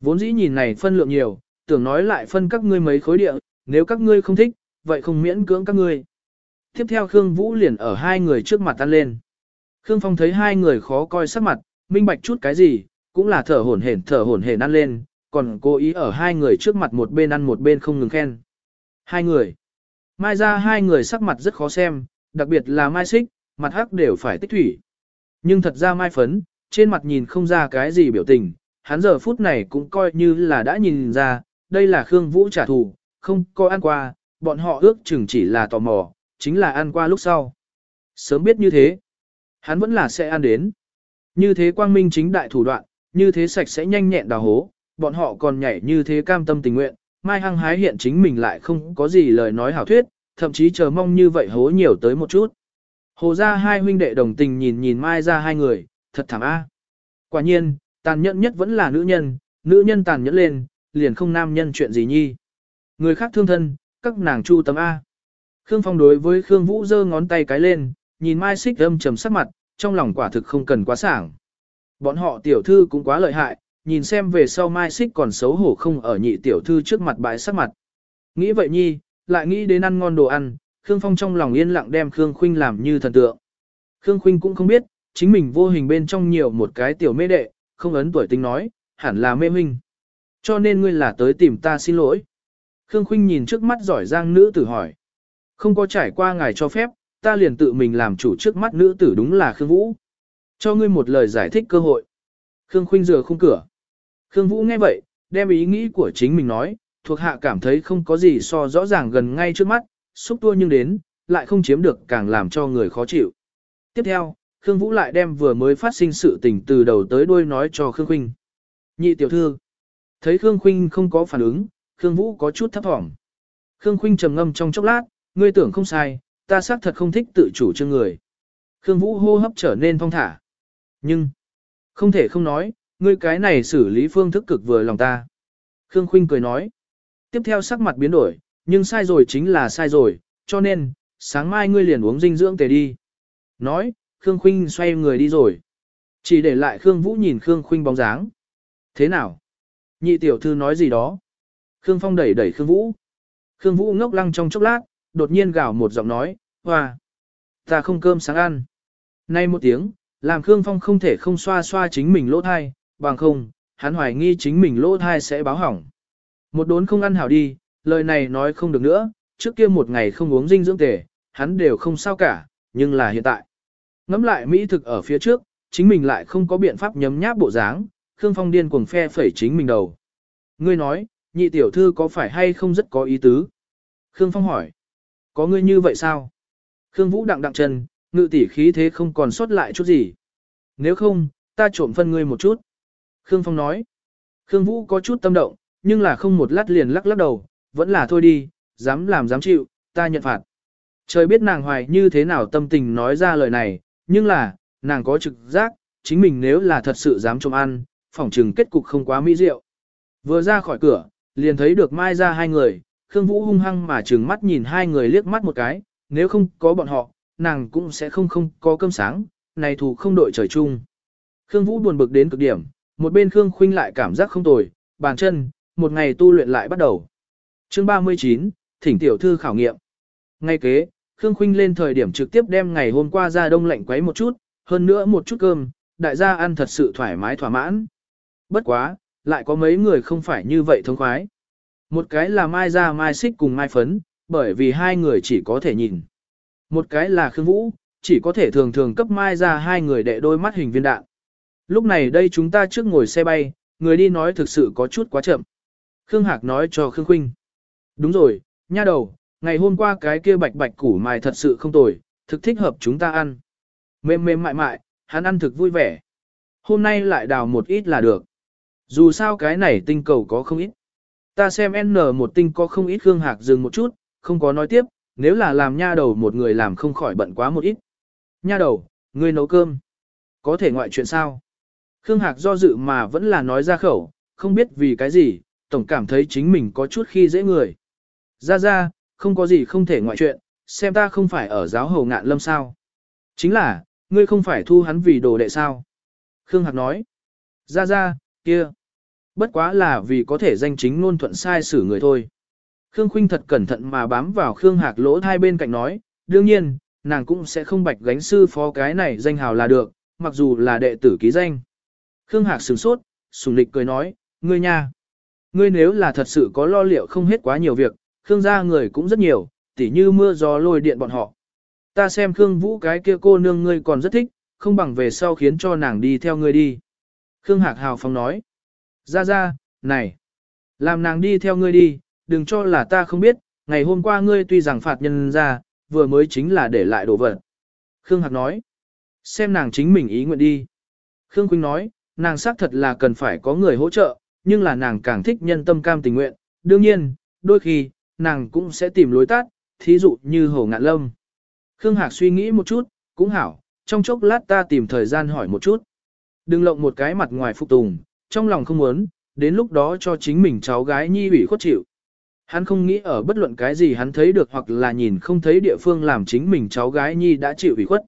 Vốn dĩ nhìn này phân lượng nhiều, tưởng nói lại phân các ngươi mấy khối địa, nếu các ngươi không thích, vậy không miễn cưỡng các ngươi. Tiếp theo Khương Vũ liền ở hai người trước mặt tan lên. Khương Phong thấy hai người khó coi sắc mặt, minh bạch chút cái gì, cũng là thở hổn hển thở hổn hển ăn lên, còn cố ý ở hai người trước mặt một bên ăn một bên không ngừng khen. Hai người. Mai ra hai người sắc mặt rất khó xem, đặc biệt là Mai Xích, mặt hắc đều phải tích thủy. Nhưng thật ra Mai Phấn, trên mặt nhìn không ra cái gì biểu tình, hắn giờ phút này cũng coi như là đã nhìn ra, đây là Khương Vũ trả thù, không có ăn qua, bọn họ ước chừng chỉ là tò mò, chính là ăn qua lúc sau. Sớm biết như thế, hắn vẫn là sẽ ăn đến. Như thế quang minh chính đại thủ đoạn, như thế sạch sẽ nhanh nhẹn đào hố, bọn họ còn nhảy như thế cam tâm tình nguyện, Mai Hăng hái hiện chính mình lại không có gì lời nói hảo thuyết, thậm chí chờ mong như vậy hố nhiều tới một chút. Hồ ra hai huynh đệ đồng tình nhìn nhìn Mai ra hai người, thật thảm a. Quả nhiên, tàn nhẫn nhất vẫn là nữ nhân, nữ nhân tàn nhẫn lên, liền không nam nhân chuyện gì nhi. Người khác thương thân, các nàng chu tấm A. Khương Phong đối với Khương Vũ giơ ngón tay cái lên, nhìn Mai Xích âm trầm sắc mặt, trong lòng quả thực không cần quá sảng. Bọn họ tiểu thư cũng quá lợi hại, nhìn xem về sau Mai Xích còn xấu hổ không ở nhị tiểu thư trước mặt bãi sắc mặt. Nghĩ vậy nhi, lại nghĩ đến ăn ngon đồ ăn, Khương Phong trong lòng yên lặng đem Khương Khuynh làm như thần tượng. Khương Khuynh cũng không biết, chính mình vô hình bên trong nhiều một cái tiểu mê đệ, không ấn tuổi tính nói, hẳn là mê huynh. Cho nên ngươi là tới tìm ta xin lỗi. Khương Khuynh nhìn trước mắt giỏi giang nữ tử hỏi. Không có trải qua ngài cho phép, ta liền tự mình làm chủ trước mắt nữ tử đúng là Khương Vũ. Cho ngươi một lời giải thích cơ hội. Khương Khuynh rửa khung cửa. Khương Vũ nghe vậy, đem ý nghĩ của chính mình nói, thuộc hạ cảm thấy không có gì so rõ ràng gần ngay trước mắt, xúc tua nhưng đến, lại không chiếm được càng làm cho người khó chịu. Tiếp theo, Khương Vũ lại đem vừa mới phát sinh sự tình từ đầu tới đuôi nói cho Khương Khuynh. Nhị tiểu thư, thấy Khương Khuynh không có phản ứng, Khương Vũ có chút thấp thỏm. Khương Khuynh trầm ngâm trong chốc lát, ngươi tưởng không sai, ta xác thật không thích tự chủ trương người. Khương Vũ hô hấp trở nên phong thả. Nhưng, không thể không nói, ngươi cái này xử lý phương thức cực vừa lòng ta. Khương Khuynh cười nói. Tiếp theo sắc mặt biến đổi, nhưng sai rồi chính là sai rồi, cho nên, sáng mai ngươi liền uống dinh dưỡng tề đi. Nói, Khương Khuynh xoay người đi rồi. Chỉ để lại Khương Vũ nhìn Khương Khuynh bóng dáng. Thế nào? Nhị tiểu thư nói gì đó? Khương Phong đẩy đẩy Khương Vũ. Khương Vũ ngốc lăng trong chốc lát, đột nhiên gào một giọng nói, hoa, ta không cơm sáng ăn. Nay một tiếng, làm Khương Phong không thể không xoa xoa chính mình lỗ thai, bằng không, hắn hoài nghi chính mình lỗ thai sẽ báo hỏng. Một đốn không ăn hảo đi, lời này nói không được nữa, trước kia một ngày không uống dinh dưỡng tề, hắn đều không sao cả, nhưng là hiện tại. Ngắm lại mỹ thực ở phía trước, chính mình lại không có biện pháp nhấm nháp bộ dáng, Khương Phong điên cuồng phe phẩy chính mình đầu. Ngươi nói, nhị tiểu thư có phải hay không rất có ý tứ? Khương Phong hỏi. Có ngươi như vậy sao? Khương Vũ đặng đặng chân, ngự tỷ khí thế không còn sót lại chút gì. Nếu không, ta trộm phân ngươi một chút. Khương Phong nói. Khương Vũ có chút tâm động, nhưng là không một lát liền lắc lắc đầu, vẫn là thôi đi, dám làm dám chịu, ta nhận phạt. Trời biết nàng hoài như thế nào tâm tình nói ra lời này, nhưng là, nàng có trực giác, chính mình nếu là thật sự dám trộm ăn, phỏng chừng kết cục không quá mỹ diệu. Vừa ra khỏi cửa, liền thấy được Mai ra hai người, Khương Vũ hung hăng mà trừng mắt nhìn hai người liếc mắt một cái, nếu không có bọn họ, nàng cũng sẽ không không có cơm sáng, này thù không đội trời chung. Khương Vũ buồn bực đến cực điểm, một bên Khương Khuynh lại cảm giác không tồi, bàn chân, một ngày tu luyện lại bắt đầu. Chương 39, thỉnh tiểu thư khảo nghiệm. Ngay kế, Khương Khuynh lên thời điểm trực tiếp đem ngày hôm qua ra đông lạnh quấy một chút, hơn nữa một chút cơm, đại gia ăn thật sự thoải mái thỏa mãn. Bất quá, lại có mấy người không phải như vậy thông khoái. Một cái là Mai Gia Mai Xích cùng Mai Phấn, bởi vì hai người chỉ có thể nhìn. Một cái là Khương Vũ, chỉ có thể thường thường cấp Mai Gia hai người đệ đôi mắt hình viên đạn. Lúc này đây chúng ta trước ngồi xe bay, người đi nói thực sự có chút quá chậm. Khương Hạc nói cho Khương Khuynh. Đúng rồi, nha đầu, ngày hôm qua cái kia bạch bạch củ mài thật sự không tồi, thực thích hợp chúng ta ăn. Mềm mềm mại mại, hắn ăn thực vui vẻ. Hôm nay lại đào một ít là được. Dù sao cái này tinh cầu có không ít. Ta xem N một tinh có không ít Khương Hạc dừng một chút, không có nói tiếp, nếu là làm nha đầu một người làm không khỏi bận quá một ít. Nha đầu, ngươi nấu cơm. Có thể ngoại chuyện sao? Khương Hạc do dự mà vẫn là nói ra khẩu, không biết vì cái gì, tổng cảm thấy chính mình có chút khi dễ người. Ra ra, không có gì không thể ngoại chuyện, xem ta không phải ở giáo hầu ngạn lâm sao. Chính là, ngươi không phải thu hắn vì đồ đệ sao. Khương Hạc nói, ra ra, kia. Bất quá là vì có thể danh chính ngôn thuận sai xử người thôi. Khương Khuynh thật cẩn thận mà bám vào Khương Hạc lỗ hai bên cạnh nói, đương nhiên, nàng cũng sẽ không bạch gánh sư phó cái này danh hào là được, mặc dù là đệ tử ký danh. Khương Hạc sửng sốt, sùng lịch cười nói, ngươi nha. Ngươi nếu là thật sự có lo liệu không hết quá nhiều việc, Khương gia người cũng rất nhiều, tỉ như mưa gió lôi điện bọn họ. Ta xem Khương Vũ cái kia cô nương ngươi còn rất thích, không bằng về sau khiến cho nàng đi theo ngươi đi. Khương Hạc hào phong nói. Ra ra, này. Làm nàng đi theo ngươi đi, đừng cho là ta không biết, ngày hôm qua ngươi tuy rằng phạt nhân ra, vừa mới chính là để lại đồ vật. Khương Hạc nói. Xem nàng chính mình ý nguyện đi. Khương Quỳnh nói, nàng xác thật là cần phải có người hỗ trợ, nhưng là nàng càng thích nhân tâm cam tình nguyện. Đương nhiên, đôi khi, nàng cũng sẽ tìm lối tắt, thí dụ như Hồ Ngạn Lâm. Khương Hạc suy nghĩ một chút, cũng hảo, trong chốc lát ta tìm thời gian hỏi một chút. Đừng lộng một cái mặt ngoài phục tùng, trong lòng không muốn, đến lúc đó cho chính mình cháu gái nhi ủy khuất chịu. Hắn không nghĩ ở bất luận cái gì hắn thấy được hoặc là nhìn không thấy địa phương làm chính mình cháu gái nhi đã chịu ủy khuất.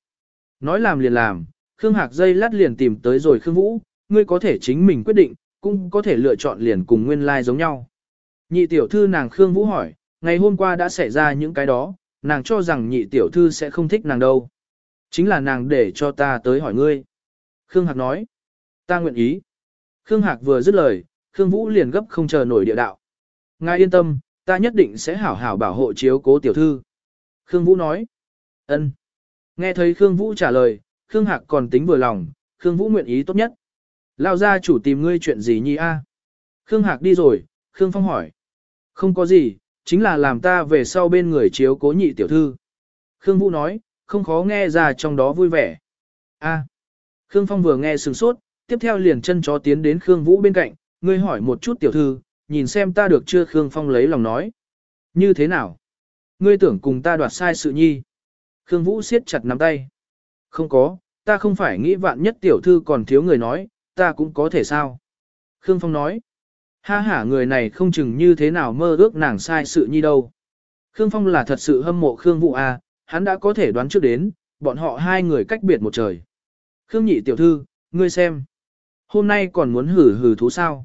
Nói làm liền làm, Khương Hạc dây lát liền tìm tới rồi Khương Vũ, ngươi có thể chính mình quyết định, cũng có thể lựa chọn liền cùng nguyên lai like giống nhau. Nhị tiểu thư nàng Khương Vũ hỏi, ngày hôm qua đã xảy ra những cái đó, nàng cho rằng nhị tiểu thư sẽ không thích nàng đâu. Chính là nàng để cho ta tới hỏi ngươi. Khương Hạc nói, ta nguyện ý. Khương Hạc vừa dứt lời, Khương Vũ liền gấp không chờ nổi địa đạo. Ngài yên tâm, ta nhất định sẽ hảo hảo bảo hộ chiếu cố tiểu thư. Khương Vũ nói, ân. Nghe thấy Khương Vũ trả lời, Khương Hạc còn tính vừa lòng, Khương Vũ nguyện ý tốt nhất. Lao ra chủ tìm ngươi chuyện gì nhi a? Khương Hạc đi rồi, Khương Phong hỏi. Không có gì, chính là làm ta về sau bên người chiếu cố nhị tiểu thư. Khương Vũ nói, không khó nghe ra trong đó vui vẻ. A. Khương Phong vừa nghe sừng sốt, tiếp theo liền chân chó tiến đến Khương Vũ bên cạnh, ngươi hỏi một chút tiểu thư, nhìn xem ta được chưa Khương Phong lấy lòng nói. Như thế nào? Ngươi tưởng cùng ta đoạt sai sự nhi. Khương Vũ siết chặt nắm tay. Không có, ta không phải nghĩ vạn nhất tiểu thư còn thiếu người nói, ta cũng có thể sao. Khương Phong nói. Ha ha người này không chừng như thế nào mơ ước nàng sai sự nhi đâu. Khương Phong là thật sự hâm mộ Khương Vũ A, hắn đã có thể đoán trước đến, bọn họ hai người cách biệt một trời. Khương nhị tiểu thư, ngươi xem. Hôm nay còn muốn hử hử thú sao?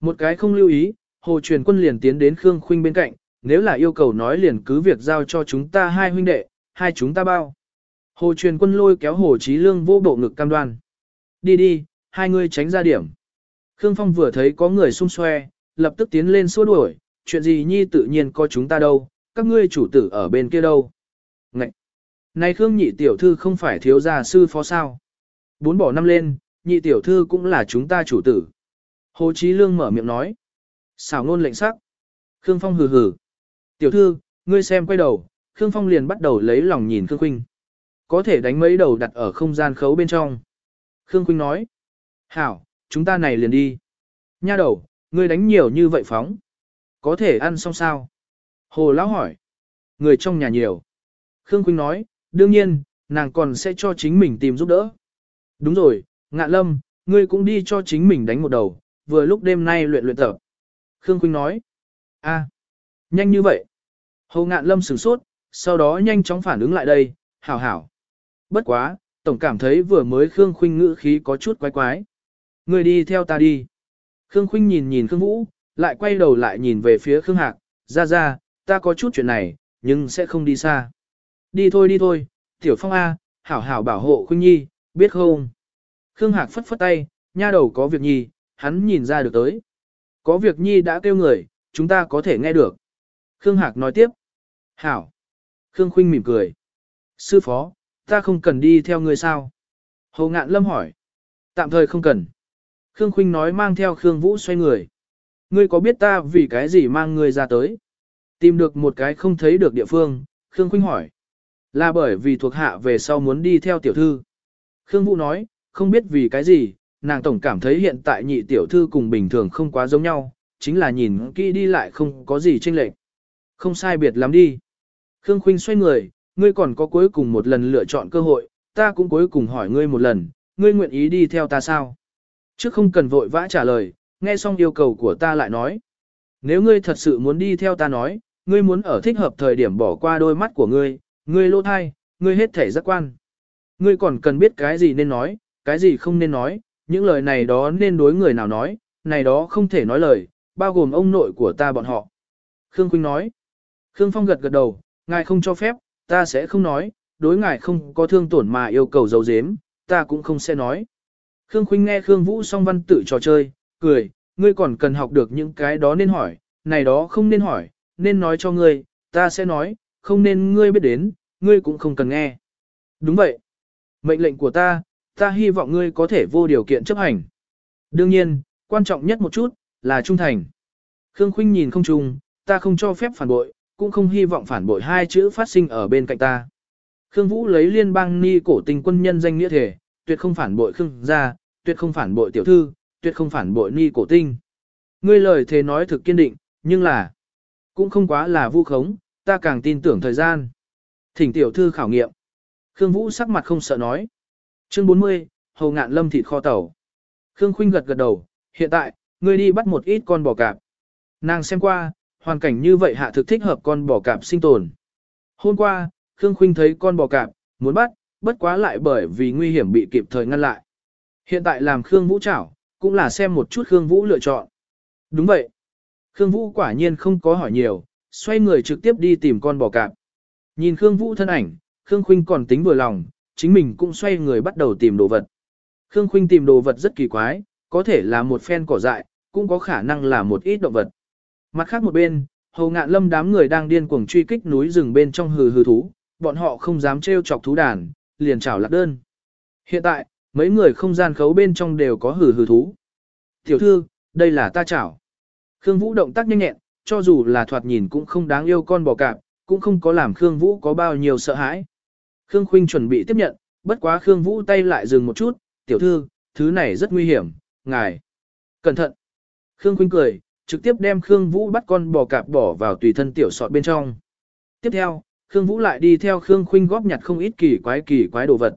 Một cái không lưu ý, Hồ Truyền Quân liền tiến đến Khương Khuynh bên cạnh, nếu là yêu cầu nói liền cứ việc giao cho chúng ta hai huynh đệ, hai chúng ta bao. Hồ Truyền Quân lôi kéo Hồ Chí Lương vô bộ ngực cam đoan. Đi đi, hai ngươi tránh ra điểm. Khương Phong vừa thấy có người xung xoe, lập tức tiến lên xua đuổi, chuyện gì nhi tự nhiên có chúng ta đâu, các ngươi chủ tử ở bên kia đâu. Ngậy! Này Khương nhị tiểu thư không phải thiếu gia sư phó sao. Bốn bỏ năm lên, nhị tiểu thư cũng là chúng ta chủ tử. Hồ Chí Lương mở miệng nói. Xảo ngôn lệnh sắc. Khương Phong hừ hừ. Tiểu thư, ngươi xem quay đầu, Khương Phong liền bắt đầu lấy lòng nhìn Khương Khuynh. Có thể đánh mấy đầu đặt ở không gian khấu bên trong. Khương Khuynh nói. Hảo, chúng ta này liền đi. Nha đầu, ngươi đánh nhiều như vậy phóng. Có thể ăn xong sao? Hồ Lão hỏi. Người trong nhà nhiều. Khương quynh nói, đương nhiên, nàng còn sẽ cho chính mình tìm giúp đỡ. Đúng rồi, ngạn lâm, ngươi cũng đi cho chính mình đánh một đầu, vừa lúc đêm nay luyện luyện tập. Khương quynh nói, a, nhanh như vậy. Hồ ngạn lâm sửng sốt, sau đó nhanh chóng phản ứng lại đây, hảo hảo. Bất quá, tổng cảm thấy vừa mới Khương Khuynh ngữ khí có chút quái quái. Ngươi đi theo ta đi. Khương Khuynh nhìn nhìn Khương Vũ, lại quay đầu lại nhìn về phía Khương Hạc, ra ra, ta có chút chuyện này, nhưng sẽ không đi xa. Đi thôi đi thôi, Tiểu Phong A, hảo hảo bảo hộ Khuynh Nhi, biết không? Khương Hạc phất phất tay, nha đầu có việc nhi, hắn nhìn ra được tới. Có việc nhi đã kêu người, chúng ta có thể nghe được. Khương Hạc nói tiếp. Hảo. Khương Khuynh mỉm cười. Sư phó, ta không cần đi theo ngươi sao? Hồ Ngạn Lâm hỏi. Tạm thời không cần. Khương Khuynh nói mang theo Khương Vũ xoay người. Ngươi có biết ta vì cái gì mang ngươi ra tới? Tìm được một cái không thấy được địa phương, Khương Khuynh hỏi. Là bởi vì thuộc hạ về sau muốn đi theo tiểu thư. Khương Vũ nói, không biết vì cái gì, nàng tổng cảm thấy hiện tại nhị tiểu thư cùng bình thường không quá giống nhau, chính là nhìn kỹ đi lại không có gì chênh lệch. Không sai biệt lắm đi. Khương Khuynh xoay người, ngươi còn có cuối cùng một lần lựa chọn cơ hội, ta cũng cuối cùng hỏi ngươi một lần, ngươi nguyện ý đi theo ta sao? Chứ không cần vội vã trả lời, nghe xong yêu cầu của ta lại nói. Nếu ngươi thật sự muốn đi theo ta nói, ngươi muốn ở thích hợp thời điểm bỏ qua đôi mắt của ngươi, ngươi lỗ thai, ngươi hết thể giác quan. Ngươi còn cần biết cái gì nên nói, cái gì không nên nói, những lời này đó nên đối người nào nói, này đó không thể nói lời, bao gồm ông nội của ta bọn họ. Khương Quynh nói. Khương Phong gật gật đầu, ngài không cho phép, ta sẽ không nói, đối ngài không có thương tổn mà yêu cầu giấu giếm, ta cũng không sẽ nói. Khương Khuynh nghe Khương Vũ song văn tự trò chơi, cười, ngươi còn cần học được những cái đó nên hỏi, này đó không nên hỏi, nên nói cho ngươi, ta sẽ nói, không nên ngươi biết đến, ngươi cũng không cần nghe. Đúng vậy. Mệnh lệnh của ta, ta hy vọng ngươi có thể vô điều kiện chấp hành. Đương nhiên, quan trọng nhất một chút, là trung thành. Khương Khuynh nhìn không trùng, ta không cho phép phản bội, cũng không hy vọng phản bội hai chữ phát sinh ở bên cạnh ta. Khương Vũ lấy liên bang ni cổ tình quân nhân danh nghĩa thể, tuyệt không phản bội Khương gia, tuyệt không phản bội tiểu thư, tuyệt không phản bội ni cổ tinh. Ngươi lời thế nói thực kiên định, nhưng là, cũng không quá là vu khống, ta càng tin tưởng thời gian. Thỉnh tiểu thư khảo nghiệm. Khương Vũ sắc mặt không sợ nói. Chương 40, Hầu Ngạn Lâm thịt kho tàu. Khương Khuynh gật gật đầu, hiện tại, ngươi đi bắt một ít con bò cạp. Nàng xem qua, hoàn cảnh như vậy hạ thực thích hợp con bò cạp sinh tồn. Hôm qua, Khương Khuynh thấy con bò cạp, muốn bắt, bất quá lại bởi vì nguy hiểm bị kịp thời ngăn lại. Hiện tại làm Khương Vũ chảo, cũng là xem một chút Khương Vũ lựa chọn. Đúng vậy. Khương Vũ quả nhiên không có hỏi nhiều, xoay người trực tiếp đi tìm con bò cạp. Nhìn Khương Vũ thân ảnh, Khương Khuynh còn tính vừa lòng, chính mình cũng xoay người bắt đầu tìm đồ vật. Khương Khuynh tìm đồ vật rất kỳ quái, có thể là một phen cỏ dại, cũng có khả năng là một ít động vật. Mặt khác một bên, hầu ngạn lâm đám người đang điên cuồng truy kích núi rừng bên trong hừ hừ thú, bọn họ không dám trêu chọc thú đàn, liền chảo lạc đơn. Hiện tại, mấy người không gian khấu bên trong đều có hử hử thú. Tiểu thư, đây là ta chảo. Khương Vũ động tác nhanh nhẹn, cho dù là thoạt nhìn cũng không đáng yêu con bò cạp, cũng không có làm Khương Vũ có bao nhiêu sợ hãi. Khương Khuynh chuẩn bị tiếp nhận, bất quá Khương Vũ tay lại dừng một chút, tiểu thư, thứ này rất nguy hiểm, ngài. Cẩn thận. Khương Khuynh cười, trực tiếp đem Khương Vũ bắt con bò cạp bỏ vào tùy thân tiểu sọt bên trong. Tiếp theo, Khương Vũ lại đi theo Khương Khuynh góp nhặt không ít kỳ quái kỳ quái đồ vật.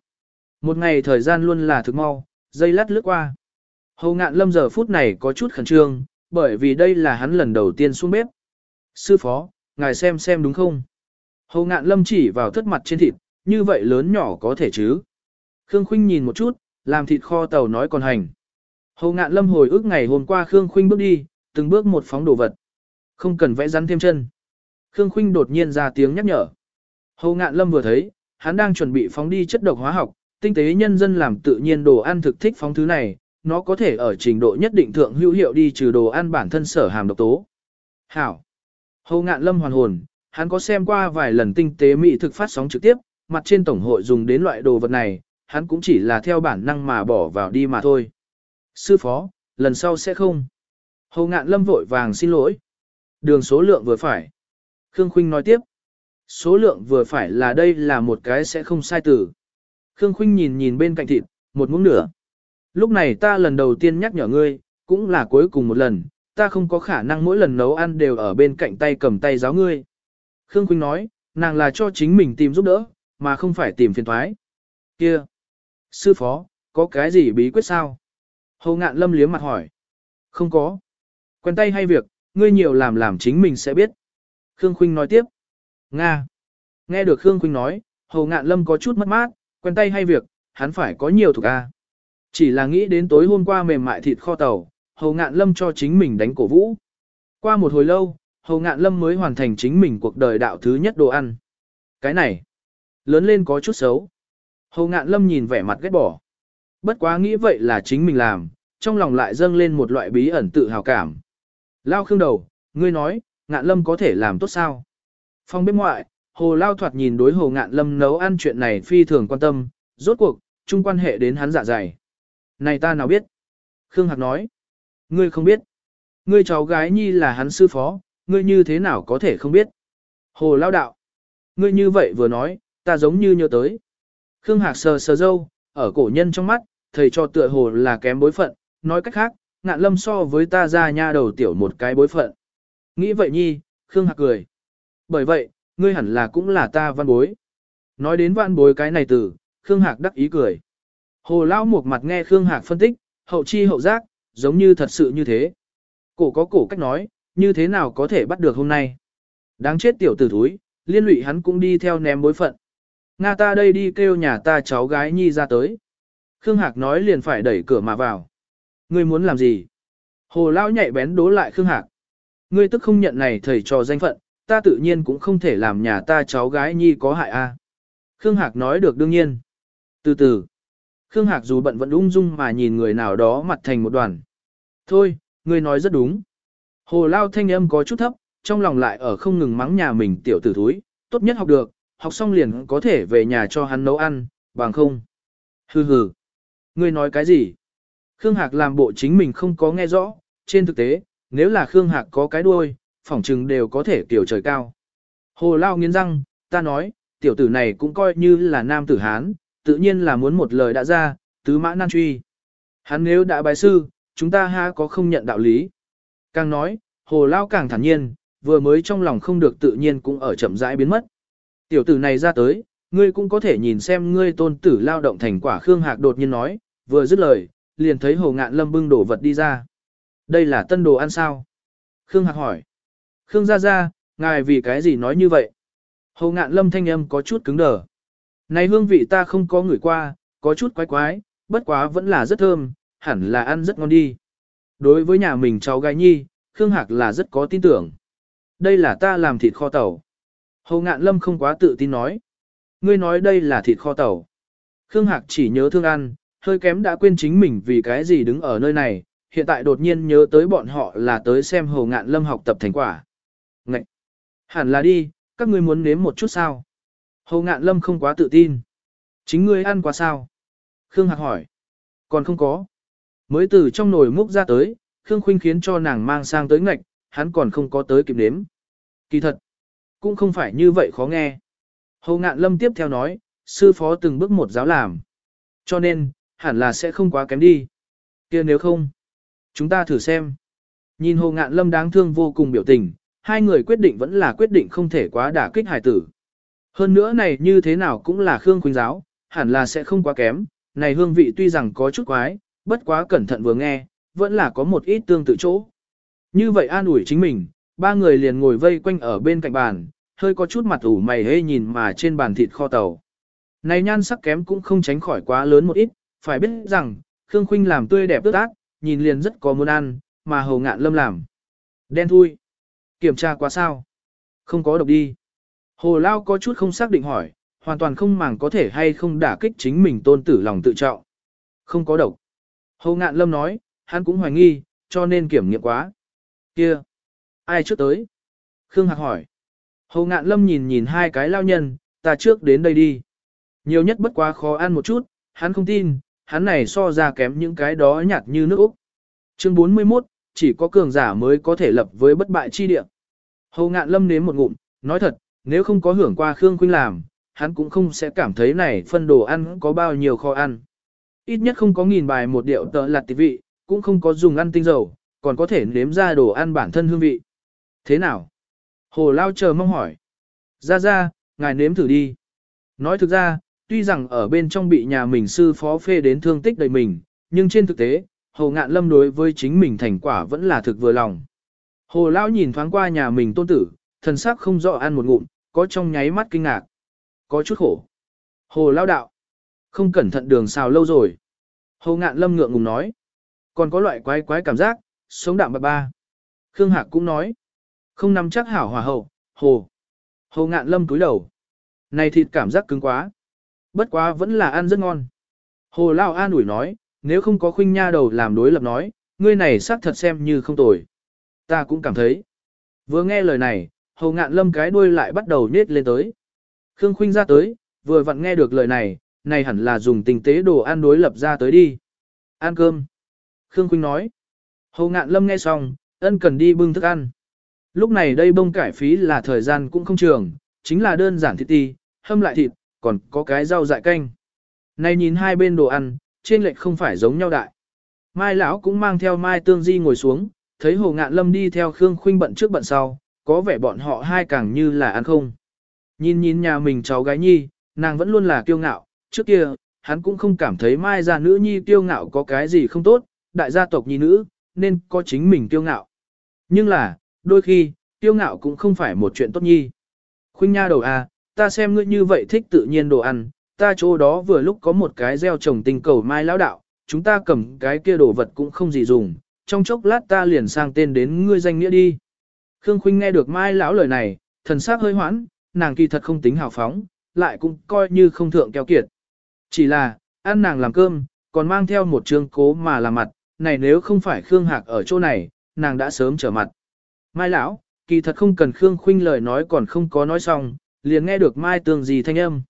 Một ngày thời gian luôn là thực mau, dây lát lướt qua. Hầu ngạn lâm giờ phút này có chút khẩn trương, bởi vì đây là hắn lần đầu tiên xuống bếp. Sư phó, ngài xem xem đúng không? Hầu ngạn lâm chỉ vào thất mặt trên thịt, như vậy lớn nhỏ có thể chứ. Khương Khuynh nhìn một chút, làm thịt kho tàu nói còn hành. Hồ ngạn lâm hồi ức ngày hôm qua Khương Khuynh bước đi, từng bước một phóng đồ vật. Không cần vẽ rắn thêm chân. Khương Khuynh đột nhiên ra tiếng nhắc nhở. Hồ ngạn lâm vừa thấy, hắn đang chuẩn bị phóng đi chất độc hóa học, tinh tế nhân dân làm tự nhiên đồ ăn thực thích phóng thứ này, nó có thể ở trình độ nhất định thượng hữu hiệu đi trừ đồ ăn bản thân sở hàm độc tố. Hảo. Hồ ngạn lâm hoàn hồn, hắn có xem qua vài lần tinh tế mỹ thực phát sóng trực tiếp, mặt trên tổng hội dùng đến loại đồ vật này, hắn cũng chỉ là theo bản năng mà bỏ vào đi mà thôi. Sư phó, lần sau sẽ không. Hồ ngạn lâm vội vàng xin lỗi. Đường số lượng vừa phải. Khương Khuynh nói tiếp. Số lượng vừa phải là đây là một cái sẽ không sai từ. Khương Khuynh nhìn nhìn bên cạnh thịt, một muỗng nửa. Lúc này ta lần đầu tiên nhắc nhở ngươi, cũng là cuối cùng một lần, ta không có khả năng mỗi lần nấu ăn đều ở bên cạnh tay cầm tay giáo ngươi. Khương Khuynh nói, nàng là cho chính mình tìm giúp đỡ, mà không phải tìm phiền toái. Kia, sư phó, có cái gì bí quyết sao? Hồ ngạn lâm liếm mặt hỏi. Không có. Quen tay hay việc, ngươi nhiều làm làm chính mình sẽ biết. Khương Khuynh nói tiếp. Nga. Nghe được Khương Khuynh nói, Hồ ngạn lâm có chút mất mát, quen tay hay việc, hắn phải có nhiều thuộc A. Chỉ là nghĩ đến tối hôm qua mềm mại thịt kho tàu, Hồ ngạn lâm cho chính mình đánh cổ vũ. Qua một hồi lâu, Hồ ngạn lâm mới hoàn thành chính mình cuộc đời đạo thứ nhất đồ ăn. Cái này, lớn lên có chút xấu. Hồ ngạn lâm nhìn vẻ mặt ghét bỏ. Bất quá nghĩ vậy là chính mình làm, trong lòng lại dâng lên một loại bí ẩn tự hào cảm. Lao khương đầu, ngươi nói, ngạn lâm có thể làm tốt sao? Phong bên ngoại, hồ lao thoạt nhìn đối hồ ngạn lâm nấu ăn chuyện này phi thường quan tâm, rốt cuộc, chung quan hệ đến hắn dạ dày. Này ta nào biết? Khương Hạc nói. Ngươi không biết. Ngươi cháu gái nhi là hắn sư phó, ngươi như thế nào có thể không biết? Hồ lao đạo. Ngươi như vậy vừa nói, ta giống như nhớ tới. Khương Hạc sờ sờ dâu, ở cổ nhân trong mắt, thầy cho tựa hồ là kém bối phận, nói cách khác, ngạn lâm so với ta ra nha đầu tiểu một cái bối phận. Nghĩ vậy nhi, Khương Hạc cười. Bởi vậy, ngươi hẳn là cũng là ta văn bối. Nói đến văn bối cái này từ, Khương Hạc đắc ý cười. Hồ Lao một mặt nghe Khương Hạc phân tích, hậu chi hậu giác, giống như thật sự như thế. Cổ có cổ cách nói, như thế nào có thể bắt được hôm nay. Đáng chết tiểu tử thúi, liên lụy hắn cũng đi theo ném bối phận. Nga ta đây đi kêu nhà ta cháu gái nhi ra tới. Khương Hạc nói liền phải đẩy cửa mà vào. Ngươi muốn làm gì? Hồ Lao nhạy bén đố lại Khương Hạc. Ngươi tức không nhận này thầy trò danh phận, ta tự nhiên cũng không thể làm nhà ta cháu gái nhi có hại a. Khương Hạc nói được đương nhiên. Từ từ. Khương Hạc dù bận vẫn ung dung mà nhìn người nào đó mặt thành một đoàn. Thôi, ngươi nói rất đúng. Hồ Lao thanh âm có chút thấp, trong lòng lại ở không ngừng mắng nhà mình tiểu tử thúi, tốt nhất học được, học xong liền có thể về nhà cho hắn nấu ăn, bằng không. Hừ hừ. Ngươi nói cái gì? Khương Hạc làm bộ chính mình không có nghe rõ, trên thực tế, nếu là Khương Hạc có cái đuôi, phỏng chừng đều có thể kiểu trời cao. Hồ Lao nghiến răng, ta nói, tiểu tử này cũng coi như là nam tử Hán, tự nhiên là muốn một lời đã ra, tứ mã nan truy. Hắn nếu đã bài sư, chúng ta ha có không nhận đạo lý. Càng nói, Hồ Lao càng thản nhiên, vừa mới trong lòng không được tự nhiên cũng ở chậm rãi biến mất. Tiểu tử này ra tới, ngươi cũng có thể nhìn xem ngươi tôn tử lao động thành quả Khương Hạc đột nhiên nói, vừa dứt lời, liền thấy Hồ Ngạn Lâm bưng đổ vật đi ra. Đây là tân đồ ăn sao? Khương Hạc hỏi. Khương gia gia, ngài vì cái gì nói như vậy? Hồ Ngạn Lâm thanh âm có chút cứng đờ. Này hương vị ta không có ngửi qua, có chút quái quái, bất quá vẫn là rất thơm, hẳn là ăn rất ngon đi. Đối với nhà mình cháu gái nhi, Khương Hạc là rất có tin tưởng. Đây là ta làm thịt kho tàu. Hồ Ngạn Lâm không quá tự tin nói. Ngươi nói đây là thịt kho tàu. Khương Hạc chỉ nhớ thương ăn, hơi kém đã quên chính mình vì cái gì đứng ở nơi này, hiện tại đột nhiên nhớ tới bọn họ là tới xem Hồ Ngạn Lâm học tập thành quả. Ngậy! Hẳn là đi, các ngươi muốn nếm một chút sao? Hồ Ngạn Lâm không quá tự tin. Chính ngươi ăn quá sao? Khương Hạc hỏi. Còn không có. Mới từ trong nồi múc ra tới, Khương Khuynh khiến cho nàng mang sang tới ngạch, hắn còn không có tới kịp nếm. Kỳ thật, cũng không phải như vậy khó nghe. Hồ Ngạn Lâm tiếp theo nói, sư phó từng bước một giáo làm. Cho nên, hẳn là sẽ không quá kém đi. kia nếu không, chúng ta thử xem. Nhìn Hồ Ngạn Lâm đáng thương vô cùng biểu tình, hai người quyết định vẫn là quyết định không thể quá đả kích hải tử. Hơn nữa này như thế nào cũng là Khương Khuynh giáo, hẳn là sẽ không quá kém, này hương vị tuy rằng có chút quái, bất quá cẩn thận vừa nghe, vẫn là có một ít tương tự chỗ. Như vậy an ủi chính mình, ba người liền ngồi vây quanh ở bên cạnh bàn, hơi có chút mặt ủ mày hê nhìn mà trên bàn thịt kho tàu. Này nhan sắc kém cũng không tránh khỏi quá lớn một ít, Phải biết rằng, Khương Khuynh làm tươi đẹp tước ác, nhìn liền rất có muốn ăn, mà Hồ Ngạn Lâm làm. Đen thui. Kiểm tra quá sao? Không có độc đi. Hồ Lao có chút không xác định hỏi, hoàn toàn không màng có thể hay không đả kích chính mình tôn tử lòng tự trọng. Không có độc. Hồ Ngạn Lâm nói, hắn cũng hoài nghi, cho nên kiểm nghiệm quá. Kia. Ai trước tới? Khương Hạc hỏi. Hồ Ngạn Lâm nhìn nhìn hai cái lao nhân, ta trước đến đây đi. Nhiều nhất bất quá khó ăn một chút, hắn không tin, hắn này so ra kém những cái đó nhạt như nước Úc. Chương 41, chỉ có cường giả mới có thể lập với bất bại chi địa. Hồ Ngạn Lâm nếm một ngụm, nói thật, nếu không có hưởng qua Khương Khuynh làm, hắn cũng không sẽ cảm thấy này phân đồ ăn có bao nhiêu khó ăn. Ít nhất không có nghìn bài một điệu tợ lặt tịch vị, cũng không có dùng ăn tinh dầu, còn có thể nếm ra đồ ăn bản thân hương vị. Thế nào? Hồ Lao chờ mong hỏi. Ra ra, ngài nếm thử đi. Nói thực ra, tuy rằng ở bên trong bị nhà mình sư phó phê đến thương tích đầy mình, nhưng trên thực tế, Hồ Ngạn Lâm đối với chính mình thành quả vẫn là thực vừa lòng. Hồ Lão nhìn thoáng qua nhà mình tôn tử, thần sắc không rõ ăn một ngụm, có trong nháy mắt kinh ngạc. Có chút khổ. Hồ Lão đạo. Không cẩn thận đường xào lâu rồi. Hồ Ngạn Lâm ngượng ngùng nói. Còn có loại quái quái cảm giác, sống đạm bạc ba. Khương Hạc cũng nói. Không nắm chắc hảo hòa hậu, hồ. Hồ Ngạn Lâm cúi đầu. Này thịt cảm giác cứng quá. Bất quá vẫn là ăn rất ngon. Hồ Lao an ủi nói, nếu không có khuynh nha đầu làm đối lập nói, ngươi này xác thật xem như không tồi. Ta cũng cảm thấy. Vừa nghe lời này, Hồ Ngạn Lâm cái đuôi lại bắt đầu nết lên tới. Khương Khuynh ra tới, vừa vặn nghe được lời này, này hẳn là dùng tình tế đồ ăn đối lập ra tới đi. Ăn cơm. Khương Khuynh nói. Hồ Ngạn Lâm nghe xong, ân cần đi bưng thức ăn. Lúc này đây bông cải phí là thời gian cũng không trường, chính là đơn giản thịt ti, hâm lại thịt, còn có cái rau dại canh. Này nhìn hai bên đồ ăn, trên lệch không phải giống nhau đại. Mai lão cũng mang theo Mai Tương Di ngồi xuống, thấy Hồ Ngạn Lâm đi theo Khương Khuynh bận trước bận sau, có vẻ bọn họ hai càng như là ăn không. Nhìn nhìn nhà mình cháu gái nhi, nàng vẫn luôn là kiêu ngạo, trước kia, hắn cũng không cảm thấy Mai gia nữ nhi kiêu ngạo có cái gì không tốt, đại gia tộc nhi nữ, nên có chính mình kiêu ngạo. Nhưng là, đôi khi, kiêu ngạo cũng không phải một chuyện tốt nhi. Khuynh nha đầu à, ta xem ngươi như vậy thích tự nhiên đồ ăn, ta chỗ đó vừa lúc có một cái gieo trồng tinh cầu mai lão đạo, chúng ta cầm cái kia đồ vật cũng không gì dùng, trong chốc lát ta liền sang tên đến ngươi danh nghĩa đi. Khương Khuynh nghe được mai lão lời này, thần sắc hơi hoãn, nàng kỳ thật không tính hào phóng, lại cũng coi như không thượng keo kiệt. Chỉ là, ăn nàng làm cơm, còn mang theo một trương cố mà làm mặt, này nếu không phải Khương Hạc ở chỗ này, nàng đã sớm trở mặt. Mai lão, kỳ thật không cần Khương Khuynh lời nói còn không có nói xong, liền nghe được Mai Tường gì thanh âm.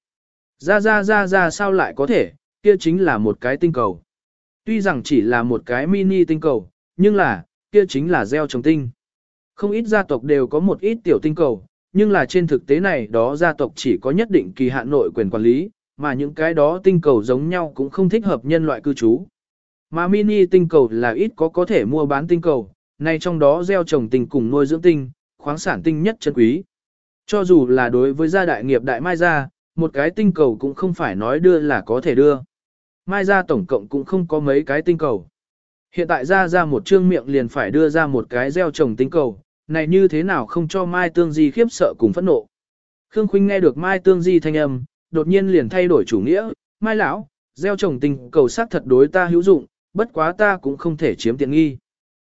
Ra ra ra ra sao lại có thể, kia chính là một cái tinh cầu. Tuy rằng chỉ là một cái mini tinh cầu, nhưng là, kia chính là gieo trồng tinh. Không ít gia tộc đều có một ít tiểu tinh cầu, nhưng là trên thực tế này đó gia tộc chỉ có nhất định kỳ hạn nội quyền quản lý, mà những cái đó tinh cầu giống nhau cũng không thích hợp nhân loại cư trú. Mà mini tinh cầu là ít có có thể mua bán tinh cầu, này trong đó gieo trồng tinh cùng nuôi dưỡng tinh, khoáng sản tinh nhất chân quý. Cho dù là đối với gia đại nghiệp đại mai gia, một cái tinh cầu cũng không phải nói đưa là có thể đưa. Mai gia tổng cộng cũng không có mấy cái tinh cầu. Hiện tại ra ra một trương miệng liền phải đưa ra một cái gieo trồng tinh cầu, này như thế nào không cho Mai Tương Di khiếp sợ cùng phẫn nộ. Khương Khuynh nghe được Mai Tương Di thanh âm, đột nhiên liền thay đổi chủ nghĩa, Mai lão, gieo trồng tinh cầu xác thật đối ta hữu dụng, bất quá ta cũng không thể chiếm tiện nghi.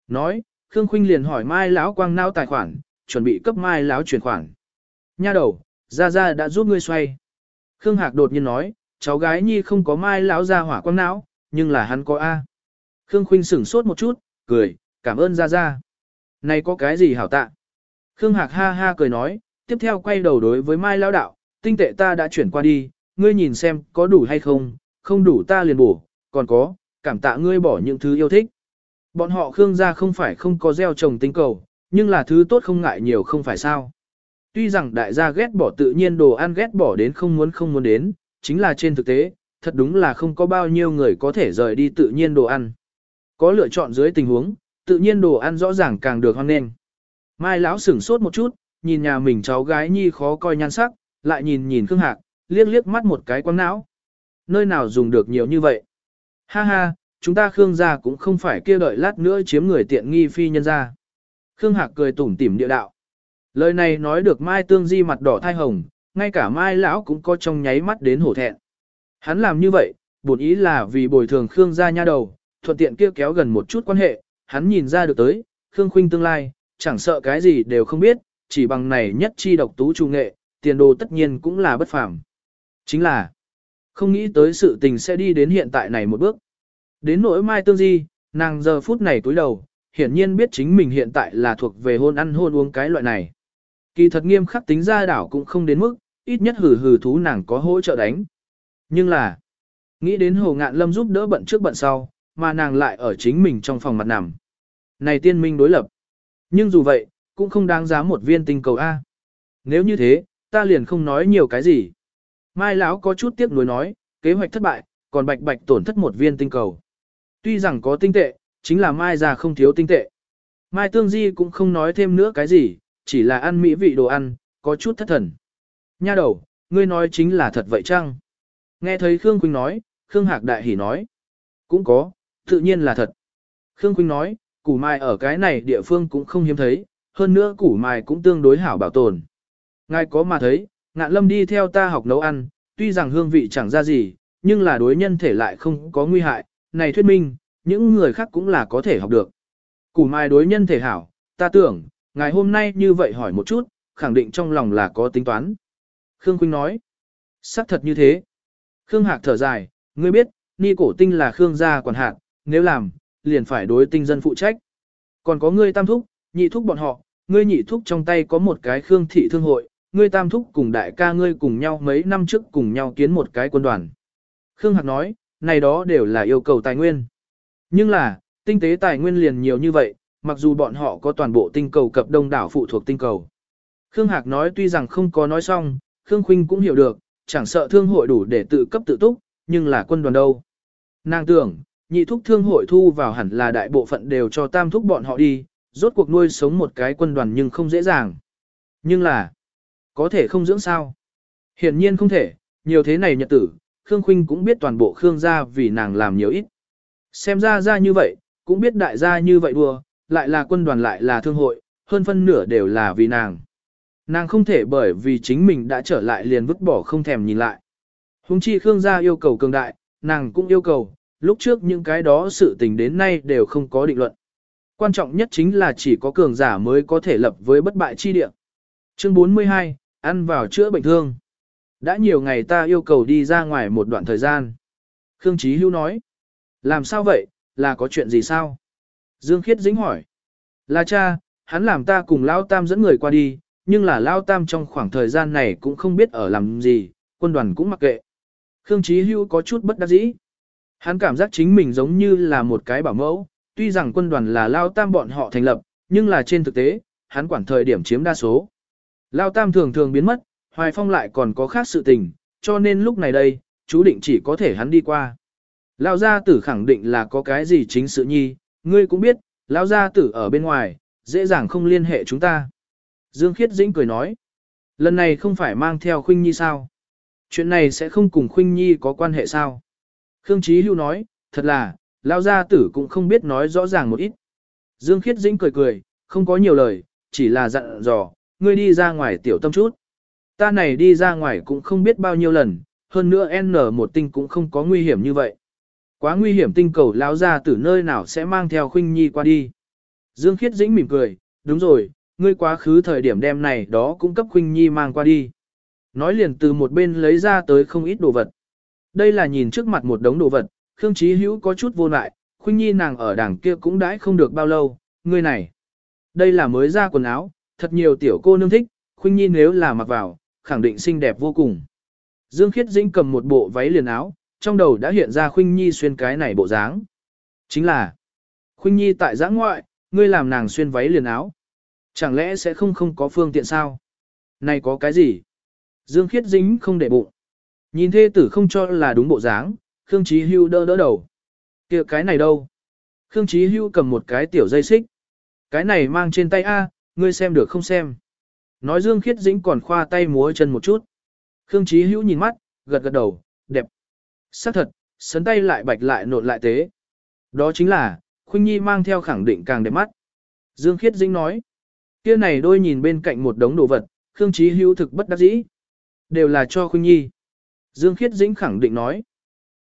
Nói, Khương Khuynh liền hỏi Mai lão quang não tài khoản, chuẩn bị cấp Mai lão chuyển khoản. Nha đầu, Ra Ra đã giúp ngươi xoay. Khương Hạc đột nhiên nói, cháu gái nhi không có mai lão ra hỏa quang não, nhưng là hắn có A. Khương Khuynh sửng sốt một chút, cười, cảm ơn Ra Ra. Này có cái gì hảo tạ? Khương Hạc ha ha cười nói, tiếp theo quay đầu đối với mai lão đạo, tinh tệ ta đã chuyển qua đi, ngươi nhìn xem có đủ hay không, không đủ ta liền bổ, còn có, cảm tạ ngươi bỏ những thứ yêu thích. Bọn họ Khương gia không phải không có gieo trồng tinh cầu, nhưng là thứ tốt không ngại nhiều không phải sao. Tuy rằng đại gia ghét bỏ tự nhiên đồ ăn ghét bỏ đến không muốn không muốn đến, chính là trên thực tế, thật đúng là không có bao nhiêu người có thể rời đi tự nhiên đồ ăn. Có lựa chọn dưới tình huống, tự nhiên đồ ăn rõ ràng càng được hoan nghênh. Mai lão sửng sốt một chút, nhìn nhà mình cháu gái nhi khó coi nhan sắc, lại nhìn nhìn Khương Hạc, liếc liếc mắt một cái quăng não. Nơi nào dùng được nhiều như vậy? Ha ha, chúng ta Khương gia cũng không phải kia đợi lát nữa chiếm người tiện nghi phi nhân gia. Khương Hạc cười tủm tỉm địa đạo. Lời này nói được Mai Tương Di mặt đỏ thai hồng, ngay cả Mai lão cũng có trong nháy mắt đến hổ thẹn. Hắn làm như vậy, bổn ý là vì bồi thường Khương gia nha đầu, thuận tiện kia kéo gần một chút quan hệ, hắn nhìn ra được tới, Khương Khuynh tương lai, chẳng sợ cái gì đều không biết, chỉ bằng này nhất chi độc tú trung nghệ, tiền đồ tất nhiên cũng là bất phàm. Chính là, không nghĩ tới sự tình sẽ đi đến hiện tại này một bước. Đến nỗi mai tương di, nàng giờ phút này túi đầu, hiển nhiên biết chính mình hiện tại là thuộc về hôn ăn hôn uống cái loại này. Kỳ thật nghiêm khắc tính ra đảo cũng không đến mức, ít nhất hử hử thú nàng có hỗ trợ đánh. Nhưng là, nghĩ đến hồ ngạn lâm giúp đỡ bận trước bận sau, mà nàng lại ở chính mình trong phòng mặt nằm. Này tiên minh đối lập. Nhưng dù vậy, cũng không đáng giá một viên tinh cầu A. Nếu như thế, ta liền không nói nhiều cái gì. Mai lão có chút tiếc nuối nói, kế hoạch thất bại, còn bạch bạch tổn thất một viên tinh cầu. Tuy rằng có tinh tệ, chính là Mai già không thiếu tinh tệ. Mai Tương Di cũng không nói thêm nữa cái gì, chỉ là ăn mỹ vị đồ ăn, có chút thất thần. Nha đầu, ngươi nói chính là thật vậy chăng? Nghe thấy Khương Quỳnh nói, Khương Hạc Đại Hỉ nói. Cũng có, tự nhiên là thật. Khương Quỳnh nói, củ mai ở cái này địa phương cũng không hiếm thấy, hơn nữa củ mai cũng tương đối hảo bảo tồn. Ngài có mà thấy, ngạn lâm đi theo ta học nấu ăn, tuy rằng hương vị chẳng ra gì, nhưng là đối nhân thể lại không có nguy hại, này thuyết minh, những người khác cũng là có thể học được. Củ mai đối nhân thể hảo, ta tưởng, ngài hôm nay như vậy hỏi một chút, khẳng định trong lòng là có tính toán. Khương Khuynh nói, xác thật như thế. Khương Hạc thở dài, ngươi biết, ni cổ tinh là Khương gia quản hạt, nếu làm, liền phải đối tinh dân phụ trách. Còn có ngươi tam thúc, nhị thúc bọn họ, ngươi nhị thúc trong tay có một cái Khương thị thương hội, ngươi tam thúc cùng đại ca ngươi cùng nhau mấy năm trước cùng nhau kiến một cái quân đoàn. Khương Hạc nói, này đó đều là yêu cầu tài nguyên. Nhưng là, tinh tế tài nguyên liền nhiều như vậy, mặc dù bọn họ có toàn bộ tinh cầu cập đông đảo phụ thuộc tinh cầu. Khương Hạc nói tuy rằng không có nói xong, Khương Khuynh cũng hiểu được, chẳng sợ thương hội đủ để tự cấp tự túc, nhưng là quân đoàn đâu. Nàng tưởng, nhị thúc thương hội thu vào hẳn là đại bộ phận đều cho tam thúc bọn họ đi, rốt cuộc nuôi sống một cái quân đoàn nhưng không dễ dàng. Nhưng là, có thể không dưỡng sao? Hiển nhiên không thể, nhiều thế này nhật tử, Khương Khuynh cũng biết toàn bộ Khương gia vì nàng làm nhiều ít. Xem ra ra như vậy, cũng biết đại gia như vậy đùa, lại là quân đoàn lại là thương hội, hơn phân nửa đều là vì nàng. Nàng không thể bởi vì chính mình đã trở lại liền vứt bỏ không thèm nhìn lại. Hùng chi Khương gia yêu cầu cường đại, nàng cũng yêu cầu, lúc trước những cái đó sự tình đến nay đều không có định luận. Quan trọng nhất chính là chỉ có cường giả mới có thể lập với bất bại chi địa. Chương 42, ăn vào chữa bệnh thương. Đã nhiều ngày ta yêu cầu đi ra ngoài một đoạn thời gian. Khương Chí Hưu nói. Làm sao vậy, là có chuyện gì sao? Dương Khiết dính hỏi. Là cha, hắn làm ta cùng Lao Tam dẫn người qua đi, nhưng là Lao Tam trong khoảng thời gian này cũng không biết ở làm gì, quân đoàn cũng mặc kệ. Khương Chí Hưu có chút bất đắc dĩ. Hắn cảm giác chính mình giống như là một cái bảo mẫu, tuy rằng quân đoàn là Lao Tam bọn họ thành lập, nhưng là trên thực tế, hắn quản thời điểm chiếm đa số. Lao Tam thường thường biến mất, Hoài Phong lại còn có khác sự tình, cho nên lúc này đây, chú định chỉ có thể hắn đi qua. Lao gia tử khẳng định là có cái gì chính sự nhi, ngươi cũng biết, Lão gia tử ở bên ngoài, dễ dàng không liên hệ chúng ta. Dương Khiết Dĩnh cười nói, lần này không phải mang theo Khuynh Nhi sao? Chuyện này sẽ không cùng Khuynh Nhi có quan hệ sao? Khương Chí Hưu nói, thật là, Lão gia tử cũng không biết nói rõ ràng một ít. Dương Khiết Dĩnh cười cười, không có nhiều lời, chỉ là dặn dò, ngươi đi ra ngoài tiểu tâm chút. Ta này đi ra ngoài cũng không biết bao nhiêu lần, hơn nữa N1 tinh cũng không có nguy hiểm như vậy. Quá nguy hiểm tinh cầu lão ra từ nơi nào sẽ mang theo khuynh nhi qua đi. Dương Khiết Dĩnh mỉm cười, đúng rồi, ngươi quá khứ thời điểm đem này đó cũng cấp khuynh nhi mang qua đi. Nói liền từ một bên lấy ra tới không ít đồ vật. Đây là nhìn trước mặt một đống đồ vật, Khương Chí Hữu có chút vô lại, khuynh nhi nàng ở đảng kia cũng đãi không được bao lâu, ngươi này. Đây là mới ra quần áo, thật nhiều tiểu cô nương thích, khuynh nhi nếu là mặc vào, khẳng định xinh đẹp vô cùng. Dương Khiết Dĩnh cầm một bộ váy liền áo, trong đầu đã hiện ra Khuynh Nhi xuyên cái này bộ dáng. Chính là, Khuynh Nhi tại giã ngoại, ngươi làm nàng xuyên váy liền áo. Chẳng lẽ sẽ không không có phương tiện sao? Này có cái gì? Dương Khiết Dĩnh không để bụng. Nhìn thê tử không cho là đúng bộ dáng, Khương Chí Hưu đỡ đỡ đầu. kia cái này đâu? Khương Chí Hưu cầm một cái tiểu dây xích. Cái này mang trên tay A, ngươi xem được không xem? Nói Dương Khiết Dĩnh còn khoa tay múa chân một chút. Khương Chí Hữu nhìn mắt, gật gật đầu, đẹp. Xác thật, sấn tay lại bạch lại nộn lại tế. Đó chính là, Khuynh Nhi mang theo khẳng định càng đẹp mắt. Dương Khiết Dĩnh nói. Kia này đôi nhìn bên cạnh một đống đồ vật, Khương Chí Hữu thực bất đắc dĩ. Đều là cho Khuynh Nhi. Dương Khiết Dĩnh khẳng định nói.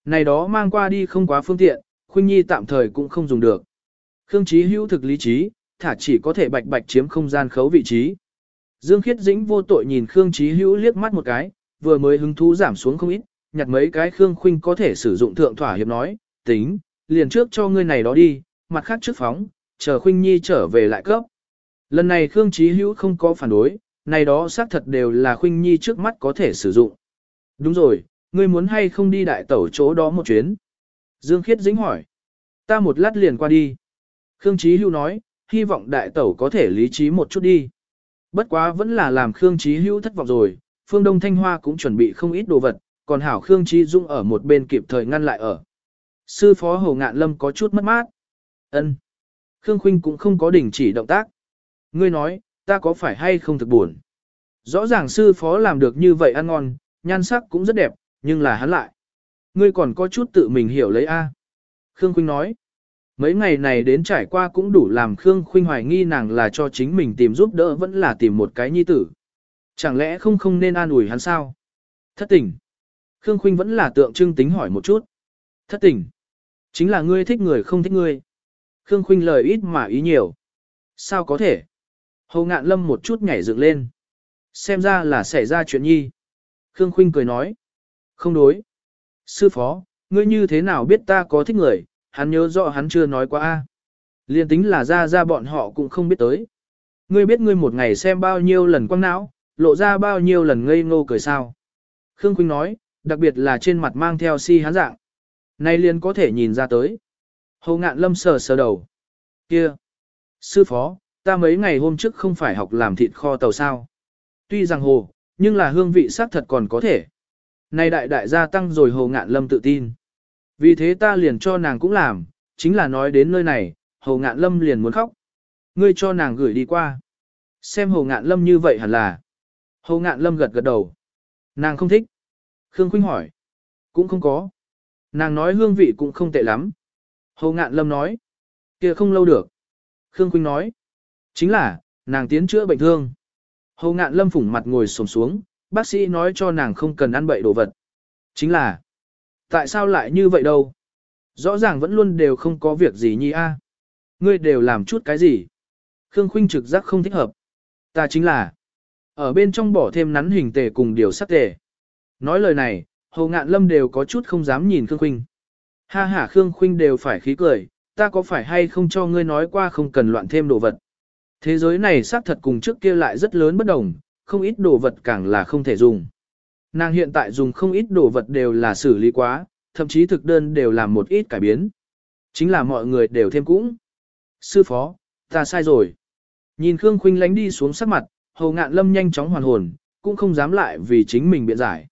Này đó mang qua đi không quá phương tiện, Khuynh Nhi tạm thời cũng không dùng được. Khương Chí hữu thực lý trí, thả chỉ có thể bạch bạch chiếm không gian khấu vị trí. Dương Khiết Dĩnh vô tội nhìn Khương Chí hữu liếc mắt một cái, vừa mới hứng thú giảm xuống không ít, nhặt mấy cái Khương Khuynh có thể sử dụng thượng thỏa hiệp nói, tính, liền trước cho ngươi này đó đi, mặt khác trước phóng, chờ Khuynh Nhi trở về lại cấp. Lần này Khương Chí Hữu không có phản đối, này đó xác thật đều là Khuynh Nhi trước mắt có thể sử dụng. Đúng rồi, ngươi muốn hay không đi đại tẩu chỗ đó một chuyến? Dương Khiết dính hỏi. Ta một lát liền qua đi. Khương Chí Hữu nói, hy vọng đại tẩu có thể lý trí một chút đi. Bất quá vẫn là làm Khương Chí Hữu thất vọng rồi, Phương Đông Thanh Hoa cũng chuẩn bị không ít đồ vật, còn hảo Khương Chí Dung ở một bên kịp thời ngăn lại ở. Sư phó Hồ Ngạn Lâm có chút mất mát. Ân. Khương Khuynh cũng không có đình chỉ động tác. Ngươi nói, ta có phải hay không thực buồn? Rõ ràng sư phó làm được như vậy ăn ngon, nhan sắc cũng rất đẹp, nhưng là hắn lại. Ngươi còn có chút tự mình hiểu lấy a. Khương Khuynh nói. Mấy ngày này đến trải qua cũng đủ làm Khương Khuynh hoài nghi nàng là cho chính mình tìm giúp đỡ vẫn là tìm một cái nhi tử. Chẳng lẽ không không nên an ủi hắn sao? Thất tình. Khương Khuynh vẫn là tượng trưng tính hỏi một chút. Thất tình. Chính là ngươi thích người không thích ngươi. Khương Khuynh lời ít mà ý nhiều. Sao có thể? Hồ Ngạn Lâm một chút nhảy dựng lên. Xem ra là xảy ra chuyện nhi. Khương Khuynh cười nói. Không đối. Sư phó, ngươi như thế nào biết ta có thích người, hắn nhớ rõ hắn chưa nói qua a. Liên tính là ra ra bọn họ cũng không biết tới. Ngươi biết ngươi một ngày xem bao nhiêu lần quăng não, lộ ra bao nhiêu lần ngây ngô cười sao. Khương Khuynh nói, đặc biệt là trên mặt mang theo si hán dạng. Nay liền có thể nhìn ra tới. Hồ ngạn lâm sờ sờ đầu. Kia! Sư phó, ta mấy ngày hôm trước không phải học làm thịt kho tàu sao. Tuy rằng hồ, nhưng là hương vị xác thật còn có thể. Nay đại đại gia tăng rồi hồ ngạn lâm tự tin. Vì thế ta liền cho nàng cũng làm, chính là nói đến nơi này, hồ ngạn lâm liền muốn khóc. Ngươi cho nàng gửi đi qua. Xem hồ ngạn lâm như vậy hẳn là. Hồ ngạn lâm gật gật đầu. Nàng không thích. Khương Khuynh hỏi. Cũng không có. Nàng nói hương vị cũng không tệ lắm. Hồ Ngạn Lâm nói. kia không lâu được. Khương Khuynh nói. Chính là, nàng tiến chữa bệnh thương. Hồ Ngạn Lâm phủng mặt ngồi xổm xuống, bác sĩ nói cho nàng không cần ăn bậy đồ vật. Chính là, tại sao lại như vậy đâu? Rõ ràng vẫn luôn đều không có việc gì nhi a. À. Ngươi đều làm chút cái gì? Khương Khuynh trực giác không thích hợp. Ta chính là, ở bên trong bỏ thêm nắn hình tề cùng điều sắc tề. Nói lời này, Hồ Ngạn Lâm đều có chút không dám nhìn Khương Khuynh. Ha ha Khương Khuynh đều phải khí cười, ta có phải hay không cho ngươi nói qua không cần loạn thêm đồ vật. Thế giới này xác thật cùng trước kia lại rất lớn bất đồng, không ít đồ vật càng là không thể dùng. Nàng hiện tại dùng không ít đồ vật đều là xử lý quá, thậm chí thực đơn đều làm một ít cải biến. Chính là mọi người đều thêm cũng. Sư phó, ta sai rồi. Nhìn Khương Khuynh lánh đi xuống sắc mặt, hồ Ngạn Lâm nhanh chóng hoàn hồn, cũng không dám lại vì chính mình biện giải.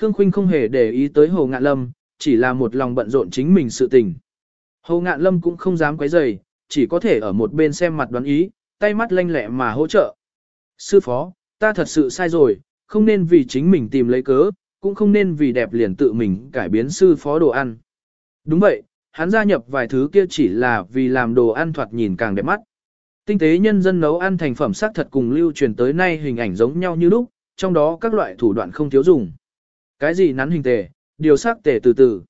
Khương Khuynh không hề để ý tới Hồ Ngạn Lâm, chỉ là một lòng bận rộn chính mình sự tình. Hồ Ngạn Lâm cũng không dám quấy rầy, chỉ có thể ở một bên xem mặt đoán ý, tay mắt lanh lẹ mà hỗ trợ. Sư phó, ta thật sự sai rồi, không nên vì chính mình tìm lấy cớ, cũng không nên vì đẹp liền tự mình cải biến sư phó đồ ăn. Đúng vậy, hắn gia nhập vài thứ kia chỉ là vì làm đồ ăn thoạt nhìn càng đẹp mắt. Tinh tế nhân dân nấu ăn thành phẩm sắc thật cùng lưu truyền tới nay hình ảnh giống nhau như lúc, trong đó các loại thủ đoạn không thiếu dùng. Cái gì nắn hình tề, điều sắc tề từ từ.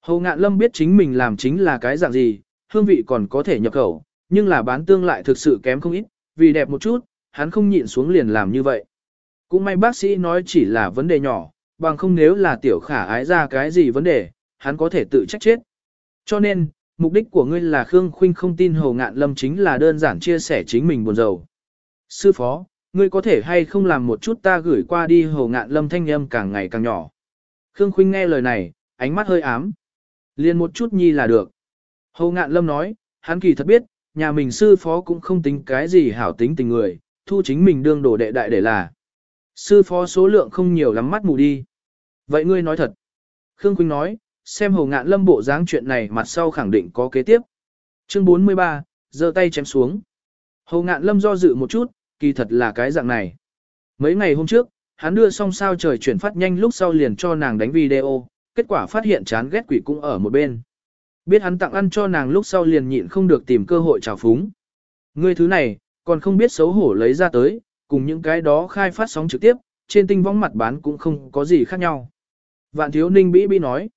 Hồ Ngạn Lâm biết chính mình làm chính là cái dạng gì, hương vị còn có thể nhập khẩu, nhưng là bán tương lại thực sự kém không ít, vì đẹp một chút, hắn không nhịn xuống liền làm như vậy. Cũng may bác sĩ nói chỉ là vấn đề nhỏ, bằng không nếu là tiểu khả ái ra cái gì vấn đề, hắn có thể tự trách chết. Cho nên, mục đích của ngươi là Khương Khuynh không tin Hồ Ngạn Lâm chính là đơn giản chia sẻ chính mình buồn rầu. Sư phó, ngươi có thể hay không làm một chút ta gửi qua đi hồ ngạn lâm thanh âm càng ngày càng nhỏ. Khương Khuynh nghe lời này, ánh mắt hơi ám. Liên một chút nhi là được. Hồ ngạn lâm nói, hắn kỳ thật biết, nhà mình sư phó cũng không tính cái gì hảo tính tình người, thu chính mình đương đồ đệ đại để là. Sư phó số lượng không nhiều lắm mắt mù đi. Vậy ngươi nói thật. Khương Khuynh nói, xem hồ ngạn lâm bộ dáng chuyện này mặt sau khẳng định có kế tiếp. Chương 43, giơ tay chém xuống. Hồ ngạn lâm do dự một chút, kỳ thật là cái dạng này. Mấy ngày hôm trước, hắn đưa xong sao trời chuyển phát nhanh lúc sau liền cho nàng đánh video, kết quả phát hiện chán ghét quỷ cũng ở một bên. Biết hắn tặng ăn cho nàng lúc sau liền nhịn không được tìm cơ hội trào phúng. Ngươi thứ này, còn không biết xấu hổ lấy ra tới, cùng những cái đó khai phát sóng trực tiếp, trên tinh võng mặt bán cũng không có gì khác nhau. Vạn thiếu ninh bĩ bĩ nói.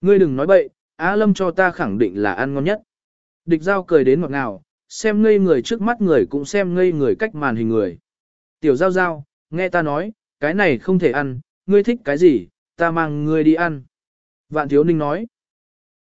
Ngươi đừng nói bậy, Á Lâm cho ta khẳng định là ăn ngon nhất. Địch giao cười đến ngọt ngào, xem ngây người trước mắt người cũng xem ngây người cách màn hình người. Tiểu giao giao, nghe ta nói, cái này không thể ăn, ngươi thích cái gì, ta mang ngươi đi ăn. Vạn thiếu ninh nói,